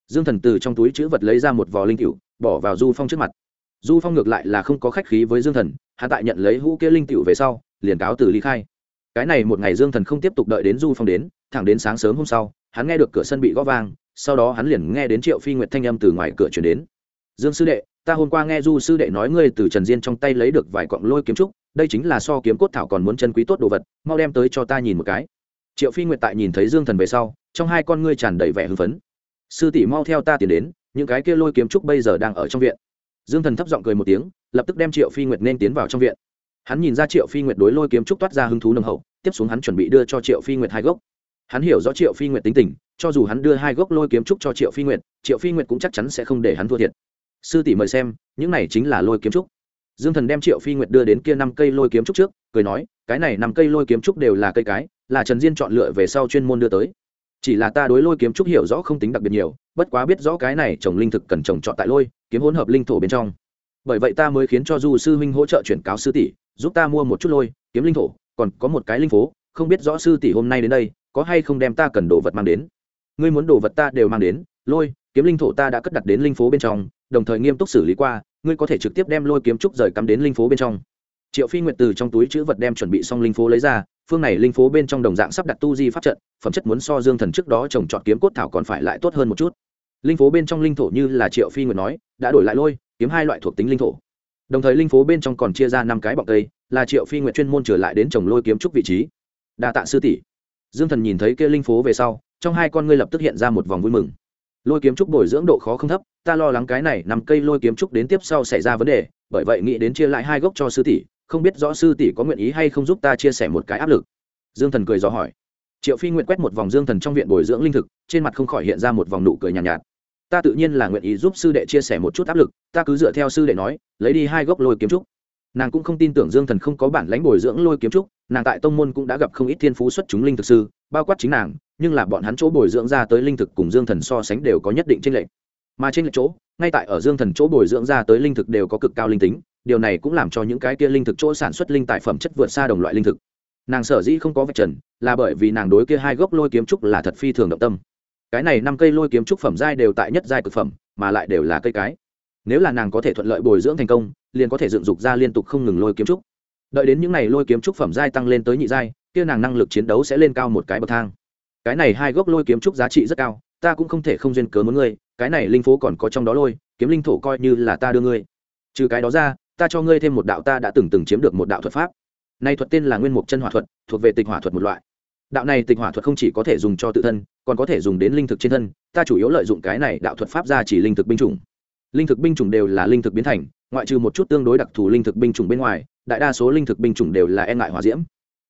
Dương thần từ trong túi chữ vật lấy ra một vò linh cựu bỏ vào du phong trước mặt. Du phong ngược lại là không có khách khí với dương thần hắn tại nhận lấy hũ kia linh tiểu về sau, liền cáo từ ly khai. Cái này một ngày dương thần không tiếp tục đợi đến du phong đến, thẳng đến sáng sớm hôm sau, hắn nghe được cửa sân bị gõ vang, sau đó hắn liền nghe đến triệu phi nguyệt thanh âm từ ngoài cửa chuyển đến. Dương sư đệ, ta hôm qua nghe du sư đệ nói ngươi từ trần diên trong tay lấy được vài cọng lôi kiếm trúc, đây chính là so kiếm cốt thảo còn muốn chân quý tốt đồ vật, mau đem tới cho ta nhìn một cái. Triệu phi nguyệt tại nhìn thấy dương thần về sau, trong hai con ngươi tràn đầy vẻ hưng phấn. Sư tỷ mau theo ta tiến đến, những cái kia lôi kiếm trúc bây giờ đang ở trong viện. Dương thần thấp giọng cười một tiếng lập tức đem triệu phi nguyệt nên tiến vào trong viện hắn nhìn ra triệu phi nguyệt đối lôi kiếm trúc toát ra hứng thú nồng hậu tiếp xuống hắn chuẩn bị đưa cho triệu phi nguyệt hai gốc hắn hiểu rõ triệu phi nguyệt tính tình cho dù hắn đưa hai gốc lôi kiếm trúc cho triệu phi nguyệt triệu phi nguyệt cũng chắc chắn sẽ không để hắn thua thiệt sư tỷ mời xem những này chính là lôi kiếm trúc dương thần đem triệu phi nguyệt đưa đến kia năm cây lôi kiếm trúc trước cười nói cái này năm cây lôi kiếm trúc đều là cây cái là trần diên chọn lựa về sau chuyên môn đưa tới chỉ là ta đối lôi kiếm trúc hiểu rõ không tính đặc biệt nhiều bất quá biết rõ cái này trồng linh thực cần trồng chọn tại lôi kiếm hỗn hợp linh thổ bên trong bởi vậy ta mới khiến cho du sư huynh hỗ trợ chuyển cáo sư tỷ, giúp ta mua một chút lôi, kiếm linh thổ, còn có một cái linh phố, không biết rõ sư tỷ hôm nay đến đây, có hay không đem ta cần đồ vật mang đến. Ngươi muốn đồ vật ta đều mang đến, lôi, kiếm linh thổ ta đã cất đặt đến linh phố bên trong, đồng thời nghiêm túc xử lý qua, ngươi có thể trực tiếp đem lôi kiếm trúc rời cắm đến linh phố bên trong. Triệu phi nguyệt từ trong túi chữ vật đem chuẩn bị xong linh phố lấy ra, phương này linh phố bên trong đồng dạng sắp đặt tu di pháp trận, phẩm chất muốn so dương thần trước đó trồng trọt kiếm cốt thảo còn phải lại tốt hơn một chút. Linh phố bên trong linh thổ như là triệu phi nguyệt nói, đã đổi lại lôi kiếm hai loại thuộc tính linh thổ. Đồng thời linh phố bên trong còn chia ra năm cái bọc cây là triệu phi nguyệt chuyên môn trở lại đến trồng lôi kiếm trúc vị trí. Đa tạ sư tỷ. Dương thần nhìn thấy kia linh phố về sau trong hai con ngươi lập tức hiện ra một vòng vui mừng. Lôi kiếm trúc bồi dưỡng độ khó không thấp ta lo lắng cái này nằm cây lôi kiếm trúc đến tiếp sau xảy ra vấn đề bởi vậy nghĩ đến chia lại hai gốc cho sư tỷ không biết rõ sư tỷ có nguyện ý hay không giúp ta chia sẻ một cái áp lực. Dương thần cười dò hỏi. Triệu phi nguyện quét một vòng dương thần trong viện bồi dưỡng linh thực trên mặt không khỏi hiện ra một vòng nụ cười nhàn nhạt, nhạt ta tự nhiên là nguyện ý giúp sư đệ chia sẻ một chút áp lực, ta cứ dựa theo sư đệ nói, lấy đi hai gốc lôi kiếm trúc. Nàng cũng không tin tưởng dương thần không có bản lãnh bồi dưỡng lôi kiếm trúc, nàng tại tông môn cũng đã gặp không ít thiên phú xuất chúng linh thực sư, bao quát chính nàng, nhưng là bọn hắn chỗ bồi dưỡng ra tới linh thực cùng dương thần so sánh đều có nhất định tranh lệch. Mà trên lệch chỗ, ngay tại ở dương thần chỗ bồi dưỡng ra tới linh thực đều có cực cao linh tính, điều này cũng làm cho những cái kia linh thực chỗ sản xuất linh tài phẩm chất vượt xa đồng loại linh thực. Nàng sở dĩ không có vạch trần, là bởi vì nàng đối kia hai gốc lôi kiếm trúc là thật phi thường động tâm cái này năm cây lôi kiếm trúc phẩm giai đều tại nhất giai cực phẩm, mà lại đều là cây cái. Nếu là nàng có thể thuận lợi bồi dưỡng thành công, liền có thể dựng dục ra liên tục không ngừng lôi kiếm trúc. Đợi đến những n à y lôi kiếm trúc phẩm giai tăng lên tới nhị giai, kia nàng năng lực chiến đấu sẽ lên cao một cái bậc thang. Cái này hai gốc lôi kiếm trúc giá trị rất cao, ta cũng không thể không duyên cớ muốn ngươi, cái này linh phố còn có trong đó lôi, kiếm linh thổ coi như là ta đưa ngươi. Trừ cái đó ra, ta cho ngươi thêm một đạo ta đã từng từng chiếm được một đạo thuật pháp. Nay thuật tên là nguyên mục chân hỏa thuật, thuộc về tịch hỏa thuật một loại. Đạo này tịch hỏa thuật không chỉ có thể dùng cho tự thân còn có thể dùng đến linh thực trên thân, ta chủ yếu lợi dụng cái này đạo thuật pháp ra chỉ linh thực binh chủng. Linh thực binh chủng đều là linh thực biến thành, ngoại trừ một chút tương đối đặc thù linh thực binh chủng bên ngoài, đại đa số linh thực binh chủng đều là e ngại hỏa diễm.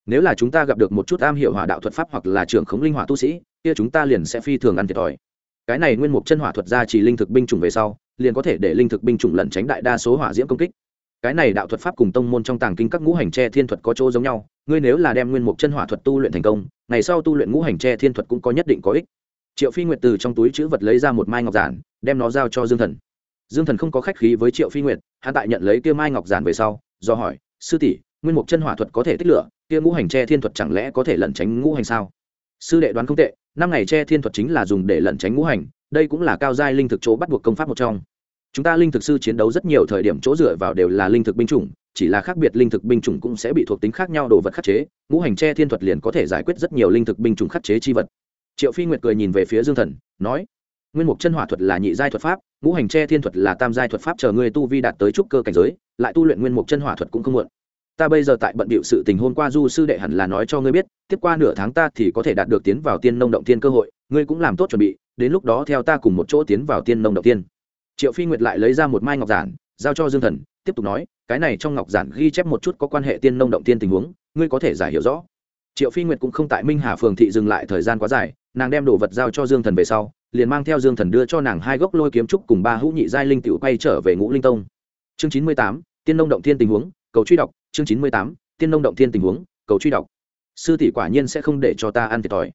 Nếu là chúng ta gặp được một chút am hiểu hỏa đạo thuật pháp hoặc là trưởng khống linh hỏa tu sĩ, kia chúng ta liền sẽ phi thường ăn thiệt thòi. Cái này nguyên mục chân hỏa thuật ra chỉ linh thực binh chủng về sau, liền có thể để linh thực binh chủng lẩn tránh đại đa số hỏa diễm công kích cái này đạo thuật pháp cùng tông môn trong tàng kinh các ngũ hành tre thiên thuật có chỗ giống nhau, ngươi nếu là đem nguyên mục chân hỏa thuật tu luyện thành công, ngày sau tu luyện ngũ hành tre thiên thuật cũng có nhất định có ích. Triệu phi nguyệt từ trong túi chữ vật lấy ra một mai ngọc giản, đem nó giao cho dương thần. Dương thần không có khách khí với triệu phi nguyệt, hắn tại nhận lấy kia mai ngọc giản về sau, do hỏi, sư tỷ, nguyên mục chân hỏa thuật có thể tích lửa, kia ngũ hành tre thiên thuật chẳng lẽ có thể lẩn tránh ngũ hành sao? Sư đệ đoán không tệ, năm ngày tre thiên thuật chính là dùng để lẩn tránh ngũ hành, đây cũng là cao giai linh thực chỗ bắt buộc công pháp một trong chúng ta linh thực sư chiến đấu rất nhiều thời điểm chỗ dựa vào đều là linh thực binh chủng, chỉ là khác biệt linh thực binh chủng cũng sẽ bị thuộc tính khác nhau đồ vật khắc chế, ngũ hành tre thiên thuật liền có thể giải quyết rất nhiều linh thực binh chủng khắc chế chi vật. Triệu phi nguyệt cười nhìn về phía dương thần, nói, nguyên mục chân hỏa thuật là nhị giai thuật pháp, ngũ hành tre thiên thuật là tam giai thuật pháp chờ ngươi tu vi đạt tới trúc cơ cảnh giới, lại tu luyện nguyên mục chân hỏa thuật cũng không muộn. Ta bây giờ tại bận bịu sự tình hôm qua du sư đệ hẳn là nói cho ngươi biết, tiếp qua nửa tháng ta thì có thể đạt được tiến vào tiên nông động tiên cơ hội, ngươi cũng làm tốt chuẩn bị, đến lúc đó theo ta cùng một chỗ tiến vào tiên nông động tiên triệu phi nguyệt lại lấy ra một mai ngọc giản, giao cho dương thần, tiếp tục nói, cái này trong ngọc giản ghi chép một chút có quan hệ tiên nông động tiên tình huống, ngươi có thể giải hiểu rõ. Triệu phi nguyệt cũng không tại minh hà phường thị dừng lại thời gian quá dài, nàng đem đồ vật giao cho dương thần về sau, liền mang theo dương thần đưa cho nàng hai gốc lôi kiếm trúc cùng ba hữu nhị giai linh tiểu quay trở về ngũ linh tông. Chương chín mươi tám, tiên nông động thiên tình huống, cầu truy đọc, chương chín mươi tám, tiên nông động thiên tình huống, cầu truy đọc. Sư tỷ quả nhiên sẽ không để cho ta ăn thiệt thòi.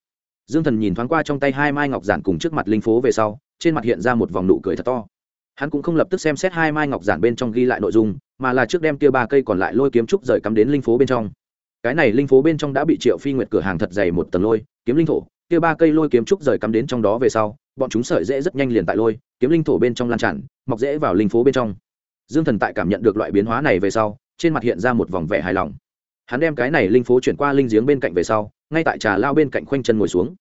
Dương thần nhìn thoáng qua trong tay hai mai ngọc giản cùng trước mặt linh phố về sau, trên mặt hiện ra một vòng nụ cười thật to hắn cũng không lập tức xem xét hai mai ngọc giản bên trong ghi lại nội dung, mà là trước đem kia ba cây còn lại lôi kiếm trúc rời cắm đến linh phố bên trong. Cái này linh phố bên trong đã bị triệu phi nguyệt cửa hàng thật dày một tầng lôi, kiếm linh thổ, kia ba cây lôi kiếm trúc rời cắm đến trong đó về sau, bọn chúng sợi dễ rất nhanh liền tại lôi, kiếm linh thổ bên trong lan tràn, mọc dễ vào linh phố bên trong. Dương thần tại cảm nhận được loại biến hóa này về sau, trên mặt hiện ra một vòng vẻ hài lòng. Hắn đem cái này linh phố chuyển qua linh giếng bên cạnh về sau, ngay tại trà lao bên cạnh khoanh chân ngồi xuống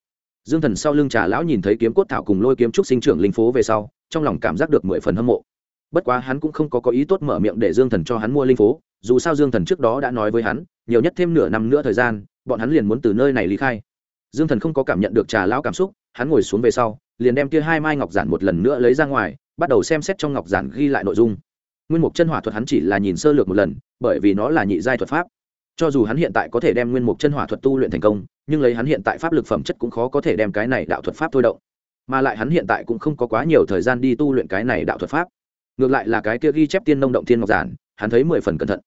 dương thần sau lưng trà lão nhìn thấy kiếm cốt thảo cùng lôi kiếm trúc sinh trưởng linh phố về sau, trong lòng cảm giác được mười phần hâm mộ. Bất quá hắn cũng không có có ý tốt mở miệng để dương thần cho hắn mua linh phố, dù sao dương thần trước đó đã nói với hắn, nhiều nhất thêm nửa năm nữa thời gian, bọn hắn liền muốn từ nơi này lý khai. Dương thần không có cảm nhận được trà lão cảm xúc, hắn ngồi xuống về sau, liền đem kia hai mai ngọc giản một lần nữa lấy ra ngoài, bắt đầu xem xét trong ngọc giản ghi lại nội dung. Nguyên mục chân hỏa thuật hắn chỉ là nhìn sơ lược một lần, bởi vì nó là nhị giai thuật pháp cho dù hắn hiện tại có thể đem nguyên mục chân hỏa thuật tu luyện thành công, nhưng lấy hắn hiện tại pháp lực phẩm chất cũng khó có thể đem cái này đạo thuật pháp thôi động. Mà lại hắn hiện tại cũng không có quá nhiều thời gian đi tu luyện cái này đạo thuật pháp. Ngược lại là cái kia ghi chép tiên nông động thiên ngọc giản, hắn thấy mười phần cẩn thận.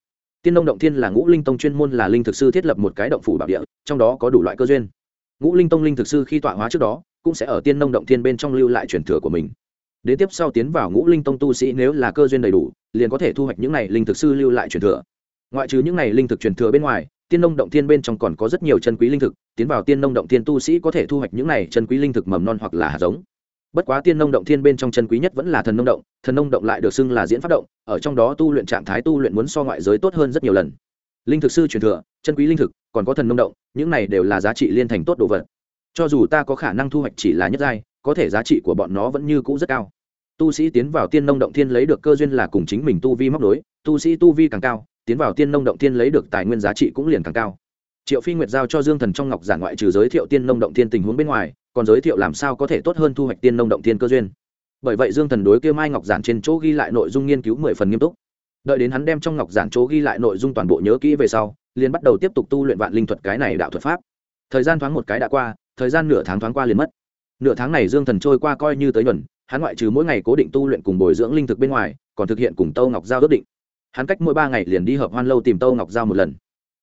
Tiên nông động thiên là ngũ linh tông chuyên môn là linh thực sư thiết lập một cái động phủ bảo địa, trong đó có đủ loại cơ duyên. Ngũ linh tông linh thực sư khi tọa hóa trước đó, cũng sẽ ở tiên nông động thiên bên trong lưu lại truyền thừa của mình. Đến tiếp sau tiến vào ngũ linh tông tu sĩ nếu là cơ duyên đầy đủ, liền có thể thu hoạch những này linh thực sư lưu lại truyền thừa ngoại trừ những này linh thực truyền thừa bên ngoài, tiên nông động thiên bên trong còn có rất nhiều chân quý linh thực, tiến vào tiên nông động thiên tu sĩ có thể thu hoạch những này chân quý linh thực mầm non hoặc là hạt giống. Bất quá tiên nông động thiên bên trong chân quý nhất vẫn là thần nông động, thần nông động lại được xưng là diễn phát động, ở trong đó tu luyện trạng thái tu luyện muốn so ngoại giới tốt hơn rất nhiều lần. Linh thực sư truyền thừa, chân quý linh thực, còn có thần nông động, những này đều là giá trị liên thành tốt đồ vật. Cho dù ta có khả năng thu hoạch chỉ là nhất giai, có thể giá trị của bọn nó vẫn như cũ rất cao. Tu sĩ tiến vào tiên nông động thiên lấy được cơ duyên là cùng chính mình tu vi móc đối tu sĩ tu vi càng cao tiến vào tiên nông động tiên lấy được tài nguyên giá trị cũng liền càng cao. Triệu phi nguyệt giao cho dương thần trong ngọc giản ngoại trừ giới thiệu tiên nông động tiên tình huống bên ngoài, còn giới thiệu làm sao có thể tốt hơn thu hoạch tiên nông động tiên cơ duyên. Bởi vậy dương thần đối kia mai ngọc giản trên chỗ ghi lại nội dung nghiên cứu mười phần nghiêm túc. Đợi đến hắn đem trong ngọc giản chỗ ghi lại nội dung toàn bộ nhớ kỹ về sau, liền bắt đầu tiếp tục tu luyện vạn linh thuật cái này đạo thuật pháp. Thời gian thoáng một cái đã qua, thời gian nửa tháng thoáng qua liền mất. Nửa tháng này dương thần trôi qua coi như tới nhuần hắn ngoại trừ mỗi ngày cố định tu luyện cùng bồi dưỡng linh thực bên ngoài, còn thực hiện cùng tâu ngọc giao ước định hắn cách mỗi ba ngày liền đi hợp hoan lâu tìm tâu ngọc giao một lần.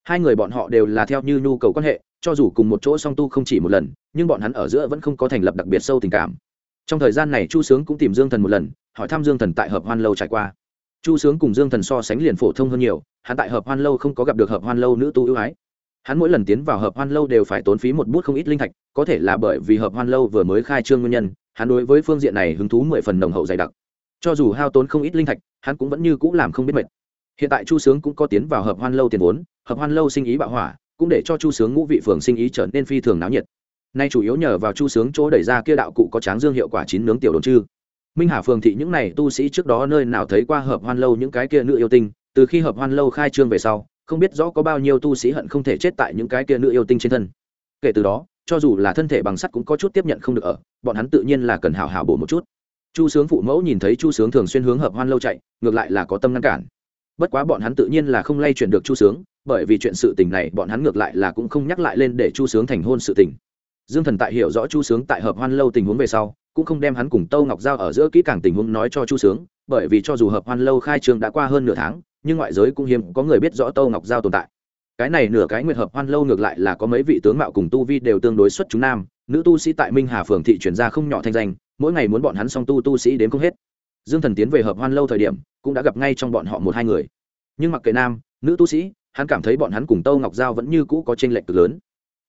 Hai người bọn họ đều là theo như nhu cầu quan hệ, cho dù cùng một chỗ song tu không chỉ một lần, nhưng bọn hắn ở giữa vẫn không có thành lập đặc biệt sâu tình cảm. Trong thời gian này chu sướng cũng tìm dương thần một lần, hỏi thăm dương thần tại hợp hoan lâu trải qua. Chu sướng cùng dương thần so sánh liền phổ thông hơn nhiều, hắn tại hợp hoan lâu không có gặp được hợp hoan lâu nữ tu ưu ái. Hắn mỗi lần tiến vào hợp hoan lâu đều phải tốn phí một bút không ít linh thạch, có thể là bởi vì hợp hoan lâu vừa mới khai trương nguyên nhân, hắn đối với phương diện này hứng thú mười phần nồng hậu dày đặc. Cho dù hao tốn không ít linh thạch, hắn cũng vẫn như c ũ làm không biết mệt hiện tại chu sướng cũng có tiến vào hợp hoan lâu tiền vốn, hợp hoan lâu sinh ý bạo hỏa, cũng để cho chu sướng ngũ vị phường sinh ý trở nên phi thường náo nhiệt. Nay chủ yếu nhờ vào chu sướng chỗ đẩy ra kia đạo cụ có tráng dương hiệu quả chín nướng tiểu đồn chư. Minh hà phường thị những n à y tu sĩ trước đó nơi nào thấy qua hợp hoan lâu những cái kia nữ yêu tinh, từ khi hợp hoan lâu khai trương về sau, không biết rõ có bao nhiêu tu sĩ hận không thể chết tại những cái kia nữ yêu tinh trên thân. Kể từ đó, cho dù là thân thể bằng sắt cũng có chút tiếp nhận không được ở, bọn hắn tự nhiên là cần hào hào bổ một chút. Chu sướng phụ mẫu nhìn thấy chu sướng thường xuyên hướng hợp hoan lâu chạy, ngược lại là có tâm ngăn cản bất quá bọn hắn tự nhiên là không lay chuyển được chu sướng, bởi vì chuyện sự tình này bọn hắn ngược lại là cũng không nhắc lại lên để chu sướng thành hôn sự tình. Dương thần tại hiểu rõ chu sướng tại hợp hoan lâu tình huống về sau, cũng không đem hắn cùng tâu ngọc giao ở giữa kỹ càng tình huống nói cho chu sướng, bởi vì cho dù hợp hoan lâu khai trương đã qua hơn nửa tháng, nhưng ngoại giới cũng hiếm có người biết rõ tâu ngọc giao tồn tại. Cái này nửa cái nguyệt hợp hoan lâu ngược lại là có mấy vị tướng mạo cùng tu vi đều tương đối xuất chúng nam, nữ tu sĩ tại minh hà phường thị chuyển ra không nhỏ thanh danh, mỗi ngày muốn bọn hắn song tu tu sĩ đến không hết dương thần tiến về hợp hoan lâu thời điểm, cũng đã gặp ngay trong bọn họ một hai người. Nhưng mặc kệ nam, nữ tu sĩ, hắn cảm thấy bọn hắn cùng tâu ngọc giao vẫn như cũ có tranh lệch cực lớn.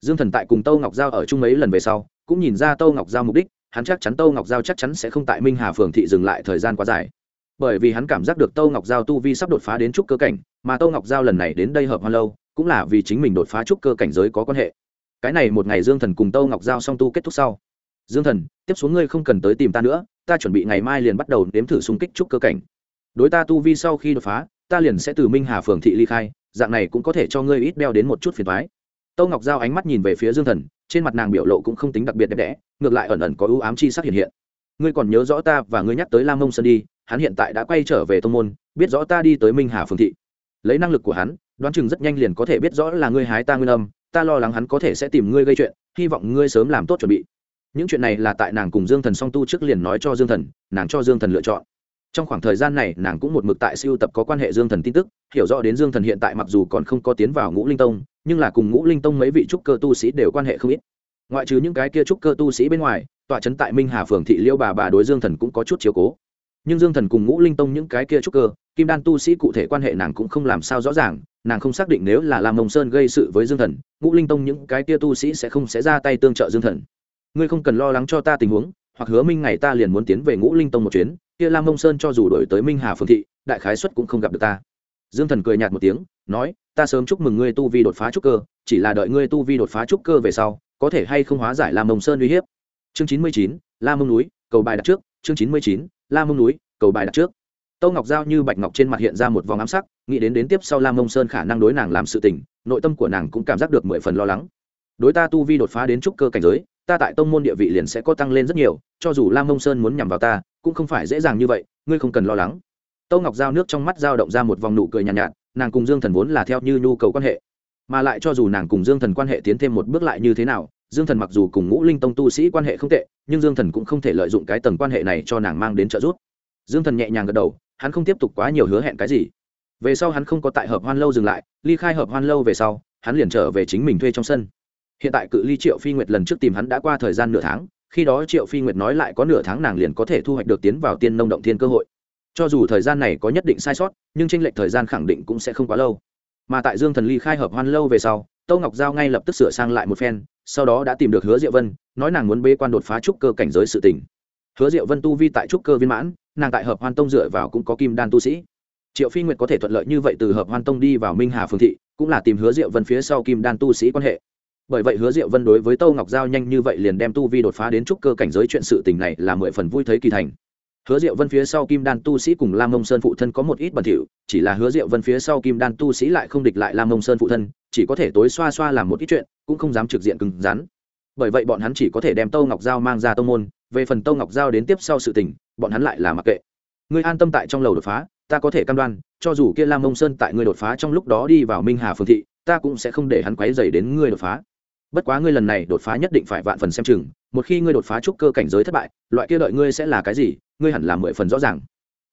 Dương thần tại cùng tâu ngọc giao ở chung mấy lần về sau, cũng nhìn ra tâu ngọc giao mục đích, hắn chắc chắn tâu ngọc giao chắc chắn sẽ không tại minh hà phường thị dừng lại thời gian quá dài. Bởi vì hắn cảm giác được tâu ngọc giao tu vi sắp đột phá đến trúc cơ cảnh, mà tâu ngọc giao lần này đến đây hợp hoan lâu, cũng là vì chính mình đột phá trúc cơ cảnh giới có quan hệ. Cái này một ngày dương thần cùng tâu ngọc giao song tu kết thúc sau dương thần, tiếp xuống ngươi không cần tới tìm ta nữa, ta chuẩn bị ngày mai liền bắt đầu nếm thử xung kích trúc cơ cảnh. Đối ta tu vi sau khi đột phá, ta liền sẽ từ minh hà phường thị ly khai, dạng này cũng có thể cho ngươi ít đeo đến một chút phiền thoái tâu ngọc giao ánh mắt nhìn về phía dương thần, trên mặt nàng biểu lộ cũng không tính đặc biệt đẹp đẽ, ngược lại ẩn ẩn có ưu ám chi sắc hiện hiện. Ngươi còn nhớ rõ ta và ngươi nhắc tới lam mông sơn đi, hắn hiện tại đã quay trở về tông môn, biết rõ ta đi tới minh hà phường thị. Lấy năng lực của hắn, đoán chừng rất nhanh liền có thể biết rõ là ngươi hái ta nguyên âm, ta lo lắng hắn có thể sẽ tìm ngươi gây chuyện, hy vọng ngươi sớm làm tốt chuẩn bị những chuyện này là tại nàng cùng dương thần song tu trước liền nói cho dương thần, nàng cho dương thần lựa chọn. Trong khoảng thời gian này, nàng cũng một mực tại siêu tập có quan hệ dương thần tin tức, hiểu rõ đến dương thần hiện tại mặc dù còn không có tiến vào ngũ linh tông, nhưng là cùng ngũ linh tông mấy vị trúc cơ tu sĩ đều quan hệ không ít. Ngoại trừ những cái kia trúc cơ tu sĩ bên ngoài, tọa trấn tại minh hà phường thị liêu bà bà đối dương thần cũng có chút chiếu cố. Nhưng dương thần cùng ngũ linh tông những cái kia trúc cơ, kim đan tu sĩ cụ thể quan hệ nàng cũng không làm sao rõ ràng, nàng không xác định nếu là làm mông sơn gây sự với dương thần, ngũ linh tông những cái kia tu sĩ sẽ không sẽ ra tay tương trợ dương thần ngươi không cần lo lắng cho ta tình huống hoặc hứa minh ngày ta liền muốn tiến về ngũ linh tông một chuyến kia lam mông sơn cho dù đổi tới minh hà phương thị đại khái xuất cũng không gặp được ta. Dương thần cười nhạt một tiếng nói ta sớm chúc mừng ngươi tu vi đột phá trúc cơ chỉ là đợi ngươi tu vi đột phá trúc cơ về sau có thể hay không hóa giải lam mông sơn uy hiếp. Chương chín mươi chín lam mông núi cầu bài đặt trước. Chương chín mươi chín lam mông núi cầu bài đặt trước. Tô Ngọc Giao như bạch ngọc trên mặt hiện ra một vòng ám sắc, nghĩ đến đến tiếp sau Lam Mông Sơn khả năng đối nàng làm sự tình, nội tâm của nàng cũng cảm giác được mười phần lo lắng. Đối ta tu vi đột phá đến trúc cơ cảnh giới, ta tại tông môn địa vị liền sẽ có tăng lên rất nhiều, cho dù Lam Mông Sơn muốn nhằm vào ta, cũng không phải dễ dàng như vậy, ngươi không cần lo lắng. Tô Ngọc Giao nước trong mắt dao động ra một vòng nụ cười nhàn nhạt, nhạt, nàng cùng Dương Thần vốn là theo như nhu cầu quan hệ, mà lại cho dù nàng cùng Dương Thần quan hệ tiến thêm một bước lại như thế nào, Dương Thần mặc dù cùng Ngũ Linh Tông tu sĩ quan hệ không tệ, nhưng Dương Thần cũng không thể lợi dụng cái tầng quan hệ này cho nàng mang đến trợ giúp. Dương Thần nhẹ nhàng gật đầu, hắn không tiếp tục quá nhiều hứa hẹn cái gì về sau hắn không có tại hợp hoan lâu dừng lại ly khai hợp hoan lâu về sau hắn liền trở về chính mình thuê trong sân hiện tại cự ly triệu phi nguyệt lần trước tìm hắn đã qua thời gian nửa tháng, khi đó triệu phi nguyệt nói lại có nửa tháng nàng liền có thể thu hoạch được tiến vào tiên nông động thiên cơ hội. Cho dù thời gian này có nhất định sai sót, nhưng tranh lệch thời gian khẳng định cũng sẽ không quá lâu. Mà tại dương thần ly khai hợp hoan lâu về sau, tâu ngọc giao ngay lập tức sửa sang lại một phen, sau đó đã tìm được hứa diệu vân, nói nàng muốn bê quan đột phá trúc cơ cảnh giới sự tình. hứa diệu vân tu vi tại trúc cơ viên mãn, nàng tại hợp hoan tông dựa vào cũng có kim đan tu sĩ. Triệu phi nguyệt có thể thuận lợi như vậy từ hợp hoan tông đi vào minh hà phương thị, cũng là tìm hứa diệu vân phía sau kim đan tu sĩ quan hệ bởi vậy hứa diệu vân đối với tâu ngọc giao nhanh như vậy liền đem tu vi đột phá đến trúc cơ cảnh giới chuyện sự tình này là mười phần vui thấy kỳ thành. Hứa diệu vân phía sau kim đan tu sĩ cùng lam mông sơn phụ thân có một ít bẩn thỉu, chỉ là hứa diệu vân phía sau kim đan tu sĩ lại không địch lại lam mông sơn phụ thân, chỉ có thể tối xoa xoa làm một ít chuyện, cũng không dám trực diện cứng rắn. Bởi vậy bọn hắn chỉ có thể đem tâu ngọc giao mang ra tông môn, về phần tâu ngọc giao đến tiếp sau sự tình, bọn hắn lại là mặc kệ. Ngươi an tâm tại trong lầu đột phá, ta có thể cam đoan, cho dù kia lam mông sơn tại ngươi đột phá trong lúc đó đi vào minh hà phương thị, ta cũng sẽ không để hắn quấy dày đến ngươi đột phá bất quá ngươi lần này đột phá nhất định phải vạn phần xem chừng một khi ngươi đột phá trúc cơ cảnh giới thất bại loại kia đợi ngươi sẽ là cái gì ngươi hẳn là mười phần rõ ràng.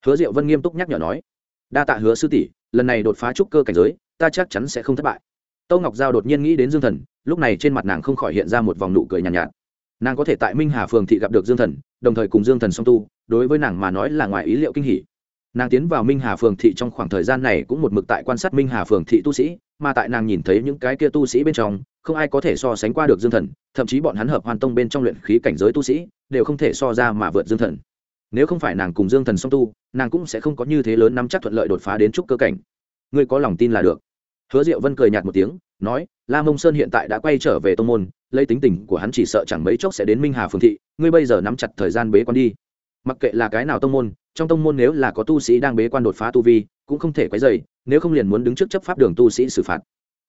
Hứa diệu vân nghiêm túc nhắc nhở nói. Đa tạ hứa sư tỷ lần này đột phá trúc cơ cảnh giới ta chắc chắn sẽ không thất bại. Tâu ngọc giao đột nhiên nghĩ đến dương thần lúc này trên mặt nàng không khỏi hiện ra một vòng nụ cười nhàn nhạt, nhạt. Nàng có thể tại minh hà phường thị gặp được dương thần đồng thời cùng dương thần song tu đối với nàng mà nói là ngoài ý liệu kinh hỉ. Nàng tiến vào minh hà phường thị trong khoảng thời gian này cũng một mực tại quan sát minh hà phường thị tu sĩ mà tại nàng nhìn thấy những cái kia tu sĩ bên trong, không ai có thể so sánh qua được dương thần, thậm chí bọn hắn hợp hoàn tông bên trong luyện khí cảnh giới tu sĩ, đều không thể so ra mà vượt dương thần. Nếu không phải nàng cùng dương thần song tu, nàng cũng sẽ không có như thế lớn nắm chắc thuận lợi đột phá đến trúc cơ cảnh. Ngươi có lòng tin là được. Hứa diệu vân cười nhạt một tiếng, nói, la mông sơn hiện tại đã quay trở về tông môn, lấy tính tình của hắn chỉ sợ chẳng mấy chốc sẽ đến minh hà phường thị, ngươi bây giờ nắm chặt thời gian bế quan đi. Mặc kệ là cái nào tông môn, trong tông môn nếu là có tu sĩ đang bế quan đột phá tu vi, cũng không thể quấy dày nếu không liền muốn đứng trước chấp pháp đường tu sĩ xử phạt.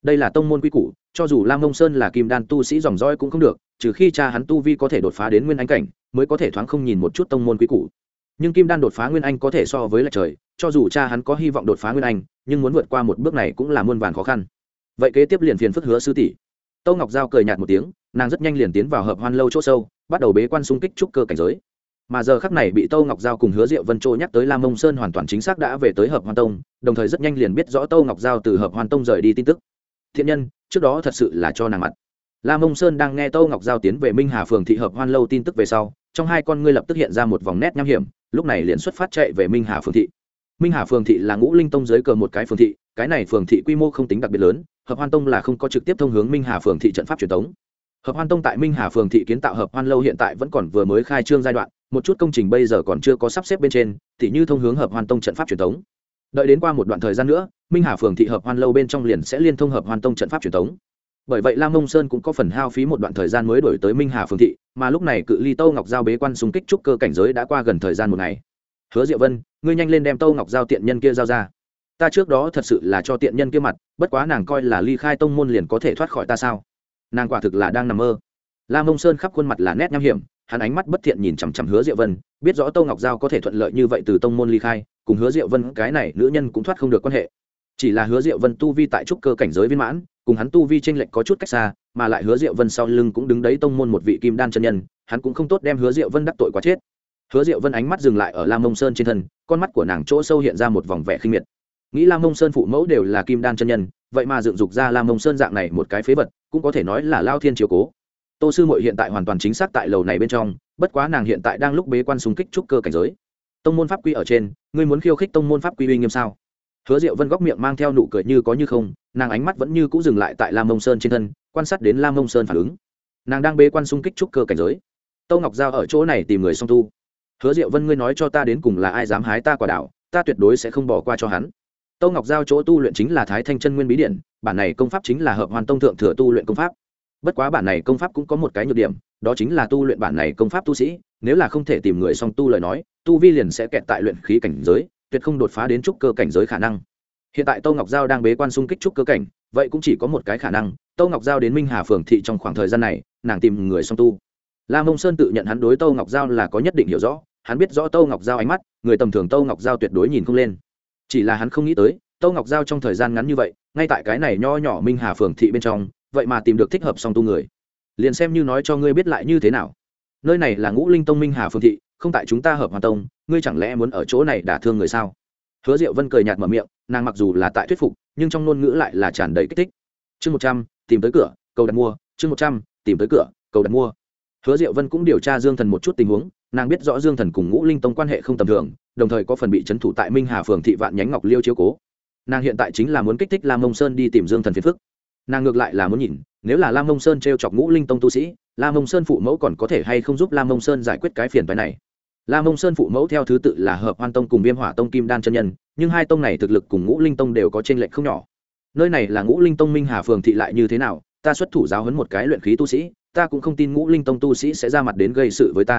Đây là tông môn quy củ, cho dù lam mông sơn là kim đan tu sĩ dòng roi cũng không được, trừ khi cha hắn tu vi có thể đột phá đến nguyên anh cảnh, mới có thể thoáng không nhìn một chút tông môn quy củ. Nhưng kim đan đột phá nguyên anh có thể so với lệch trời, cho dù cha hắn có hy vọng đột phá nguyên anh, nhưng muốn vượt qua một bước này cũng là muôn vàn khó khăn. Vậy kế tiếp liền phiền phức hứa sư tỷ. Tâu ngọc giao cười nhạt một tiếng, nàng rất nhanh liền tiến vào hợp hoan lâu chỗ sâu, bắt đầu bế quan xung kích trúc cơ cảnh giới mà giờ khắc này bị tâu ngọc giao cùng hứa diệu vân trôi nhắc tới lam mông sơn hoàn toàn chính xác đã về tới hợp hoan tông, đồng thời rất nhanh liền biết rõ tâu ngọc giao từ hợp hoan tông rời đi tin tức. Thiện nhân, trước đó thật sự là cho nàng mặt. Lam mông sơn đang nghe tâu ngọc giao tiến về minh hà phường thị hợp hoan lâu tin tức về sau, trong hai con ngươi lập tức hiện ra một vòng nét nham hiểm, lúc này liền xuất phát chạy về minh hà phường thị. Minh hà phường thị là ngũ linh tông dưới cờ một cái phường thị, cái này phường thị quy mô không tính đặc biệt lớn, hợp hoan tông là không có trực tiếp thông hướng minh hà phường thị trận pháp truyền thống. Hợp hoan tông tại minh hà phường thị kiến tạo hợp hoan lâu hiện tại vẫn còn vừa mới khai trương giai đoạn một chút công trình bây giờ còn chưa có sắp xếp bên trên thì như thông hướng hợp hoàn tông trận pháp truyền thống. Đợi đến qua một đoạn thời gian nữa, minh hà phường thị hợp hoan lâu bên trong liền sẽ liên thông hợp hoan tông trận pháp truyền thống. Bởi vậy lam mông sơn cũng có phần hao phí một đoạn thời gian mới đổi tới minh hà phường thị, mà lúc này cự ly tâu ngọc giao bế quan xung kích trúc cơ cảnh giới đã qua gần thời gian một ngày. Hứa diệu vân, ngươi nhanh lên đem tâu ngọc giao tiện nhân kia giao ra. Ta trước đó thật sự là cho tiện nhân kia mặt, bất quá nàng coi là ly khai tông môn liền có thể thoát khỏi ta sao? Nàng quả thực là đang nằm mơ. Lam mông sơn khắp khuôn mặt là nét nham hiểm hắn ánh mắt bất thiện nhìn chằm chằm hứa diệu vân, biết rõ Tô ngọc giao có thể thuận lợi như vậy từ tông môn ly khai, cùng hứa diệu vân cái này nữ nhân cũng thoát không được quan hệ. Chỉ là hứa diệu vân tu vi tại trúc cơ cảnh giới viên mãn, cùng hắn tu vi tranh lệch có chút cách xa, mà lại hứa diệu vân sau lưng cũng đứng đấy tông môn một vị kim đan chân nhân, hắn cũng không tốt đem hứa diệu vân đắc tội quá chết. Hứa diệu vân ánh mắt dừng lại ở lam mông sơn trên thân, con mắt của nàng chỗ sâu hiện ra một vòng vẻ khinh miệt. Nghĩ lam mông sơn phụ mẫu đều là kim đan chân nhân, vậy mà dựng dục ra lam mông sơn dạng này một cái phế vật, cũng có thể nói là lao thiên chiếu cố tô sư mội hiện tại hoàn toàn chính xác tại lầu này bên trong, bất quá nàng hiện tại đang lúc bế quan súng kích trúc cơ cảnh giới. Tông môn pháp quy ở trên, ngươi muốn khiêu khích tông môn pháp quy uy nghiêm sao? Hứa diệu vân góc miệng mang theo nụ cười như có như không, nàng ánh mắt vẫn như c ũ dừng lại tại lam mông sơn trên thân, quan sát đến lam mông sơn phản ứng. Nàng đang bế quan súng kích trúc cơ cảnh giới. Tâu ngọc giao ở chỗ này tìm người song tu. Hứa diệu vân ngươi nói cho ta đến cùng là ai dám hái ta quả đảo, ta tuyệt đối sẽ không bỏ qua cho hắn. Tâu ngọc giao chỗ tu luyện chính là thái thanh chân nguyên bí điện, bản này công pháp chính là hợp hoàn tông thượng thừa tu luyện công pháp bất quá bản này công pháp cũng có một cái nhược điểm, đó chính là tu luyện bản này công pháp tu sĩ, nếu là không thể tìm người song tu lời nói, tu vi liền sẽ kẹt tại luyện khí cảnh giới, tuyệt không đột phá đến trúc cơ cảnh giới khả năng. Hiện tại Tô ngọc giao đang bế quan xung kích trúc cơ cảnh, vậy cũng chỉ có một cái khả năng, Tô ngọc giao đến minh hà phường thị trong khoảng thời gian này, nàng tìm người song tu. La mông sơn tự nhận hắn đối Tô ngọc giao là có nhất định hiểu rõ, hắn biết rõ Tô ngọc giao ánh mắt, người tầm thường Tô ngọc giao tuyệt đối nhìn không lên. Chỉ là hắn không nghĩ tới, Tô ngọc giao trong thời gian ngắn như vậy, ngay tại cái này nho nhỏ minh hà phường thị bên trong vậy mà tìm được thích hợp song tu người. Liền xem như nói cho ngươi biết lại như thế nào. Nơi này là ngũ linh tông minh hà phương thị, không tại chúng ta hợp hoàn tông, ngươi chẳng lẽ muốn ở chỗ này đả thương người sao? Hứa diệu vân cười nhạt mở miệng, nàng mặc dù là tại thuyết phục, nhưng trong ngôn ngữ lại là tràn đầy kích thích. Chương một trăm, tìm tới cửa, cầu đặt mua. Chương một trăm, tìm tới cửa, cầu đặt mua. Hứa diệu vân cũng điều tra dương thần một chút tình huống, nàng biết rõ dương thần cùng ngũ linh tông quan hệ không tầm thường, đồng thời có phần bị trấn thủ tại minh hà phường thị vạn nhánh ngọc liêu chiếu cố. Nàng hiện tại chính là muốn kích thích lam mông sơn đi tìm dương thần phiền phức nàng ngược lại là muốn nhìn, nếu là lam mông sơn t r e o chọc ngũ linh tông tu sĩ lam mông sơn phụ mẫu còn có thể hay không giúp lam mông sơn giải quyết cái phiền phái này? Lam mông sơn phụ mẫu theo thứ tự là hợp hoan tông cùng viêm hỏa tông kim đan chân nhân, nhưng hai tông này thực lực cùng ngũ linh tông đều có t r ê n lệch không nhỏ. Nơi này là ngũ linh tông minh hà phường thị lại như thế nào, ta xuất thủ giáo hấn một cái luyện khí tu sĩ, ta cũng không tin ngũ linh tông tu sĩ sẽ ra mặt đến gây sự với ta.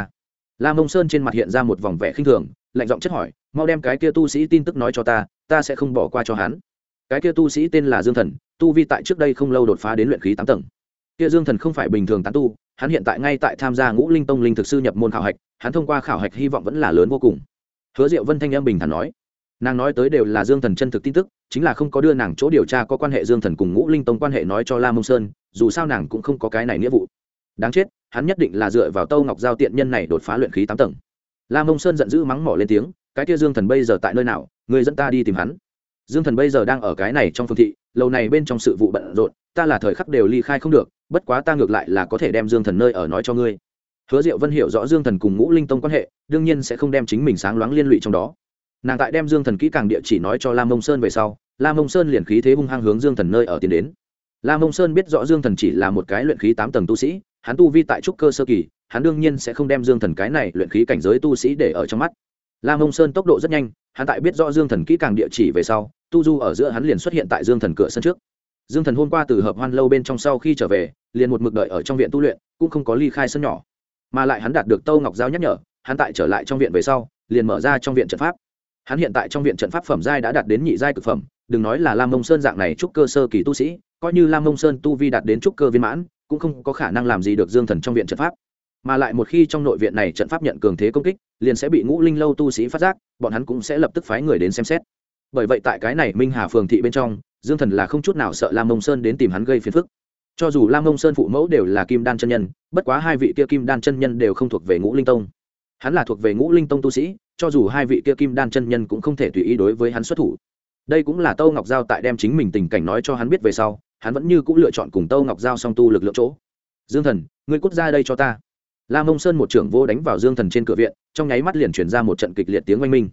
Lam mông sơn trên mặt hiện ra một vòng vẻ khinh thường, lạnh giọng chất hỏi, mau đem cái kia tu sĩ tin tức nói cho ta ta sẽ không bỏ qua cho hắn. Cái kia tu sĩ tên là dương thần tu vi tại trước đây không lâu đột phá đến luyện khí tám tầng. Kia dương thần không phải bình thường tán tu, hắn hiện tại ngay tại tham gia ngũ linh tông linh thực sư nhập môn khảo hạch, hắn thông qua khảo hạch hy vọng vẫn là lớn vô cùng. Hứa diệu vân thanh em bình thản nói, nàng nói tới đều là dương thần chân thực tin tức, chính là không có đưa nàng chỗ điều tra có quan hệ dương thần cùng ngũ linh tông quan hệ nói cho la mông sơn, dù sao nàng cũng không có cái này nghĩa vụ. Đáng chết, hắn nhất định là dựa vào tâu ngọc giao tiện nhân này đột phá luyện khí tám tầng. La mông sơn giận dữ mắng mỏ lên tiếng, cái kia dương thần bây giờ tại nơi nào, người dẫn ta đi tìm hắn dương thần bây giờ đang ở cái này trong phương thị, lâu này bên trong sự vụ bận rộn, ta là thời khắc đều ly khai không được, bất quá ta ngược lại là có thể đem dương thần nơi ở nói cho ngươi. Hứa diệu vân hiểu rõ dương thần cùng ngũ linh tông quan hệ, đương nhiên sẽ không đem chính mình sáng loáng liên lụy trong đó. Nàng tại đem dương thần kỹ càng địa chỉ nói cho lam mông sơn về sau lam mông sơn liền khí thế hung hăng hướng dương thần nơi ở tiến đến. Lam mông sơn biết rõ dương thần chỉ là một cái luyện khí tám tầng tu sĩ, hắn tu vi tại trúc cơ sơ kỳ, hắn đương nhiên sẽ không đem dương thần cái này luyện khí cảnh giới tu sĩ để ở trong mắt. Lam mông sơn tốc độ rất nhanh hắn tại biết rõ dương thần kỹ càng địa chỉ về sau, tu du ở giữa hắn liền xuất hiện tại dương thần cửa sân trước. Dương thần hôm qua từ hợp hoan lâu bên trong sau khi trở về, liền một mực đợi ở trong viện tu luyện, cũng không có ly khai sân nhỏ. Mà lại hắn đạt được tâu ngọc giao nhắc nhở, hắn tại trở lại trong viện về sau, liền mở ra trong viện trận pháp. Hắn hiện tại trong viện trận pháp phẩm giai đã đạt đến nhị giai cực phẩm, đừng nói là lam mông sơn dạng này trúc cơ sơ kỳ tu sĩ, coi như lam mông sơn tu vi đạt đến trúc cơ viên mãn, cũng không có khả năng làm gì được dương thần trong viện trận pháp mà lại một khi trong nội viện này trận pháp nhận cường thế công kích, liền sẽ bị ngũ linh lâu tu sĩ phát giác, bọn hắn cũng sẽ lập tức phái người đến xem xét. Bởi vậy tại cái này minh hà phường thị bên trong, dương thần là không chút nào sợ lam mông sơn đến tìm hắn gây phiền phức. Cho dù lam mông sơn phụ mẫu đều là kim đan chân nhân, bất quá hai vị kia kim đan chân nhân đều không thuộc về ngũ linh tông. Hắn là thuộc về ngũ linh tông tu sĩ, cho dù hai vị kia kim đan chân nhân cũng không thể tùy ý đối với hắn xuất thủ. Đây cũng là tâu ngọc giao tại đem chính mình tình cảnh nói cho hắn biết về sau, hắn vẫn như cũng lựa chọn cùng tâu ngọc giao song tu lực lượng chỗ. Dương thần, ngươi cút ra đây cho ta. La mông sơn một trưởng vô đánh vào dương thần trên cửa viện, trong nháy mắt liền chuyển ra một trận kịch liệt tiếng oanh minh.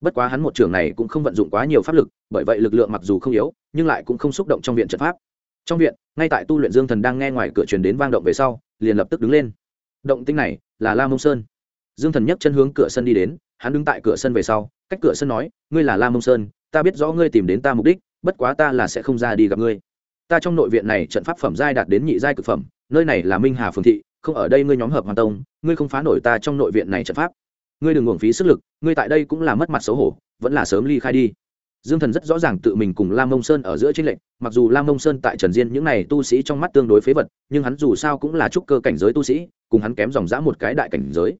Bất quá hắn một trưởng này cũng không vận dụng quá nhiều pháp lực, bởi vậy lực lượng mặc dù không yếu, nhưng lại cũng không xúc động trong viện trận pháp. Trong viện, ngay tại tu luyện dương thần đang nghe ngoài cửa truyền đến vang động về sau, liền lập tức đứng lên. Động tinh này là la mông sơn. Dương thần nhấc chân hướng cửa sân đi đến, hắn đứng tại cửa sân về sau, cách cửa sân nói, ngươi là la mông sơn, ta biết rõ ngươi tìm đến ta mục đích, bất quá ta là sẽ không ra đi gặp ngươi. Ta trong nội viện này trận pháp phẩm giai đạt đến nhị giai cực phẩm, nơi này là minh hà phường thị không ở đây ngươi nhóm hợp hoàn tông, ngươi không phá nổi ta trong nội viện này trận pháp. Ngươi đừng uổng phí sức lực, ngươi tại đây cũng là mất mặt xấu hổ, vẫn là sớm ly khai đi. Dương thần rất rõ ràng tự mình cùng lam mông sơn ở giữa tranh lệnh mặc dù lam mông sơn tại trần diên những n à y tu sĩ trong mắt tương đối phế vật, nhưng hắn dù sao cũng là trúc cơ cảnh giới tu sĩ, cùng hắn kém dòng dã một cái đại cảnh giới.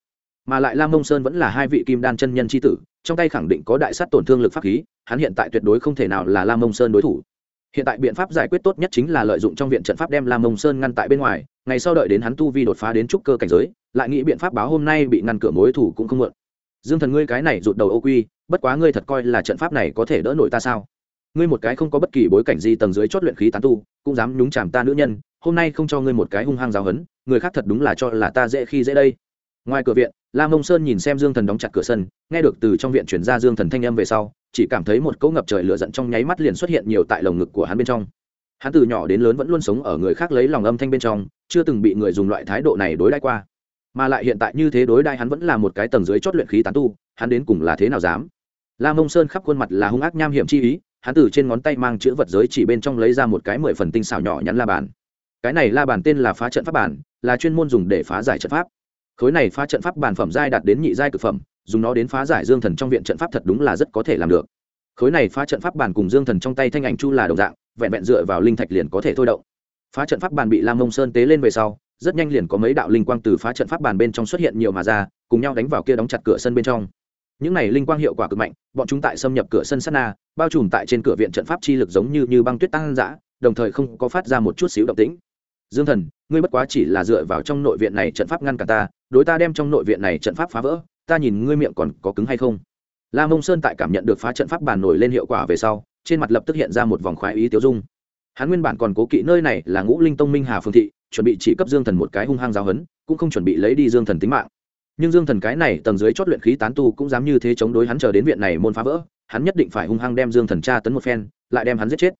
Mà lại lam mông sơn vẫn là hai vị kim đan chân nhân c h i tử, trong tay khẳng định có đại sát tổn thương lực pháp khí, hắn hiện tại tuyệt đối không thể nào là lam mông sơn đối thủ hiện tại biện pháp giải quyết tốt nhất chính là lợi dụng trong viện trận pháp đem lam mông sơn ngăn tại bên ngoài, ngày sau đợi đến hắn tu vi đột phá đến trúc cơ cảnh giới, lại nghĩ biện pháp báo hôm nay bị ngăn cửa mối thủ cũng không mượn. Dương thần ngươi cái này rụt đầu ô quy, bất quá ngươi thật coi là trận pháp này có thể đỡ nổi ta sao? Ngươi một cái không có bất kỳ bối cảnh gì tầng dưới chót luyện khí tán tu, cũng dám nhúng chàm ta nữ nhân, hôm nay không cho ngươi một cái hung hăng giáo hấn người khác thật đúng là cho là ta dễ khi dễ đây. Ngoài cửa viện, la mông sơn nhìn xem dương thần đóng chặt cửa sân, nghe được từ trong viện chuyển ra dương thần thanh âm về sau chỉ cảm thấy một cỗ ngập trời lửa giận trong nháy mắt liền xuất hiện nhiều tại lồng ngực của hắn bên trong. Hắn từ nhỏ đến lớn vẫn luôn sống ở người khác lấy lòng âm thanh bên trong, chưa từng bị người dùng loại thái độ này đối đãi qua. Mà lại hiện tại như thế đối đãi hắn vẫn là một cái tầng dưới chót luyện khí tán tu, hắn đến cùng là thế nào dám? La mông sơn khắp khuôn mặt là hung ác nham hiểm chi ý, hắn từ trên ngón tay mang chữ vật giới chỉ bên trong lấy ra một cái mười phần tinh xảo nhỏ nhắn la bàn. Cái này la bàn tên là phá trận pháp bản, là chuyên môn dùng để phá giải trận pháp. Khối này phá trận pháp bản phẩm giai đạt đến nhị giai cực phẩm dùng nó đến phá giải dương thần trong viện trận pháp thật đúng là rất có thể làm được. Khối này phá trận pháp bản cùng dương thần trong tay thanh ảnh chu là đồng dạng, vẹn vẹn dựa vào linh thạch liền có thể thôi động. Phá trận pháp bản bị lam mông sơn tế lên về sau, rất nhanh liền có mấy đạo linh quang từ phá trận pháp bản bên trong xuất hiện nhiều mà ra, cùng nhau đánh vào kia đóng chặt cửa sân bên trong. Những này linh quang hiệu quả cực mạnh, bọn chúng tại xâm nhập cửa sân sát na, bao trùm tại trên cửa viện trận pháp chi lực giống như như băng tuyết tăng giã đồng thời không có phát ra một chút xíu động tĩnh. Dương thần, ngươi bất quá chỉ là dựa vào trong nội viện này trận pháp ngăn cả ta, đối ta đem trong nội viện này trận pháp phá vỡ ta nhìn ngươi miệng còn có cứng hay không? La mông sơn tại cảm nhận được phá trận pháp bàn nổi lên hiệu quả về sau, trên mặt lập tức hiện ra một vòng khoái ý tiêu dung. Hắn nguyên bản còn cố kỵ nơi này là ngũ linh tông minh hà phương thị, chuẩn bị chỉ cấp dương thần một cái hung hăng giáo hấn cũng không chuẩn bị lấy đi dương thần tính mạng. Nhưng dương thần cái này tầng dưới chót luyện khí tán tu cũng dám như thế chống đối hắn chờ đến viện này môn phá vỡ, hắn nhất định phải hung hăng đem dương thần tra tấn một phen, lại đem hắn giết chết.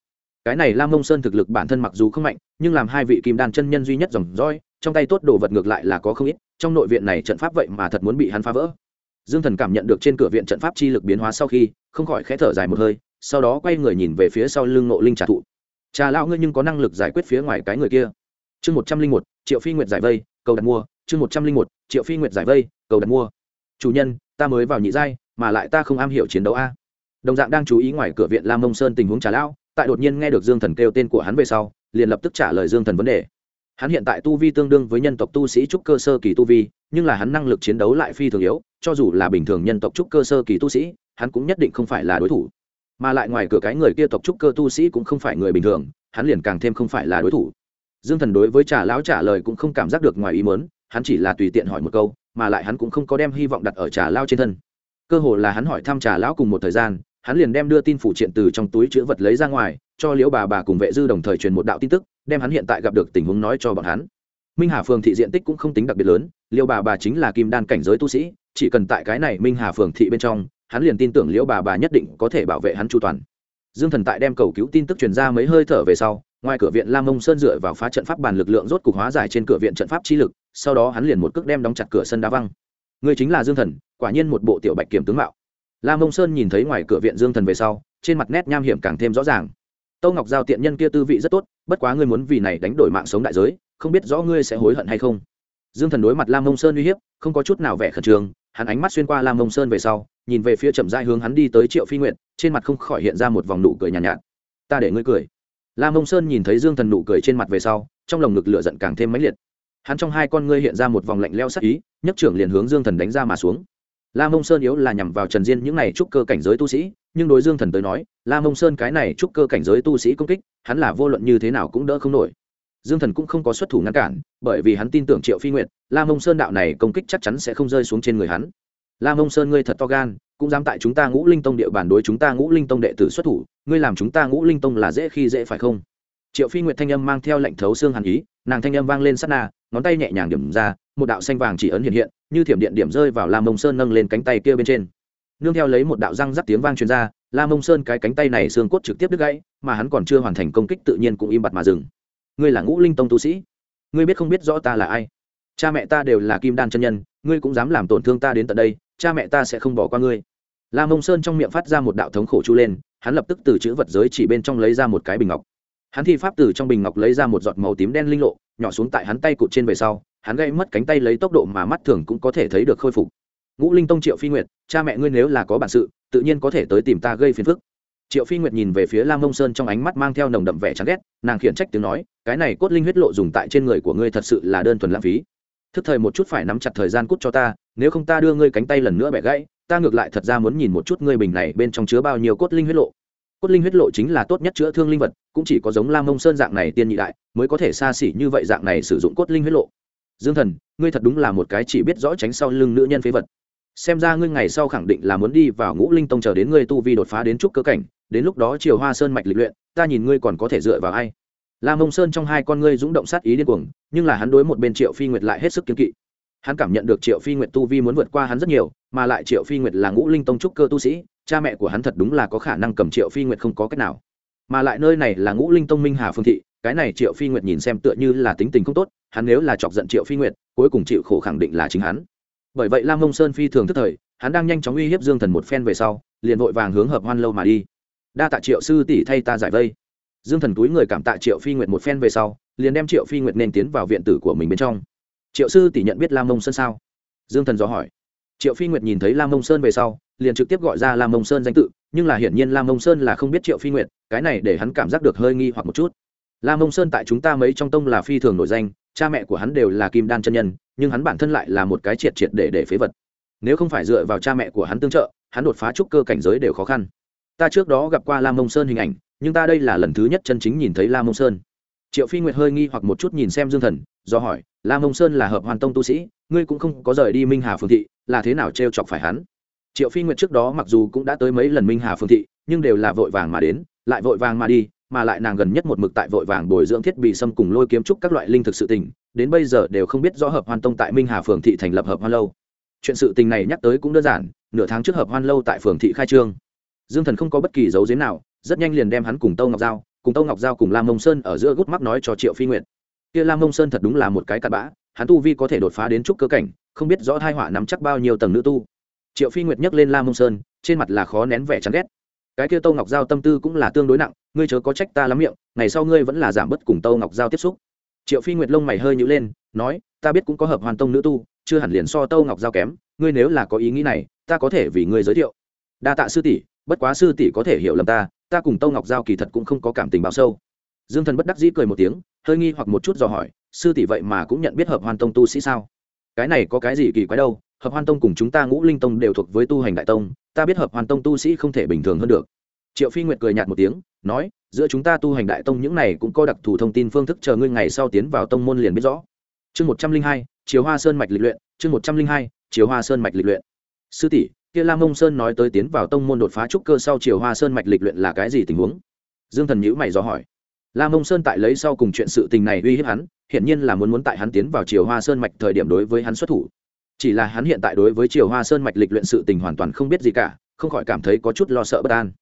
Cái này lam mông sơn thực lực bản thân mặc dù không mạnh, nhưng làm hai vị kim đan chân nhân duy nhất dòng roi trong tay tốt đồ vật ngược lại là có không ít trong nội viện này trận pháp vậy mà thật muốn bị hắn phá vỡ. Dương thần cảm nhận được trên cửa viện trận pháp chi lực biến hóa sau khi, không khỏi khẽ thở dài một hơi, sau đó quay người nhìn về phía sau lưng ngộ linh trà thụ. Trà lão ngươi nhưng có năng lực giải quyết phía ngoài cái người kia. Chương một trăm linh một, triệu phi nguyệt giải vây, cầu đặt mua. Chương một trăm linh một, triệu phi nguyệt giải vây, cầu đặt mua. Chủ nhân, ta mới vào nhị giai, mà lại ta không am hiểu chiến đấu a. Đồng dạng đang chú ý ngoài cửa viện lam mông sơn tình huống trà lão, tại đột nhiên nghe được dương thần kêu tên của hắn về sau, liền lập tức trả lời dương thần vấn đề hắn hiện tại tu vi tương đương với nhân tộc tu sĩ trúc cơ sơ kỳ tu vi, nhưng là hắn năng lực chiến đấu lại phi thường yếu, cho dù là bình thường nhân tộc trúc cơ sơ kỳ tu sĩ, hắn cũng nhất định không phải là đối thủ. Mà lại ngoài cửa cái người kia tộc trúc cơ tu sĩ cũng không phải người bình thường, hắn liền càng thêm không phải là đối thủ. Dương thần đối với trả lão trả lời cũng không cảm giác được ngoài ý mớn hắn chỉ là tùy tiện hỏi một câu, mà lại hắn cũng không có đem hy vọng đặt ở trà lao trên thân. Cơ hồ là hắn hỏi thăm trà lão cùng một thời gian, hắn liền đem đưa tin phủ triện từ trong túi chữ vật lấy ra ngoài cho liễu bà bà cùng vệ dư đồng thời truyền một đạo tin tức, đem hắn hiện tại gặp được tình huống nói cho bọn hắn. Minh hà phường thị diện tích cũng không tính đặc biệt lớn, liễu bà bà chính là kim đan cảnh giới tu sĩ, chỉ cần tại cái này minh hà phường thị bên trong, hắn liền tin tưởng liễu bà bà nhất định có thể bảo vệ hắn chu toàn. Dương thần tại đem cầu cứu tin tức truyền ra mấy hơi thở về sau, ngoài cửa viện lam mông sơn dựa vào phá trận pháp bàn lực lượng rốt cục hóa giải trên cửa viện trận pháp chi lực, sau đó hắn liền một cước đem đóng chặt cửa sân đá văng. Người chính là dương thần, quả nhiên một bộ tiểu bạch kiểm tướng mạo. Lam mông sơn nhìn thấy ngoài cửa viện dương thần về sau, trên mặt nét nham hiểm càng thêm rõ ràng tâu ngọc giao tiện nhân kia tư vị rất tốt bất quá ngươi muốn vì này đánh đổi mạng sống đại giới không biết rõ ngươi sẽ hối hận hay không. Dương thần đối mặt lam mông sơn uy hiếp không có chút nào vẻ khẩn trương hắn ánh mắt xuyên qua lam mông sơn về sau nhìn về phía chậm dai hướng hắn đi tới triệu phi nguyện trên mặt không khỏi hiện ra một vòng nụ cười nhàn nhạt, nhạt. Ta để ngươi cười. Lam mông sơn nhìn thấy dương thần nụ cười trên mặt về sau trong lồng ngực lửa giận càng thêm mãnh liệt. Hắn trong hai con ngươi hiện ra một vòng lạnh leo sắc ý nhất trưởng liền hướng dương thần đánh ra mà xuống. Lam mông sơn yếu là nhằm vào trần diên những này trúc cơ cảnh giới tu sĩ nhưng đối dương thần tới nói, la mông sơn cái này trúc cơ cảnh giới tu sĩ công kích, hắn là vô luận như thế nào cũng đỡ không nổi. Dương thần cũng không có xuất thủ ngăn cản, bởi vì hắn tin tưởng triệu phi nguyện la mông sơn đạo này công kích chắc chắn sẽ không rơi xuống trên người hắn. La mông sơn ngươi thật to gan, cũng dám tại chúng ta ngũ linh tông địa bàn đối chúng ta ngũ linh tông đệ tử xuất thủ, ngươi làm chúng ta ngũ linh tông là dễ khi dễ phải không? Triệu phi nguyệt thanh âm mang theo lệnh thấu xương hàn ý, nàng thanh âm vang lên sát na, ngón tay nhẹ nhàng điểm ra, một đạo xanh vàng chỉ ấn hiện hiện, như thiểm điện điểm rơi vào la mông sơn nâng lên cánh tay kia bên trên nương theo lấy một đạo răng rắc tiếng vang truyền ra, la mông sơn cái cánh tay này xương cốt trực tiếp đứt gãy, mà hắn còn chưa hoàn thành công kích tự nhiên cũng im bặt mà dừng. Ngươi là ngũ linh tông tu sĩ. Ngươi biết không biết rõ ta là ai. Cha mẹ ta đều là kim đan chân nhân, ngươi cũng dám làm tổn thương ta đến tận đây, cha mẹ ta sẽ không bỏ qua ngươi. La mông sơn trong miệng phát ra một đạo thống khổ chu lên, hắn lập tức từ chữ vật giới chỉ bên trong lấy ra một cái bình ngọc. Hắn thi pháp từ trong bình ngọc lấy ra một giọt màu tím đen linh lộ, nhỏ xuống tại hắn tay cụt trên về sau, hắn gây mất cánh tay lấy tốc độ mà mắt thường cũng có thể thấy được khôi phục ngũ linh tông triệu phi nguyệt, cha mẹ ngươi nếu là có bản sự, tự nhiên có thể tới tìm ta gây phiền phức. Triệu phi nguyệt nhìn về phía lam mông sơn trong ánh mắt mang theo nồng đậm vẻ chán ghét, nàng khiển trách tiếng nói, cái này cốt linh huyết lộ dùng tại trên người của ngươi thật sự là đơn thuần lãng phí. Thức thời một chút phải nắm chặt thời gian cút cho ta, nếu không ta đưa ngươi cánh tay lần nữa bẻ gãy, ta ngược lại thật ra muốn nhìn một chút ngươi bình này bên trong chứa bao nhiêu cốt linh huyết lộ. Cốt linh huyết lộ chính là tốt nhất chữa thương linh vật, cũng chỉ có giống lam mông sơn dạng này tiên nhị đại, mới có thể xa xỉ như vậy dạng này sử dụng cốt linh huyết lộ. Dương thần, ngươi thật đúng là một cái chỉ biết rõ tránh sau lưng nữ nhân phế vật xem ra ngươi ngày sau khẳng định là muốn đi vào ngũ linh tông chờ đến ngươi tu vi đột phá đến trúc cơ cảnh, đến lúc đó chiều hoa sơn mạch lịch luyện, ta nhìn ngươi còn có thể dựa vào ai? La mông sơn trong hai con ngươi dũng động sát ý điên cuồng, nhưng là hắn đối một bên triệu phi nguyệt lại hết sức kiếm kỵ. Hắn cảm nhận được triệu phi nguyệt tu vi muốn vượt qua hắn rất nhiều, mà lại triệu phi nguyệt là ngũ linh tông trúc cơ tu sĩ, cha mẹ của hắn thật đúng là có khả năng cầm triệu phi nguyệt không có cách nào. Mà lại nơi này là ngũ linh tông minh hà phương thị, cái này triệu phi nguyệt nhìn xem tựa như là tính tình không tốt, hắn nếu là chọc giận triệu phi nguyệt, cuối cùng chịu khổ khẳng định là chính hắn bởi vậy lam mông sơn phi thường thức thời, hắn đang nhanh chóng uy hiếp dương thần một phen về sau, liền vội vàng hướng hợp hoan lâu mà đi. Đa tạ triệu sư tỷ thay ta giải vây. Dương thần túi người cảm tạ triệu phi nguyệt một phen về sau, liền đem triệu phi nguyệt nên tiến vào viện tử của mình bên trong. Triệu sư tỷ nhận biết lam mông sơn sao? Dương thần dò hỏi. Triệu phi nguyệt nhìn thấy lam mông sơn về sau, liền trực tiếp gọi ra lam mông sơn danh tự, nhưng là hiển nhiên lam mông sơn là không biết triệu phi nguyệt, cái này để hắn cảm giác được hơi nghi hoặc một chút. Lam mông sơn tại chúng ta mấy trong tông là phi thường nổi danh cha mẹ của hắn đều là kim đan chân nhân, nhưng hắn bản thân lại là một cái triệt triệt để để phế vật. Nếu không phải dựa vào cha mẹ của hắn tương trợ, hắn đột phá trúc cơ cảnh giới đều khó khăn. Ta trước đó gặp qua lam mông sơn hình ảnh, nhưng ta đây là lần thứ nhất chân chính nhìn thấy lam mông sơn. Triệu phi nguyệt hơi nghi hoặc một chút nhìn xem dương thần, do hỏi lam mông sơn là hợp hoàn tông tu sĩ, ngươi cũng không có rời đi minh hà phương thị, là thế nào t r e o chọc phải hắn? Triệu phi nguyệt trước đó mặc dù cũng đã tới mấy lần minh hà phương thị, nhưng đều là vội vàng mà đến, lại vội vàng mà đi mà lại nàng gần nhất một mực tại vội vàng bồi dưỡng thiết bị xâm cùng lôi kiếm trúc các loại linh thực sự tình, đến bây giờ đều không biết rõ hợp hoan tông tại minh hà phường thị thành lập hợp hoan lâu. Chuyện sự tình này nhắc tới cũng đơn giản, nửa tháng trước hợp hoan lâu tại phường thị khai trương. Dương thần không có bất kỳ dấu giếm nào, rất nhanh liền đem hắn cùng tâu ngọc giao, cùng tâu ngọc giao cùng lam mông sơn ở giữa gút mắt nói cho triệu phi nguyện kia lam mông sơn thật đúng là một cái cặn bã, hắn tu vi có thể đột phá đến trúc cơ cảnh, không biết rõ hai họa nắm chắc bao nhiêu tầng nữ tu. Triệu phi nguyệt nhấc lên lam mông sơn, trên mặt là khó nén vẻ chán ghét cái kia tâu ngọc giao tâm tư cũng là tương đối nặng, ngươi chớ có trách ta lắm miệng, ngày sau ngươi vẫn là giảm bớt cùng tâu ngọc giao tiếp xúc. Triệu phi nguyệt lông mày hơi nhữ lên, nói, ta biết cũng có hợp hoàn tông nữ tu, chưa hẳn liền so tâu ngọc giao kém, ngươi nếu là có ý nghĩ này, ta có thể vì ngươi giới thiệu. Đa tạ sư tỷ, bất quá sư tỷ có thể hiểu lầm ta ta cùng tâu ngọc giao kỳ thật cũng không có cảm tình bao sâu. Dương thần bất đắc dĩ cười một tiếng, hơi nghi hoặc một chút dò hỏi, sư tỷ vậy mà cũng nhận biết hợp hoàn tông tu sĩ sao? Cái này có cái gì kỳ quái đâu? Hợp Hoan tông cùng chúng ta ngũ linh tông đều thuộc với tu hành đại tông, ta biết hợp Hoan tông tu sĩ không thể bình thường hơn được. Triệu phi nguyệt cười nhạt một tiếng, nói, giữa chúng ta tu hành đại tông những này cũng có đặc thù thông tin phương thức chờ ngươi ngày sau tiến vào tông môn liền biết rõ. Chương một trăm linh hai, chiều hoa sơn mạch lịch luyện, chương một trăm linh hai, chiều hoa sơn mạch lịch luyện. Sư tỷ, kia lam mông sơn nói tới tiến vào tông môn đột phá trúc cơ sau chiều hoa sơn mạch lịch luyện là cái gì tình huống? Dương thần nhữ mày dò hỏi. Lam mông sơn tại lấy sau cùng chuyện sự tình này uy hiếp hắn, hiển nhiên là muốn muốn tại hắn tiến vào chiều hoa sơn mạch thời điểm đối với hắn xuất thủ chỉ là hắn hiện tại đối với triều hoa sơn mạch lịch luyện sự tình hoàn toàn không biết gì cả, không khỏi cảm thấy có chút lo sợ bất an.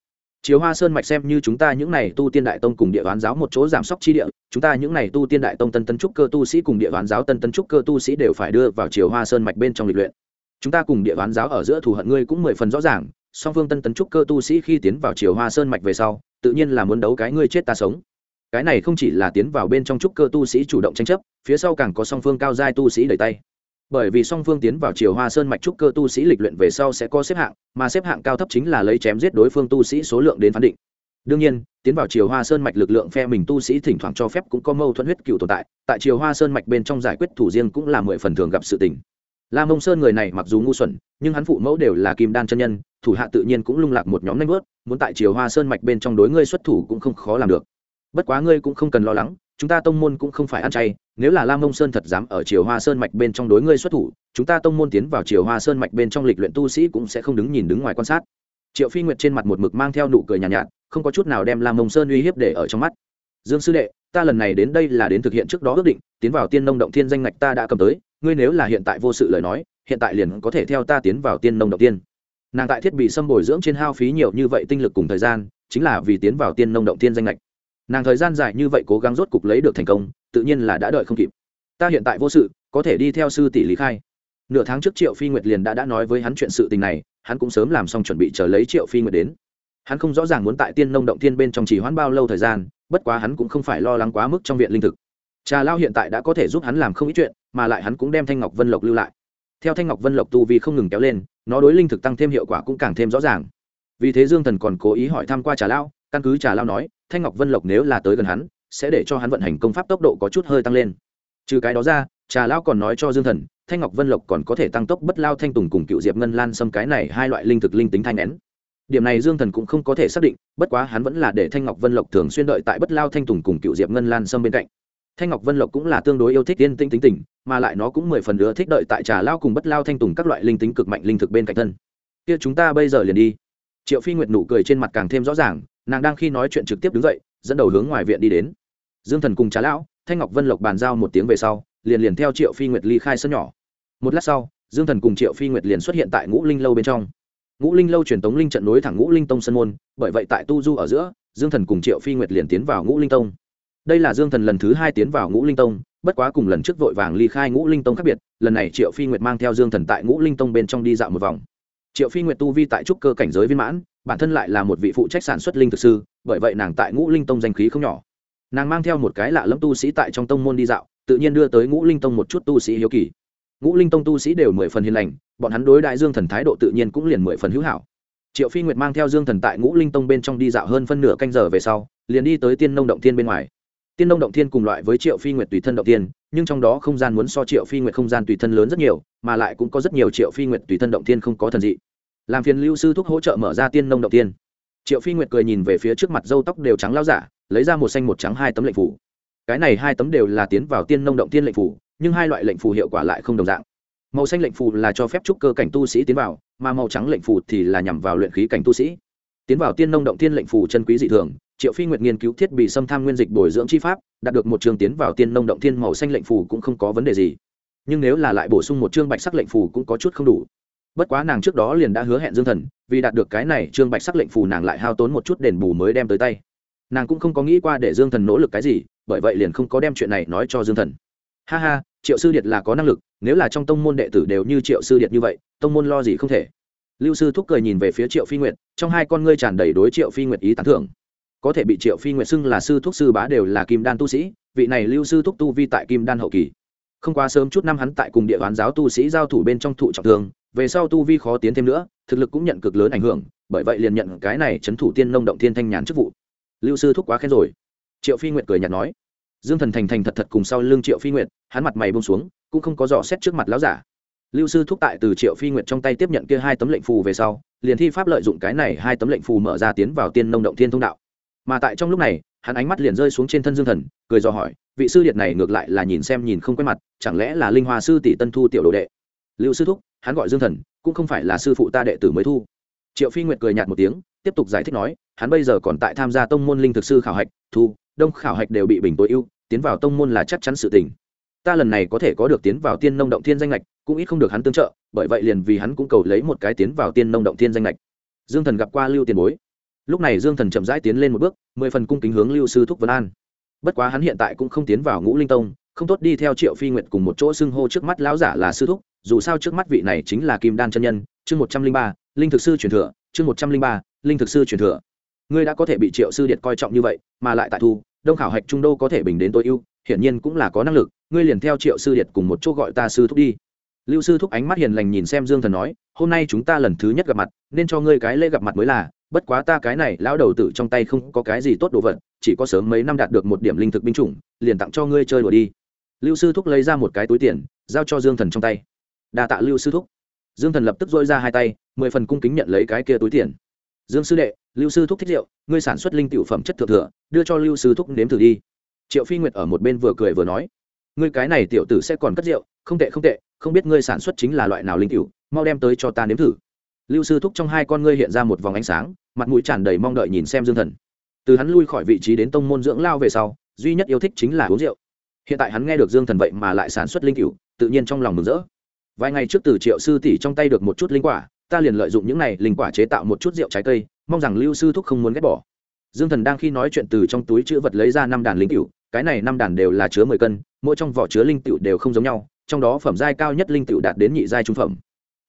Triều hoa sơn mạch xem như chúng ta những này tu tiên đại tông cùng địa đoán giáo một chỗ giảm sóc chi địa, chúng ta những này tu tiên đại tông tân tân trúc cơ tu sĩ cùng địa đoán giáo tân tân trúc cơ tu sĩ đều phải đưa vào chiều hoa sơn mạch bên trong lịch luyện. Chúng ta cùng địa đoán giáo ở giữa thù hận ngươi cũng mười phần rõ ràng, song phương tân tân trúc cơ tu sĩ khi tiến vào chiều hoa sơn mạch về sau, tự nhiên là muốn đấu cái ngươi chết ta sống. Cái này không chỉ là tiến vào bên trong trúc cơ tu sĩ chủ động tranh chấp, phía sau càng có song phương cao giai tu sĩ đẩy tay bởi vì song phương tiến vào chiều hoa sơn mạch trúc cơ tu sĩ lịch luyện về sau sẽ có xếp hạng, mà xếp hạng cao thấp chính là lấy chém giết đối phương tu sĩ số lượng đến phán định. Đương nhiên, tiến vào chiều hoa sơn mạch lực lượng phe mình tu sĩ thỉnh thoảng cho phép cũng có mâu thuẫn huyết cựu tồn tại tại chiều hoa sơn mạch bên trong giải quyết thủ riêng cũng là mười phần thường gặp sự tình. La mông sơn người này mặc dù ngu xuẩn, nhưng hắn phụ mẫu đều là kim đan chân nhân, thủ hạ tự nhiên cũng lung lạc một nhóm nanh vớt muốn tại chiều hoa sơn mạch bên trong đối ngươi xuất thủ cũng không khó làm được. Bất quá ngươi cũng không cần lo lắng chúng ta tông môn cũng không phải ăn chay nếu là lam mông sơn thật dám ở chiều hoa sơn mạch bên trong đối ngươi xuất thủ chúng ta tông môn tiến vào chiều hoa sơn mạch bên trong lịch luyện tu sĩ cũng sẽ không đứng nhìn đứng ngoài quan sát. Triệu phi nguyệt trên mặt một mực mang theo nụ cười nhàn nhạt, nhạt không có chút nào đem lam mông sơn uy hiếp để ở trong mắt. Dương sư đệ ta lần này đến đây là đến thực hiện trước đó ước định tiến vào tiên nông động thiên danh ngạch ta đã cầm tới ngươi nếu là hiện tại vô sự lời nói hiện tại liền có thể theo ta tiến vào tiên nông động tiên nàng tại thiết bị xâm bồi dưỡng trên hao phí nhiều như vậy tinh lực cùng thời gian chính là vì tiến vào tiên nông động tiên danh lệch nàng thời gian dài như vậy cố gắng rốt cục lấy được thành công, tự nhiên là đã đợi không kịp. Ta hiện tại vô sự, có thể đi theo sư tỷ lý khai. Nửa tháng trước triệu phi nguyệt liền đã đã nói với hắn chuyện sự tình này, hắn cũng sớm làm xong chuẩn bị chờ lấy triệu phi nguyệt đến. Hắn không rõ ràng muốn tại tiên nông động tiên bên trong chỉ hoãn bao lâu thời gian, bất quá hắn cũng không phải lo lắng quá mức trong viện linh thực. Trà lao hiện tại đã có thể giúp hắn làm không ít chuyện, mà lại hắn cũng đem thanh ngọc vân lộc lưu lại. Theo thanh ngọc vân lộc tu vì không ngừng kéo lên, nó đối linh thực tăng thêm hiệu quả cũng càng thêm rõ ràng. Vì thế dương thần còn cố ý hỏi thăm qua trà lao, căn cứ trà lao nói thanh ngọc vân lộc nếu là tới gần hắn, sẽ để cho hắn vận hành công pháp tốc độ có chút hơi tăng lên. Trừ cái đó ra, trà lao còn nói cho dương thần, thanh ngọc vân lộc còn có thể tăng tốc bất lao thanh tùng cùng cựu diệp ngân lan xâm cái này hai loại linh thực linh tính thanh nén điểm này dương thần cũng không có thể xác định, bất quá hắn vẫn là để thanh ngọc vân lộc thường xuyên đợi tại bất lao thanh tùng cùng cựu diệp ngân lan xâm bên cạnh. Thanh ngọc vân lộc cũng là tương đối yêu thích yên tĩnh tính tình, mà lại nó cũng mười phần nữa thích đợi tại trà lao cùng bất lao thanh tùng các loại linh tính cực mạnh linh thực bên cạnh thân. Kia chúng ta bây giờ liền đi. Triệu phi nguyệt nụ cười trên mặt càng thêm rõ ràng nàng đang khi nói chuyện trực tiếp đứng dậy, dẫn đầu hướng ngoài viện đi đến. Dương thần cùng trà lão, thanh ngọc vân lộc bàn giao một tiếng về sau, liền liền theo triệu phi nguyệt ly khai sân nhỏ. Một lát sau, dương thần cùng triệu phi nguyệt liền xuất hiện tại ngũ linh lâu bên trong. Ngũ linh lâu truyền tống linh trận nối thẳng ngũ linh tông sân môn, bởi vậy tại tu du ở giữa, dương thần cùng triệu phi nguyệt liền tiến vào ngũ linh tông. Đây là dương thần lần thứ hai tiến vào ngũ linh tông, bất quá cùng lần trước vội vàng ly khai ngũ linh tông khác biệt, lần này triệu phi nguyệt mang theo dương thần tại ngũ linh tông bên trong đi dạo một vòng. Triệu phi nguyệt tu vi tại trúc cơ cảnh giới viên mãn bản thân lại là một vị phụ trách sản xuất linh thực sư, bởi vậy nàng tại ngũ linh tông danh khí không nhỏ. Nàng mang theo một cái lạ lẫm tu sĩ tại trong tông môn đi dạo, tự nhiên đưa tới ngũ linh tông một chút tu sĩ hiếu kỳ. Ngũ linh tông tu sĩ đều mười phần hiền lành, bọn hắn đối đại dương thần thái độ tự nhiên cũng liền mười phần hữu hảo. Triệu phi nguyệt mang theo dương thần tại ngũ linh tông bên trong đi dạo hơn phân nửa canh giờ về sau, liền đi tới tiên nông động thiên bên ngoài. Tiên nông động thiên cùng loại với triệu phi nguyệt tùy thân động thiên, nhưng trong đó không gian muốn so triệu phi nguyệt không gian tùy thân lớn rất nhiều, mà lại cũng có rất nhiều triệu phi nguyệt tùy thân động thiên không có thần dị làm phiền lưu sư thúc hỗ trợ mở ra tiên nông động tiên. Triệu phi nguyệt cười nhìn về phía trước mặt dâu tóc đều trắng lao giả, lấy ra một xanh một trắng hai tấm lệnh phủ. Cái này hai tấm đều là tiến vào tiên nông động tiên lệnh phủ, nhưng hai loại lệnh phù hiệu quả lại không đồng dạng. Màu xanh lệnh phù là cho phép trúc cơ cảnh tu sĩ tiến vào, mà màu trắng lệnh phù thì là nhằm vào luyện khí cảnh tu sĩ. Tiến vào tiên nông động tiên lệnh phù chân quý dị thường, triệu phi nguyệt nghiên cứu thiết bị xâm tham nguyên dịch bồi dưỡng chi pháp, đạt được một trường tiến vào tiên nông động tiên màu xanh lệnh phù cũng không có vấn đề gì. Nhưng nếu là lại bổ sung một chương bạch sắc lệnh phù cũng có chút không đủ bất quá nàng trước đó liền đã hứa hẹn dương thần, vì đạt được cái này, trương bạch sắc lệnh phù nàng lại hao tốn một chút đền bù mới đem tới tay. Nàng cũng không có nghĩ qua để dương thần nỗ lực cái gì, bởi vậy liền không có đem chuyện này nói cho dương thần. Ha ha, triệu sư điệt là có năng lực, nếu là trong tông môn đệ tử đều như triệu sư điệt như vậy, tông môn lo gì không thể. Lưu sư thúc cười nhìn về phía triệu phi nguyệt, trong hai con ngươi tràn đầy đối triệu phi nguyệt ý tán thưởng. Có thể bị triệu phi nguyệt xưng là sư thúc sư bá đều là kim đan tu sĩ, vị này lưu sư thúc tu vi tại kim đan hậu kỳ không quá sớm chút năm hắn tại cùng địa bán giáo tu sĩ giao thủ bên trong thụ trọng thương, về sau tu vi khó tiến thêm nữa, thực lực cũng nhận cực lớn ảnh hưởng, bởi vậy liền nhận cái này chấn thủ tiên nông động thiên thanh nhàn chức vụ. Lưu sư thúc quá khen rồi. Triệu phi nguyệt cười nhạt nói. Dương thần thành thành thật thật cùng sau lưng triệu phi nguyệt, hắn mặt mày bông xuống, cũng không có dò xét trước mặt lão giả. Lưu sư thúc tại từ triệu phi nguyệt trong tay tiếp nhận kia hai tấm lệnh phù về sau, liền thi pháp lợi dụng cái này hai tấm lệnh phù mở ra tiến vào tiên nông động thiên thông đạo. Mà tại trong lúc này hắn ánh mắt liền rơi xuống trên thân dương thần, cười do hỏi, vị sư điệt này ngược lại là nhìn xem nhìn không quen mặt, chẳng lẽ là linh hoa sư tỷ tân thu tiểu đồ đệ? Lưu sư thúc, hắn gọi dương thần, cũng không phải là sư phụ ta đệ tử mới thu. Triệu phi nguyệt cười nhạt một tiếng, tiếp tục giải thích nói, hắn bây giờ còn tại tham gia tông môn linh thực sư khảo hạch, thu, đông khảo hạch đều bị bình tối ưu, tiến vào tông môn là chắc chắn sự tình. Ta lần này có thể có được tiến vào tiên nông động thiên danh lệch cũng ít không được hắn tương trợ, bởi vậy liền vì hắn cũng cầu lấy một cái tiến vào tiên nông động thiên danh lệch dương thần gặp qua lưu tiền bối lúc này dương thần chậm rãi tiến lên một bước, mười phần cung kính hướng lưu sư thúc vân an. Bất quá hắn hiện tại cũng không tiến vào ngũ linh tông, không tốt đi theo triệu phi nguyện cùng một chỗ xưng hô trước mắt lão giả là sư thúc, dù sao trước mắt vị này chính là kim đan chân nhân, chương một trăm linh ba, linh thực sư truyền thừa, chương một trăm linh ba, linh thực sư truyền thừa. Ngươi đã có thể bị triệu sư điện coi trọng như vậy, mà lại tại thu, đông khảo hạch trung đô có thể bình đến tối ưu, hiển nhiên cũng là có năng lực, ngươi liền theo triệu sư điện cùng một chỗ gọi ta sư thúc đi. Lưu sư thúc ánh mắt hiền lành nhìn xem dương thần nói, hôm nay chúng ta lần thứ nhất gặp mặt, nên cho ngươi cái lễ gặp mặt mới là bất quá ta cái này lão đầu tử trong tay không có cái gì tốt đồ vật, chỉ có sớm mấy năm đạt được một điểm linh thực binh chủng, liền tặng cho ngươi chơi đùa đi. Lưu sư thúc lấy ra một cái túi tiền, giao cho dương thần trong tay. Đa tạ lưu sư thúc. Dương thần lập tức dôi ra hai tay, mười phần cung kính nhận lấy cái kia túi tiền. Dương sư đệ, lưu sư thúc thích rượu, ngươi sản xuất linh tiểu phẩm chất thượng thừa, đưa cho lưu sư thúc nếm thử đi. Triệu phi nguyệt ở một bên vừa cười vừa nói, ngươi cái này tiểu tử sẽ còn cất rượu, không tệ không tệ, không biết ngươi sản xuất chính là loại nào linh tiểu, mau đem tới cho ta nếm thử lưu sư thúc trong hai con ngươi hiện ra một vòng ánh sáng, mặt mũi tràn đầy mong đợi nhìn xem dương thần. Từ hắn lui khỏi vị trí đến tông môn dưỡng lao về sau, duy nhất yêu thích chính là uống rượu. Hiện tại hắn nghe được dương thần vậy mà lại sản xuất linh cựu tự nhiên trong lòng mừng rỡ. Vài ngày trước từ triệu sư tỷ trong tay được một chút linh quả, ta liền lợi dụng những này linh quả chế tạo một chút rượu trái cây, mong rằng lưu sư thúc không muốn ghét bỏ. Dương thần đang khi nói chuyện từ trong túi chữ vật lấy ra năm đàn linh cựu cái này năm đàn đều là chứa mười cân, mỗi trong vỏ chứa linh cựu đều không giống nhau, trong đó phẩm giai cao nhất linh cựu đạt đến nhị giai trung phẩm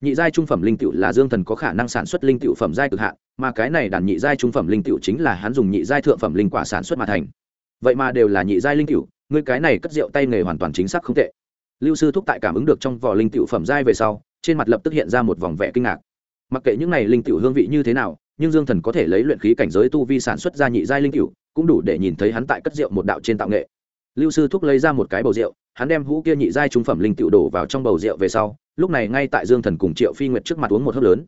nhị giai trung phẩm linh tiệu là dương thần có khả năng sản xuất linh tiệu phẩm giai cực hạn mà cái này đàn nhị giai trung phẩm linh tiệu chính là hắn dùng nhị giai thượng phẩm linh quả sản xuất mà thành. Vậy mà đều là nhị giai linh tiệu, ngươi cái này cất rượu tay nghề hoàn toàn chính xác không tệ. Lưu sư thúc tại cảm ứng được trong vỏ linh tiệu phẩm giai về sau trên mặt lập tức hiện ra một vòng vẻ kinh ngạc. Mặc kệ những này linh tiệu hương vị như thế nào nhưng dương thần có thể lấy luyện khí cảnh giới tu vi sản xuất ra nhị giai linh cựu cũng đủ để nhìn thấy hắn tại cất rượu một đạo trên tạo nghệ. Lưu sư thúc lấy ra một cái bầu rượu hắn đem hũ kia nhị giai trung phẩm linh cựu đổ vào trong bầu rượu về sau lúc này ngay tại dương thần cùng triệu phi nguyệt trước mặt uống một hớp lớn.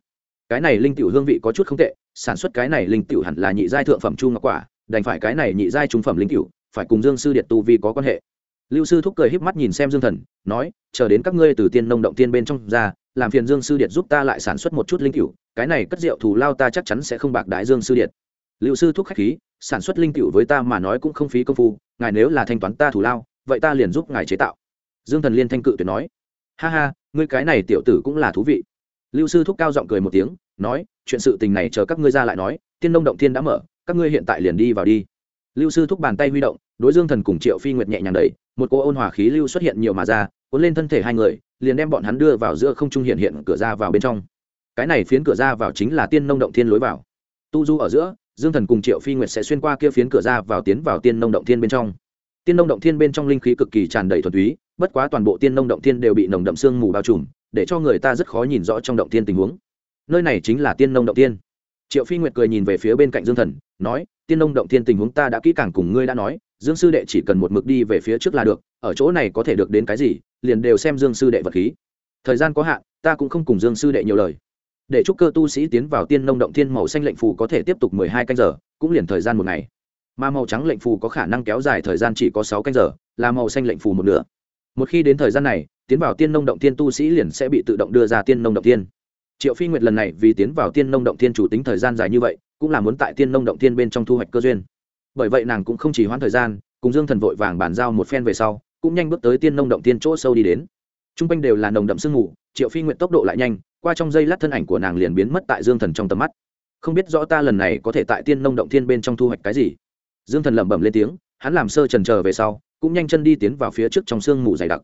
Cái này linh tiểu hương vị có chút không tệ, sản xuất cái này linh tiểu hẳn là nhị giai thượng phẩm chu ngọc quả, đành phải cái này nhị giai trung phẩm linh tiểu, phải cùng dương sư điện tu vi có quan hệ. Lưu sư thúc cười híp mắt nhìn xem dương thần, nói, chờ đến các ngươi từ tiên nông động tiên bên trong ra, làm phiền dương sư điện giúp ta lại sản xuất một chút linh cựu cái này cất rượu thù lao ta chắc chắn sẽ không bạc đái dương sư điện lưu sư thúc khách khí, sản xuất linh cựu với ta mà nói cũng không phí công phu, ngài nếu là thanh toán ta thù lao, vậy ta liền giúp ngài chế tạo. Dương thần liên thanh cự tuyệt nói, ha ha ngươi cái này tiểu tử cũng là thú vị. Lưu sư thúc cao giọng cười một tiếng, nói, chuyện sự tình này chờ các ngươi ra lại nói, tiên nông động thiên đã mở, các ngươi hiện tại liền đi vào đi. Lưu sư thúc bàn tay huy động, đối dương thần cùng triệu phi nguyệt nhẹ nhàng đẩy, một cô ôn hòa khí lưu xuất hiện nhiều mà ra, cuốn lên thân thể hai người, liền đem bọn hắn đưa vào giữa không trung hiện hiện cửa ra vào bên trong. Cái này phiến cửa ra vào chính là tiên nông động thiên lối vào. Tu du ở giữa, dương thần cùng triệu phi nguyệt sẽ xuyên qua kia phiến cửa ra vào tiến vào tiên nông động thiên bên trong tiên nông động thiên bên trong linh khí cực kỳ tràn đầy thuần túy, bất quá toàn bộ tiên nông động thiên đều bị nồng đậm sương mù bao trùm, để cho người ta rất khó nhìn rõ trong động thiên tình huống. Nơi này chính là tiên nông động thiên. Triệu phi nguyệt cười nhìn về phía bên cạnh dương thần, nói, tiên nông động thiên tình huống ta đã kỹ càng cùng ngươi đã nói, dương sư đệ chỉ cần một mực đi về phía trước là được, ở chỗ này có thể được đến cái gì, liền đều xem dương sư đệ vật khí. Thời gian có hạn, ta cũng không cùng dương sư đệ nhiều lời. Để chúc cơ tu sĩ tiến vào tiên nông động thiên màu xanh lệnh phù có thể tiếp tục mười hai canh giờ, cũng liền thời gian một ngày mà màu trắng lệnh phù có khả năng kéo dài thời gian chỉ có sáu canh giờ, là màu xanh lệnh phù một nửa. Một khi đến thời gian này, tiến vào tiên nông động tiên tu sĩ liền sẽ bị tự động đưa ra tiên nông động tiên triệu phi nguyệt lần này vì tiến vào tiên nông động tiên chủ tính thời gian dài như vậy, cũng là muốn tại tiên nông động tiên bên trong thu hoạch cơ duyên. Bởi vậy nàng cũng không chỉ hoãn thời gian, cùng dương thần vội vàng bàn giao một phen về sau, cũng nhanh bước tới tiên nông động tiên chỗ sâu đi đến. T r u n g quanh đều là nồng đậm sương mù, triệu phi nguyện tốc độ lại nhanh, qua trong giây lát thân ảnh của nàng liền biến mất tại dương thần trong tầm mắt. Không biết rõ ta lần này có thể tại tiên nông động tiên bên trong thu hoạch cái gì dương thần lẩm bẩm lên tiếng, hắn làm sơ trần trờ về sau, cũng nhanh chân đi tiến vào phía trước trong sương mù dày đặc.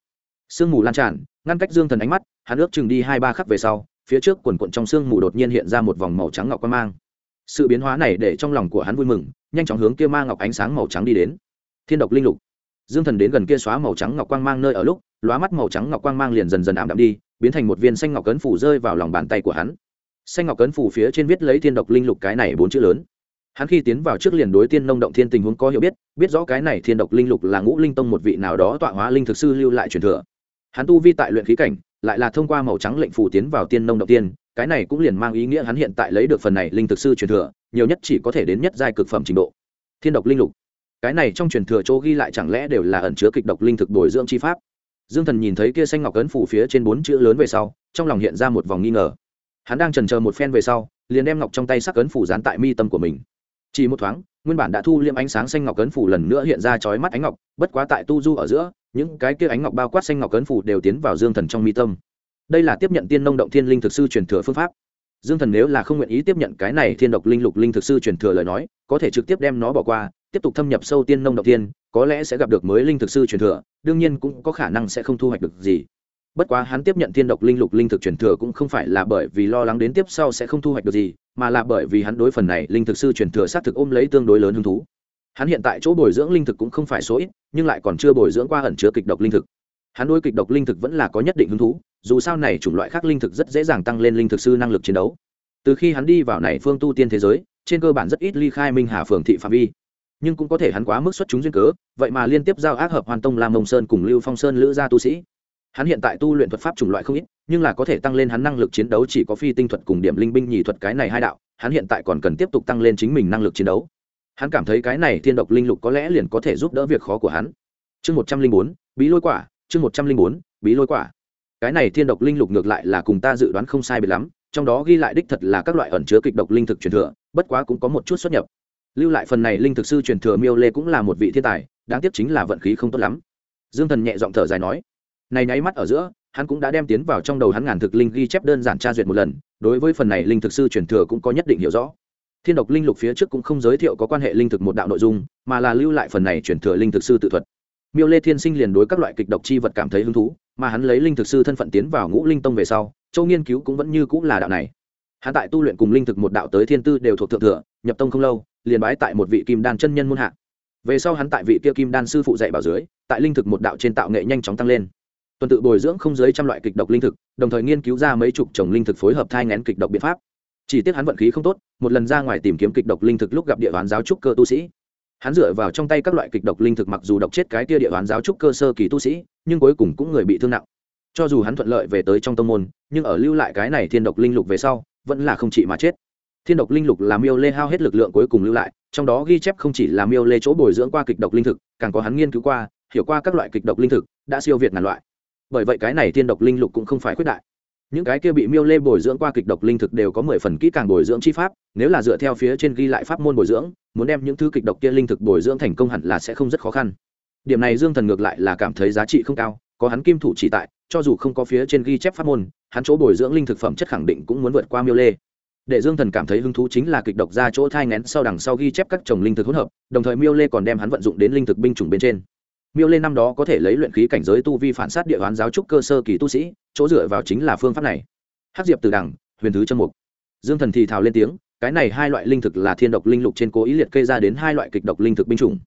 Sương mù lan tràn, ngăn cách dương thần ánh mắt, hắn ước chừng đi hai ba khắc về sau, phía trước quần quận trong sương mù đột nhiên hiện ra một vòng màu trắng ngọc quan mang. Sự biến hóa này để trong lòng của hắn vui mừng, nhanh chóng hướng kia ma ngọc ánh sáng màu trắng đi đến. Thiên độc linh lục. Dương thần đến gần kia xóa màu trắng ngọc quang mang nơi ở lúc, lóa mắt màu trắng ngọc quang mang liền dần dần ảm đạm đi, biến thành một viên xanh ngọc cấn phủ rơi vào lòng bàn tay của hắn. Xanh ngọc cấn phủ phía trên viết lấy thiên độc linh lục cái này bốn chữ lớn hắn khi tiến vào trước liền đối tiên nông động thiên tình huống có hiểu biết biết rõ cái này thiên độc linh lục là ngũ linh tông một vị nào đó tọa hóa linh thực sư lưu lại truyền thừa. Hắn tu vi tại luyện khí cảnh, lại là thông qua màu trắng lệnh phủ tiến vào tiên nông động tiên, cái này cũng liền mang ý nghĩa hắn hiện tại lấy được phần này linh thực sư truyền thừa, nhiều nhất chỉ có thể đến nhất giai cực phẩm trình độ. Thiên độc linh lục. Cái này trong truyền thừa chỗ ghi lại chẳng lẽ đều là ẩn chứa kịch độc linh thực bồi dưỡng chi pháp? Dương thần nhìn thấy kia xanh ngọc ấn phủ phía trên bốn chữ lớn về sau, trong lòng hiện ra một vòng nghi ngờ. Hắn đang trần chờ một phen về sau, liền đem ngọc trong tay sắc ấn phủ dán tại mi tâm của mình chỉ một thoáng nguyên bản đã thu liêm ánh sáng xanh ngọc cấn phủ lần nữa hiện ra chói mắt ánh ngọc bất quá tại tu du ở giữa những cái kia ánh ngọc bao quát xanh ngọc cấn phủ đều tiến vào dương thần trong mi tâm. Đây là tiếp nhận tiên nông động thiên linh thực sư truyền thừa phương pháp. Dương thần nếu là không nguyện ý tiếp nhận cái này thiên độc linh lục linh thực sư truyền thừa lời nói có thể trực tiếp đem nó bỏ qua tiếp tục thâm nhập sâu tiên nông động thiên, có lẽ sẽ gặp được mới linh thực sư truyền thừa đương nhiên cũng có khả năng sẽ không thu hoạch được gì. Bất quá hắn tiếp nhận thiên độc linh lục linh thực truyền thừa cũng không phải là bởi vì lo lắng đến tiếp sau sẽ không thu hoạch được gì mà là bởi vì hắn đối phần này linh thực sư truyền thừa xác thực ôm lấy tương đối lớn hứng thú. Hắn hiện tại chỗ bồi dưỡng linh thực cũng không phải số ít, nhưng lại còn chưa bồi dưỡng qua ẩn chứa kịch độc linh thực. Hắn đối kịch độc linh thực vẫn là có nhất định hứng thú, dù sao này chủng loại khác linh thực rất dễ dàng tăng lên linh thực sư năng lực chiến đấu. Từ khi hắn đi vào này phương tu tiên thế giới, trên cơ bản rất ít ly khai minh hà phường thị phạm vi. Nhưng cũng có thể hắn quá mức xuất chúng duyên cớ, vậy mà liên tiếp giao ác hợp hoàn tông làm mông sơn cùng lưu phong sơn lữ gia tu sĩ hắn hiện tại tu luyện thuật pháp chủng loại không ít, nhưng là có thể tăng lên hắn năng lực chiến đấu, chỉ có phi tinh thuật cùng điểm linh binh nhì thuật cái này hai đạo, hắn hiện tại còn cần tiếp tục tăng lên chính mình năng lực chiến đấu. Hắn cảm thấy cái này thiên độc linh lục có lẽ liền có thể giúp đỡ việc khó của hắn. Chương một trăm linh bốn, bí lôi quả, chương một trăm linh bốn, bí lôi quả. Cái này thiên độc linh lục ngược lại là cùng ta dự đoán không sai biệt lắm, trong đó ghi lại đích thật là các loại ẩn chứa kịch độc linh thực truyền thừa, bất quá cũng có một chút xuất nhập. Lưu lại phần này linh thực sư truyền thừa miêu lê cũng là một vị thiên tài, đáng tiếc chính là vận khí không tốt lắm. Dương thần nhẹ giọng thở dài nói này nháy mắt ở giữa, hắn cũng đã đem tiến vào trong đầu hắn ngàn thực linh ghi chép đơn giản tra duyệt một lần, đối với phần này linh thực sư truyền thừa cũng có nhất định hiểu rõ. Thiên độc linh lục phía trước cũng không giới thiệu có quan hệ linh thực một đạo nội dung, mà là lưu lại phần này truyền thừa linh thực sư tự thuật. Miêu lê thiên sinh liền đối các loại kịch độc chi vật cảm thấy hứng thú, mà hắn lấy linh thực sư thân phận tiến vào ngũ linh tông về sau, châu nghiên cứu cũng vẫn như cũng là đạo này. Hắn tại tu luyện cùng linh thực một đạo tới thiên tư đều thuộc thượng thừa, nhập tông không lâu, liền bái tại một vị kim đan chân nhân muôn hạ. Về sau hắn tại vị kia kim đan sư phụ dạy bảo dưới, tại linh thực một đạo trên tạo nghệ nhanh chóng tăng lên tuần tự bồi dưỡng không dưới trăm loại kịch độc linh thực, đồng thời nghiên cứu ra mấy chục trồng linh thực phối hợp thai ngén kịch độc biện pháp. Chỉ tiếc hắn vận khí không tốt, một lần ra ngoài tìm kiếm kịch độc linh thực lúc gặp địa bán giáo trúc cơ tu sĩ. Hắn dựa vào trong tay các loại kịch độc linh thực mặc dù độc chết cái tia địa bán giáo trúc cơ sơ kỳ tu sĩ, nhưng cuối cùng cũng người bị thương nặng. Cho dù hắn thuận lợi về tới trong tông môn, nhưng ở lưu lại cái này thiên độc linh lục về sau, vẫn là không chỉ mà chết. Thiên độc linh lục làm miêu lê hao hết lực lượng cuối cùng lưu lại, trong đó ghi chép không chỉ là miêu lê chỗ bồi dưỡng qua kịch độc linh thực, càng có hắn nghiên cứu qua, hiểu qua các loại kịch độc linh thực, đã siêu việt ngàn loại bởi vậy cái này tiên độc linh lục cũng không phải khuyết đại. Những cái kia bị miêu lê bồi dưỡng qua kịch độc linh thực đều có mười phần kỹ càng bồi dưỡng chi pháp, nếu là dựa theo phía trên ghi lại pháp môn bồi dưỡng, muốn đem những thứ kịch độc kia linh thực bồi dưỡng thành công hẳn là sẽ không rất khó khăn. Điểm này dương thần ngược lại là cảm thấy giá trị không cao, có hắn kim thủ chỉ tại, cho dù không có phía trên ghi chép pháp môn, hắn chỗ bồi dưỡng linh thực phẩm chất khẳng định cũng muốn vượt qua miêu lê. Để dương thần cảm thấy hứng thú chính là kịch độc ra chỗ thai ngén sau đằng sau ghi chép các trồng linh thực hỗn hợp, đồng thời miêu lê còn đem hắn vận dụng đến linh thực binh chủng bên trên miêu Lên năm đó có thể lấy luyện khí cảnh giới tu vi phản sát địa hoán giáo trúc cơ sơ kỳ tu sĩ, chỗ dựa vào chính là phương pháp này. Hát diệp từ đằng, huyền thứ chân mục. Dương thần thì thào lên tiếng, cái này hai loại linh thực là thiên độc linh lục trên cố ý liệt kê ra đến hai loại kịch độc linh thực binh chủng.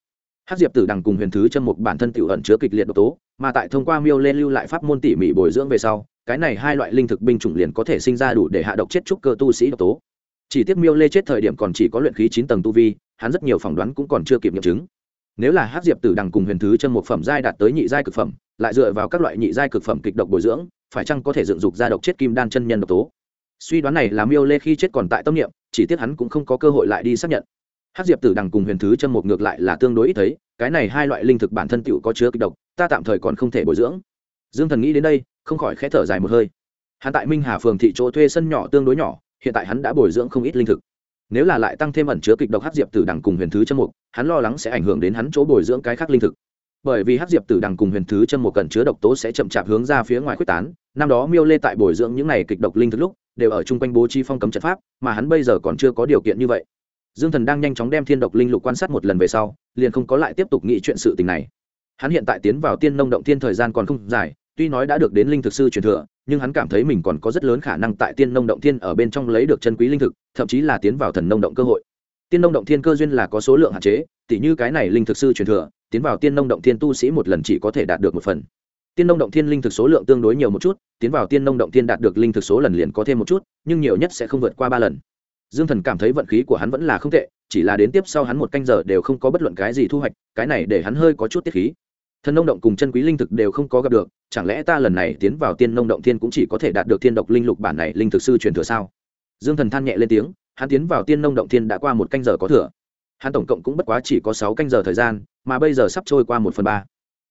Hát diệp tử đằng cùng huyền thứ chân mục bản thân tiểu ẩn chứa kịch liệt độc tố, mà tại thông qua miêu lên lưu lại pháp môn tỉ mỉ bồi dưỡng về sau, cái này hai loại linh thực binh chủng liền có thể sinh ra đủ để hạ độc chết trúc cơ tu sĩ độc tố. Chỉ tiếc miêu lê chết thời điểm còn chỉ có luyện khí chín tầng tu vi, hắn rất nhiều phỏng đoán cũng còn chưa kịp nghiệm chứng nếu là hát diệp tử đằng cùng huyền thứ chân một phẩm giai đạt tới nhị giai cực phẩm, lại dựa vào các loại nhị giai cực phẩm kịch độc bồi dưỡng, phải chăng có thể dựng dục ra độc chết kim đan chân nhân độc tố? Suy đoán này là miêu lê khi chết còn tại tâm niệm, chỉ tiếc hắn cũng không có cơ hội lại đi xác nhận. Hát diệp tử đằng cùng huyền thứ chân một ngược lại là tương đối ít thấy, cái này hai loại linh thực bản thân tựu có chứa kịch độc, ta tạm thời còn không thể bồi dưỡng. Dương thần nghĩ đến đây, không khỏi khẽ thở dài một hơi. Hắn tại minh hà phường thị chỗ thuê sân nhỏ tương đối nhỏ, hiện tại hắn đã bồi dưỡng không ít linh thực nếu là lại tăng thêm ẩn chứa kịch độc hát diệp tử đằng cùng huyền thứ chân mục, hắn lo lắng sẽ ảnh hưởng đến hắn chỗ bồi dưỡng cái khác linh thực. Bởi vì hát diệp tử đằng cùng huyền thứ chân mục cần chứa độc tố sẽ chậm chạp hướng ra phía ngoài quyết tán, năm đó miêu lê tại bồi dưỡng những này kịch độc linh thực lúc, đều ở chung quanh bố trí phong cấm trận pháp, mà hắn bây giờ còn chưa có điều kiện như vậy. Dương thần đang nhanh chóng đem thiên độc linh lục quan sát một lần về sau, liền không có lại tiếp tục nghĩ chuyện sự tình này. Hắn hiện tại tiến vào tiên nông động thiên thời gian còn không dài, tuy nói đã được đến linh thực sư truyền thừa nhưng hắn cảm thấy mình còn có rất lớn khả năng tại tiên nông động thiên ở bên trong lấy được chân quý linh thực, thậm chí là tiến vào thần nông động cơ hội. Tiên nông động thiên cơ duyên là có số lượng hạn chế, tỉ như cái này linh thực sư truyền thừa, tiến vào tiên nông động thiên tu sĩ một lần chỉ có thể đạt được một phần. Tiên nông động thiên linh thực số lượng tương đối nhiều một chút, tiến vào tiên nông động thiên đạt được linh thực số lần liền có thêm một chút, nhưng nhiều nhất sẽ không vượt qua ba lần. Dương thần cảm thấy vận khí của hắn vẫn là không tệ, chỉ là đến tiếp sau hắn một canh giờ đều không có bất luận cái gì thu hoạch, cái này để hắn hơi có chút tiết khí thần nông động cùng chân quý linh thực đều không có gặp được, chẳng lẽ ta lần này tiến vào tiên nông động thiên cũng chỉ có thể đạt được thiên độc linh lục bản này linh thực sư truyền thừa sao? Dương thần than nhẹ lên tiếng, hắn tiến vào tiên nông động thiên đã qua một canh giờ có thừa. Hắn tổng cộng cũng bất quá chỉ có sáu canh giờ thời gian, mà bây giờ sắp trôi qua một phần ba.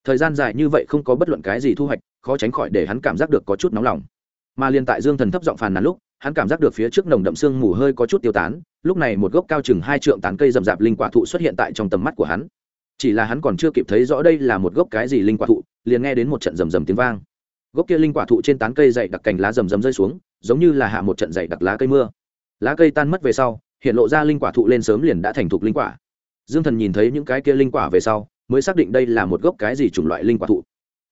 Thời gian dài như vậy không có bất luận cái gì thu hoạch, khó tránh khỏi để hắn cảm giác được có chút nóng lòng. Mà liền tại dương thần thấp giọng phàn nàn lúc, hắn cảm giác được phía trước nồng đậm sương mù hơi có chút tiêu tán, lúc này một gốc cao chừng hai trượng tán cây rậm rạp linh quả thụ xuất hiện tại trong tầm mắt của hắn chỉ là hắn còn chưa kịp thấy rõ đây là một gốc cái gì linh quả thụ, liền nghe đến một trận rầm rầm tiếng vang. Gốc kia linh quả thụ trên tán cây dày đặc cành lá rầm rầm rơi xuống, giống như là hạ một trận dày đặc lá cây mưa. Lá cây tan mất về sau, hiện lộ ra linh quả thụ lên sớm liền đã thành thục linh quả. Dương thần nhìn thấy những cái kia linh quả về sau, mới xác định đây là một gốc cái gì chủng loại linh quả thụ.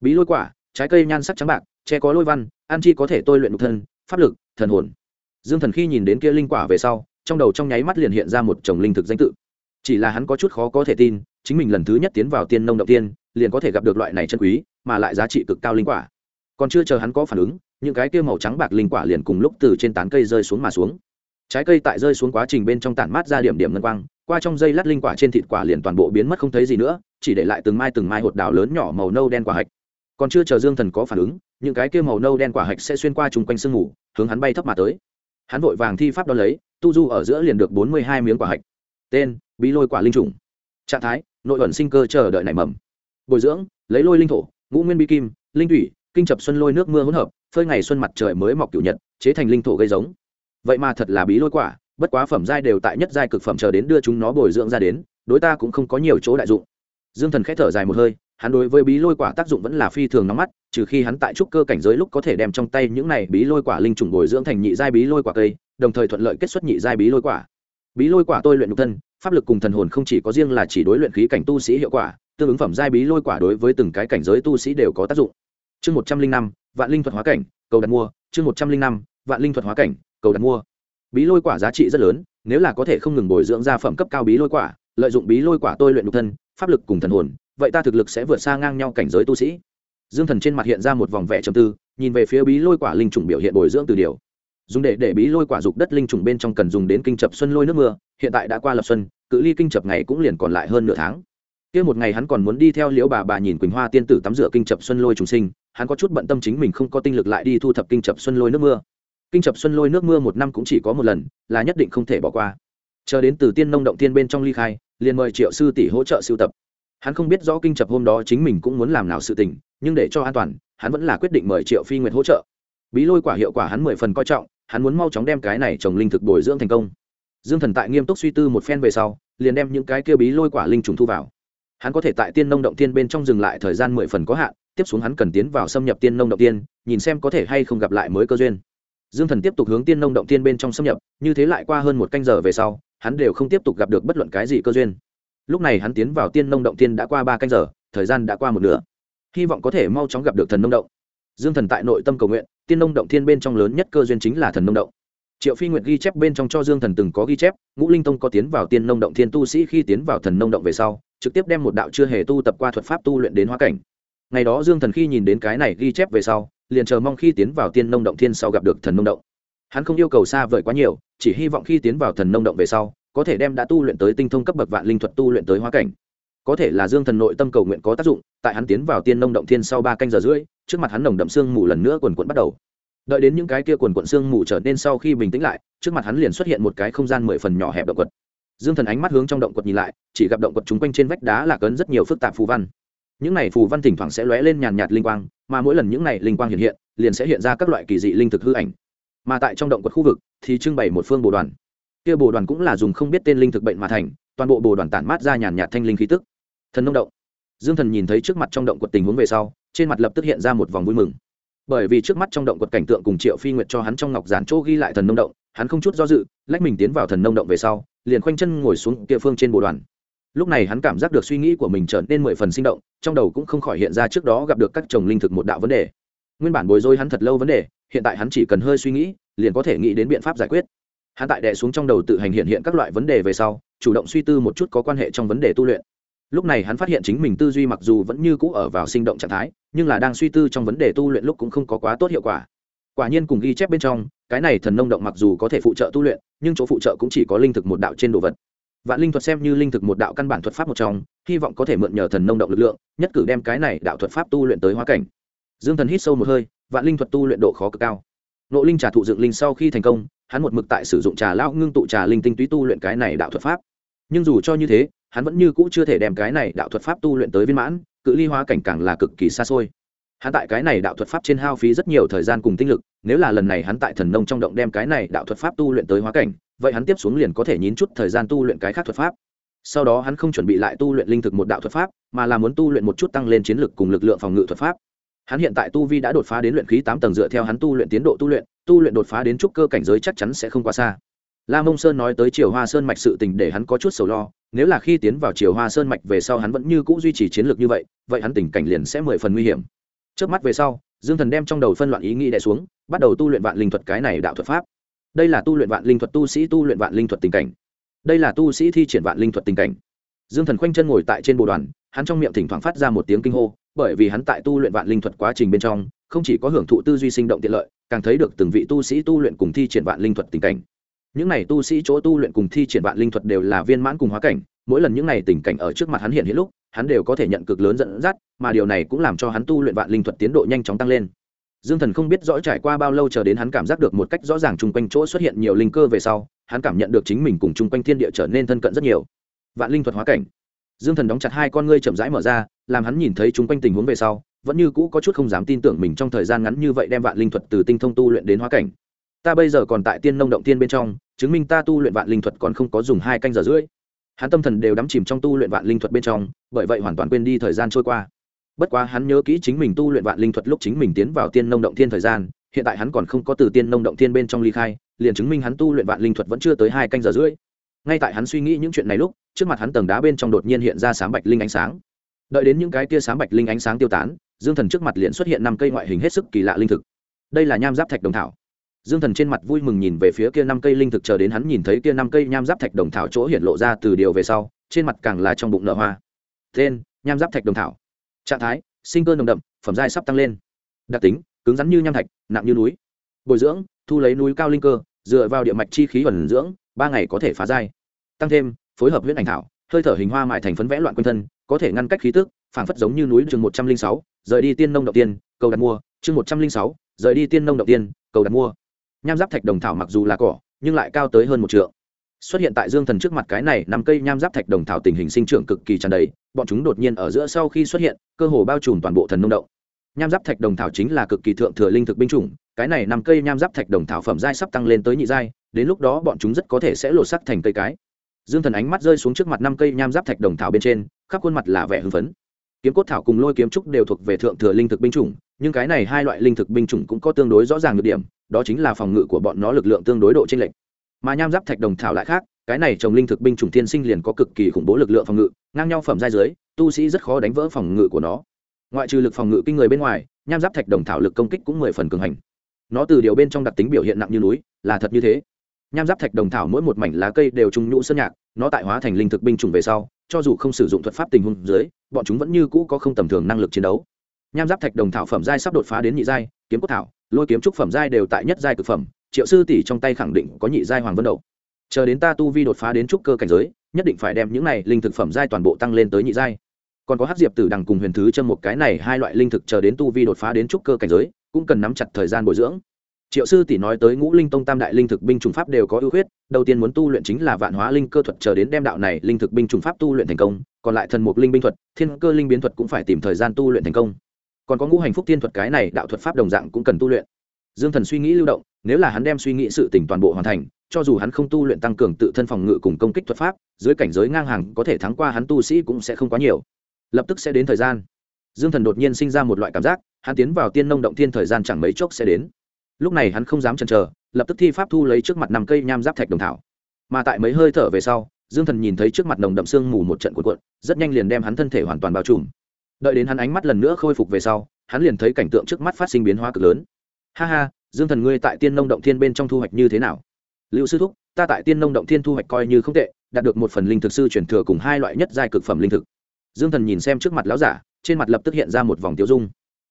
Bí lôi quả, trái cây nhan sắc trắng bạc, che có lôi văn, an chi có thể tôi luyện độc thân, pháp lực, thần hồn. Dương thần khi nhìn đến kia linh quả về sau, trong đầu trong nháy mắt liền hiện ra một chồng linh thực danh tự chỉ là hắn có chút khó có thể tin, chính mình lần thứ nhất tiến vào tiên nông động tiên, liền có thể gặp được loại này chân quý, mà lại giá trị cực cao linh quả. Còn chưa chờ hắn có phản ứng, những cái kia màu trắng bạc linh quả liền cùng lúc từ trên tán cây rơi xuống mà xuống. Trái cây tại rơi xuống quá trình bên trong tản mát ra điểm điểm ngân quang, qua trong dây lát linh quả trên thịt quả liền toàn bộ biến mất không thấy gì nữa, chỉ để lại từng mai từng mai hột đào lớn nhỏ màu nâu đen quả hạch. Còn chưa chờ dương thần có phản ứng, những cái kia màu nâu đen quả hạch sẽ xuyên qua chung quanh sương mù, hướng hắn bay thấp mà tới. Hắn vội vàng thi pháp đo lấy, tu du ở giữa liền được bốn mươi hai miếng quả hạch. Tên bí lôi quả linh trùng. Trạng thái, nội ẩn sinh cơ chờ đợi nảy mầm. Bồi dưỡng, lấy lôi linh thổ, ngũ nguyên bi kim, linh thủy, kinh chập xuân lôi nước mưa hỗn hợp, phơi ngày xuân mặt trời mới mọc cửu nhật, chế thành linh thổ gây giống. Vậy mà thật là bí lôi quả, bất quá phẩm giai đều tại nhất giai cực phẩm chờ đến đưa chúng nó bồi dưỡng ra đến, đối ta cũng không có nhiều chỗ đại dụng. Dương thần khẽ thở dài một hơi, hắn đối với bí lôi quả tác dụng vẫn là phi thường nóng mắt, trừ khi hắn tại trúc cơ cảnh giới lúc có thể đem trong tay những này bí lôi quả linh trùng bồi dưỡng thành nhị giai bí lôi quả cây, đồng thời thuận lợi kết xuất nhị giai bí lôi quả. Bí lôi quả tôi luyện nhục thân pháp lực cùng thần hồn không chỉ có riêng là chỉ đối luyện khí cảnh tu sĩ hiệu quả, tương ứng phẩm giai bí lôi quả đối với từng cái cảnh giới tu sĩ đều có tác dụng. Chương một trăm linh năm, vạn linh thuật hóa cảnh, cầu đặt mua. Chương một trăm linh năm, vạn linh thuật hóa cảnh, cầu đặt mua. Bí lôi quả giá trị rất lớn, nếu là có thể không ngừng bồi dưỡng ra phẩm cấp cao bí lôi quả, lợi dụng bí lôi quả tôi luyện nhục thân, pháp lực cùng thần hồn, vậy ta thực lực sẽ vượt xa ngang nhau cảnh giới tu sĩ. Dương thần trên mặt hiện ra một vòng vẻ trầm tư, nhìn về phía bí lôi quả linh trùng biểu hiện bồi dưỡng từ điều dùng để để bí lôi quả dục đất linh trùng bên trong cần dùng đến kinh chập xuân lôi nước mưa, hiện tại đã qua lập xuân, cự ly kinh chập ngày cũng liền còn lại hơn nửa tháng. Kia một ngày hắn còn muốn đi theo liễu bà bà nhìn quỳnh hoa tiên tử tắm rửa kinh chập xuân lôi trùng sinh, hắn có chút bận tâm chính mình không có tinh lực lại đi thu thập kinh chập xuân lôi nước mưa. Kinh chập xuân lôi nước mưa một năm cũng chỉ có một lần, là nhất định không thể bỏ qua. Chờ đến từ tiên nông động tiên bên trong ly khai, liền mời triệu sư tỷ hỗ trợ sưu tập. Hắn không biết rõ kinh chập hôm đó chính mình cũng muốn làm nào sự tình, nhưng để cho an toàn, hắn vẫn là quyết định mời triệu phi nguyệt hỗ trợ. Bí lôi quả hiệu quả hắn mười phần coi trọng hắn muốn mau chóng đem cái này trồng linh thực bồi dưỡng thành công. Dương thần tại nghiêm túc suy tư một phen về sau, liền đem những cái kia bí lôi quả linh trùng thu vào. Hắn có thể tại tiên nông động tiên bên trong dừng lại thời gian mười phần có hạn, tiếp xuống hắn cần tiến vào xâm nhập tiên nông động tiên nhìn xem có thể hay không gặp lại mới cơ duyên. Dương thần tiếp tục hướng tiên nông động tiên bên trong xâm nhập, như thế lại qua hơn một canh giờ về sau, hắn đều không tiếp tục gặp được bất luận cái gì cơ duyên. Lúc này hắn tiến vào tiên nông động tiên đã qua ba canh giờ, thời gian đã qua một nửa. Hy vọng có thể mau chóng gặp được thần nông động. Dương thần tại nội tâm cầu nguyện tiên nông động thiên bên trong lớn nhất cơ duyên chính là thần nông động. Triệu phi nguyệt ghi chép bên trong cho dương thần từng có ghi chép, ngũ linh tông có tiến vào tiên nông động thiên tu sĩ khi tiến vào thần nông động về sau, trực tiếp đem một đạo chưa hề tu tập qua thuật pháp tu luyện đến hóa cảnh. Ngày đó dương thần khi nhìn đến cái này ghi chép về sau, liền chờ mong khi tiến vào tiên nông động thiên sau gặp được thần nông động. Hắn không yêu cầu xa vời quá nhiều, chỉ hy vọng khi tiến vào thần nông động về sau, có thể đem đã tu luyện tới tinh thông cấp bậc vạn linh thuật tu luyện tới hóa cảnh có thể là dương thần nội tâm cầu nguyện có tác dụng, tại hắn tiến vào tiên nông động thiên sau ba canh giờ rưỡi, trước mặt hắn nồng đậm sương mù lần nữa quần quận bắt đầu. Đợi đến những cái kia quần quận sương mù trở nên sau khi bình tĩnh lại, trước mặt hắn liền xuất hiện một cái không gian mười phần nhỏ hẹp động quật. Dương thần ánh mắt hướng trong động quật nhìn lại, chỉ gặp động quật chung quanh trên vách đá là cấn rất nhiều phức tạp phù văn. Những này phù văn thỉnh thoảng sẽ lóe lên nhàn nhạt linh quang, mà mỗi lần những này linh quang hiện hiện, liền sẽ hiện ra các loại kỳ dị linh thực hư ảnh. Mà tại trong động quật khu vực thì trưng bày một phương bồ đoàn. Kia bồ đoàn cũng là dùng không biết tên linh thực bệnh mà thành, toàn bộ bồ đoàn tản mát ra nhàn nhạt thanh linh khí tức thần nông động. Dương thần nhìn thấy trước mặt trong động quật tình huống về sau, trên mặt lập tức hiện ra một vòng vui mừng. Bởi vì trước mắt trong động quật cảnh tượng cùng triệu phi nguyệt cho hắn trong ngọc giản chỗ ghi lại thần nông động, hắn không chút do dự, lách mình tiến vào thần nông động về sau, liền khoanh chân ngồi xuống địa phương trên bộ đoàn. Lúc này hắn cảm giác được suy nghĩ của mình trở nên mười phần sinh động, trong đầu cũng không khỏi hiện ra trước đó gặp được các chồng linh thực một đạo vấn đề. Nguyên bản bồi dối hắn thật lâu vấn đề, hiện tại hắn chỉ cần hơi suy nghĩ, liền có thể nghĩ đến biện pháp giải quyết. Hắn tại đẻ xuống trong đầu tự hành hiện hiện các loại vấn đề về sau, chủ động suy tư một chút có quan hệ trong vấn đề tu luyện lúc này hắn phát hiện chính mình tư duy mặc dù vẫn như cũ ở vào sinh động trạng thái, nhưng là đang suy tư trong vấn đề tu luyện lúc cũng không có quá tốt hiệu quả. Quả nhiên cùng ghi chép bên trong, cái này thần nông động mặc dù có thể phụ trợ tu luyện, nhưng chỗ phụ trợ cũng chỉ có linh thực một đạo trên đồ vật. Vạn linh thuật xem như linh thực một đạo căn bản thuật pháp một trong, hy vọng có thể mượn nhờ thần nông động lực lượng, nhất cử đem cái này đạo thuật pháp tu luyện tới hóa cảnh. Dương thần hít sâu một hơi, vạn linh thuật tu luyện độ khó cực cao. Nộ linh trà thụ dựng linh sau khi thành công, hắn một mực tại sử dụng trà lao ngưng tụ trà linh tinh túy tu luyện cái này đạo thuật pháp. Nhưng dù cho như thế hắn vẫn như cũ chưa thể đem cái này đạo thuật pháp tu luyện tới viên mãn, cự ly hóa cảnh càng là cực kỳ xa xôi. Hắn tại cái này đạo thuật pháp trên hao phí rất nhiều thời gian cùng tinh lực, nếu là lần này hắn tại thần nông trong động đem cái này đạo thuật pháp tu luyện tới hóa cảnh, vậy hắn tiếp xuống liền có thể nhín chút thời gian tu luyện cái khác thuật pháp. Sau đó hắn không chuẩn bị lại tu luyện linh thực một đạo thuật pháp, mà là muốn tu luyện một chút tăng lên chiến lực cùng lực lượng phòng ngự thuật pháp. Hắn hiện tại tu vi đã đột phá đến luyện khí tám tầng dựa theo hắn tu luyện tiến độ tu luyện tu luyện đột phá đến trúc cơ cảnh giới chắc chắn sẽ không quá xa la mông sơn nói tới triều hoa sơn mạch sự tình để hắn có chút sầu lo, nếu là khi tiến vào triều hoa sơn mạch về sau hắn vẫn như c ũ duy trì chiến lược như vậy vậy hắn tình cảnh liền sẽ mười phần nguy hiểm. Trước mắt về sau, dương thần đem trong đầu phân loạn ý nghĩ đẻ xuống, bắt đầu tu luyện vạn linh thuật cái này đạo thuật pháp. Đây là tu luyện vạn linh thuật tu sĩ tu luyện vạn linh thuật tình cảnh. Đây là tu sĩ thi triển vạn linh thuật tình cảnh. Dương thần khoanh chân ngồi tại trên bồ đoàn, hắn trong miệng thỉnh thoảng phát ra một tiếng kinh hô, bởi vì hắn tại tu luyện vạn linh thuật quá trình bên trong, không chỉ có hưởng thụ tư duy sinh động tiện lợi, càng thấy được từng vị tu sĩ tu luyện cùng thi triển vạn linh thuật tình cảnh những này tu sĩ chỗ tu luyện cùng thi triển vạn linh thuật đều là viên mãn cùng hóa cảnh, mỗi lần những này tình cảnh ở trước mặt hắn hiện hiện lúc, hắn đều có thể nhận cực lớn dẫn dắt, mà điều này cũng làm cho hắn tu luyện vạn linh thuật tiến độ nhanh chóng tăng lên. Dương thần không biết rõ trải qua bao lâu chờ đến hắn cảm giác được một cách rõ ràng chung quanh chỗ xuất hiện nhiều linh cơ về sau, hắn cảm nhận được chính mình cùng chung quanh thiên địa trở nên thân cận rất nhiều. Vạn linh thuật hóa cảnh. Dương thần đóng chặt hai con ngươi chậm rãi mở ra, làm hắn nhìn thấy chung quanh tình huống về sau, vẫn như cũ có chút không dám tin tưởng mình trong thời gian ngắn như vậy đem vạn linh thuật từ tinh thông tu luyện đến hóa cảnh ta bây giờ còn tại tiên nông động tiên bên trong, chứng minh ta tu luyện vạn linh thuật còn không có dùng hai canh giờ rưỡi. Hắn tâm thần đều đắm chìm trong tu luyện vạn linh thuật bên trong, bởi vậy hoàn toàn quên đi thời gian trôi qua. Bất quá hắn nhớ kỹ chính mình tu luyện vạn linh thuật lúc chính mình tiến vào tiên nông động thiên thời gian, hiện tại hắn còn không có từ tiên nông động thiên bên trong ly khai, liền chứng minh hắn tu luyện vạn linh thuật vẫn chưa tới hai canh giờ rưỡi. Ngay tại hắn suy nghĩ những chuyện này lúc, trước mặt hắn tầng đá bên trong đột nhiên hiện ra sáng bạch linh ánh sáng. Đợi đến những cái tia sáng bạch linh ánh sáng tiêu tán, dương thần trước mặt liền xuất hiện năm cây ngoại hình hết sức kỳ lạ linh thực. Đây là nham giáp thạch đồng thảo dương thần trên mặt vui mừng nhìn về phía kia năm cây linh thực chờ đến hắn nhìn thấy kia năm cây nham giáp thạch đồng thảo chỗ hiện lộ ra từ điều về sau, trên mặt càng là trong bụng nở hoa. Tên, nham giáp thạch đồng thảo. Trạng thái, sinh cơ nồng đậm, phẩm giai sắp tăng lên. Đặc tính, cứng rắn như nham thạch, nặng như núi. Bồi dưỡng, thu lấy núi cao linh cơ, dựa vào địa mạch chi khí ẩn dưỡng, ba ngày có thể phá giai. Tăng thêm, phối hợp huyết ảnh thảo, hơi thở hình hoa mại thành phấn vẽ loạn quanh thân, có thể ngăn cách khí tức, phảng phất giống như núi chương một trăm linh sáu, rời đi tiên nông đầu tiên, cầu đặt mua. Chương một trăm linh sáu, rời đi tiên nông đầu tiên, cầu đặt mua nham giáp thạch đồng thảo mặc dù là cỏ, nhưng lại cao tới hơn một trượng. Xuất hiện tại dương thần trước mặt cái này năm cây nham giáp thạch đồng thảo tình hình sinh trưởng cực kỳ tràn đầy, bọn chúng đột nhiên ở giữa sau khi xuất hiện, cơ hồ bao trùm toàn bộ thần nông động. Nham giáp thạch đồng thảo chính là cực kỳ thượng thừa linh thực binh chủng, cái này năm cây nham giáp thạch đồng thảo phẩm giai sắp tăng lên tới nhị giai, đến lúc đó bọn chúng rất có thể sẽ lột sắc thành cây cái. Dương thần ánh mắt rơi xuống trước mặt năm cây nham giáp thạch đồng thảo bên trên, khắp khuôn mặt là vẻ hưng phấn. Kiếm cốt thảo cùng lôi kiếm trúc đều thuộc về thượng thừa linh thực binh chủng, nhưng cái này hai loại linh thực binh chủng cũng có tương đối rõ ràng nhược điểm đó chính là phòng ngự của bọn nó lực lượng tương đối độ chênh lệch. Mà nham giáp thạch đồng thảo lại khác, cái này trồng linh thực binh chủng thiên sinh liền có cực kỳ khủng bố lực lượng phòng ngự, ngang nhau phẩm giai dưới, tu sĩ rất khó đánh vỡ phòng ngự của nó. Ngoại trừ lực phòng ngự kinh người bên ngoài, nham giáp thạch đồng thảo lực công kích cũng mười phần cường hành. Nó từ điều bên trong đặc tính biểu hiện nặng như núi, là thật như thế. Nham giáp thạch đồng thảo mỗi một mảnh lá cây đều trung nhũ sơn nhạc, nó tại hóa thành linh thực binh chủng về sau, cho dù không sử dụng thuật pháp tình huống dưới, bọn chúng vẫn như cũ có không tầm thường năng lực chiến đấu. Nham giáp thạch đồng thảo phẩm giai sắp đột phá đến nhị giai, kiếm cốt thảo lôi kiếm trúc phẩm giai đều tại nhất giai cực phẩm, triệu sư tỷ trong tay khẳng định có nhị giai hoàng vân đậu. Chờ đến ta tu vi đột phá đến trúc cơ cảnh giới, nhất định phải đem những này linh thực phẩm giai toàn bộ tăng lên tới nhị giai. Còn có hát diệp tử đằng cùng huyền thứ chân một cái này hai loại linh thực chờ đến tu vi đột phá đến trúc cơ cảnh giới, cũng cần nắm chặt thời gian bồi dưỡng. Triệu sư tỷ nói tới ngũ linh tông tam đại linh thực binh chủng pháp đều có ưu huyết đầu tiên muốn tu luyện chính là vạn hóa linh cơ thuật chờ đến đem đạo này linh thực binh chủng pháp tu luyện thành công, còn lại thần mục linh binh thuật, thiên cơ linh biến thuật cũng phải tìm thời gian tu luyện thành công còn có ngũ hành phúc tiên thuật cái này đạo thuật pháp đồng dạng cũng cần tu luyện. Dương thần suy nghĩ lưu động, nếu là hắn đem suy nghĩ sự tỉnh toàn bộ hoàn thành, cho dù hắn không tu luyện tăng cường tự thân phòng ngự cùng công kích thuật pháp, dưới cảnh giới ngang hàng có thể thắng qua hắn tu sĩ cũng sẽ không quá nhiều. Lập tức sẽ đến thời gian. Dương thần đột nhiên sinh ra một loại cảm giác, hắn tiến vào tiên nông động thiên thời gian chẳng mấy chốc sẽ đến. Lúc này hắn không dám chần chờ, lập tức thi pháp thu lấy trước mặt năm cây nham giáp thạch đồng thảo. Mà tại mấy hơi thở về sau, dương thần nhìn thấy trước mặt nồng đậm sương mù một trận cuộn cuộn, rất nhanh liền đem hắn thân thể hoàn toàn bao trùm đợi đến hắn ánh mắt lần nữa khôi phục về sau, hắn liền thấy cảnh tượng trước mắt phát sinh biến hóa cực lớn. Ha ha, dương thần ngươi tại tiên nông động thiên bên trong thu hoạch như thế nào? Lưu sư thúc, ta tại tiên nông động thiên thu hoạch coi như không tệ, đạt được một phần linh thực sư chuyển thừa cùng hai loại nhất giai cực phẩm linh thực. Dương thần nhìn xem trước mặt lão giả, trên mặt lập tức hiện ra một vòng tiêu dung.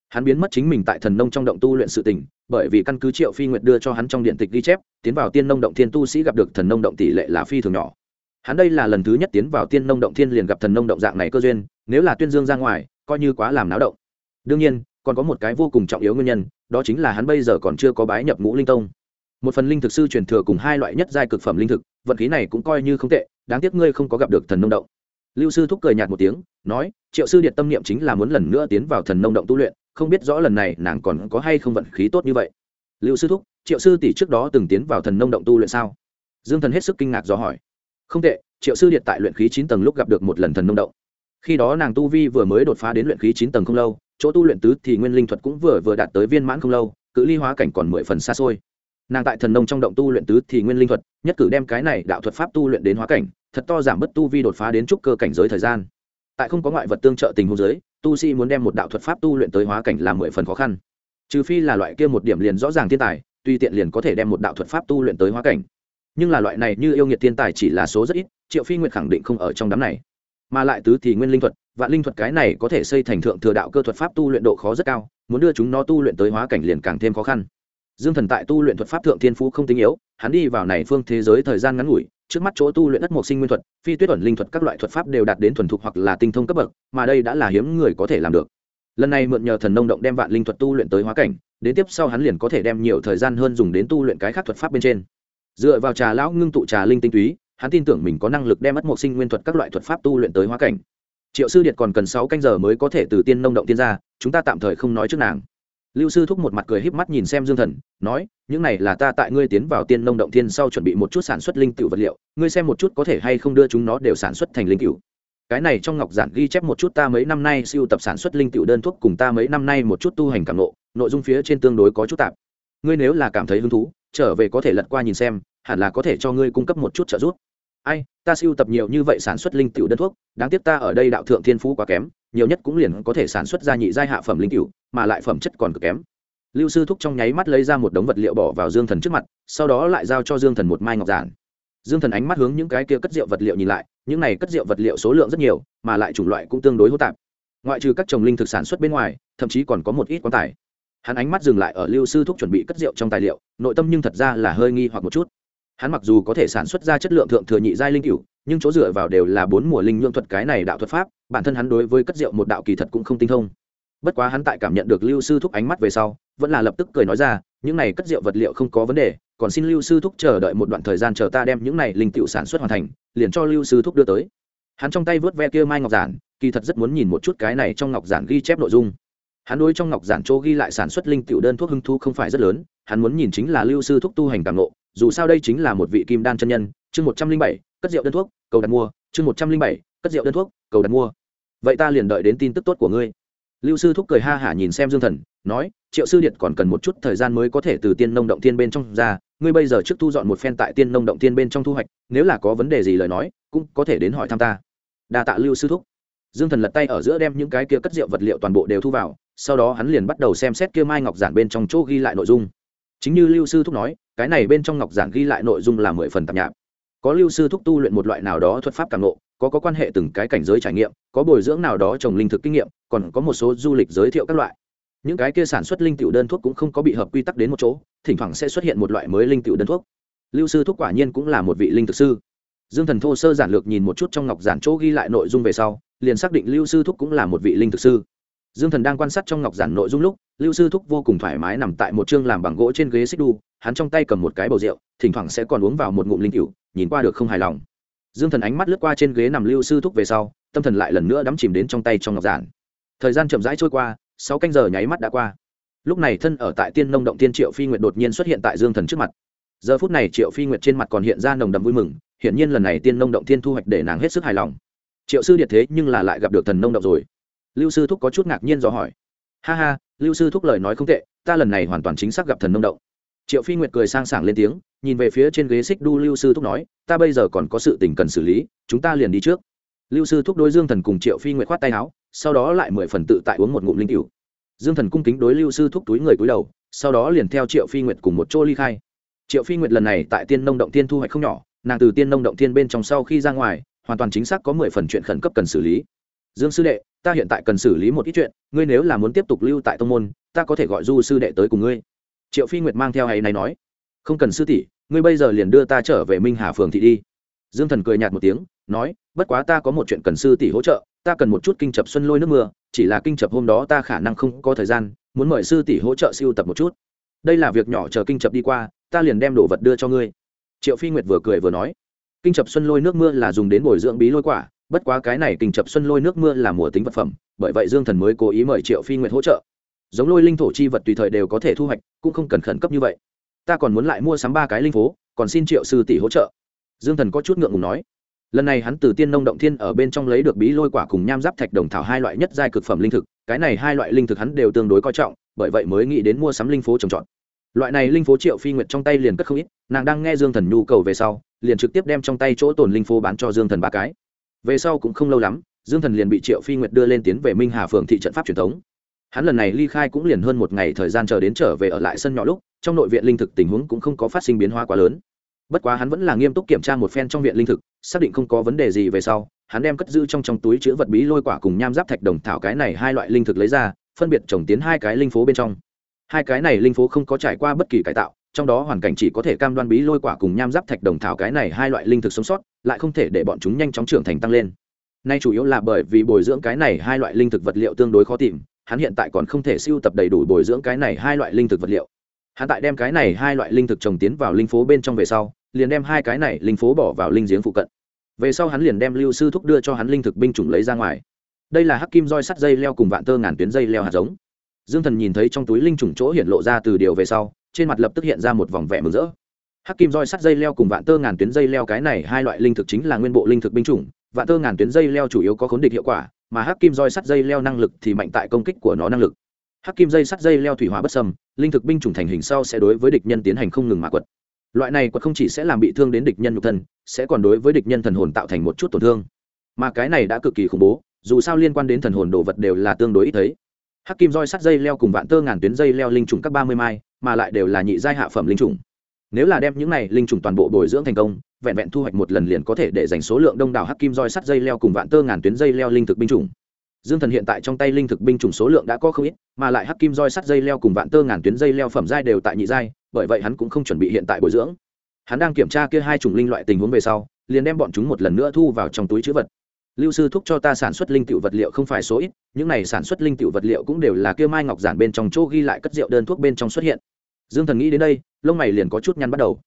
Hắn biến mất chính mình tại thần nông trong động tu luyện sự tình, bởi vì căn cứ triệu phi nguyệt đưa cho hắn trong điện tịch ghi chép, tiến vào tiên nông động thiên tu sĩ gặp được thần nông động tỷ lệ là phi thường nhỏ. Hắn đây là lần thứ nhất tiến vào tiên nông động thiên liền gặp thần nông động dạng này cơ duyên, nếu là tuyên dương ra ngoài coi như quá làm náo động. Đương nhiên, còn có một cái vô cùng trọng yếu nguyên nhân, đó chính là hắn bây giờ còn chưa có bái nhập ngũ linh tông. Một phần linh thực sư truyền thừa cùng hai loại nhất giai cực phẩm linh thực, vận khí này cũng coi như không tệ, đáng tiếc ngươi không có gặp được thần nông động. Lưu sư thúc cười nhạt một tiếng, nói, triệu sư điện tâm niệm chính là muốn lần nữa tiến vào thần nông động tu luyện, không biết rõ lần này nàng còn có hay không vận khí tốt như vậy. Lưu sư thúc, triệu sư tỷ trước đó từng tiến vào thần nông động tu luyện sao? Dương thần hết sức kinh ngạc do hỏi. Không tệ, triệu sư điện tại luyện khí chín tầng lúc gặp được một lần thần nông động khi đó nàng tu vi vừa mới đột phá đến luyện khí chín tầng không lâu, chỗ tu luyện tứ thì nguyên linh thuật cũng vừa vừa đạt tới viên mãn không lâu, cự ly hóa cảnh còn mười phần xa xôi. Nàng tại thần nông trong động tu luyện tứ thì nguyên linh thuật, nhất cử đem cái này đạo thuật pháp tu luyện đến hóa cảnh, thật to giảm bớt tu vi đột phá đến trúc cơ cảnh giới thời gian. Tại không có ngoại vật tương trợ tình huống giới, tu sĩ muốn đem một đạo thuật pháp tu luyện tới hóa cảnh là mười phần khó khăn. Trừ phi là loại kia một điểm liền rõ ràng thiên tài, tuy tiện liền có thể đem một đạo thuật pháp tu luyện tới hóa cảnh. Nhưng là loại này như yêu nghiệt thiên tài chỉ là số rất ít, triệu phi nguyệt khẳng định không ở trong đám này mà lại tứ thì nguyên linh thuật, vạn linh thuật cái này có thể xây thành thượng thừa đạo cơ thuật pháp tu luyện độ khó rất cao, muốn đưa chúng nó tu luyện tới hóa cảnh liền càng thêm khó khăn. Dương thần tại tu luyện thuật pháp thượng thiên phú không tinh yếu, hắn đi vào này phương thế giới thời gian ngắn ngủi, trước mắt chỗ tu luyện đất mộc sinh nguyên thuật, phi tuyết ẩn linh thuật các loại thuật pháp đều đạt đến thuần thục hoặc là tinh thông cấp bậc, mà đây đã là hiếm người có thể làm được. Lần này mượn nhờ thần nông động đem vạn linh thuật tu luyện tới hóa cảnh, đến tiếp sau hắn liền có thể đem nhiều thời gian hơn dùng đến tu luyện cái khác thuật pháp bên trên. Dựa vào trà lão ngưng tụ trà linh tinh túy hắn tin tưởng mình có năng lực đem mất một sinh nguyên thuật các loại thuật pháp tu luyện tới hóa cảnh. Triệu sư điệt còn cần sáu canh giờ mới có thể từ tiên nông động tiên ra, chúng ta tạm thời không nói trước nàng. Lưu sư thúc một mặt cười híp mắt nhìn xem dương thần, nói, những này là ta tại ngươi tiến vào tiên nông động tiên sau chuẩn bị một chút sản xuất linh cựu vật liệu, ngươi xem một chút có thể hay không đưa chúng nó đều sản xuất thành linh cựu. Cái này trong ngọc giản ghi chép một chút ta mấy năm nay siêu tập sản xuất linh cựu đơn thuốc cùng ta mấy năm nay một chút tu hành cảm nộ nội dung phía trên tương đối có chút tạp. Ngươi nếu là cảm thấy hứng thú, trở về có thể lật qua nhìn xem hẳn là có thể cho ngươi cung cấp một chút trợ giúp. Ai, ta siêu tập nhiều như vậy sản xuất linh tiểu đơn thuốc, đáng tiếc ta ở đây đạo thượng thiên phú quá kém, nhiều nhất cũng liền có thể sản xuất ra nhị giai hạ phẩm linh tiểu, mà lại phẩm chất còn cực kém. Lưu sư thúc trong nháy mắt lấy ra một đống vật liệu bỏ vào dương thần trước mặt, sau đó lại giao cho dương thần một mai ngọc giản. Dương thần ánh mắt hướng những cái kia cất rượu vật liệu nhìn lại, những này cất rượu vật liệu số lượng rất nhiều, mà lại chủng loại cũng tương đối hỗn tạp. Ngoại trừ các trồng linh thực sản xuất bên ngoài, thậm chí còn có một ít quan tài. Hắn ánh mắt dừng lại ở lưu sư thúc chuẩn bị cất rượu trong tài liệu, nội tâm nhưng thật ra là hơi nghi hoặc một chút hắn mặc dù có thể sản xuất ra chất lượng thượng thừa nhị giai linh cửu, nhưng chỗ dựa vào đều là bốn mùa linh nhuộm thuật cái này đạo thuật pháp, bản thân hắn đối với cất rượu một đạo kỳ thật cũng không tinh thông. Bất quá hắn tại cảm nhận được lưu sư thúc ánh mắt về sau, vẫn là lập tức cười nói ra, những này cất rượu vật liệu không có vấn đề, còn xin lưu sư thúc chờ đợi một đoạn thời gian chờ ta đem những này linh cựu sản xuất hoàn thành, liền cho lưu sư thúc đưa tới. Hắn trong tay vớt ve kia mai ngọc giản, kỳ thật rất muốn nhìn một chút cái này trong ngọc giản ghi chép nội dung. Hắn đối trong ngọc giản chỗ ghi lại sản xuất linh cựu đơn thuốc hưng thu không phải rất lớn, hắn muốn nhìn chính là lưu sư thúc tu hành càng ngộ dù sao đây chính là một vị kim đan chân nhân, chương một trăm linh bảy, cất rượu đơn thuốc, cầu đặt mua, chương một trăm linh bảy, cất rượu đơn thuốc, cầu đặt mua. Vậy ta liền đợi đến tin tức tốt của ngươi. Lưu sư thúc cười ha hả nhìn xem dương thần, nói, triệu sư điện còn cần một chút thời gian mới có thể từ tiên nông động tiên bên trong ra, ngươi bây giờ trước thu dọn một phen tại tiên nông động tiên bên trong thu hoạch, nếu là có vấn đề gì lời nói, cũng có thể đến hỏi thăm ta. Đa tạ lưu sư thúc. Dương thần lật tay ở giữa đem những cái kia cất rượu vật liệu toàn bộ đều thu vào, sau đó hắn liền bắt đầu xem xét kia mai ngọc giản bên trong chỗ ghi lại nội dung. Chính như lưu sư thúc nói cái này bên trong ngọc giản ghi lại nội dung là mười phần tạp nhạp. Có lưu sư thúc tu luyện một loại nào đó thuật pháp càng nộ có có quan hệ từng cái cảnh giới trải nghiệm, có bồi dưỡng nào đó trồng linh thực kinh nghiệm, còn có một số du lịch giới thiệu các loại. Những cái kia sản xuất linh tiểu đơn thuốc cũng không có bị hợp quy tắc đến một chỗ, thỉnh thoảng sẽ xuất hiện một loại mới linh tiểu đơn thuốc. Lưu sư thuốc quả nhiên cũng là một vị linh thực sư. Dương thần thô sơ giản lược nhìn một chút trong ngọc giản chỗ ghi lại nội dung về sau, liền xác định lưu sư thúc cũng là một vị linh thực sư dương thần đang quan sát trong ngọc giản nội dung lúc, lưu sư thúc vô cùng thoải mái nằm tại một chương làm bằng gỗ trên ghế xích đu, hắn trong tay cầm một cái bầu rượu, thỉnh thoảng sẽ còn uống vào một ngụm linh cựu nhìn qua được không hài lòng. Dương thần ánh mắt lướt qua trên ghế nằm lưu sư thúc về sau, tâm thần lại lần nữa đắm chìm đến trong tay trong ngọc giản. Thời gian chậm rãi trôi qua, sáu canh giờ nháy mắt đã qua. Lúc này thân ở tại tiên nông động tiên triệu phi nguyệt đột nhiên xuất hiện tại dương thần trước mặt. Giờ phút này triệu phi nguyệt trên mặt còn hiện ra nồng đầm vui mừng, hiển nhiên lần này tiên nông động tiên thu hoạch để nàng hết sức hài lòng. Triệu sư điệt thế nhưng là lại gặp được thần nông động rồi lưu sư thúc có chút ngạc nhiên do hỏi. Ha ha, lưu sư thúc lời nói không tệ, ta lần này hoàn toàn chính xác gặp thần nông động. Triệu phi nguyệt cười sang sảng lên tiếng, nhìn về phía trên ghế xích đu lưu sư thúc nói, ta bây giờ còn có sự tình cần xử lý, chúng ta liền đi trước. Lưu sư thúc đối dương thần cùng triệu phi nguyệt khoát tay áo, sau đó lại mười phần tự tại uống một ngụm linh cựu dương thần cung kính đối lưu sư thúc túi người cúi đầu, sau đó liền theo triệu phi nguyệt cùng một chỗ ly khai. Triệu phi nguyệt lần này tại tiên nông động tiên thu hoạch không nhỏ, nàng từ tiên nông động tiên bên trong sau khi ra ngoài, hoàn toàn chính xác có mười phần chuyện khẩn cấp cần xử lý dương sư đệ, ta hiện tại cần xử lý một ít chuyện, ngươi nếu là muốn tiếp tục lưu tại tông môn, ta có thể gọi du sư đệ tới cùng ngươi. Triệu phi nguyệt mang theo hay này nói. Không cần sư tỷ, ngươi bây giờ liền đưa ta trở về minh hà phường thị đi. Dương thần cười nhạt một tiếng, nói, bất quá ta có một chuyện cần sư tỷ hỗ trợ, ta cần một chút kinh chập xuân lôi nước mưa, chỉ là kinh chập hôm đó ta khả năng không có thời gian, muốn mời sư tỷ hỗ trợ siêu tập một chút. Đây là việc nhỏ chờ kinh chập đi qua, ta liền đem đồ vật đưa cho ngươi. Triệu phi nguyệt vừa cười vừa nói, kinh chập xuân lôi nước mưa là dùng đến bồi dưỡng bí lôi quả bất quá cái này kinh chập xuân lôi nước mưa là mùa tính vật phẩm, bởi vậy dương thần mới cố ý mời triệu phi nguyệt hỗ trợ. Giống lôi linh thổ chi vật tùy thời đều có thể thu hoạch, cũng không cần khẩn cấp như vậy. Ta còn muốn lại mua sắm ba cái linh phố còn xin triệu sư tỷ hỗ trợ. Dương thần có chút ngượng ngùng nói. Lần này hắn từ tiên nông động thiên ở bên trong lấy được bí lôi quả cùng nham giáp thạch đồng thảo hai loại nhất giai cực phẩm linh thực, cái này hai loại linh thực hắn đều tương đối coi trọng, bởi vậy mới nghĩ đến mua sắm linh phố trồng trọt. Loại này linh phố triệu phi nguyệt trong tay liền cất không ít, nàng đang nghe dương thần nhu cầu về sau, liền trực tiếp đem trong tay chỗ tồn linh phố bán cho dương thần ba cái về sau cũng không lâu lắm, dương thần liền bị triệu phi nguyệt đưa lên tiến về minh hà phường thị trận pháp truyền thống. Hắn lần này ly khai cũng liền hơn một ngày thời gian chờ đến trở về ở lại sân nhỏ lúc, trong nội viện linh thực tình huống cũng không có phát sinh biến hóa quá lớn. Bất quá hắn vẫn là nghiêm túc kiểm tra một phen trong viện linh thực, xác định không có vấn đề gì về sau, hắn đem cất giữ trong trong túi chứa vật bí lôi quả cùng nham giáp thạch đồng thảo cái này hai loại linh thực lấy ra, phân biệt trồng tiến hai cái linh phố bên trong. Hai cái này linh phố không có trải qua bất kỳ cải tạo trong đó hoàn cảnh chỉ có thể cam đoan bí lôi quả cùng nham giáp thạch đồng thảo cái này hai loại linh thực sống sót, lại không thể để bọn chúng nhanh chóng trưởng thành tăng lên. Nay chủ yếu là bởi vì bồi dưỡng cái này hai loại linh thực vật liệu tương đối khó tìm, hắn hiện tại còn không thể siêu tập đầy đủ bồi dưỡng cái này hai loại linh thực vật liệu. Hắn tại đem cái này hai loại linh thực trồng tiến vào linh phố bên trong về sau, liền đem hai cái này linh phố bỏ vào linh giếng phụ cận. Về sau hắn liền đem lưu sư thúc đưa cho hắn linh thực binh chủng lấy ra ngoài. Đây là hắc kim roi sắt dây leo cùng vạn tơ ngàn tuyến dây leo hạt giống. Dương thần nhìn thấy trong túi linh chủng chỗ hiện lộ ra từ điều về sau trên mặt lập tức hiện ra một vòng vẻ mừng rỡ. Hắc kim roi sắt dây leo cùng vạn tơ ngàn tuyến dây leo cái này hai loại linh thực chính là nguyên bộ linh thực binh chủng. Vạn tơ ngàn tuyến dây leo chủ yếu có khốn địch hiệu quả, mà hắc kim roi sắt dây leo năng lực thì mạnh tại công kích của nó năng lực. Hắc kim dây sắt dây leo thủy hóa bất sâm linh thực binh chủng thành hình sau sẽ đối với địch nhân tiến hành không ngừng mà quật. Loại này quật không chỉ sẽ làm bị thương đến địch nhân nhục thân, sẽ còn đối với địch nhân thần hồn tạo thành một chút tổn thương. Mà cái này đã cực kỳ khủng bố, dù sao liên quan đến thần hồn đồ vật đều là tương đối ít thấy. Hắc kim roi sắt dây leo cùng vạn tơ ngàn tuyến dây leo linh trùng các ba mươi mai mà lại đều là nhị giai hạ phẩm linh trùng nếu là đem những này linh trùng toàn bộ bồi dưỡng thành công, vẹn vẹn thu hoạch một lần liền có thể để dành số lượng đông đảo hắc kim roi sắt dây leo cùng vạn tơ ngàn tuyến dây leo linh thực binh chủng. Dương thần hiện tại trong tay linh thực binh chủng số lượng đã có không ít, mà lại hắc kim roi sắt dây leo cùng vạn tơ ngàn tuyến dây leo phẩm giai đều tại nhị giai, bởi vậy hắn cũng không chuẩn bị hiện tại bồi dưỡng. Hắn đang kiểm tra kia hai chủng linh loại tình huống về sau, liền đem bọn chúng một lần nữa thu vào trong túi chữ vật. Lưu sư thúc cho ta sản xuất linh tiểu vật liệu không phải số ít, những này sản xuất linh tiểu vật liệu cũng đều là kia mai ngọc giản bên trong chỗ ghi lại cất rượu đơn thuốc bên trong xuất hiện dương thần nghĩ đến đây, lông mày liền có chút nhăn bắt đầu.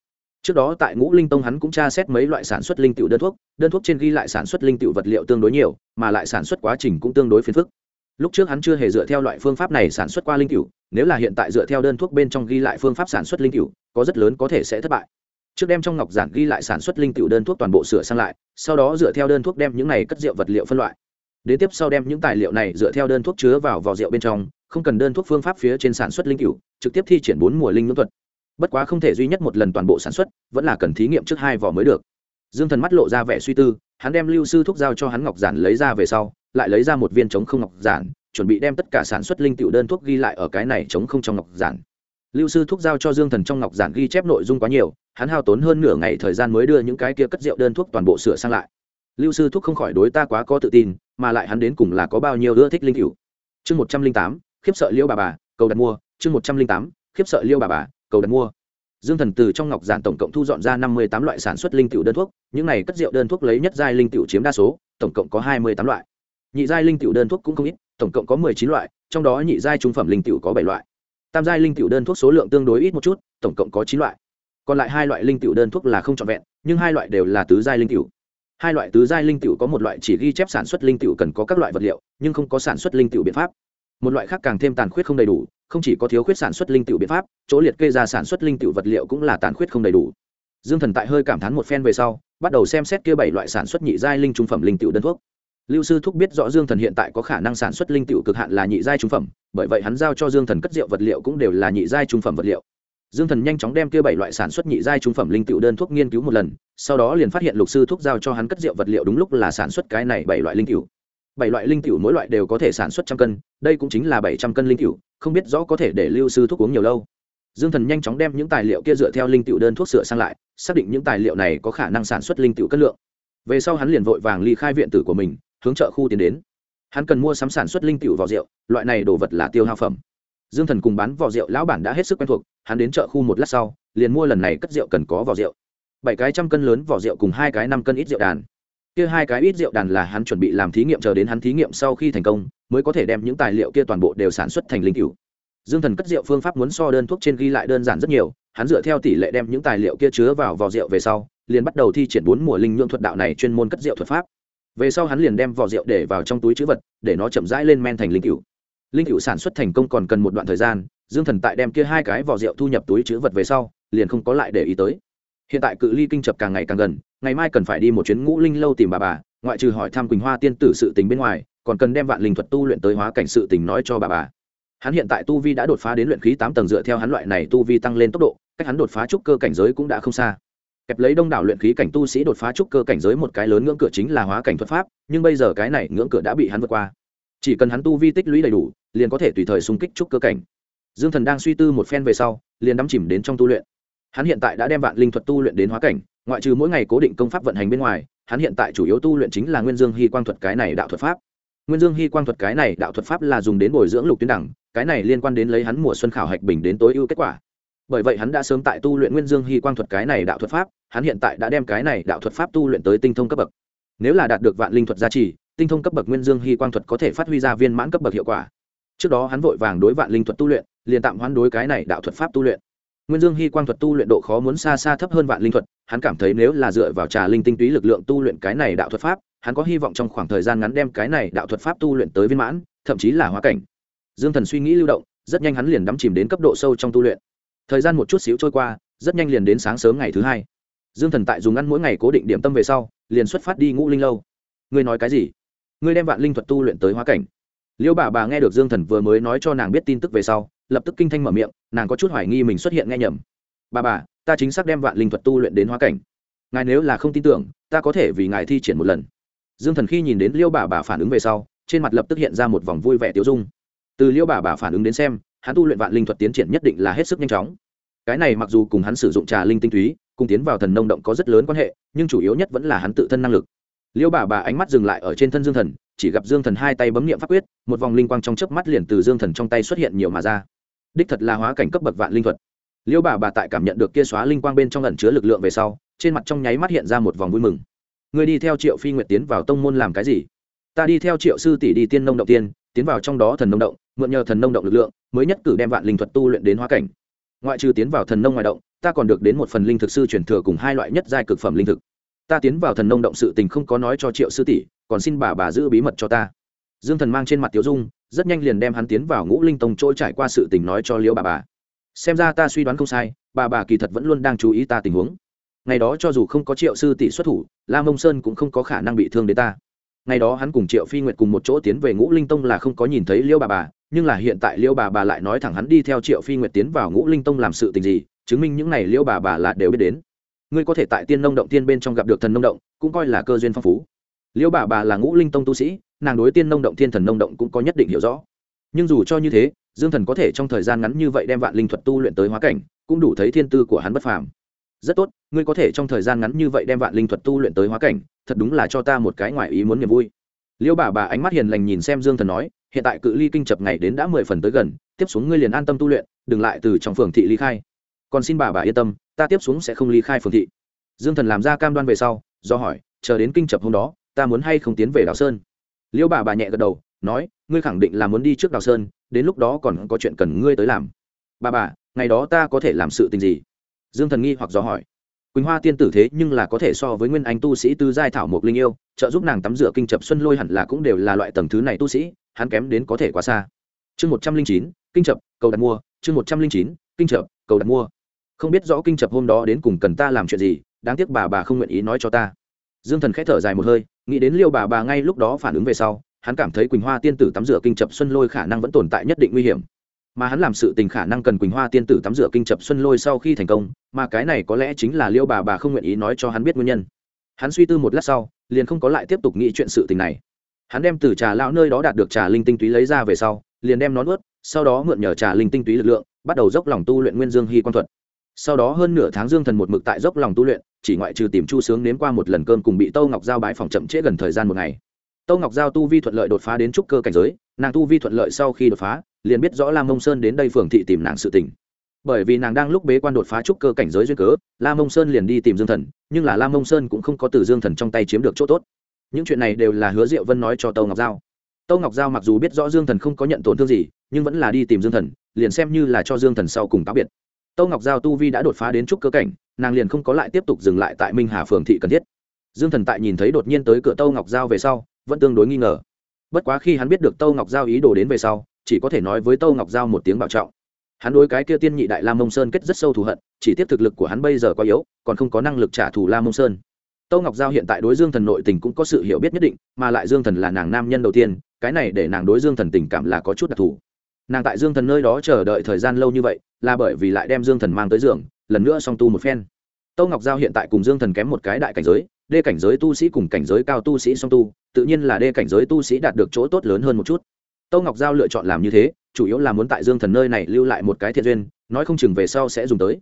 Trước đó tại ngũ linh tông hắn cũng tra xét mấy loại sản xuất linh tiểu đơn thuốc đơn thuốc trên ghi lại sản xuất linh tiểu vật liệu tương đối nhiều, mà lại sản xuất quá trình cũng tương đối phiền phức. Lúc trước hắn chưa hề dựa theo loại phương pháp này sản xuất qua linh tiểu, nếu là hiện tại dựa theo đơn thuốc bên trong ghi lại phương pháp sản xuất linh tiểu, có rất lớn có thể sẽ thất bại. Trước đem trong ngọc giản ghi lại sản xuất linh tiểu đơn thuốc toàn bộ sửa sang lại, sau đó dựa theo đơn thuốc đem những này cất rượu vật liệu phân loại. Đến tiếp sau đem những tài liệu này dựa theo đơn thuốc chứa vào vỏ rượu bên trong không cần đơn thuốc phương pháp phía trên sản xuất linh cựu trực tiếp thi triển bốn mùa linh ngưỡng thuật. Bất quá không thể duy nhất một lần toàn bộ sản xuất, vẫn là cần thí nghiệm trước hai vỏ mới được. Dương thần mắt lộ ra vẻ suy tư, hắn đem lưu sư thuốc giao cho hắn ngọc giản lấy ra về sau, lại lấy ra một viên chống không ngọc giản, chuẩn bị đem tất cả sản xuất linh tiểu đơn thuốc ghi lại ở cái này chống không trong ngọc giản. Lưu sư thuốc giao cho dương thần trong ngọc giản ghi chép nội dung quá nhiều, hắn hao tốn hơn nửa ngày thời gian mới đưa những cái kia cất rượu đơn thuốc toàn bộ sửa sang lại. Lưu sư thuốc không khỏi đối ta quá có tự tin, mà lại hắn đến cùng là có bao nhiêu ưa thích linh cựu chương một trăm linh tám khiếp sợ liêu bà bà, cầu đặt mua, chương một trăm linh tám, khiếp sợ liêu bà bà, cầu đặt mua. Dương thần từ trong ngọc giản tổng cộng thu dọn ra năm mươi tám loại sản xuất linh tiểu đơn thuốc, những này cất rượu đơn thuốc lấy nhất giai linh tiểu chiếm đa số, tổng cộng có hai mươi tám loại. Nhị giai linh tiểu đơn thuốc cũng không ít, tổng cộng có mười chín loại, trong đó nhị giai trung phẩm linh tiểu có bảy loại. Tam giai linh tiểu đơn thuốc số lượng tương đối ít một chút, tổng cộng có chín loại. Còn lại hai loại linh tiểu đơn thuốc là không trọn vẹn, nhưng hai loại đều là tứ giai linh tiểu. Hai loại tứ giai linh tiểu có một loại chỉ ghi chép sản xuất linh tiểu cần có các loại vật liệu, nhưng không có sản xuất linh tiểu biện pháp một loại khác càng thêm tàn khuyết không đầy đủ, không chỉ có thiếu khuyết sản xuất linh tiểu biện pháp, chỗ liệt kê ra sản xuất linh tiểu vật liệu cũng là tàn khuyết không đầy đủ. Dương thần tại hơi cảm thán một phen về sau, bắt đầu xem xét kia bảy loại sản xuất nhị giai linh trung phẩm linh tiểu đơn thuốc. Lưu sư thúc biết rõ dương thần hiện tại có khả năng sản xuất linh tiểu cực hạn là nhị giai trung phẩm, bởi vậy hắn giao cho dương thần cất rượu vật liệu cũng đều là nhị giai trung phẩm vật liệu. Dương thần nhanh chóng đem kia bảy loại sản xuất nhị giai trung phẩm linh tiểu đơn thuốc nghiên cứu một lần, sau đó liền phát hiện lục sư thuốc giao cho hắn cất rượu vật liệu đúng lúc là sản xuất cái này bảy loại linh tiểu bảy loại linh tiểu mỗi loại đều có thể sản xuất trăm cân, đây cũng chính là bảy trăm cân linh tiểu, không biết rõ có thể để lưu sư thuốc uống nhiều lâu. Dương thần nhanh chóng đem những tài liệu kia dựa theo linh tiểu đơn thuốc sửa sang lại, xác định những tài liệu này có khả năng sản xuất linh tiểu cân lượng. Về sau hắn liền vội vàng ly khai viện tử của mình, hướng chợ khu tiến đến. Hắn cần mua sắm sản xuất linh tiểu vỏ rượu, loại này đồ vật là tiêu hao phẩm. Dương thần cùng bán vỏ rượu lão bản đã hết sức quen thuộc, hắn đến chợ khu một lát sau, liền mua lần này cất rượu cần có vỏ rượu. Bảy cái trăm cân lớn vỏ rượu cùng hai cái năm cân ít rượu đàn kia hai cái ít rượu đàn là hắn chuẩn bị làm thí nghiệm chờ đến hắn thí nghiệm sau khi thành công, mới có thể đem những tài liệu kia toàn bộ đều sản xuất thành linh cựu dương thần cất rượu phương pháp muốn so đơn thuốc trên ghi lại đơn giản rất nhiều, hắn dựa theo tỷ lệ đem những tài liệu kia chứa vào vò rượu về sau, liền bắt đầu thi triển bốn mùa linh nhuộm thuật đạo này chuyên môn cất rượu thuật pháp. Về sau hắn liền đem vỏ rượu để vào trong túi chữ vật, để nó chậm rãi lên men thành linh cựu linh cựu sản xuất thành công còn cần một đoạn thời gian, dương thần tại đem kia hai cái vỏ rượu thu nhập túi chữ vật về sau, liền không có lại để ý tới hiện tại cự ly kinh chập càng ngày càng gần, ngày mai cần phải đi một chuyến ngũ linh lâu tìm bà bà, ngoại trừ hỏi thăm quỳnh hoa tiên tử sự tình bên ngoài, còn cần đem vạn linh thuật tu luyện tới hóa cảnh sự tình nói cho bà bà. Hắn hiện tại tu vi đã đột phá đến luyện khí tám tầng dựa theo hắn loại này tu vi tăng lên tốc độ, cách hắn đột phá trúc cơ cảnh giới cũng đã không xa. Kẹp lấy đông đảo luyện khí cảnh tu sĩ đột phá trúc cơ cảnh giới một cái lớn ngưỡng cửa chính là hóa cảnh thuật pháp, nhưng bây giờ cái này ngưỡng cửa đã bị hắn vượt qua. Chỉ cần hắn tu vi tích lũy đầy đủ, liền có thể tùy thời xung kích trúc cơ cảnh. Dương thần đang suy tư một phen về sau, liền đắm chìm đến trong tu luyện hắn hiện tại đã đem vạn linh thuật tu luyện đến hóa cảnh, ngoại trừ mỗi ngày cố định công pháp vận hành bên ngoài, hắn hiện tại chủ yếu tu luyện chính là nguyên dương hy quang thuật cái này đạo thuật pháp. Nguyên dương hy quang thuật cái này đạo thuật pháp là dùng đến bồi dưỡng lục tuyến đẳng, cái này liên quan đến lấy hắn mùa xuân khảo hạch bình đến tối ưu kết quả. Bởi vậy hắn đã sớm tại tu luyện nguyên dương hy quang thuật cái này đạo thuật pháp, hắn hiện tại đã đem cái này đạo thuật pháp tu luyện tới tinh thông cấp bậc. Nếu là đạt được vạn linh thuật gia trì, tinh thông cấp bậc nguyên dương hy quang thuật có thể phát huy ra viên mãn cấp bậc hiệu quả. Trước đó hắn vội vàng đối vạn linh thuật tu luyện, liền tạm hoán đối cái này đạo thuật pháp tu luyện nguyên dương hy quang thuật tu luyện độ khó muốn xa xa thấp hơn vạn linh thuật, hắn cảm thấy nếu là dựa vào trà linh tinh túy lực lượng tu luyện cái này đạo thuật pháp, hắn có hy vọng trong khoảng thời gian ngắn đem cái này đạo thuật pháp tu luyện tới viên mãn, thậm chí là hóa cảnh. Dương thần suy nghĩ lưu động, rất nhanh hắn liền đắm chìm đến cấp độ sâu trong tu luyện. Thời gian một chút xíu trôi qua, rất nhanh liền đến sáng sớm ngày thứ hai. Dương thần tại dùng ăn mỗi ngày cố định điểm tâm về sau, liền xuất phát đi ngũ linh lâu. Ngươi nói cái gì? Ngươi đem vạn linh thuật tu luyện tới hóa cảnh. Liêu bà bà nghe được dương thần vừa mới nói cho nàng biết tin tức về sau lập tức kinh thanh mở miệng, nàng có chút hoài nghi mình xuất hiện nghe nhầm. Bà bà, ta chính xác đem vạn linh thuật tu luyện đến hóa cảnh. Ngài nếu là không tin tưởng, ta có thể vì ngài thi triển một lần. Dương thần khi nhìn đến liêu bà bà phản ứng về sau, trên mặt lập tức hiện ra một vòng vui vẻ tiêu dung. Từ liêu bà bà phản ứng đến xem, hắn tu luyện vạn linh thuật tiến triển nhất định là hết sức nhanh chóng. Cái này mặc dù cùng hắn sử dụng trà linh tinh túy, cùng tiến vào thần nông động có rất lớn quan hệ, nhưng chủ yếu nhất vẫn là hắn tự thân năng lực. Liêu bà bà ánh mắt dừng lại ở trên thân dương thần, chỉ gặp dương thần hai tay bấm nghiệm pháp quyết, một vòng linh quang trong chớp mắt liền từ dương thần trong tay xuất hiện nhiều mà ra đích thật là hóa cảnh cấp bậc vạn linh thuật. Liêu bà bà tại cảm nhận được kia xóa linh quang bên trong ẩn chứa lực lượng về sau, trên mặt trong nháy mắt hiện ra một vòng vui mừng. Người đi theo triệu phi nguyệt tiến vào tông môn làm cái gì? Ta đi theo triệu sư tỷ đi tiên nông động tiên, tiến vào trong đó thần nông động, mượn nhờ thần nông động lực lượng, mới nhất cử đem vạn linh thuật tu luyện đến hóa cảnh. Ngoại trừ tiến vào thần nông ngoài động, ta còn được đến một phần linh thực sư truyền thừa cùng hai loại nhất giai cực phẩm linh thực. Ta tiến vào thần nông động sự tình không có nói cho triệu sư tỷ, còn xin bà bà giữ bí mật cho ta. Dương thần mang trên mặt tiểu dung rất nhanh liền đem hắn tiến vào ngũ linh tông trôi trải qua sự tình nói cho liễu bà bà. Xem ra ta suy đoán không sai, bà bà kỳ thật vẫn luôn đang chú ý ta tình huống. Ngày đó cho dù không có triệu sư tỷ xuất thủ, la mông sơn cũng không có khả năng bị thương đến ta. Ngày đó hắn cùng triệu phi nguyệt cùng một chỗ tiến về ngũ linh tông là không có nhìn thấy liễu bà bà, nhưng là hiện tại liễu bà bà lại nói thẳng hắn đi theo triệu phi nguyệt tiến vào ngũ linh tông làm sự tình gì, chứng minh những n à y liễu bà bà là đều biết đến. Ngươi có thể tại tiên nông động tiên bên trong gặp được thần nông động, cũng coi là cơ duyên phong phú. Liễu bà bà là ngũ linh tông tu sĩ nàng đối tiên nông động, thiên thần nông động cũng có nhất định hiểu rõ. Nhưng dù cho như thế, dương thần có thể trong thời gian ngắn như vậy đem vạn linh thuật tu luyện tới hóa cảnh, cũng đủ thấy thiên tư của hắn bất phàm. Rất tốt, ngươi có thể trong thời gian ngắn như vậy đem vạn linh thuật tu luyện tới hóa cảnh, thật đúng là cho ta một cái ngoài ý muốn niềm vui. Liêu bà bà ánh mắt hiền lành nhìn xem dương thần nói, hiện tại cự ly kinh chập ngày đến đã mười phần tới gần, tiếp xuống ngươi liền an tâm tu luyện, đừng lại từ trong phường thị ly khai. Còn xin bà bà yên tâm, ta tiếp xuống sẽ không ly khai phường thị. Dương thần làm ra cam đoan về sau, do hỏi, chờ đến kinh chập hôm đó, ta muốn hay không tiến về đào sơn? Liêu bà bà nhẹ gật đầu, nói, ngươi khẳng định là muốn đi trước đào sơn, đến lúc đó còn có chuyện cần ngươi tới làm. Bà bà, ngày đó ta có thể làm sự tình gì? Dương thần nghi hoặc dò hỏi. Quỳnh hoa tiên tử thế nhưng là có thể so với nguyên anh tu sĩ tư giai thảo mộc linh yêu, trợ giúp nàng tắm rửa kinh chập xuân lôi hẳn là cũng đều là loại tầng thứ này tu sĩ, hắn kém đến có thể quá xa. Chương một trăm linh chín, kinh chập, cầu đặt mua, chương một trăm linh chín, kinh chập, cầu đặt mua. Không biết rõ kinh chập hôm đó đến cùng cần ta làm chuyện gì, đáng tiếc bà bà không nguyện ý nói cho ta dương thần k h ẽ thở dài một hơi, nghĩ đến liêu bà bà ngay lúc đó phản ứng về sau, hắn cảm thấy quỳnh hoa tiên tử tắm rửa kinh chập xuân lôi khả năng vẫn tồn tại nhất định nguy hiểm. Mà hắn làm sự tình khả năng cần quỳnh hoa tiên tử tắm rửa kinh chập xuân lôi sau khi thành công, mà cái này có lẽ chính là liêu bà bà không nguyện ý nói cho hắn biết nguyên nhân. Hắn suy tư một lát sau, liền không có lại tiếp tục nghĩ chuyện sự tình này. Hắn đem từ trà lão nơi đó đạt được trà linh tinh túy lấy ra về sau, liền đem nó nuốt, sau đó mượn nhờ trà linh tinh túy lực lượng, bắt đầu dốc lòng tu luyện nguyên dương hy quan thuật. Sau đó hơn nửa tháng dương thần một mực tại dốc lòng tu luyện chỉ ngoại trừ tìm chu sướng nếm qua một lần cơm cùng bị tâu ngọc giao bái phòng chậm trễ gần thời gian một ngày. Tâu ngọc giao tu vi thuận lợi đột phá đến trúc cơ cảnh giới, nàng tu vi thuận lợi sau khi đột phá, liền biết rõ lam mông sơn đến đây phường thị tìm nàng sự tình. Bởi vì nàng đang lúc bế quan đột phá trúc cơ cảnh giới duyên cớ lam mông sơn liền đi tìm dương thần, nhưng là lam mông sơn cũng không có từ dương thần trong tay chiếm được chỗ tốt. Những chuyện này đều là hứa diệu vân nói cho tâu ngọc giao. Tâu ngọc giao mặc dù biết rõ dương thần không có nhận tổn thương gì, nhưng vẫn là đi tìm dương thần, liền xem như là cho dương thần sau cùng cáo biệt. Tâu ngọc giao tu vi đã đột phá đến trúc cơ cảnh nàng liền không có lại tiếp tục dừng lại tại minh hà phường thị cần thiết. Dương thần tại nhìn thấy đột nhiên tới cửa tâu ngọc giao về sau, vẫn tương đối nghi ngờ. Bất quá khi hắn biết được tâu ngọc giao ý đồ đến về sau, chỉ có thể nói với tâu ngọc giao một tiếng bảo trọng. Hắn đối cái kia tiên nhị đại lam mông sơn kết rất sâu thù hận, chỉ tiếp thực lực của hắn bây giờ quá yếu, còn không có năng lực trả thù lam mông sơn. Tâu ngọc giao hiện tại đối dương thần nội tình cũng có sự hiểu biết nhất định, mà lại dương thần là nàng nam nhân đầu tiên, cái này để nàng đối dương thần tình cảm là có chút đặc thù. Nàng tại dương thần nơi đó chờ đợi thời gian lâu như vậy, là bởi vì lại đem dương thần mang tới giường lần nữa song tu một phen. Tâu ngọc giao hiện tại cùng dương thần kém một cái đại cảnh giới, đê cảnh giới tu sĩ cùng cảnh giới cao tu sĩ song tu, tự nhiên là đê cảnh giới tu sĩ đạt được chỗ tốt lớn hơn một chút. Tâu ngọc giao lựa chọn làm như thế, chủ yếu là muốn tại dương thần nơi này lưu lại một cái thiện duyên, nói không chừng về sau sẽ dùng tới.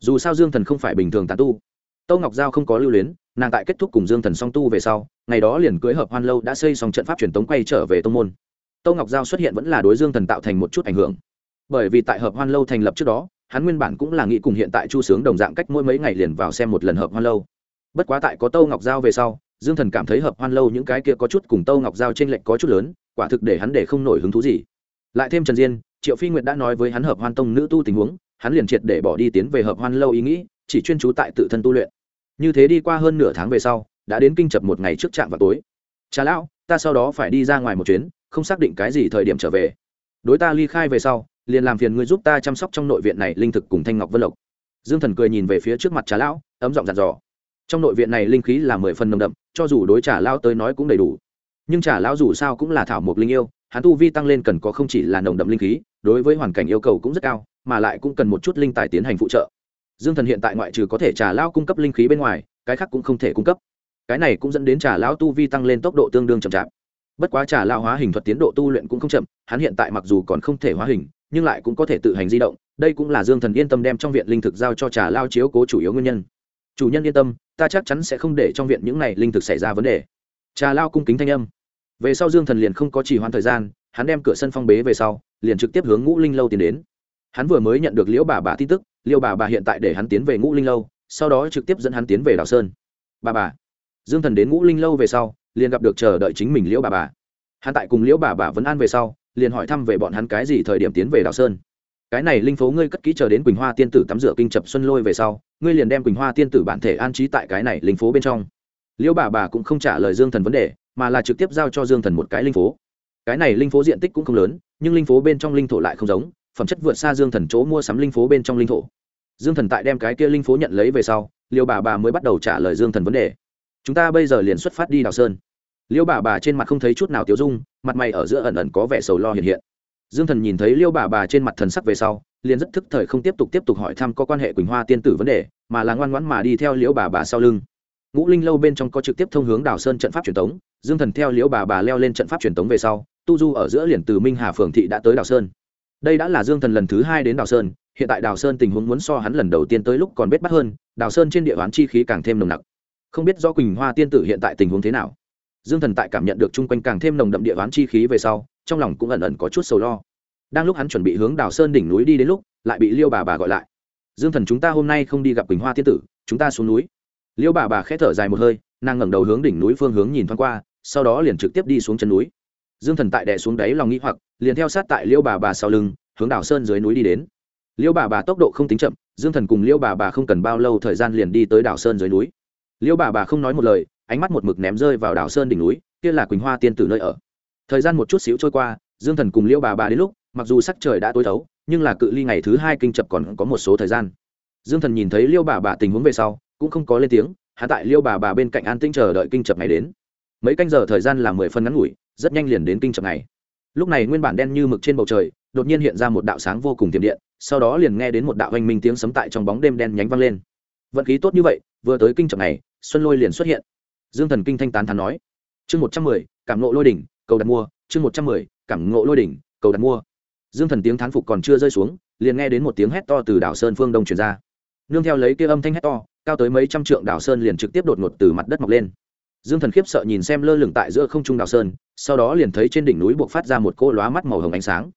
Dù sao dương thần không phải bình thường tán tu. Tâu ngọc giao không có lưu luyến, nàng tại kết thúc cùng dương thần song tu về sau, ngày đó liền cưới hợp hoan lâu đã xây xong trận pháp truyền tống quay trở về tông môn. Tâu ngọc giao xuất hiện vẫn là đối dương thần tạo thành một chút ảnh hưởng. Bởi vì tại hợp hoan lâu thành lập trước đó hắn nguyên bản cũng là nghĩ cùng hiện tại chu sướng đồng dạng cách mỗi mấy ngày liền vào xem một lần hợp hoan lâu. Bất quá tại có tâu ngọc giao về sau, dương thần cảm thấy hợp hoan lâu những cái kia có chút cùng tâu ngọc giao t r ê n lệch có chút lớn, quả thực để hắn để không nổi hứng thú gì. Lại thêm trần diên, triệu phi nguyệt đã nói với hắn hợp hoan tông nữ tu tình huống, hắn liền triệt để bỏ đi tiến về hợp hoan lâu ý nghĩ, chỉ chuyên trú tại tự thân tu luyện. Như thế đi qua hơn nửa tháng về sau, đã đến kinh chập một ngày trước trạm vào tối. Cha lão, ta sau đó phải đi ra ngoài một chuyến, không xác định cái gì thời điểm trở về. Đối ta ly khai về sau liền làm phiền ngươi giúp ta chăm sóc trong nội viện này linh thực cùng thanh ngọc vân lộc. Dương thần cười nhìn về phía trước mặt trà lão, ấm giọng dặn dò. Trong nội viện này linh khí là mười phần nồng đậm, cho dù đối trà lão tới nói cũng đầy đủ. Nhưng trà lão dù sao cũng là thảo mộc linh yêu, hắn tu vi tăng lên cần có không chỉ là nồng đậm linh khí, đối với hoàn cảnh yêu cầu cũng rất cao, mà lại cũng cần một chút linh tài tiến hành phụ trợ. Dương thần hiện tại ngoại trừ có thể trà lão cung cấp linh khí bên ngoài, cái khác cũng không thể cung cấp. Cái này cũng dẫn đến trà lão tu vi tăng lên tốc độ tương đương chậm chạp. Bất quá trà lão hóa hình thuật tiến độ tu luyện cũng không chậm, hắn hiện tại mặc dù còn không thể hóa hình nhưng lại cũng có thể tự hành di động, đây cũng là dương thần yên tâm đem trong viện linh thực giao cho trà lao chiếu cố chủ yếu nguyên nhân. Chủ nhân yên tâm, ta chắc chắn sẽ không để trong viện những này linh thực xảy ra vấn đề. Trà lao cung kính thanh âm. Về sau dương thần liền không có trì hoãn thời gian, hắn đem cửa sân phong bế về sau, liền trực tiếp hướng ngũ linh lâu tiến đến. Hắn vừa mới nhận được liễu bà bà tin tức, liễu bà bà hiện tại để hắn tiến về ngũ linh lâu, sau đó trực tiếp dẫn hắn tiến về đào sơn. Bà bà. Dương thần đến ngũ linh lâu về sau, liền gặp được chờ đợi chính mình liễu bà bà hắn tại cùng liễu bà bà vẫn an về sau, liền hỏi thăm về bọn hắn cái gì thời điểm tiến về đảo sơn. Cái này linh phố ngươi cất kỹ chờ đến quỳnh hoa tiên tử tắm rửa kinh chập xuân lôi về sau, ngươi liền đem quỳnh hoa tiên tử bản thể an trí tại cái này linh phố bên trong. Liễu bà bà cũng không trả lời dương thần vấn đề, mà là trực tiếp giao cho dương thần một cái linh phố. Cái này linh phố diện tích cũng không lớn, nhưng linh phố bên trong linh thổ lại không giống, phẩm chất vượt xa dương thần chỗ mua sắm linh phố bên trong linh thổ. Dương thần tại đem cái kia linh phố nhận lấy về sau liêu bà bà mới bắt đầu trả lời dương thần vấn đề. Chúng ta bây giờ liền xuất phát đi đào sơn liêu bà bà trên mặt không thấy chút nào tiêu dung, mặt mày ở giữa ẩn ẩn có vẻ sầu lo hiện hiện. Dương thần nhìn thấy liêu bà bà trên mặt thần sắc về sau, liền rất thức thời không tiếp tục tiếp tục hỏi thăm có quan hệ quỳnh hoa tiên tử vấn đề, mà là ngoan ngoãn mà đi theo liễu bà bà sau lưng. Ngũ linh lâu bên trong có trực tiếp thông hướng đào sơn trận pháp truyền thống dương thần theo liễu bà bà leo lên trận pháp truyền thống về sau, tu du ở giữa liền từ minh hà phường thị đã tới đào sơn. Đây đã là dương thần lần thứ hai đến đào sơn, hiện tại đào sơn tình huống muốn so hắn lần đầu tiên tới lúc còn bết bắt hơn, đào sơn trên địa bàn chi khí càng thêm nồng nặc. Không biết do quỳnh hoa tiên tử hiện tại tình huống thế nào dương thần tại cảm nhận được chung quanh càng thêm nồng đậm địa đoán chi khí về sau, trong lòng cũng ẩn ẩn có chút sầu lo. Đang lúc hắn chuẩn bị hướng đào sơn đỉnh núi đi đến lúc, lại bị liêu bà bà gọi lại. Dương thần, chúng ta hôm nay không đi gặp quỳnh hoa tiên tử, chúng ta xuống núi. Liêu bà bà khẽ thở dài một hơi, nàng ngẩng đầu hướng đỉnh núi phương hướng nhìn thoáng qua, sau đó liền trực tiếp đi xuống chân núi. Dương thần tại đè xuống đáy lòng nghĩ hoặc, liền theo sát tại liêu bà bà sau lưng, hướng đảo sơn dưới núi đi đến. Liêu bà bà tốc độ không tính chậm, dương thần cùng liêu bà bà không cần bao lâu thời gian liền đi tới đảo sơn dưới núi. Liêu bà bà không nói một lời ánh mắt một mực ném rơi vào đảo sơn đỉnh núi, kia là quỳnh hoa tiên tử nơi ở. Thời gian một chút xíu trôi qua, dương thần cùng liêu bà bà đến lúc, mặc dù sắc trời đã tối thấu, nhưng là cự ly ngày thứ hai kinh chập còn có một số thời gian. Dương thần nhìn thấy liêu bà bà tình huống về sau, cũng không có lên tiếng, hạ tại liêu bà bà bên cạnh an tinh chờ đợi kinh chập ngày đến. Mấy canh giờ thời gian là mười phân ngắn ngủi, rất nhanh liền đến kinh chập ngày. Lúc này nguyên bản đen như mực trên bầu trời, đột nhiên hiện ra một đạo sáng vô cùng tiềm điện, sau đó liền nghe đến một đạo oanh minh tiếng sấm tại trong bóng đêm đen nhánh vang lên. Vận khí tốt như vậy, vừa tới kinh chập này xuân lôi liền xuất hiện dương thần kinh thanh tán thán nói, chương một trăm mười, cảm ngộ lôi đỉnh, cầu đặt mua, chương một trăm mười, cảm ngộ lôi đỉnh, cầu đặt mua. Dương thần tiếng thán phục còn chưa rơi xuống, liền nghe đến một tiếng hét to từ đảo sơn phương đông truyền ra. Nương theo lấy kia âm thanh hét to, cao tới mấy trăm trượng đảo sơn liền trực tiếp đột ngột từ mặt đất mọc lên. Dương thần khiếp sợ nhìn xem lơ lửng tại giữa không trung đảo sơn, sau đó liền thấy trên đỉnh núi buộc phát ra một cô lóa mắt màu hồng ánh sáng.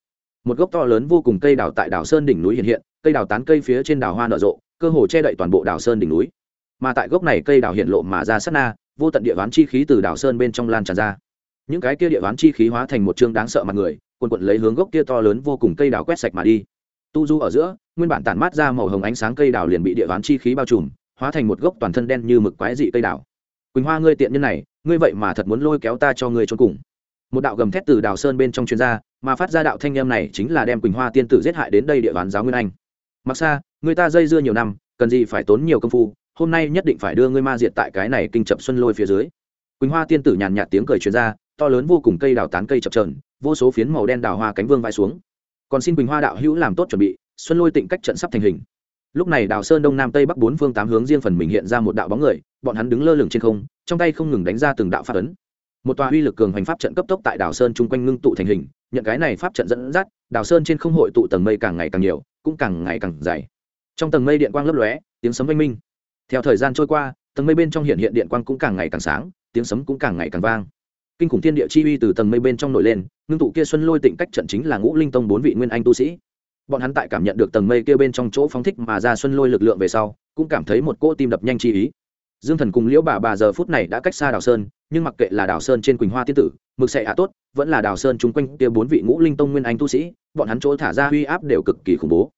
Một gốc to lớn vô cùng cây đào tại đảo sơn đỉnh núi hiện hiện, cây đào tán cây phía trên đảo hoa nở rộ, cơ hồ che đậy toàn bộ đảo sơn đỉnh núi. Mà tại gốc này cây đào hiện lộ mà ra sát na vô tận địa ván chi khí từ đảo sơn bên trong lan tràn ra. Những cái kia địa ván chi khí hóa thành một chương đáng sợ mặt người quần quận lấy hướng gốc kia to lớn vô cùng cây đào quét sạch mà đi. Tu du ở giữa, nguyên bản tản mát ra màu hồng ánh sáng cây đào liền bị địa ván chi khí bao trùm, hóa thành một gốc toàn thân đen như mực quái dị cây đào. Quỳnh hoa ngươi tiện nhân này, ngươi vậy mà thật muốn lôi kéo ta cho ngươi trốn cùng. Một đạo gầm thét từ đào sơn bên trong chuyên gia mà phát ra đạo thanh em này chính là đem quỳnh hoa tiên tử giết hại đến đây địa bàn giáo nguyên anh. Mặc xa, người ta dây dưa nhiều năm, cần gì phải tốn nhiều công phu hôm nay nhất định phải đưa ngươi ma diệt tại cái này kinh chập xuân lôi phía dưới. Quỳnh hoa tiên tử nhàn nhạt tiếng cười truyền ra, to lớn vô cùng cây đào tán cây chập trờn vô số phiến màu đen đào hoa cánh vương vai xuống. Còn xin quỳnh hoa đạo hữu làm tốt chuẩn bị xuân lôi tịnh cách trận sắp thành hình. Lúc này đào sơn đông nam tây bắc bốn phương tám hướng riêng phần mình hiện ra một đạo bóng người bọn hắn đứng lơ lửng trên không trong tay không ngừng đánh ra từng đạo pháp ấn. Một tòa uy lực cường hành pháp trận cấp tốc tại đào sơn chung quanh ngưng tụ thành hình nhận cái này pháp trận dẫn dắt đào sơn trên không hội tụ tầng mây càng ngày càng nhiều cũng càng ngày càng dày. Trong tầng mây điện quang lấp lóe tiếng sấm oanh minh theo thời gian trôi qua, tầng mây bên trong hiện hiện điện quang cũng càng ngày càng sáng, tiếng sấm cũng càng ngày càng vang. Kinh khủng thiên địa chi uy từ tầng mây bên trong nổi lên, ngưng tụ kia xuân lôi tịnh cách trận chính là ngũ linh tông bốn vị nguyên anh tu sĩ. Bọn hắn tại cảm nhận được tầng mây kia bên trong chỗ phóng thích mà ra xuân lôi lực lượng về sau, cũng cảm thấy một cỗ tim đập nhanh chi ý. Dương thần cùng liễu bà bà giờ phút này đã cách xa đào sơn, nhưng mặc kệ là đào sơn trên quỳnh hoa tiên tử, mực sệ hạ tốt, vẫn là đào sơn chung quanh kia bốn vị ngũ linh tông nguyên anh tu sĩ, bọn hắn chỗ thả ra uy áp đều cực kỳ khủng bố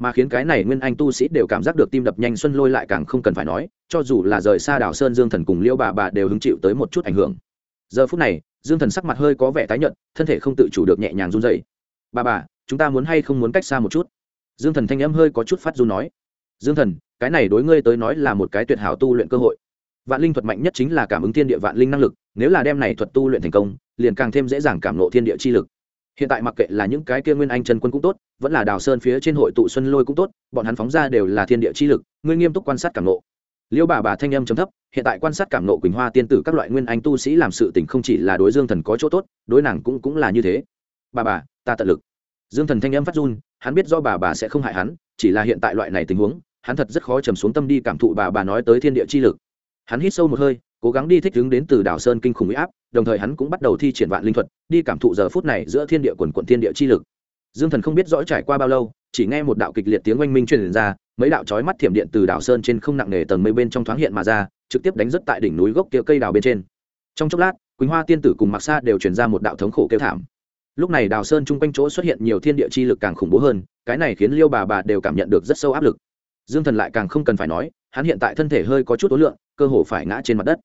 mà khiến cái này nguyên anh tu sĩ đều cảm giác được tim đập nhanh xuân lôi lại càng không cần phải nói, cho dù là rời xa đảo sơn dương thần cùng liễu bà bà đều hứng chịu tới một chút ảnh hưởng. Giờ phút này, dương thần sắc mặt hơi có vẻ tái nhợt, thân thể không tự chủ được nhẹ nhàng run dậy bà bà, chúng ta muốn hay không muốn cách xa một chút? Dương thần thanh âm hơi có chút phát run nói. Dương thần, cái này đối ngươi tới nói là một cái tuyệt hảo tu luyện cơ hội. Vạn linh thuật mạnh nhất chính là cảm ứng thiên địa vạn linh năng lực, nếu là đem này thuật tu luyện thành công, liền càng thêm dễ dàng cảm lộ thiên địa chi lực hiện tại mặc kệ là những cái kia nguyên anh chân quân cũng tốt, vẫn là đào sơn phía trên hội tụ xuân lôi cũng tốt, bọn hắn phóng ra đều là thiên địa chi lực, ngươi nghiêm túc quan sát cảm nộ. Liêu bà bà thanh âm chấm thấp, hiện tại quan sát cảm nộ quỳnh hoa tiên tử các loại nguyên anh tu sĩ làm sự tình không chỉ là đối dương thần có chỗ tốt, đối nàng cũng cũng là như thế. Bà bà, ta tận lực. Dương thần thanh âm phát run, hắn biết do bà bà sẽ không hại hắn, chỉ là hiện tại loại này tình huống, hắn thật rất khó trầm xuống tâm đi cảm thụ bà bà nói tới thiên địa chi lực. Hắn hít sâu một hơi, cố gắng đi thích ứng đến từ đảo sơn kinh khủng huy áp đồng thời hắn cũng bắt đầu thi triển vạn linh thuật, đi cảm thụ giờ phút này giữa thiên địa quần quận thiên địa chi lực. Dương thần không biết rõ trải qua bao lâu, chỉ nghe một đạo kịch liệt tiếng oanh minh truyền ra, mấy đạo chói mắt thiểm điện từ đảo sơn trên không nặng nề tầng mây bên trong thoáng hiện mà ra, trực tiếp đánh rất tại đỉnh núi gốc kia cây đào bên trên. Trong chốc lát, quỳnh hoa tiên tử cùng mặc sa đều truyền ra một đạo thống khổ kêu thảm. Lúc này đào sơn chung quanh chỗ xuất hiện nhiều thiên địa chi lực càng khủng bố hơn, cái này khiến liêu bà bà đều cảm nhận được rất sâu áp lực. Dương thần lại càng không cần phải nói, hắn hiện tại thân thể hơi có chút ối lượng cơ hồ phải ngã trên mặt đất.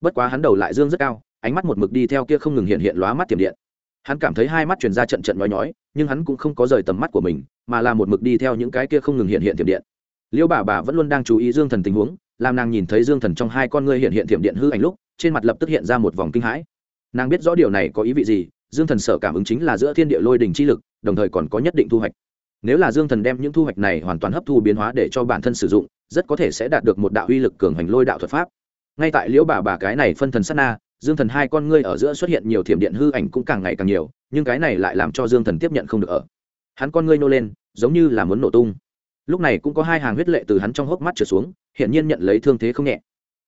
Bất quá hắn đầu lại dương rất cao ánh mắt một mực đi theo kia không ngừng hiện hiện lóa mắt tiềm điện. Hắn cảm thấy hai mắt truyền ra trận trận nói nhói, nhưng hắn cũng không có rời tầm mắt của mình, mà là một mực đi theo những cái kia không ngừng hiện hiện tiềm điện. Liêu bà bà vẫn luôn đang chú ý dương thần tình huống, làm nàng nhìn thấy dương thần trong hai con ngươi hiện hiện tiềm điện hư ảnh lúc, trên mặt lập tức hiện ra một vòng kinh hãi. Nàng biết rõ điều này có ý vị gì, dương thần sở cảm ứng chính là giữa thiên địa lôi đình chi lực, đồng thời còn có nhất định thu hoạch. Nếu là dương thần đem những thu hoạch này hoàn toàn hấp thu biến hóa để cho bản thân sử dụng, rất có thể sẽ đạt được một đạo uy lực cường hành lôi đạo thuật pháp. Ngay tại liễu bà bà cái này phân thần sát na dương thần hai con ngươi ở giữa xuất hiện nhiều thiểm điện hư ảnh cũng càng ngày càng nhiều, nhưng cái này lại làm cho dương thần tiếp nhận không được ở. Hắn con ngươi nô lên, giống như là muốn nổ tung. Lúc này cũng có hai hàng huyết lệ từ hắn trong hốc mắt trở xuống, hiển nhiên nhận lấy thương thế không nhẹ.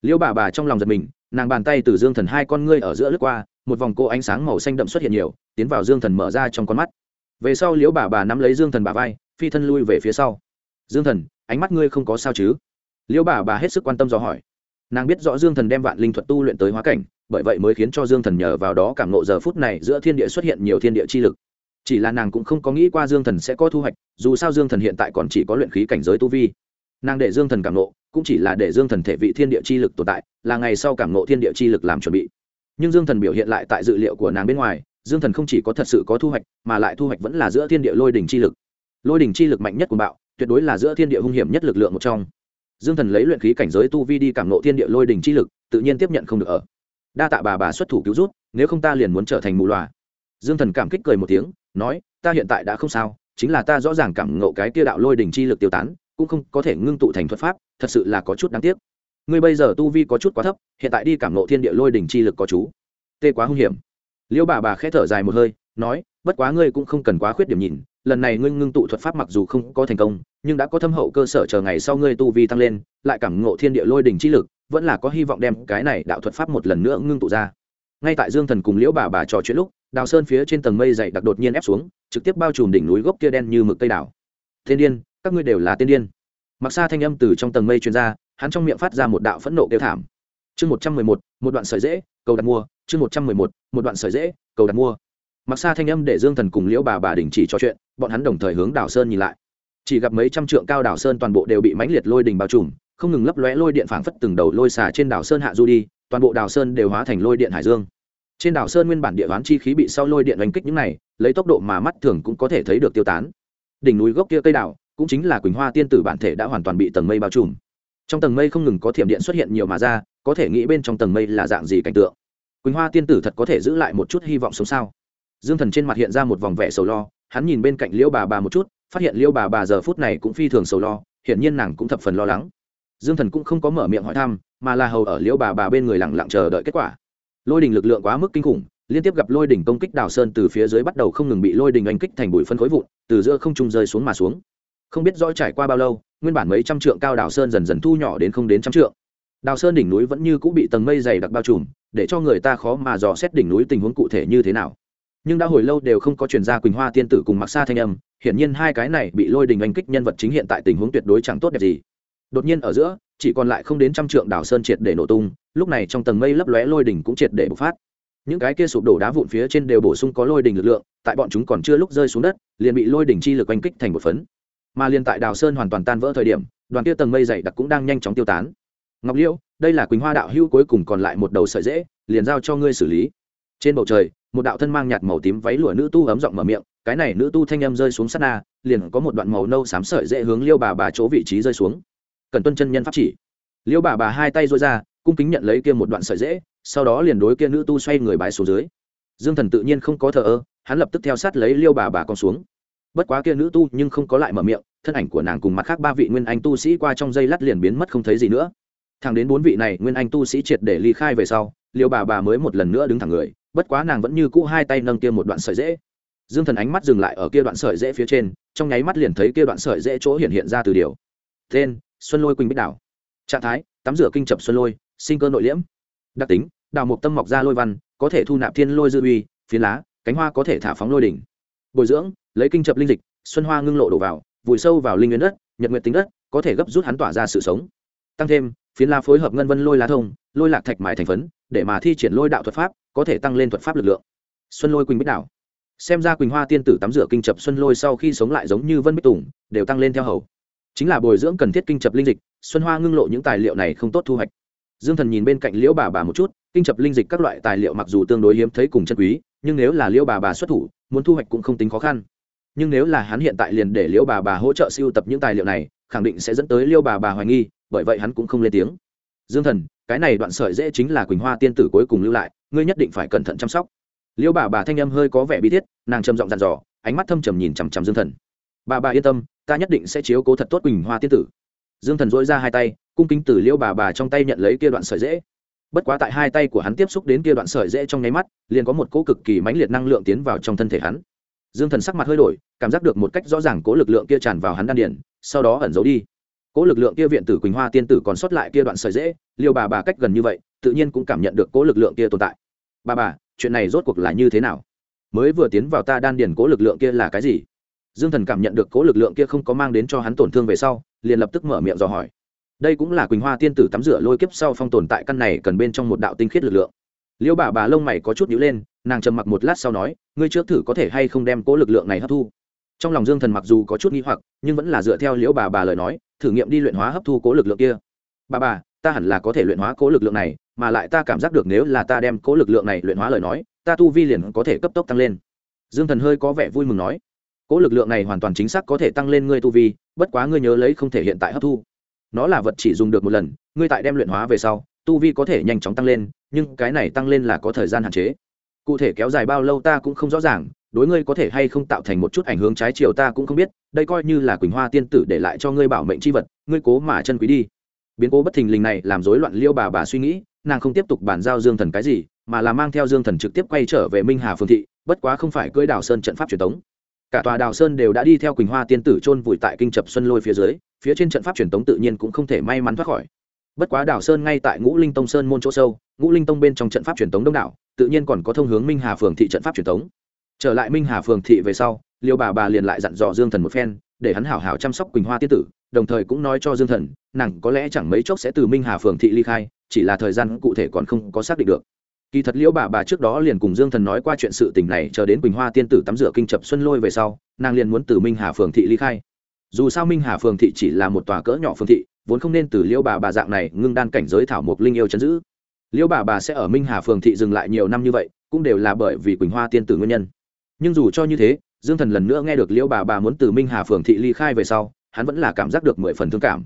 Liễu bà bà trong lòng giật mình, nàng bàn tay từ dương thần hai con ngươi ở giữa lướt qua, một vòng cô ánh sáng màu xanh đậm xuất hiện nhiều, tiến vào dương thần mở ra trong con mắt. Về sau liễu bà bà nắm lấy dương thần bà vai, phi thân lui về phía sau. Dương thần, ánh mắt ngươi không có sao chứ? Liễu bà bà hết sức quan tâm dò hỏi. Nàng biết rõ dương thần đem vạn linh thuật tu luyện tới hóa cảnh bởi vậy mới khiến cho dương thần nhờ vào đó cảm nộ giờ phút này giữa thiên địa xuất hiện nhiều thiên địa chi lực. Chỉ là nàng cũng không có nghĩ qua dương thần sẽ có thu hoạch, dù sao dương thần hiện tại còn chỉ có luyện khí cảnh giới tu vi. Nàng để dương thần cảm nộ cũng chỉ là để dương thần thể vị thiên địa chi lực tồn tại, là ngày sau cảm nộ thiên địa chi lực làm chuẩn bị. Nhưng dương thần biểu hiện lại tại dự liệu của nàng bên ngoài, dương thần không chỉ có thật sự có thu hoạch, mà lại thu hoạch vẫn là giữa thiên địa lôi đỉnh chi lực. Lôi đỉnh chi lực mạnh nhất của bạo, tuyệt đối là giữa thiên địa hung hiểm nhất lực lượng một trong. Dương thần lấy luyện khí cảnh giới tu vi đi cảm nộ thiên địa lôi đỉnh chi lực, tự nhiên tiếp nhận không được ở đa tạ bà bà xuất thủ cứu rút nếu không ta liền muốn trở thành mù loà. Dương thần cảm kích cười một tiếng, nói, ta hiện tại đã không sao, chính là ta rõ ràng cảm ngộ cái kia đạo lôi đỉnh chi lực tiêu tán, cũng không có thể ngưng tụ thành thuật pháp, thật sự là có chút đáng tiếc. Ngươi bây giờ tu vi có chút quá thấp, hiện tại đi cảm ngộ thiên địa lôi đỉnh chi lực có chú. Tê quá hung hiểm. Liêu bà bà khẽ thở dài một hơi, nói, bất quá ngươi cũng không cần quá khuyết điểm nhìn, lần này ngươi ngưng tụ thuật pháp mặc dù không có thành công, nhưng đã có thâm hậu cơ sở chờ ngày sau ngươi tu vi tăng lên, lại cảm ngộ thiên địa lôi đỉnh chi lực vẫn là có hy vọng đem cái này đạo thuật pháp một lần nữa ngưng tụ ra. Ngay tại dương thần cùng liễu bà bà trò chuyện lúc, đào sơn phía trên tầng mây dày đặc đột nhiên ép xuống, trực tiếp bao trùm đỉnh núi gốc kia đen như mực cây đảo. Thiên điên, các ngươi đều là tiên điên. Mặc xa thanh âm từ trong tầng mây truyền ra, hắn trong miệng phát ra một đạo phẫn nộ kêu thảm. Chương một trăm mười một một đoạn sợi dễ, cầu đặt mua. Chương một trăm mười một một đoạn sợi dễ, cầu đặt mua. Mặc xa thanh âm để dương thần cùng liễu bà bà đình chỉ trò chuyện, bọn hắn đồng thời hướng đảo sơn nhìn lại. Chỉ gặp mấy trăm trượng cao đảo sơn toàn bộ đều bị mãnh liệt lôi đình bao trùm không ngừng lấp lóe lôi điện phảng phất từng đầu lôi xà trên đảo sơn hạ du đi, toàn bộ đảo sơn đều hóa thành lôi điện hải dương. Trên đảo sơn nguyên bản địa đoán chi khí bị sau lôi điện đánh kích những này, lấy tốc độ mà mắt thường cũng có thể thấy được tiêu tán. Đỉnh núi gốc kia cây đảo, cũng chính là quỳnh hoa tiên tử bản thể đã hoàn toàn bị tầng mây bao trùm. Trong tầng mây không ngừng có thiểm điện xuất hiện nhiều mà ra, có thể nghĩ bên trong tầng mây là dạng gì cảnh tượng. Quỳnh hoa tiên tử thật có thể giữ lại một chút hy vọng sống sao? Dương thần trên mặt hiện ra một vòng vẻ sầu lo, hắn nhìn bên cạnh liễu bà bà một chút, phát hiện liễu bà bà giờ phút này cũng phi thường sầu lo, hiển nhiên nàng cũng thập phần lo lắng dương thần cũng không có mở miệng hỏi thăm, mà là hầu ở liễu bà bà bên người lặng lặng chờ đợi kết quả. Lôi đình lực lượng quá mức kinh khủng, liên tiếp gặp lôi đỉnh công kích đào sơn từ phía dưới bắt đầu không ngừng bị lôi đình oanh kích thành bụi phân khối vụn, từ giữa không trung rơi xuống mà xuống. Không biết rõ trải qua bao lâu, nguyên bản mấy trăm trượng cao đào sơn dần dần thu nhỏ đến không đến trăm trượng. Đào sơn đỉnh núi vẫn như cũng bị tầng mây dày đặc bao trùm, để cho người ta khó mà dò xét đỉnh núi tình huống cụ thể như thế nào. Nhưng đã hồi lâu đều không có chuyển ra quỳnh hoa tiên tử cùng mặc xa thanh âm, hiển nhiên hai cái này bị lôi đình anh kích nhân vật chính hiện tại tình huống tuyệt đối chẳng tốt đẹp gì đột nhiên ở giữa, chỉ còn lại không đến trăm trượng đảo sơn triệt để nổ tung, lúc này trong tầng mây lấp lóe lôi đỉnh cũng triệt để bộc phát. Những cái kia sụp đổ đá vụn phía trên đều bổ sung có lôi đỉnh lực lượng, tại bọn chúng còn chưa lúc rơi xuống đất, liền bị lôi đỉnh chi lực oanh kích thành một phấn. Mà liền tại đào sơn hoàn toàn tan vỡ thời điểm, đoàn kia tầng mây dày đặc cũng đang nhanh chóng tiêu tán. Ngọc liễu đây là quỳnh hoa đạo hưu cuối cùng còn lại một đầu sợi dễ liền giao cho ngươi xử lý. Trên bầu trời, một đạo thân mang nhạt màu tím váy lụa nữ tu ấm giọng mở miệng, cái này nữ tu thanh âm rơi xuống sát na, liền có một đoạn màu nâu xám sợi dễ hướng liêu bà bà chỗ vị trí rơi xuống cần tuân chân nhân pháp chỉ. Liêu bà bà hai tay dối ra, cung kính nhận lấy kia một đoạn sợi dễ sau đó liền đối kia nữ tu xoay người bái xuống dưới. Dương thần tự nhiên không có thờ ơ, hắn lập tức theo sát lấy liêu bà bà con xuống. Bất quá kia nữ tu nhưng không có lại mở miệng, thân ảnh của nàng cùng mặt khác ba vị nguyên anh tu sĩ qua trong dây lát liền biến mất không thấy gì nữa. Thẳng đến bốn vị này nguyên anh tu sĩ triệt để ly khai về sau, liêu bà bà mới một lần nữa đứng thẳng người, bất quá nàng vẫn như cũ hai tay nâng kia một đoạn sợi dễ dương thần ánh mắt dừng lại ở kia đoạn sợi dễ phía trên, trong nháy mắt liền thấy kia đoạn sợi dễ chỗ hiện hiện ra từ điều. Tên xuân lôi quỳnh bích đảo. Trạng thái, tắm rửa kinh chập xuân lôi, sinh cơ nội liễm. Đặc tính, đào mộc tâm mọc ra lôi văn, có thể thu nạp thiên lôi dư uy, phiến lá, cánh hoa có thể thả phóng lôi đỉnh. Bồi dưỡng, lấy kinh chập linh dịch, xuân hoa ngưng lộ đổ vào, vùi sâu vào linh nguyên đất, nhật nguyện tính đất, có thể gấp rút hắn tỏa ra sự sống. Tăng thêm, phiến la phối hợp ngân vân lôi lá thông, lôi lạc thạch mài thành phấn, để mà thi triển lôi đạo thuật pháp, có thể tăng lên thuật pháp lực lượng. Xuân lôi quỳnh bích đảo. Xem ra quỳnh hoa tiên tử tắm rửa kinh chập xuân lôi sau khi sống lại giống như vân bích tùng, đều tăng lên theo hầu chính là bồi dưỡng cần thiết kinh chập linh dịch, xuân hoa ngưng lộ những tài liệu này không tốt thu hoạch. Dương thần nhìn bên cạnh liễu bà bà một chút, kinh chập linh dịch các loại tài liệu mặc dù tương đối hiếm thấy cùng chân quý, nhưng nếu là liễu bà bà xuất thủ, muốn thu hoạch cũng không tính khó khăn. Nhưng nếu là hắn hiện tại liền để liễu bà bà hỗ trợ siêu tập những tài liệu này, khẳng định sẽ dẫn tới liễu bà bà hoài nghi, bởi vậy hắn cũng không lên tiếng. Dương thần, cái này đoạn sợi dễ chính là quỳnh hoa tiên tử cuối cùng lưu lại, ngươi nhất định phải cẩn thận chăm sóc. Liễu bà bà thanh âm hơi có vẻ bi thiết, nàng trầm giọng dặn dò, ánh mắt thâm trầm nhìn chằm chằm dương thần. Bà bà yên tâm ta nhất định sẽ chiếu cố thật tốt quỳnh hoa tiên tử. Dương thần dỗi ra hai tay, cung kính từ liễu bà bà trong tay nhận lấy kia đoạn sợi dễ. Bất quá tại hai tay của hắn tiếp xúc đến kia đoạn sợi dễ trong nháy mắt, liền có một cỗ cực kỳ mãnh liệt năng lượng tiến vào trong thân thể hắn. Dương thần sắc mặt hơi đổi, cảm giác được một cách rõ ràng cố lực lượng kia tràn vào hắn đan điển sau đó ẩn giấu đi. Cố lực lượng kia viện tử quỳnh hoa tiên tử còn sót lại kia đoạn sợi dễ, liêu bà bà cách gần như vậy, tự nhiên cũng cảm nhận được cố lực lượng kia tồn tại. Bà bà, chuyện này rốt cuộc là như thế nào? Mới vừa tiến vào ta đan điển cố lực lượng kia là cái gì? Dương thần cảm nhận được cố lực lượng kia không có mang đến cho hắn tổn thương về sau, liền lập tức mở miệng dò hỏi. Đây cũng là quỳnh hoa tiên tử tắm rửa lôi kiếp sau phong tồn tại căn này cần bên trong một đạo tinh khiết lực lượng. Liêu bà bà lông mày có chút nhữ lên, nàng trầm mặc một lát sau nói, ngươi trước thử có thể hay không đem cố lực lượng này hấp thu? Trong lòng dương thần mặc dù có chút nghi hoặc, nhưng vẫn là dựa theo liễu bà bà lời nói, thử nghiệm đi luyện hóa hấp thu cố lực lượng kia. Bà bà, ta hẳn là có thể luyện hóa cố lực lượng này, mà lại ta cảm giác được nếu là ta đem cố lực lượng này luyện hóa lời nói, ta tu vi liền có thể cấp tốc tăng lên. Dương thần hơi có vẻ vui mừng nói. Cỗ lực lượng này hoàn toàn chính xác có thể tăng lên ngươi tu vi, bất quá ngươi nhớ lấy không thể hiện tại hấp thu. Nó là vật chỉ dùng được một lần, ngươi tại đem luyện hóa về sau, tu vi có thể nhanh chóng tăng lên, nhưng cái này tăng lên là có thời gian hạn chế. Cụ thể kéo dài bao lâu ta cũng không rõ ràng, đối ngươi có thể hay không tạo thành một chút ảnh hưởng trái chiều ta cũng không biết, đây coi như là quỳnh hoa tiên tử để lại cho ngươi bảo mệnh c h i vật, ngươi cố mà chân quý đi. Biến cố bất thình lình này làm rối loạn liêu bà bà suy nghĩ, nàng không tiếp tục bàn giao dương thần cái gì, mà là mang theo dương thần trực tiếp quay trở về minh hà phương thị, bất quá không phải cưỡi đào sơn trận pháp truyền thống cả tòa đào sơn đều đã đi theo quỳnh hoa tiên tử chôn vùi tại kinh chập xuân lôi phía dưới, phía trên trận pháp truyền thống tự nhiên cũng không thể may mắn thoát khỏi. Bất quá đào sơn ngay tại ngũ linh tông sơn môn chỗ sâu, ngũ linh tông bên trong trận pháp truyền thống đông đảo, tự nhiên còn có thông hướng minh hà phường thị trận pháp truyền thống trở lại minh hà phường thị về sau, liêu bà bà liền lại dặn dò dương thần một phen, để hắn hảo hảo chăm sóc quỳnh hoa tiên tử, đồng thời cũng nói cho dương thần, nàng có lẽ chẳng mấy chốc sẽ từ minh hà phường thị ly khai, chỉ là thời gian cụ thể còn không có xác định được kỳ thật liễu bà bà trước đó liền cùng dương thần nói qua chuyện sự tình này, chờ đến quỳnh hoa tiên tử tắm rửa kinh chập xuân lôi về sau, nàng liền muốn từ minh hà phường thị ly khai. Dù sao minh hà phường thị chỉ là một tòa cỡ nhỏ phường thị, vốn không nên từ liễu bà bà dạng này ngưng đan cảnh giới thảo mộc linh yêu chấn giữ. Liễu bà bà sẽ ở minh hà phường thị dừng lại nhiều năm như vậy, cũng đều là bởi vì quỳnh hoa tiên tử nguyên nhân. Nhưng dù cho như thế, dương thần lần nữa nghe được liễu bà bà muốn từ minh hà phường thị ly khai về sau, hắn vẫn là cảm giác được mười phần thương cảm.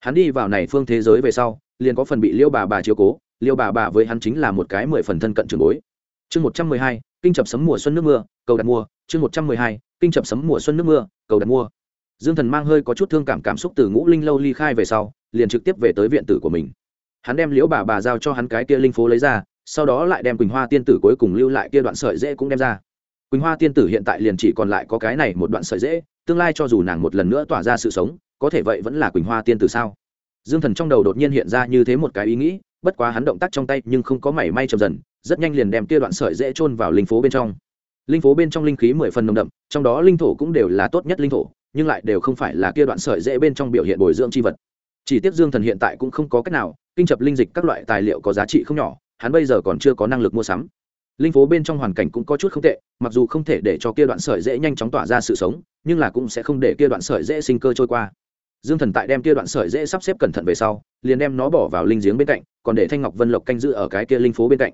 Hắn đi vào này phương thế giới về sau, liền có phần bị liễu bà bà chiếu cố liễu bà bà với hắn chính là một cái mười phần thân cận trường bối. Chương một trăm mười hai, kinh chập sấm mùa xuân nước mưa, cầu đặt mua chương một trăm mười hai, kinh chập sấm mùa xuân nước mưa, cầu đặt mua dương thần mang hơi có chút thương cảm cảm xúc từ ngũ linh lâu ly khai về sau, liền trực tiếp về tới viện tử của mình. Hắn đem liễu bà bà giao cho hắn cái kia linh phố lấy ra, sau đó lại đem quỳnh hoa tiên tử cuối cùng lưu lại kia đoạn sợi dễ cũng đem ra. Quỳnh hoa tiên tử hiện tại liền chỉ còn lại có cái này một đoạn sợi dễ, tương lai cho dù nàng một lần nữa tỏa ra sự sống, có thể vậy vẫn là quỳnh hoa tiên tử sao? Dương thần trong đầu đột nhiên hiện ra như thế một cái ý nghĩ bất quá hắn động tác trong tay nhưng không có mảy may chậm dần, rất nhanh liền đem kia đoạn sợi dễ chôn vào linh phố bên trong. Linh phố bên trong linh khí mười phần nồng đậm, trong đó linh thổ cũng đều là tốt nhất linh thổ, nhưng lại đều không phải là kia đoạn sợi dễ bên trong biểu hiện bồi dưỡng chi vật. Chỉ tiếc dương thần hiện tại cũng không có cách nào, kinh chập linh dịch các loại tài liệu có giá trị không nhỏ, hắn bây giờ còn chưa có năng lực mua sắm. Linh phố bên trong hoàn cảnh cũng có chút không tệ, mặc dù không thể để cho kia đoạn sợi dễ nhanh chóng tỏa ra sự sống, nhưng là cũng sẽ không để kia đoạn sợi dễ sinh cơ trôi qua dương thần tại đem kia đoạn sợi dễ sắp xếp cẩn thận về sau, liền đem nó bỏ vào linh giếng bên cạnh, còn để thanh ngọc vân lộc canh giữ ở cái kia linh phố bên cạnh.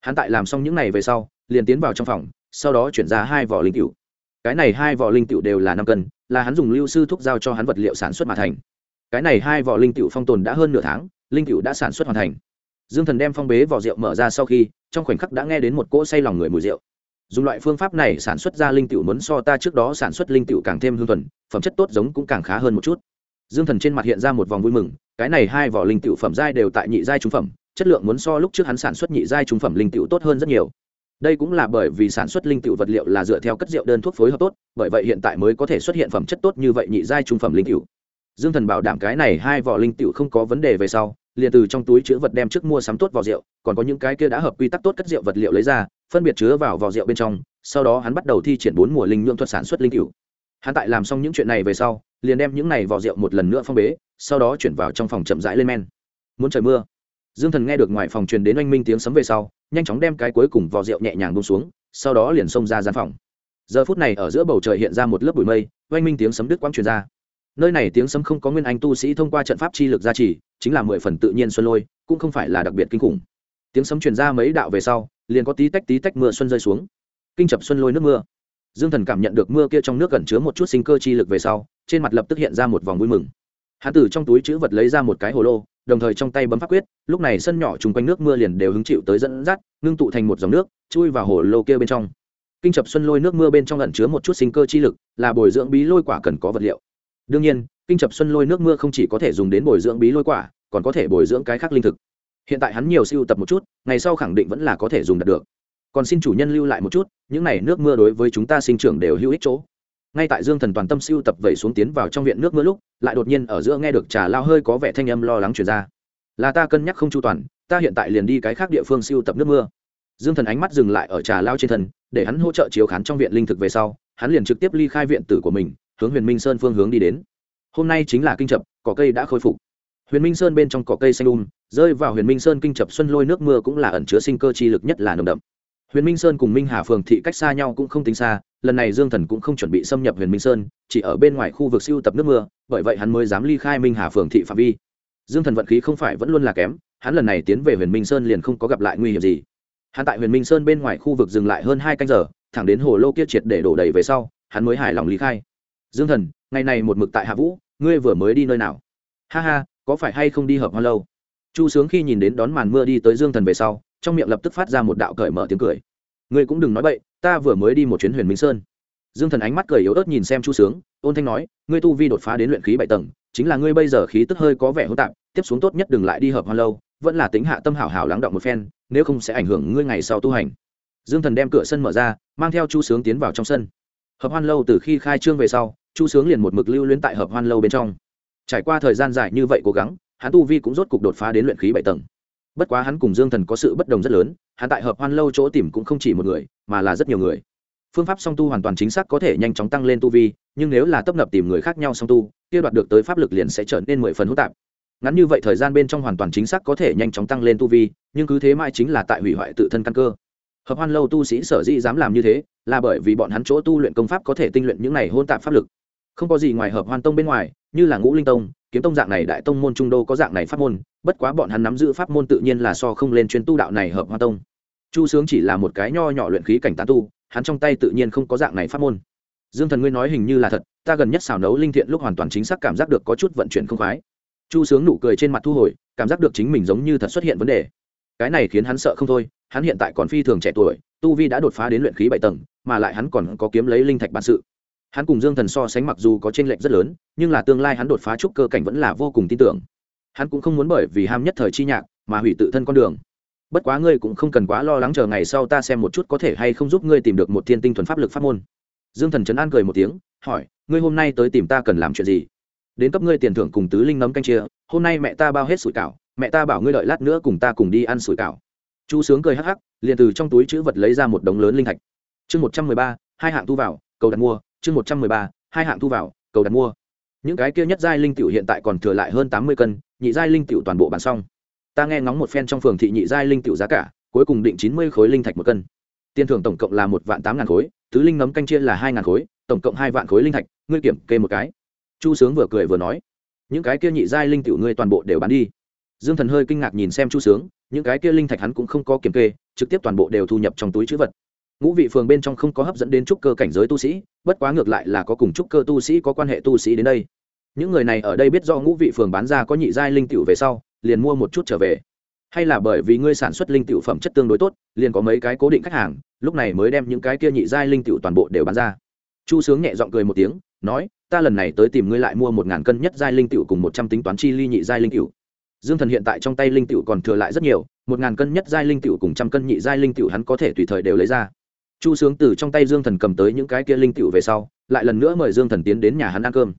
Hắn tại làm xong những này về sau, liền tiến vào trong phòng, sau đó chuyển ra hai vỏ linh cựu cái này hai vỏ linh cựu đều là năm cân, là hắn dùng lưu sư thúc giao cho hắn vật liệu sản xuất mà thành. Cái này hai vỏ linh cựu phong tồn đã hơn nửa tháng, linh cựu đã sản xuất hoàn thành. Dương thần đem phong bế vỏ rượu mở ra sau khi, trong khoảnh khắc đã nghe đến một cỗ say lòng người mùi rượu. Dùng loại phương pháp này sản xuất ra linh tiểu muốn so ta trước đó sản xuất linh tiểu càng thêm hương thuần, phẩm chất tốt giống cũng càng khá hơn một chút dương thần trên mặt hiện ra một vòng vui mừng, cái này hai vỏ linh tiểu phẩm giai đều tại nhị giai trung phẩm, chất lượng muốn so lúc trước hắn sản xuất nhị giai trung phẩm linh tiểu tốt hơn rất nhiều. Đây cũng là bởi vì sản xuất linh tiểu vật liệu là dựa theo cất rượu đơn thuốc phối hợp tốt, bởi vậy hiện tại mới có thể xuất hiện phẩm chất tốt như vậy nhị giai trung phẩm linh tiểu. Dương thần bảo đảm cái này hai vỏ linh tiểu không có vấn đề về sau, liền từ trong túi chứa vật đem trước mua sắm tốt vỏ rượu, còn có những cái kia đã hợp quy tắc tốt cất rượu vật liệu lấy ra, phân biệt chứa vào vỏ rượu bên trong, sau đó hắn bắt đầu thi triển bốn mùa linh nhuộm thuật sản xuất linh cựu hắn tại làm xong những chuyện này về sau liền đem những này vỏ rượu một lần nữa phong bế, sau đó chuyển vào trong phòng chậm rãi lên men. Muốn trời mưa, dương thần nghe được ngoài phòng truyền đến oanh minh tiếng sấm về sau, nhanh chóng đem cái cuối cùng vỏ rượu nhẹ nhàng bông xuống, sau đó liền xông ra gian phòng. Giờ phút này ở giữa bầu trời hiện ra một lớp bụi mây, oanh minh tiếng sấm đứt quang truyền ra. Nơi này tiếng sấm không có nguyên anh tu sĩ thông qua trận pháp chi lực gia trì, chính là mười phần tự nhiên xuân lôi, cũng không phải là đặc biệt kinh khủng. Tiếng sấm truyền ra mấy đạo về sau, liền có tí tách tí tách mưa xuân rơi xuống. Kinh chập xuân lôi nước mưa. Dương thần cảm nhận được mưa kia trong nước gần chứa một chút sinh cơ chi lực về sau trên mặt lập tức hiện ra một vòng vui mừng. Hắn từ trong túi chữ vật lấy ra một cái hồ lô, đồng thời trong tay bấm pháp quyết, lúc này sân nhỏ chung quanh nước mưa liền đều hứng chịu tới dẫn dắt, ngưng tụ thành một dòng nước, chui vào hồ lô kia bên trong. Kinh chập xuân lôi nước mưa bên trong ẩn chứa một chút sinh cơ chi lực, là bồi dưỡng bí lôi quả cần có vật liệu. Đương nhiên, kinh chập xuân lôi nước mưa không chỉ có thể dùng đến bồi dưỡng bí lôi quả, còn có thể bồi dưỡng cái khác linh thực. Hiện tại hắn nhiều siêu tập một chút, ngày sau khẳng định vẫn là có thể dùng đạt được. Còn xin chủ nhân lưu lại một chút, những n à y nước mưa đối với chúng ta sinh trưởng đều hữu ích chỗ ngay tại dương thần toàn tâm siêu tập vẩy xuống tiến vào trong viện nước mưa lúc, lại đột nhiên ở giữa nghe được trà lao hơi có vẻ thanh âm lo lắng chuyển ra. Là ta cân nhắc không chu toàn, ta hiện tại liền đi cái khác địa phương siêu tập nước mưa. Dương thần ánh mắt dừng lại ở trà lao trên thần để hắn hỗ trợ chiếu khán trong viện linh thực về sau, hắn liền trực tiếp ly khai viện tử của mình, hướng huyền minh sơn phương hướng đi đến. Hôm nay chính là kinh chập, cỏ cây đã khôi phục. Huyền minh sơn bên trong cỏ cây xanh um rơi vào huyền minh sơn kinh chập xuân lôi nước mưa cũng là ẩn chứa sinh cơ chi lực nhất là nồng đậm huyền minh sơn cùng minh hà phường thị cách xa nhau cũng không tính xa, lần này dương thần cũng không chuẩn bị xâm nhập huyền minh sơn, chỉ ở bên ngoài khu vực siêu tập nước mưa, bởi vậy hắn mới dám ly khai minh hà phường thị phạm vi. Dương thần vận khí không phải vẫn luôn là kém, hắn lần này tiến về huyền minh sơn liền không có gặp lại nguy hiểm gì. Hắn tại huyền minh sơn bên ngoài khu vực dừng lại hơn hai canh giờ, thẳng đến hồ lô kia triệt để đổ đầy về sau, hắn mới hài lòng lý khai. Dương thần, ngày này một mực tại hạ vũ, ngươi vừa mới đi nơi nào? Ha ha, có phải hay không đi hợp hoa lâu? Chu sướng khi nhìn đến đón màn mưa đi tới dương thần về sau trong miệng lập tức phát ra một đạo cởi mở tiếng cười. Ngươi cũng đừng nói bậy, ta vừa mới đi một chuyến huyền minh sơn. Dương thần ánh mắt cười yếu ớt nhìn xem chu sướng, ôn thanh nói, ngươi tu vi đột phá đến luyện khí bảy tầng, chính là ngươi bây giờ khí tức hơi có vẻ hỗn tạp, tiếp xuống tốt nhất đừng lại đi hợp hoa lâu, vẫn là tính hạ tâm hảo hảo lắng động một phen, nếu không sẽ ảnh hưởng ngươi ngày sau tu hành. Dương thần đem cửa sân mở ra, mang theo chu sướng tiến vào trong sân. Hợp hoan lâu từ khi khai trương về sau, chu sướng liền một mực lưu luyến tại hợp hoan lâu bên trong. Trải qua thời gian dài như vậy cố gắng, hắn tu vi cũng rốt cục đột phá đến luyện khí bảy tầng bất quá hắn cùng dương thần có sự bất đồng rất lớn, hắn tại hợp hoan lâu chỗ tìm cũng không chỉ một người, mà là rất nhiều người. Phương pháp song tu hoàn toàn chính xác có thể nhanh chóng tăng lên tu vi, nhưng nếu là tấp nập tìm người khác nhau song tu, kia đoạt được tới pháp lực liền sẽ trở nên mười phần hỗn tạp. Ngắn như vậy thời gian bên trong hoàn toàn chính xác có thể nhanh chóng tăng lên tu vi, nhưng cứ thế mãi chính là tại hủy hoại tự thân căn cơ. Hợp hoan lâu tu sĩ sở dĩ dám làm như thế, là bởi vì bọn hắn chỗ tu luyện công pháp có thể tinh luyện những này hôn tạp pháp lực. Không có gì ngoài hợp hoan tông bên ngoài, như là ngũ linh tông kiếm tông dạng này đại tông môn trung đô có dạng này pháp môn, bất quá bọn hắn nắm giữ pháp môn tự nhiên là so không lên chuyên tu đạo này hợp hoa tông. Chu sướng chỉ là một cái nho nhỏ luyện khí cảnh tán tu, hắn trong tay tự nhiên không có dạng này pháp môn. Dương thần ngươi nói hình như là thật, ta gần nhất xào nấu linh thiện lúc hoàn toàn chính xác cảm giác được có chút vận chuyển không khoái. Chu sướng nụ cười trên mặt thu hồi, cảm giác được chính mình giống như thật xuất hiện vấn đề. Cái này khiến hắn sợ không thôi, hắn hiện tại còn phi thường trẻ tuổi, tu vi đã đột phá đến luyện khí bảy tầng, mà lại hắn còn có kiếm lấy linh thạch bản sự hắn cùng dương thần so sánh mặc dù có t r ê n lệch rất lớn, nhưng là tương lai hắn đột phá trúc cơ cảnh vẫn là vô cùng tin tưởng. Hắn cũng không muốn bởi vì ham nhất thời chi nhạc mà hủy tự thân con đường. Bất quá ngươi cũng không cần quá lo lắng chờ ngày sau ta xem một chút có thể hay không giúp ngươi tìm được một thiên tinh thuần pháp lực pháp môn. Dương thần trấn an cười một tiếng, hỏi, ngươi hôm nay tới tìm ta cần làm chuyện gì? Đến cấp ngươi tiền thưởng cùng tứ linh nấm canh chia, hôm nay mẹ ta bao hết sủi cảo, mẹ ta bảo ngươi đợi lát nữa cùng ta cùng đi ăn sủi cảo. Chu sướng cười hắc hắc, liền từ trong túi chữ vật lấy ra một đống lớn linh thạch. Chương một trăm mười ba, hai hạng thu vào, cầu đặt mua chương một trăm mười ba, hai hạng thu vào, cầu đặt mua. Những cái kia nhất giai linh tiểu hiện tại còn thừa lại hơn tám mươi cân, nhị giai linh tiểu toàn bộ bán xong. Ta nghe ngóng một phen trong phường thị nhị giai linh tiểu giá cả, cuối cùng định chín mươi khối linh thạch một cân. Tiền thưởng tổng cộng là một vạn tám ngàn khối, tứ linh nấm canh chia là hai ngàn khối, tổng cộng hai vạn khối linh thạch, ngươi kiểm kê một cái. Chu sướng vừa cười vừa nói, những cái kia nhị giai linh tiểu ngươi toàn bộ đều bán đi. Dương thần hơi kinh ngạc nhìn xem chu sướng, những cái kia linh thạch hắn cũng không có kiểm kê, trực tiếp toàn bộ đều thu nhập trong túi chữ vật ngũ vị phường bên trong không có hấp dẫn đến trúc cơ cảnh giới tu sĩ, bất quá ngược lại là có cùng trúc cơ tu sĩ có quan hệ tu sĩ đến đây. Những người này ở đây biết do ngũ vị phường bán ra có nhị giai linh tiểu về sau, liền mua một chút trở về. Hay là bởi vì ngươi sản xuất linh tiểu phẩm chất tương đối tốt, liền có mấy cái cố định khách hàng, lúc này mới đem những cái kia nhị giai linh tiểu toàn bộ đều bán ra. Chu sướng nhẹ giọng cười một tiếng, nói, ta lần này tới tìm ngươi lại mua một ngàn cân nhất giai linh tiểu cùng một trăm tính toán chi ly nhị giai linh tiểu. Dương thần hiện tại trong tay linh tiểu còn thừa lại rất nhiều, một ngàn cân nhất giai linh tiểu cùng trăm cân nhị giai linh tiểu hắn có thể tùy thời đều lấy ra chu sướng từ trong tay dương thần cầm tới những cái kia linh tiểu về sau, lại lần nữa mời dương thần tiến đến nhà hắn ăn cơm.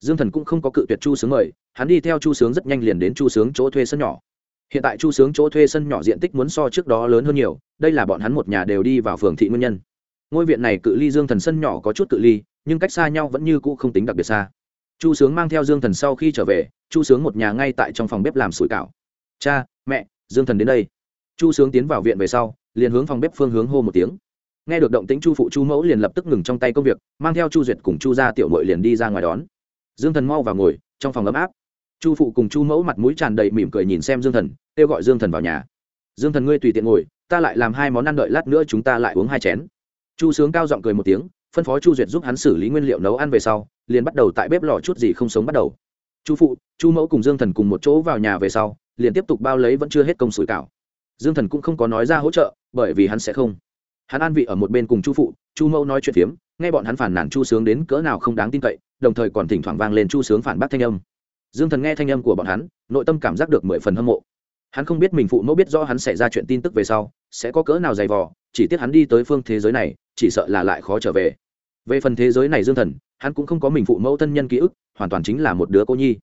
Dương thần cũng không có cự tuyệt chu sướng mời, hắn đi theo chu sướng rất nhanh liền đến chu sướng chỗ thuê sân nhỏ. Hiện tại chu sướng chỗ thuê sân nhỏ diện tích muốn so trước đó lớn hơn nhiều, đây là bọn hắn một nhà đều đi vào phường thị nguyên nhân. Ngôi viện này cự ly dương thần sân nhỏ có chút cự ly, nhưng cách xa nhau vẫn như cũ không tính đặc biệt xa. Chu sướng mang theo dương thần sau khi trở về, chu sướng một nhà ngay tại trong phòng bếp làm sủi cảo. Cha, mẹ, dương thần đến đây. Chu sướng tiến vào viện về sau, liền hướng phòng bếp phương hướng hô một tiếng nghe được động tĩnh chu phụ chu mẫu liền lập tức ngừng trong tay công việc, mang theo chu duyệt cùng chu ra tiểu mội liền đi ra ngoài đón. Dương thần mau vào ngồi, trong phòng ấm áp. Chu phụ cùng chu mẫu mặt mũi tràn đầy mỉm cười nhìn xem dương thần, kêu gọi dương thần vào nhà. Dương thần ngươi tùy tiện ngồi, ta lại làm hai món ăn đợi lát nữa chúng ta lại uống hai chén. Chu sướng cao giọng cười một tiếng, phân phó chu duyệt giúp hắn xử lý nguyên liệu nấu ăn về sau, liền bắt đầu tại bếp lò chút gì không sống bắt đầu. Chu phụ, chu mẫu cùng dương thần cùng một chỗ vào nhà về sau, liền tiếp tục bao lấy vẫn chưa hết công sủi cảo. Dương thần cũng không có nói ra hỗ trợ, bởi vì hắn sẽ không hắn an vị ở một bên cùng chu phụ, chu mẫu nói chuyện phiếm, nghe bọn hắn phản nản chu sướng đến cỡ nào không đáng tin cậy, đồng thời còn thỉnh thoảng vang lên chu sướng phản bác thanh âm. Dương thần nghe thanh âm của bọn hắn, nội tâm cảm giác được mười phần hâm mộ. Hắn không biết mình phụ mẫu biết rõ hắn xảy ra chuyện tin tức về sau, sẽ có cỡ nào dày vò, chỉ tiếc hắn đi tới phương thế giới này, chỉ sợ là lại khó trở về. Về phần thế giới này dương thần, hắn cũng không có mình phụ mẫu thân nhân ký ức, hoàn toàn chính là một đứa cô nhi.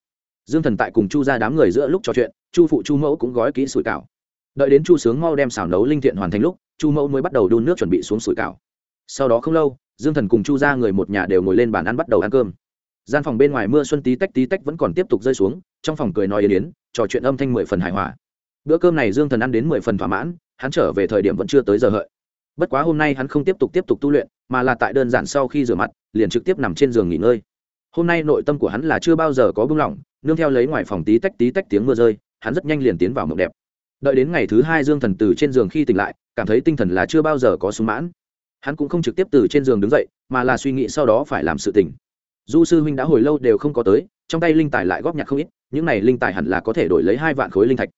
Dương thần tại cùng chu ra đám người giữa lúc trò chuyện, chu phụ chu mẫu cũng gói kỹ sủi cảo. Đợi đến chu sướng mau đem xào nấu linh thiện hoàn thành lúc chu mẫu mới bắt đầu đun nước chuẩn bị xuống sủi cảo sau đó không lâu dương thần cùng chu ra người một nhà đều ngồi lên bàn ăn bắt đầu ăn cơm gian phòng bên ngoài mưa xuân tí tách tí tách vẫn còn tiếp tục rơi xuống trong phòng cười nói yên yến trò chuyện âm thanh mười phần hài hòa bữa cơm này dương thần ăn đến mười phần thỏa mãn hắn trở về thời điểm vẫn chưa tới giờ hợi bất quá hôm nay hắn không tiếp tục tiếp tục tu luyện mà là tại đơn giản sau khi rửa mặt liền trực tiếp nằm trên giường nghỉ ngơi hôm nay nội tâm của hắn là chưa bao giờ có bưng lỏng nương theo lấy ngoài phòng tí tách tí tách tiếng mưa rơi hắn rất nhanh liền tiến vào mộng đẹp đợi đến ngày thứ hai dương thần từ trên giường khi tỉnh lại cảm thấy tinh thần là chưa bao giờ có sung mãn. Hắn cũng không trực tiếp từ trên giường đứng dậy, mà là suy nghĩ sau đó phải làm sự tình. du sư huynh đã hồi lâu đều không có tới, trong tay linh tài lại góp nhặt không ít, những này linh tài hẳn là có thể đổi lấy hai vạn khối linh thạch.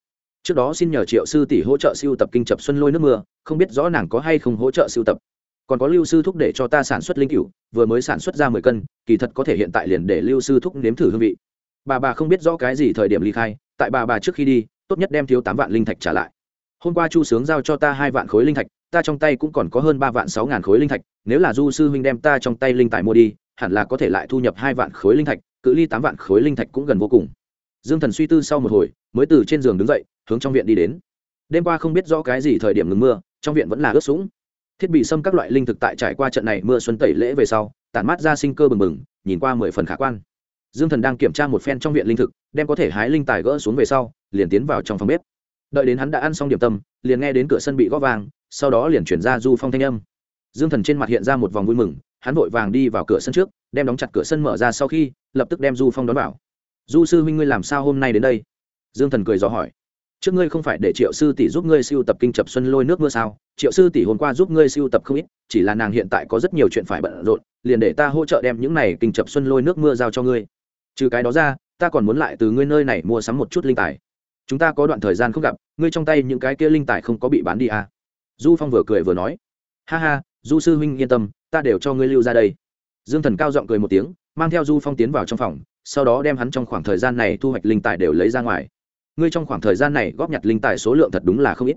Trước đó xin nhờ triệu sư tỷ hỗ trợ siêu tập kinh chập xuân lôi nước mưa, không biết rõ nàng có hay không hỗ trợ siêu tập. Còn có lưu sư thúc để cho ta sản xuất linh cựu vừa mới sản xuất ra mười cân, kỳ thật có thể hiện tại liền để lưu sư thúc nếm thử hương vị. Bà bà không biết rõ cái gì thời điểm ly khai, tại bà bà trước khi đi, tốt nhất đem thiếu tám vạn linh thạch trả lại hôm qua chu sướng giao cho ta hai vạn khối linh thạch, ta trong tay cũng còn có hơn ba vạn sáu ngàn khối linh thạch, nếu là du sư huynh đem ta trong tay linh tài mua đi, hẳn là có thể lại thu nhập hai vạn khối linh thạch, cự ly tám vạn khối linh thạch cũng gần vô cùng. Dương thần suy tư sau một hồi, mới từ trên giường đứng dậy, hướng trong viện đi đến. Đêm qua không biết rõ cái gì thời điểm ngừng mưa, trong viện vẫn là ướt sũng. Thiết bị xâm các loại linh thực tại trải qua trận này mưa xuân tẩy lễ về sau, tản mát ra sinh cơ bừng bừng, nhìn qua mười phần khả quan. Dương thần đang kiểm tra một phen trong viện linh thực, đem có thể hái linh tài gỡ xuống về sau, liền tiến vào trong phòng bếp đợi đến hắn đã ăn xong điểm tâm, liền nghe đến cửa sân bị góp vàng, sau đó liền chuyển ra du phong thanh âm. Dương thần trên mặt hiện ra một vòng vui mừng, hắn vội vàng đi vào cửa sân trước, đem đóng chặt cửa sân mở ra sau khi, lập tức đem du phong đón vào. Du sư huynh ngươi làm sao hôm nay đến đây? Dương thần cười dò hỏi. Trước ngươi không phải để triệu sư tỷ giúp ngươi siêu tập kinh chập xuân lôi nước mưa sao? Triệu sư tỷ hôm qua giúp ngươi siêu tập không ít, chỉ là nàng hiện tại có rất nhiều chuyện phải bận rộn, liền để ta hỗ trợ đem những này kinh chập xuân lôi nước mưa giao cho ngươi. Trừ cái đó ra, ta còn muốn lại từ ngươi nơi này mua sắm một chút linh tài chúng ta có đoạn thời gian không gặp, ngươi trong tay những cái kia linh tài không có bị bán đi à. du phong vừa cười vừa nói. Ha ha du sư huynh yên tâm, ta đều cho ngươi lưu ra đây. Dương thần cao giọng cười một tiếng, mang theo du phong tiến vào trong phòng, sau đó đem hắn trong khoảng thời gian này thu hoạch linh tài đều lấy ra ngoài. Ngươi trong khoảng thời gian này góp nhặt linh tài số lượng thật đúng là không ít.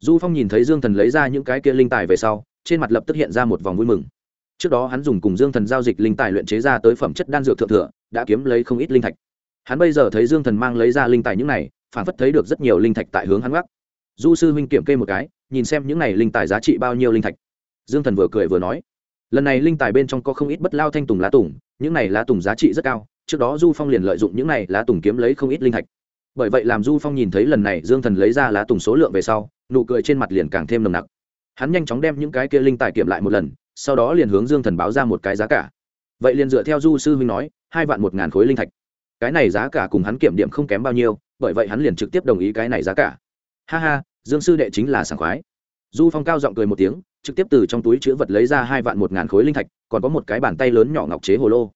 Du phong nhìn thấy dương thần lấy ra những cái kia linh tài về sau, trên mặt lập tức hiện ra một vòng vui mừng. Trước đó hắn dùng cùng dương thần giao dịch linh tài luyện chế ra tới phẩm chất đan dược thượng thừa, đã kiếm lấy không ít linh thạch. Hắn bây giờ thấy dương thần mang lấy ra linh tài những này phản phất thấy được rất nhiều linh thạch tại hướng hắn gác du sư huynh kiểm kê một cái, nhìn xem những này linh tài giá trị bao nhiêu linh thạch. Dương thần vừa cười vừa nói, lần này linh tài bên trong có không ít bất lao thanh tùng lá tùng, những này lá tùng giá trị rất cao, trước đó du phong liền lợi dụng những này lá tùng kiếm lấy không ít linh thạch. Bởi vậy làm du phong nhìn thấy lần này dương thần lấy ra lá tùng số lượng về sau, nụ cười trên mặt liền càng thêm nồng nặc. Hắn nhanh chóng đem những cái kia linh tài kiểm lại một lần, sau đó liền hướng dương thần báo ra một cái giá cả. Vậy liền dựa theo du sư huynh nói, hai vạn một ngàn khối linh thạch. Cái này giá cả cùng hắn kiểm điểm không kém bao nhiêu bởi vậy hắn liền trực tiếp đồng ý cái này giá cả. Ha ha, dương sư đệ chính là sảng khoái. Du phong cao giọng cười một tiếng, trực tiếp từ trong túi chữ vật lấy ra hai vạn một ngàn khối linh thạch, còn có một cái bàn tay lớn nhỏ ngọc chế hồ lô.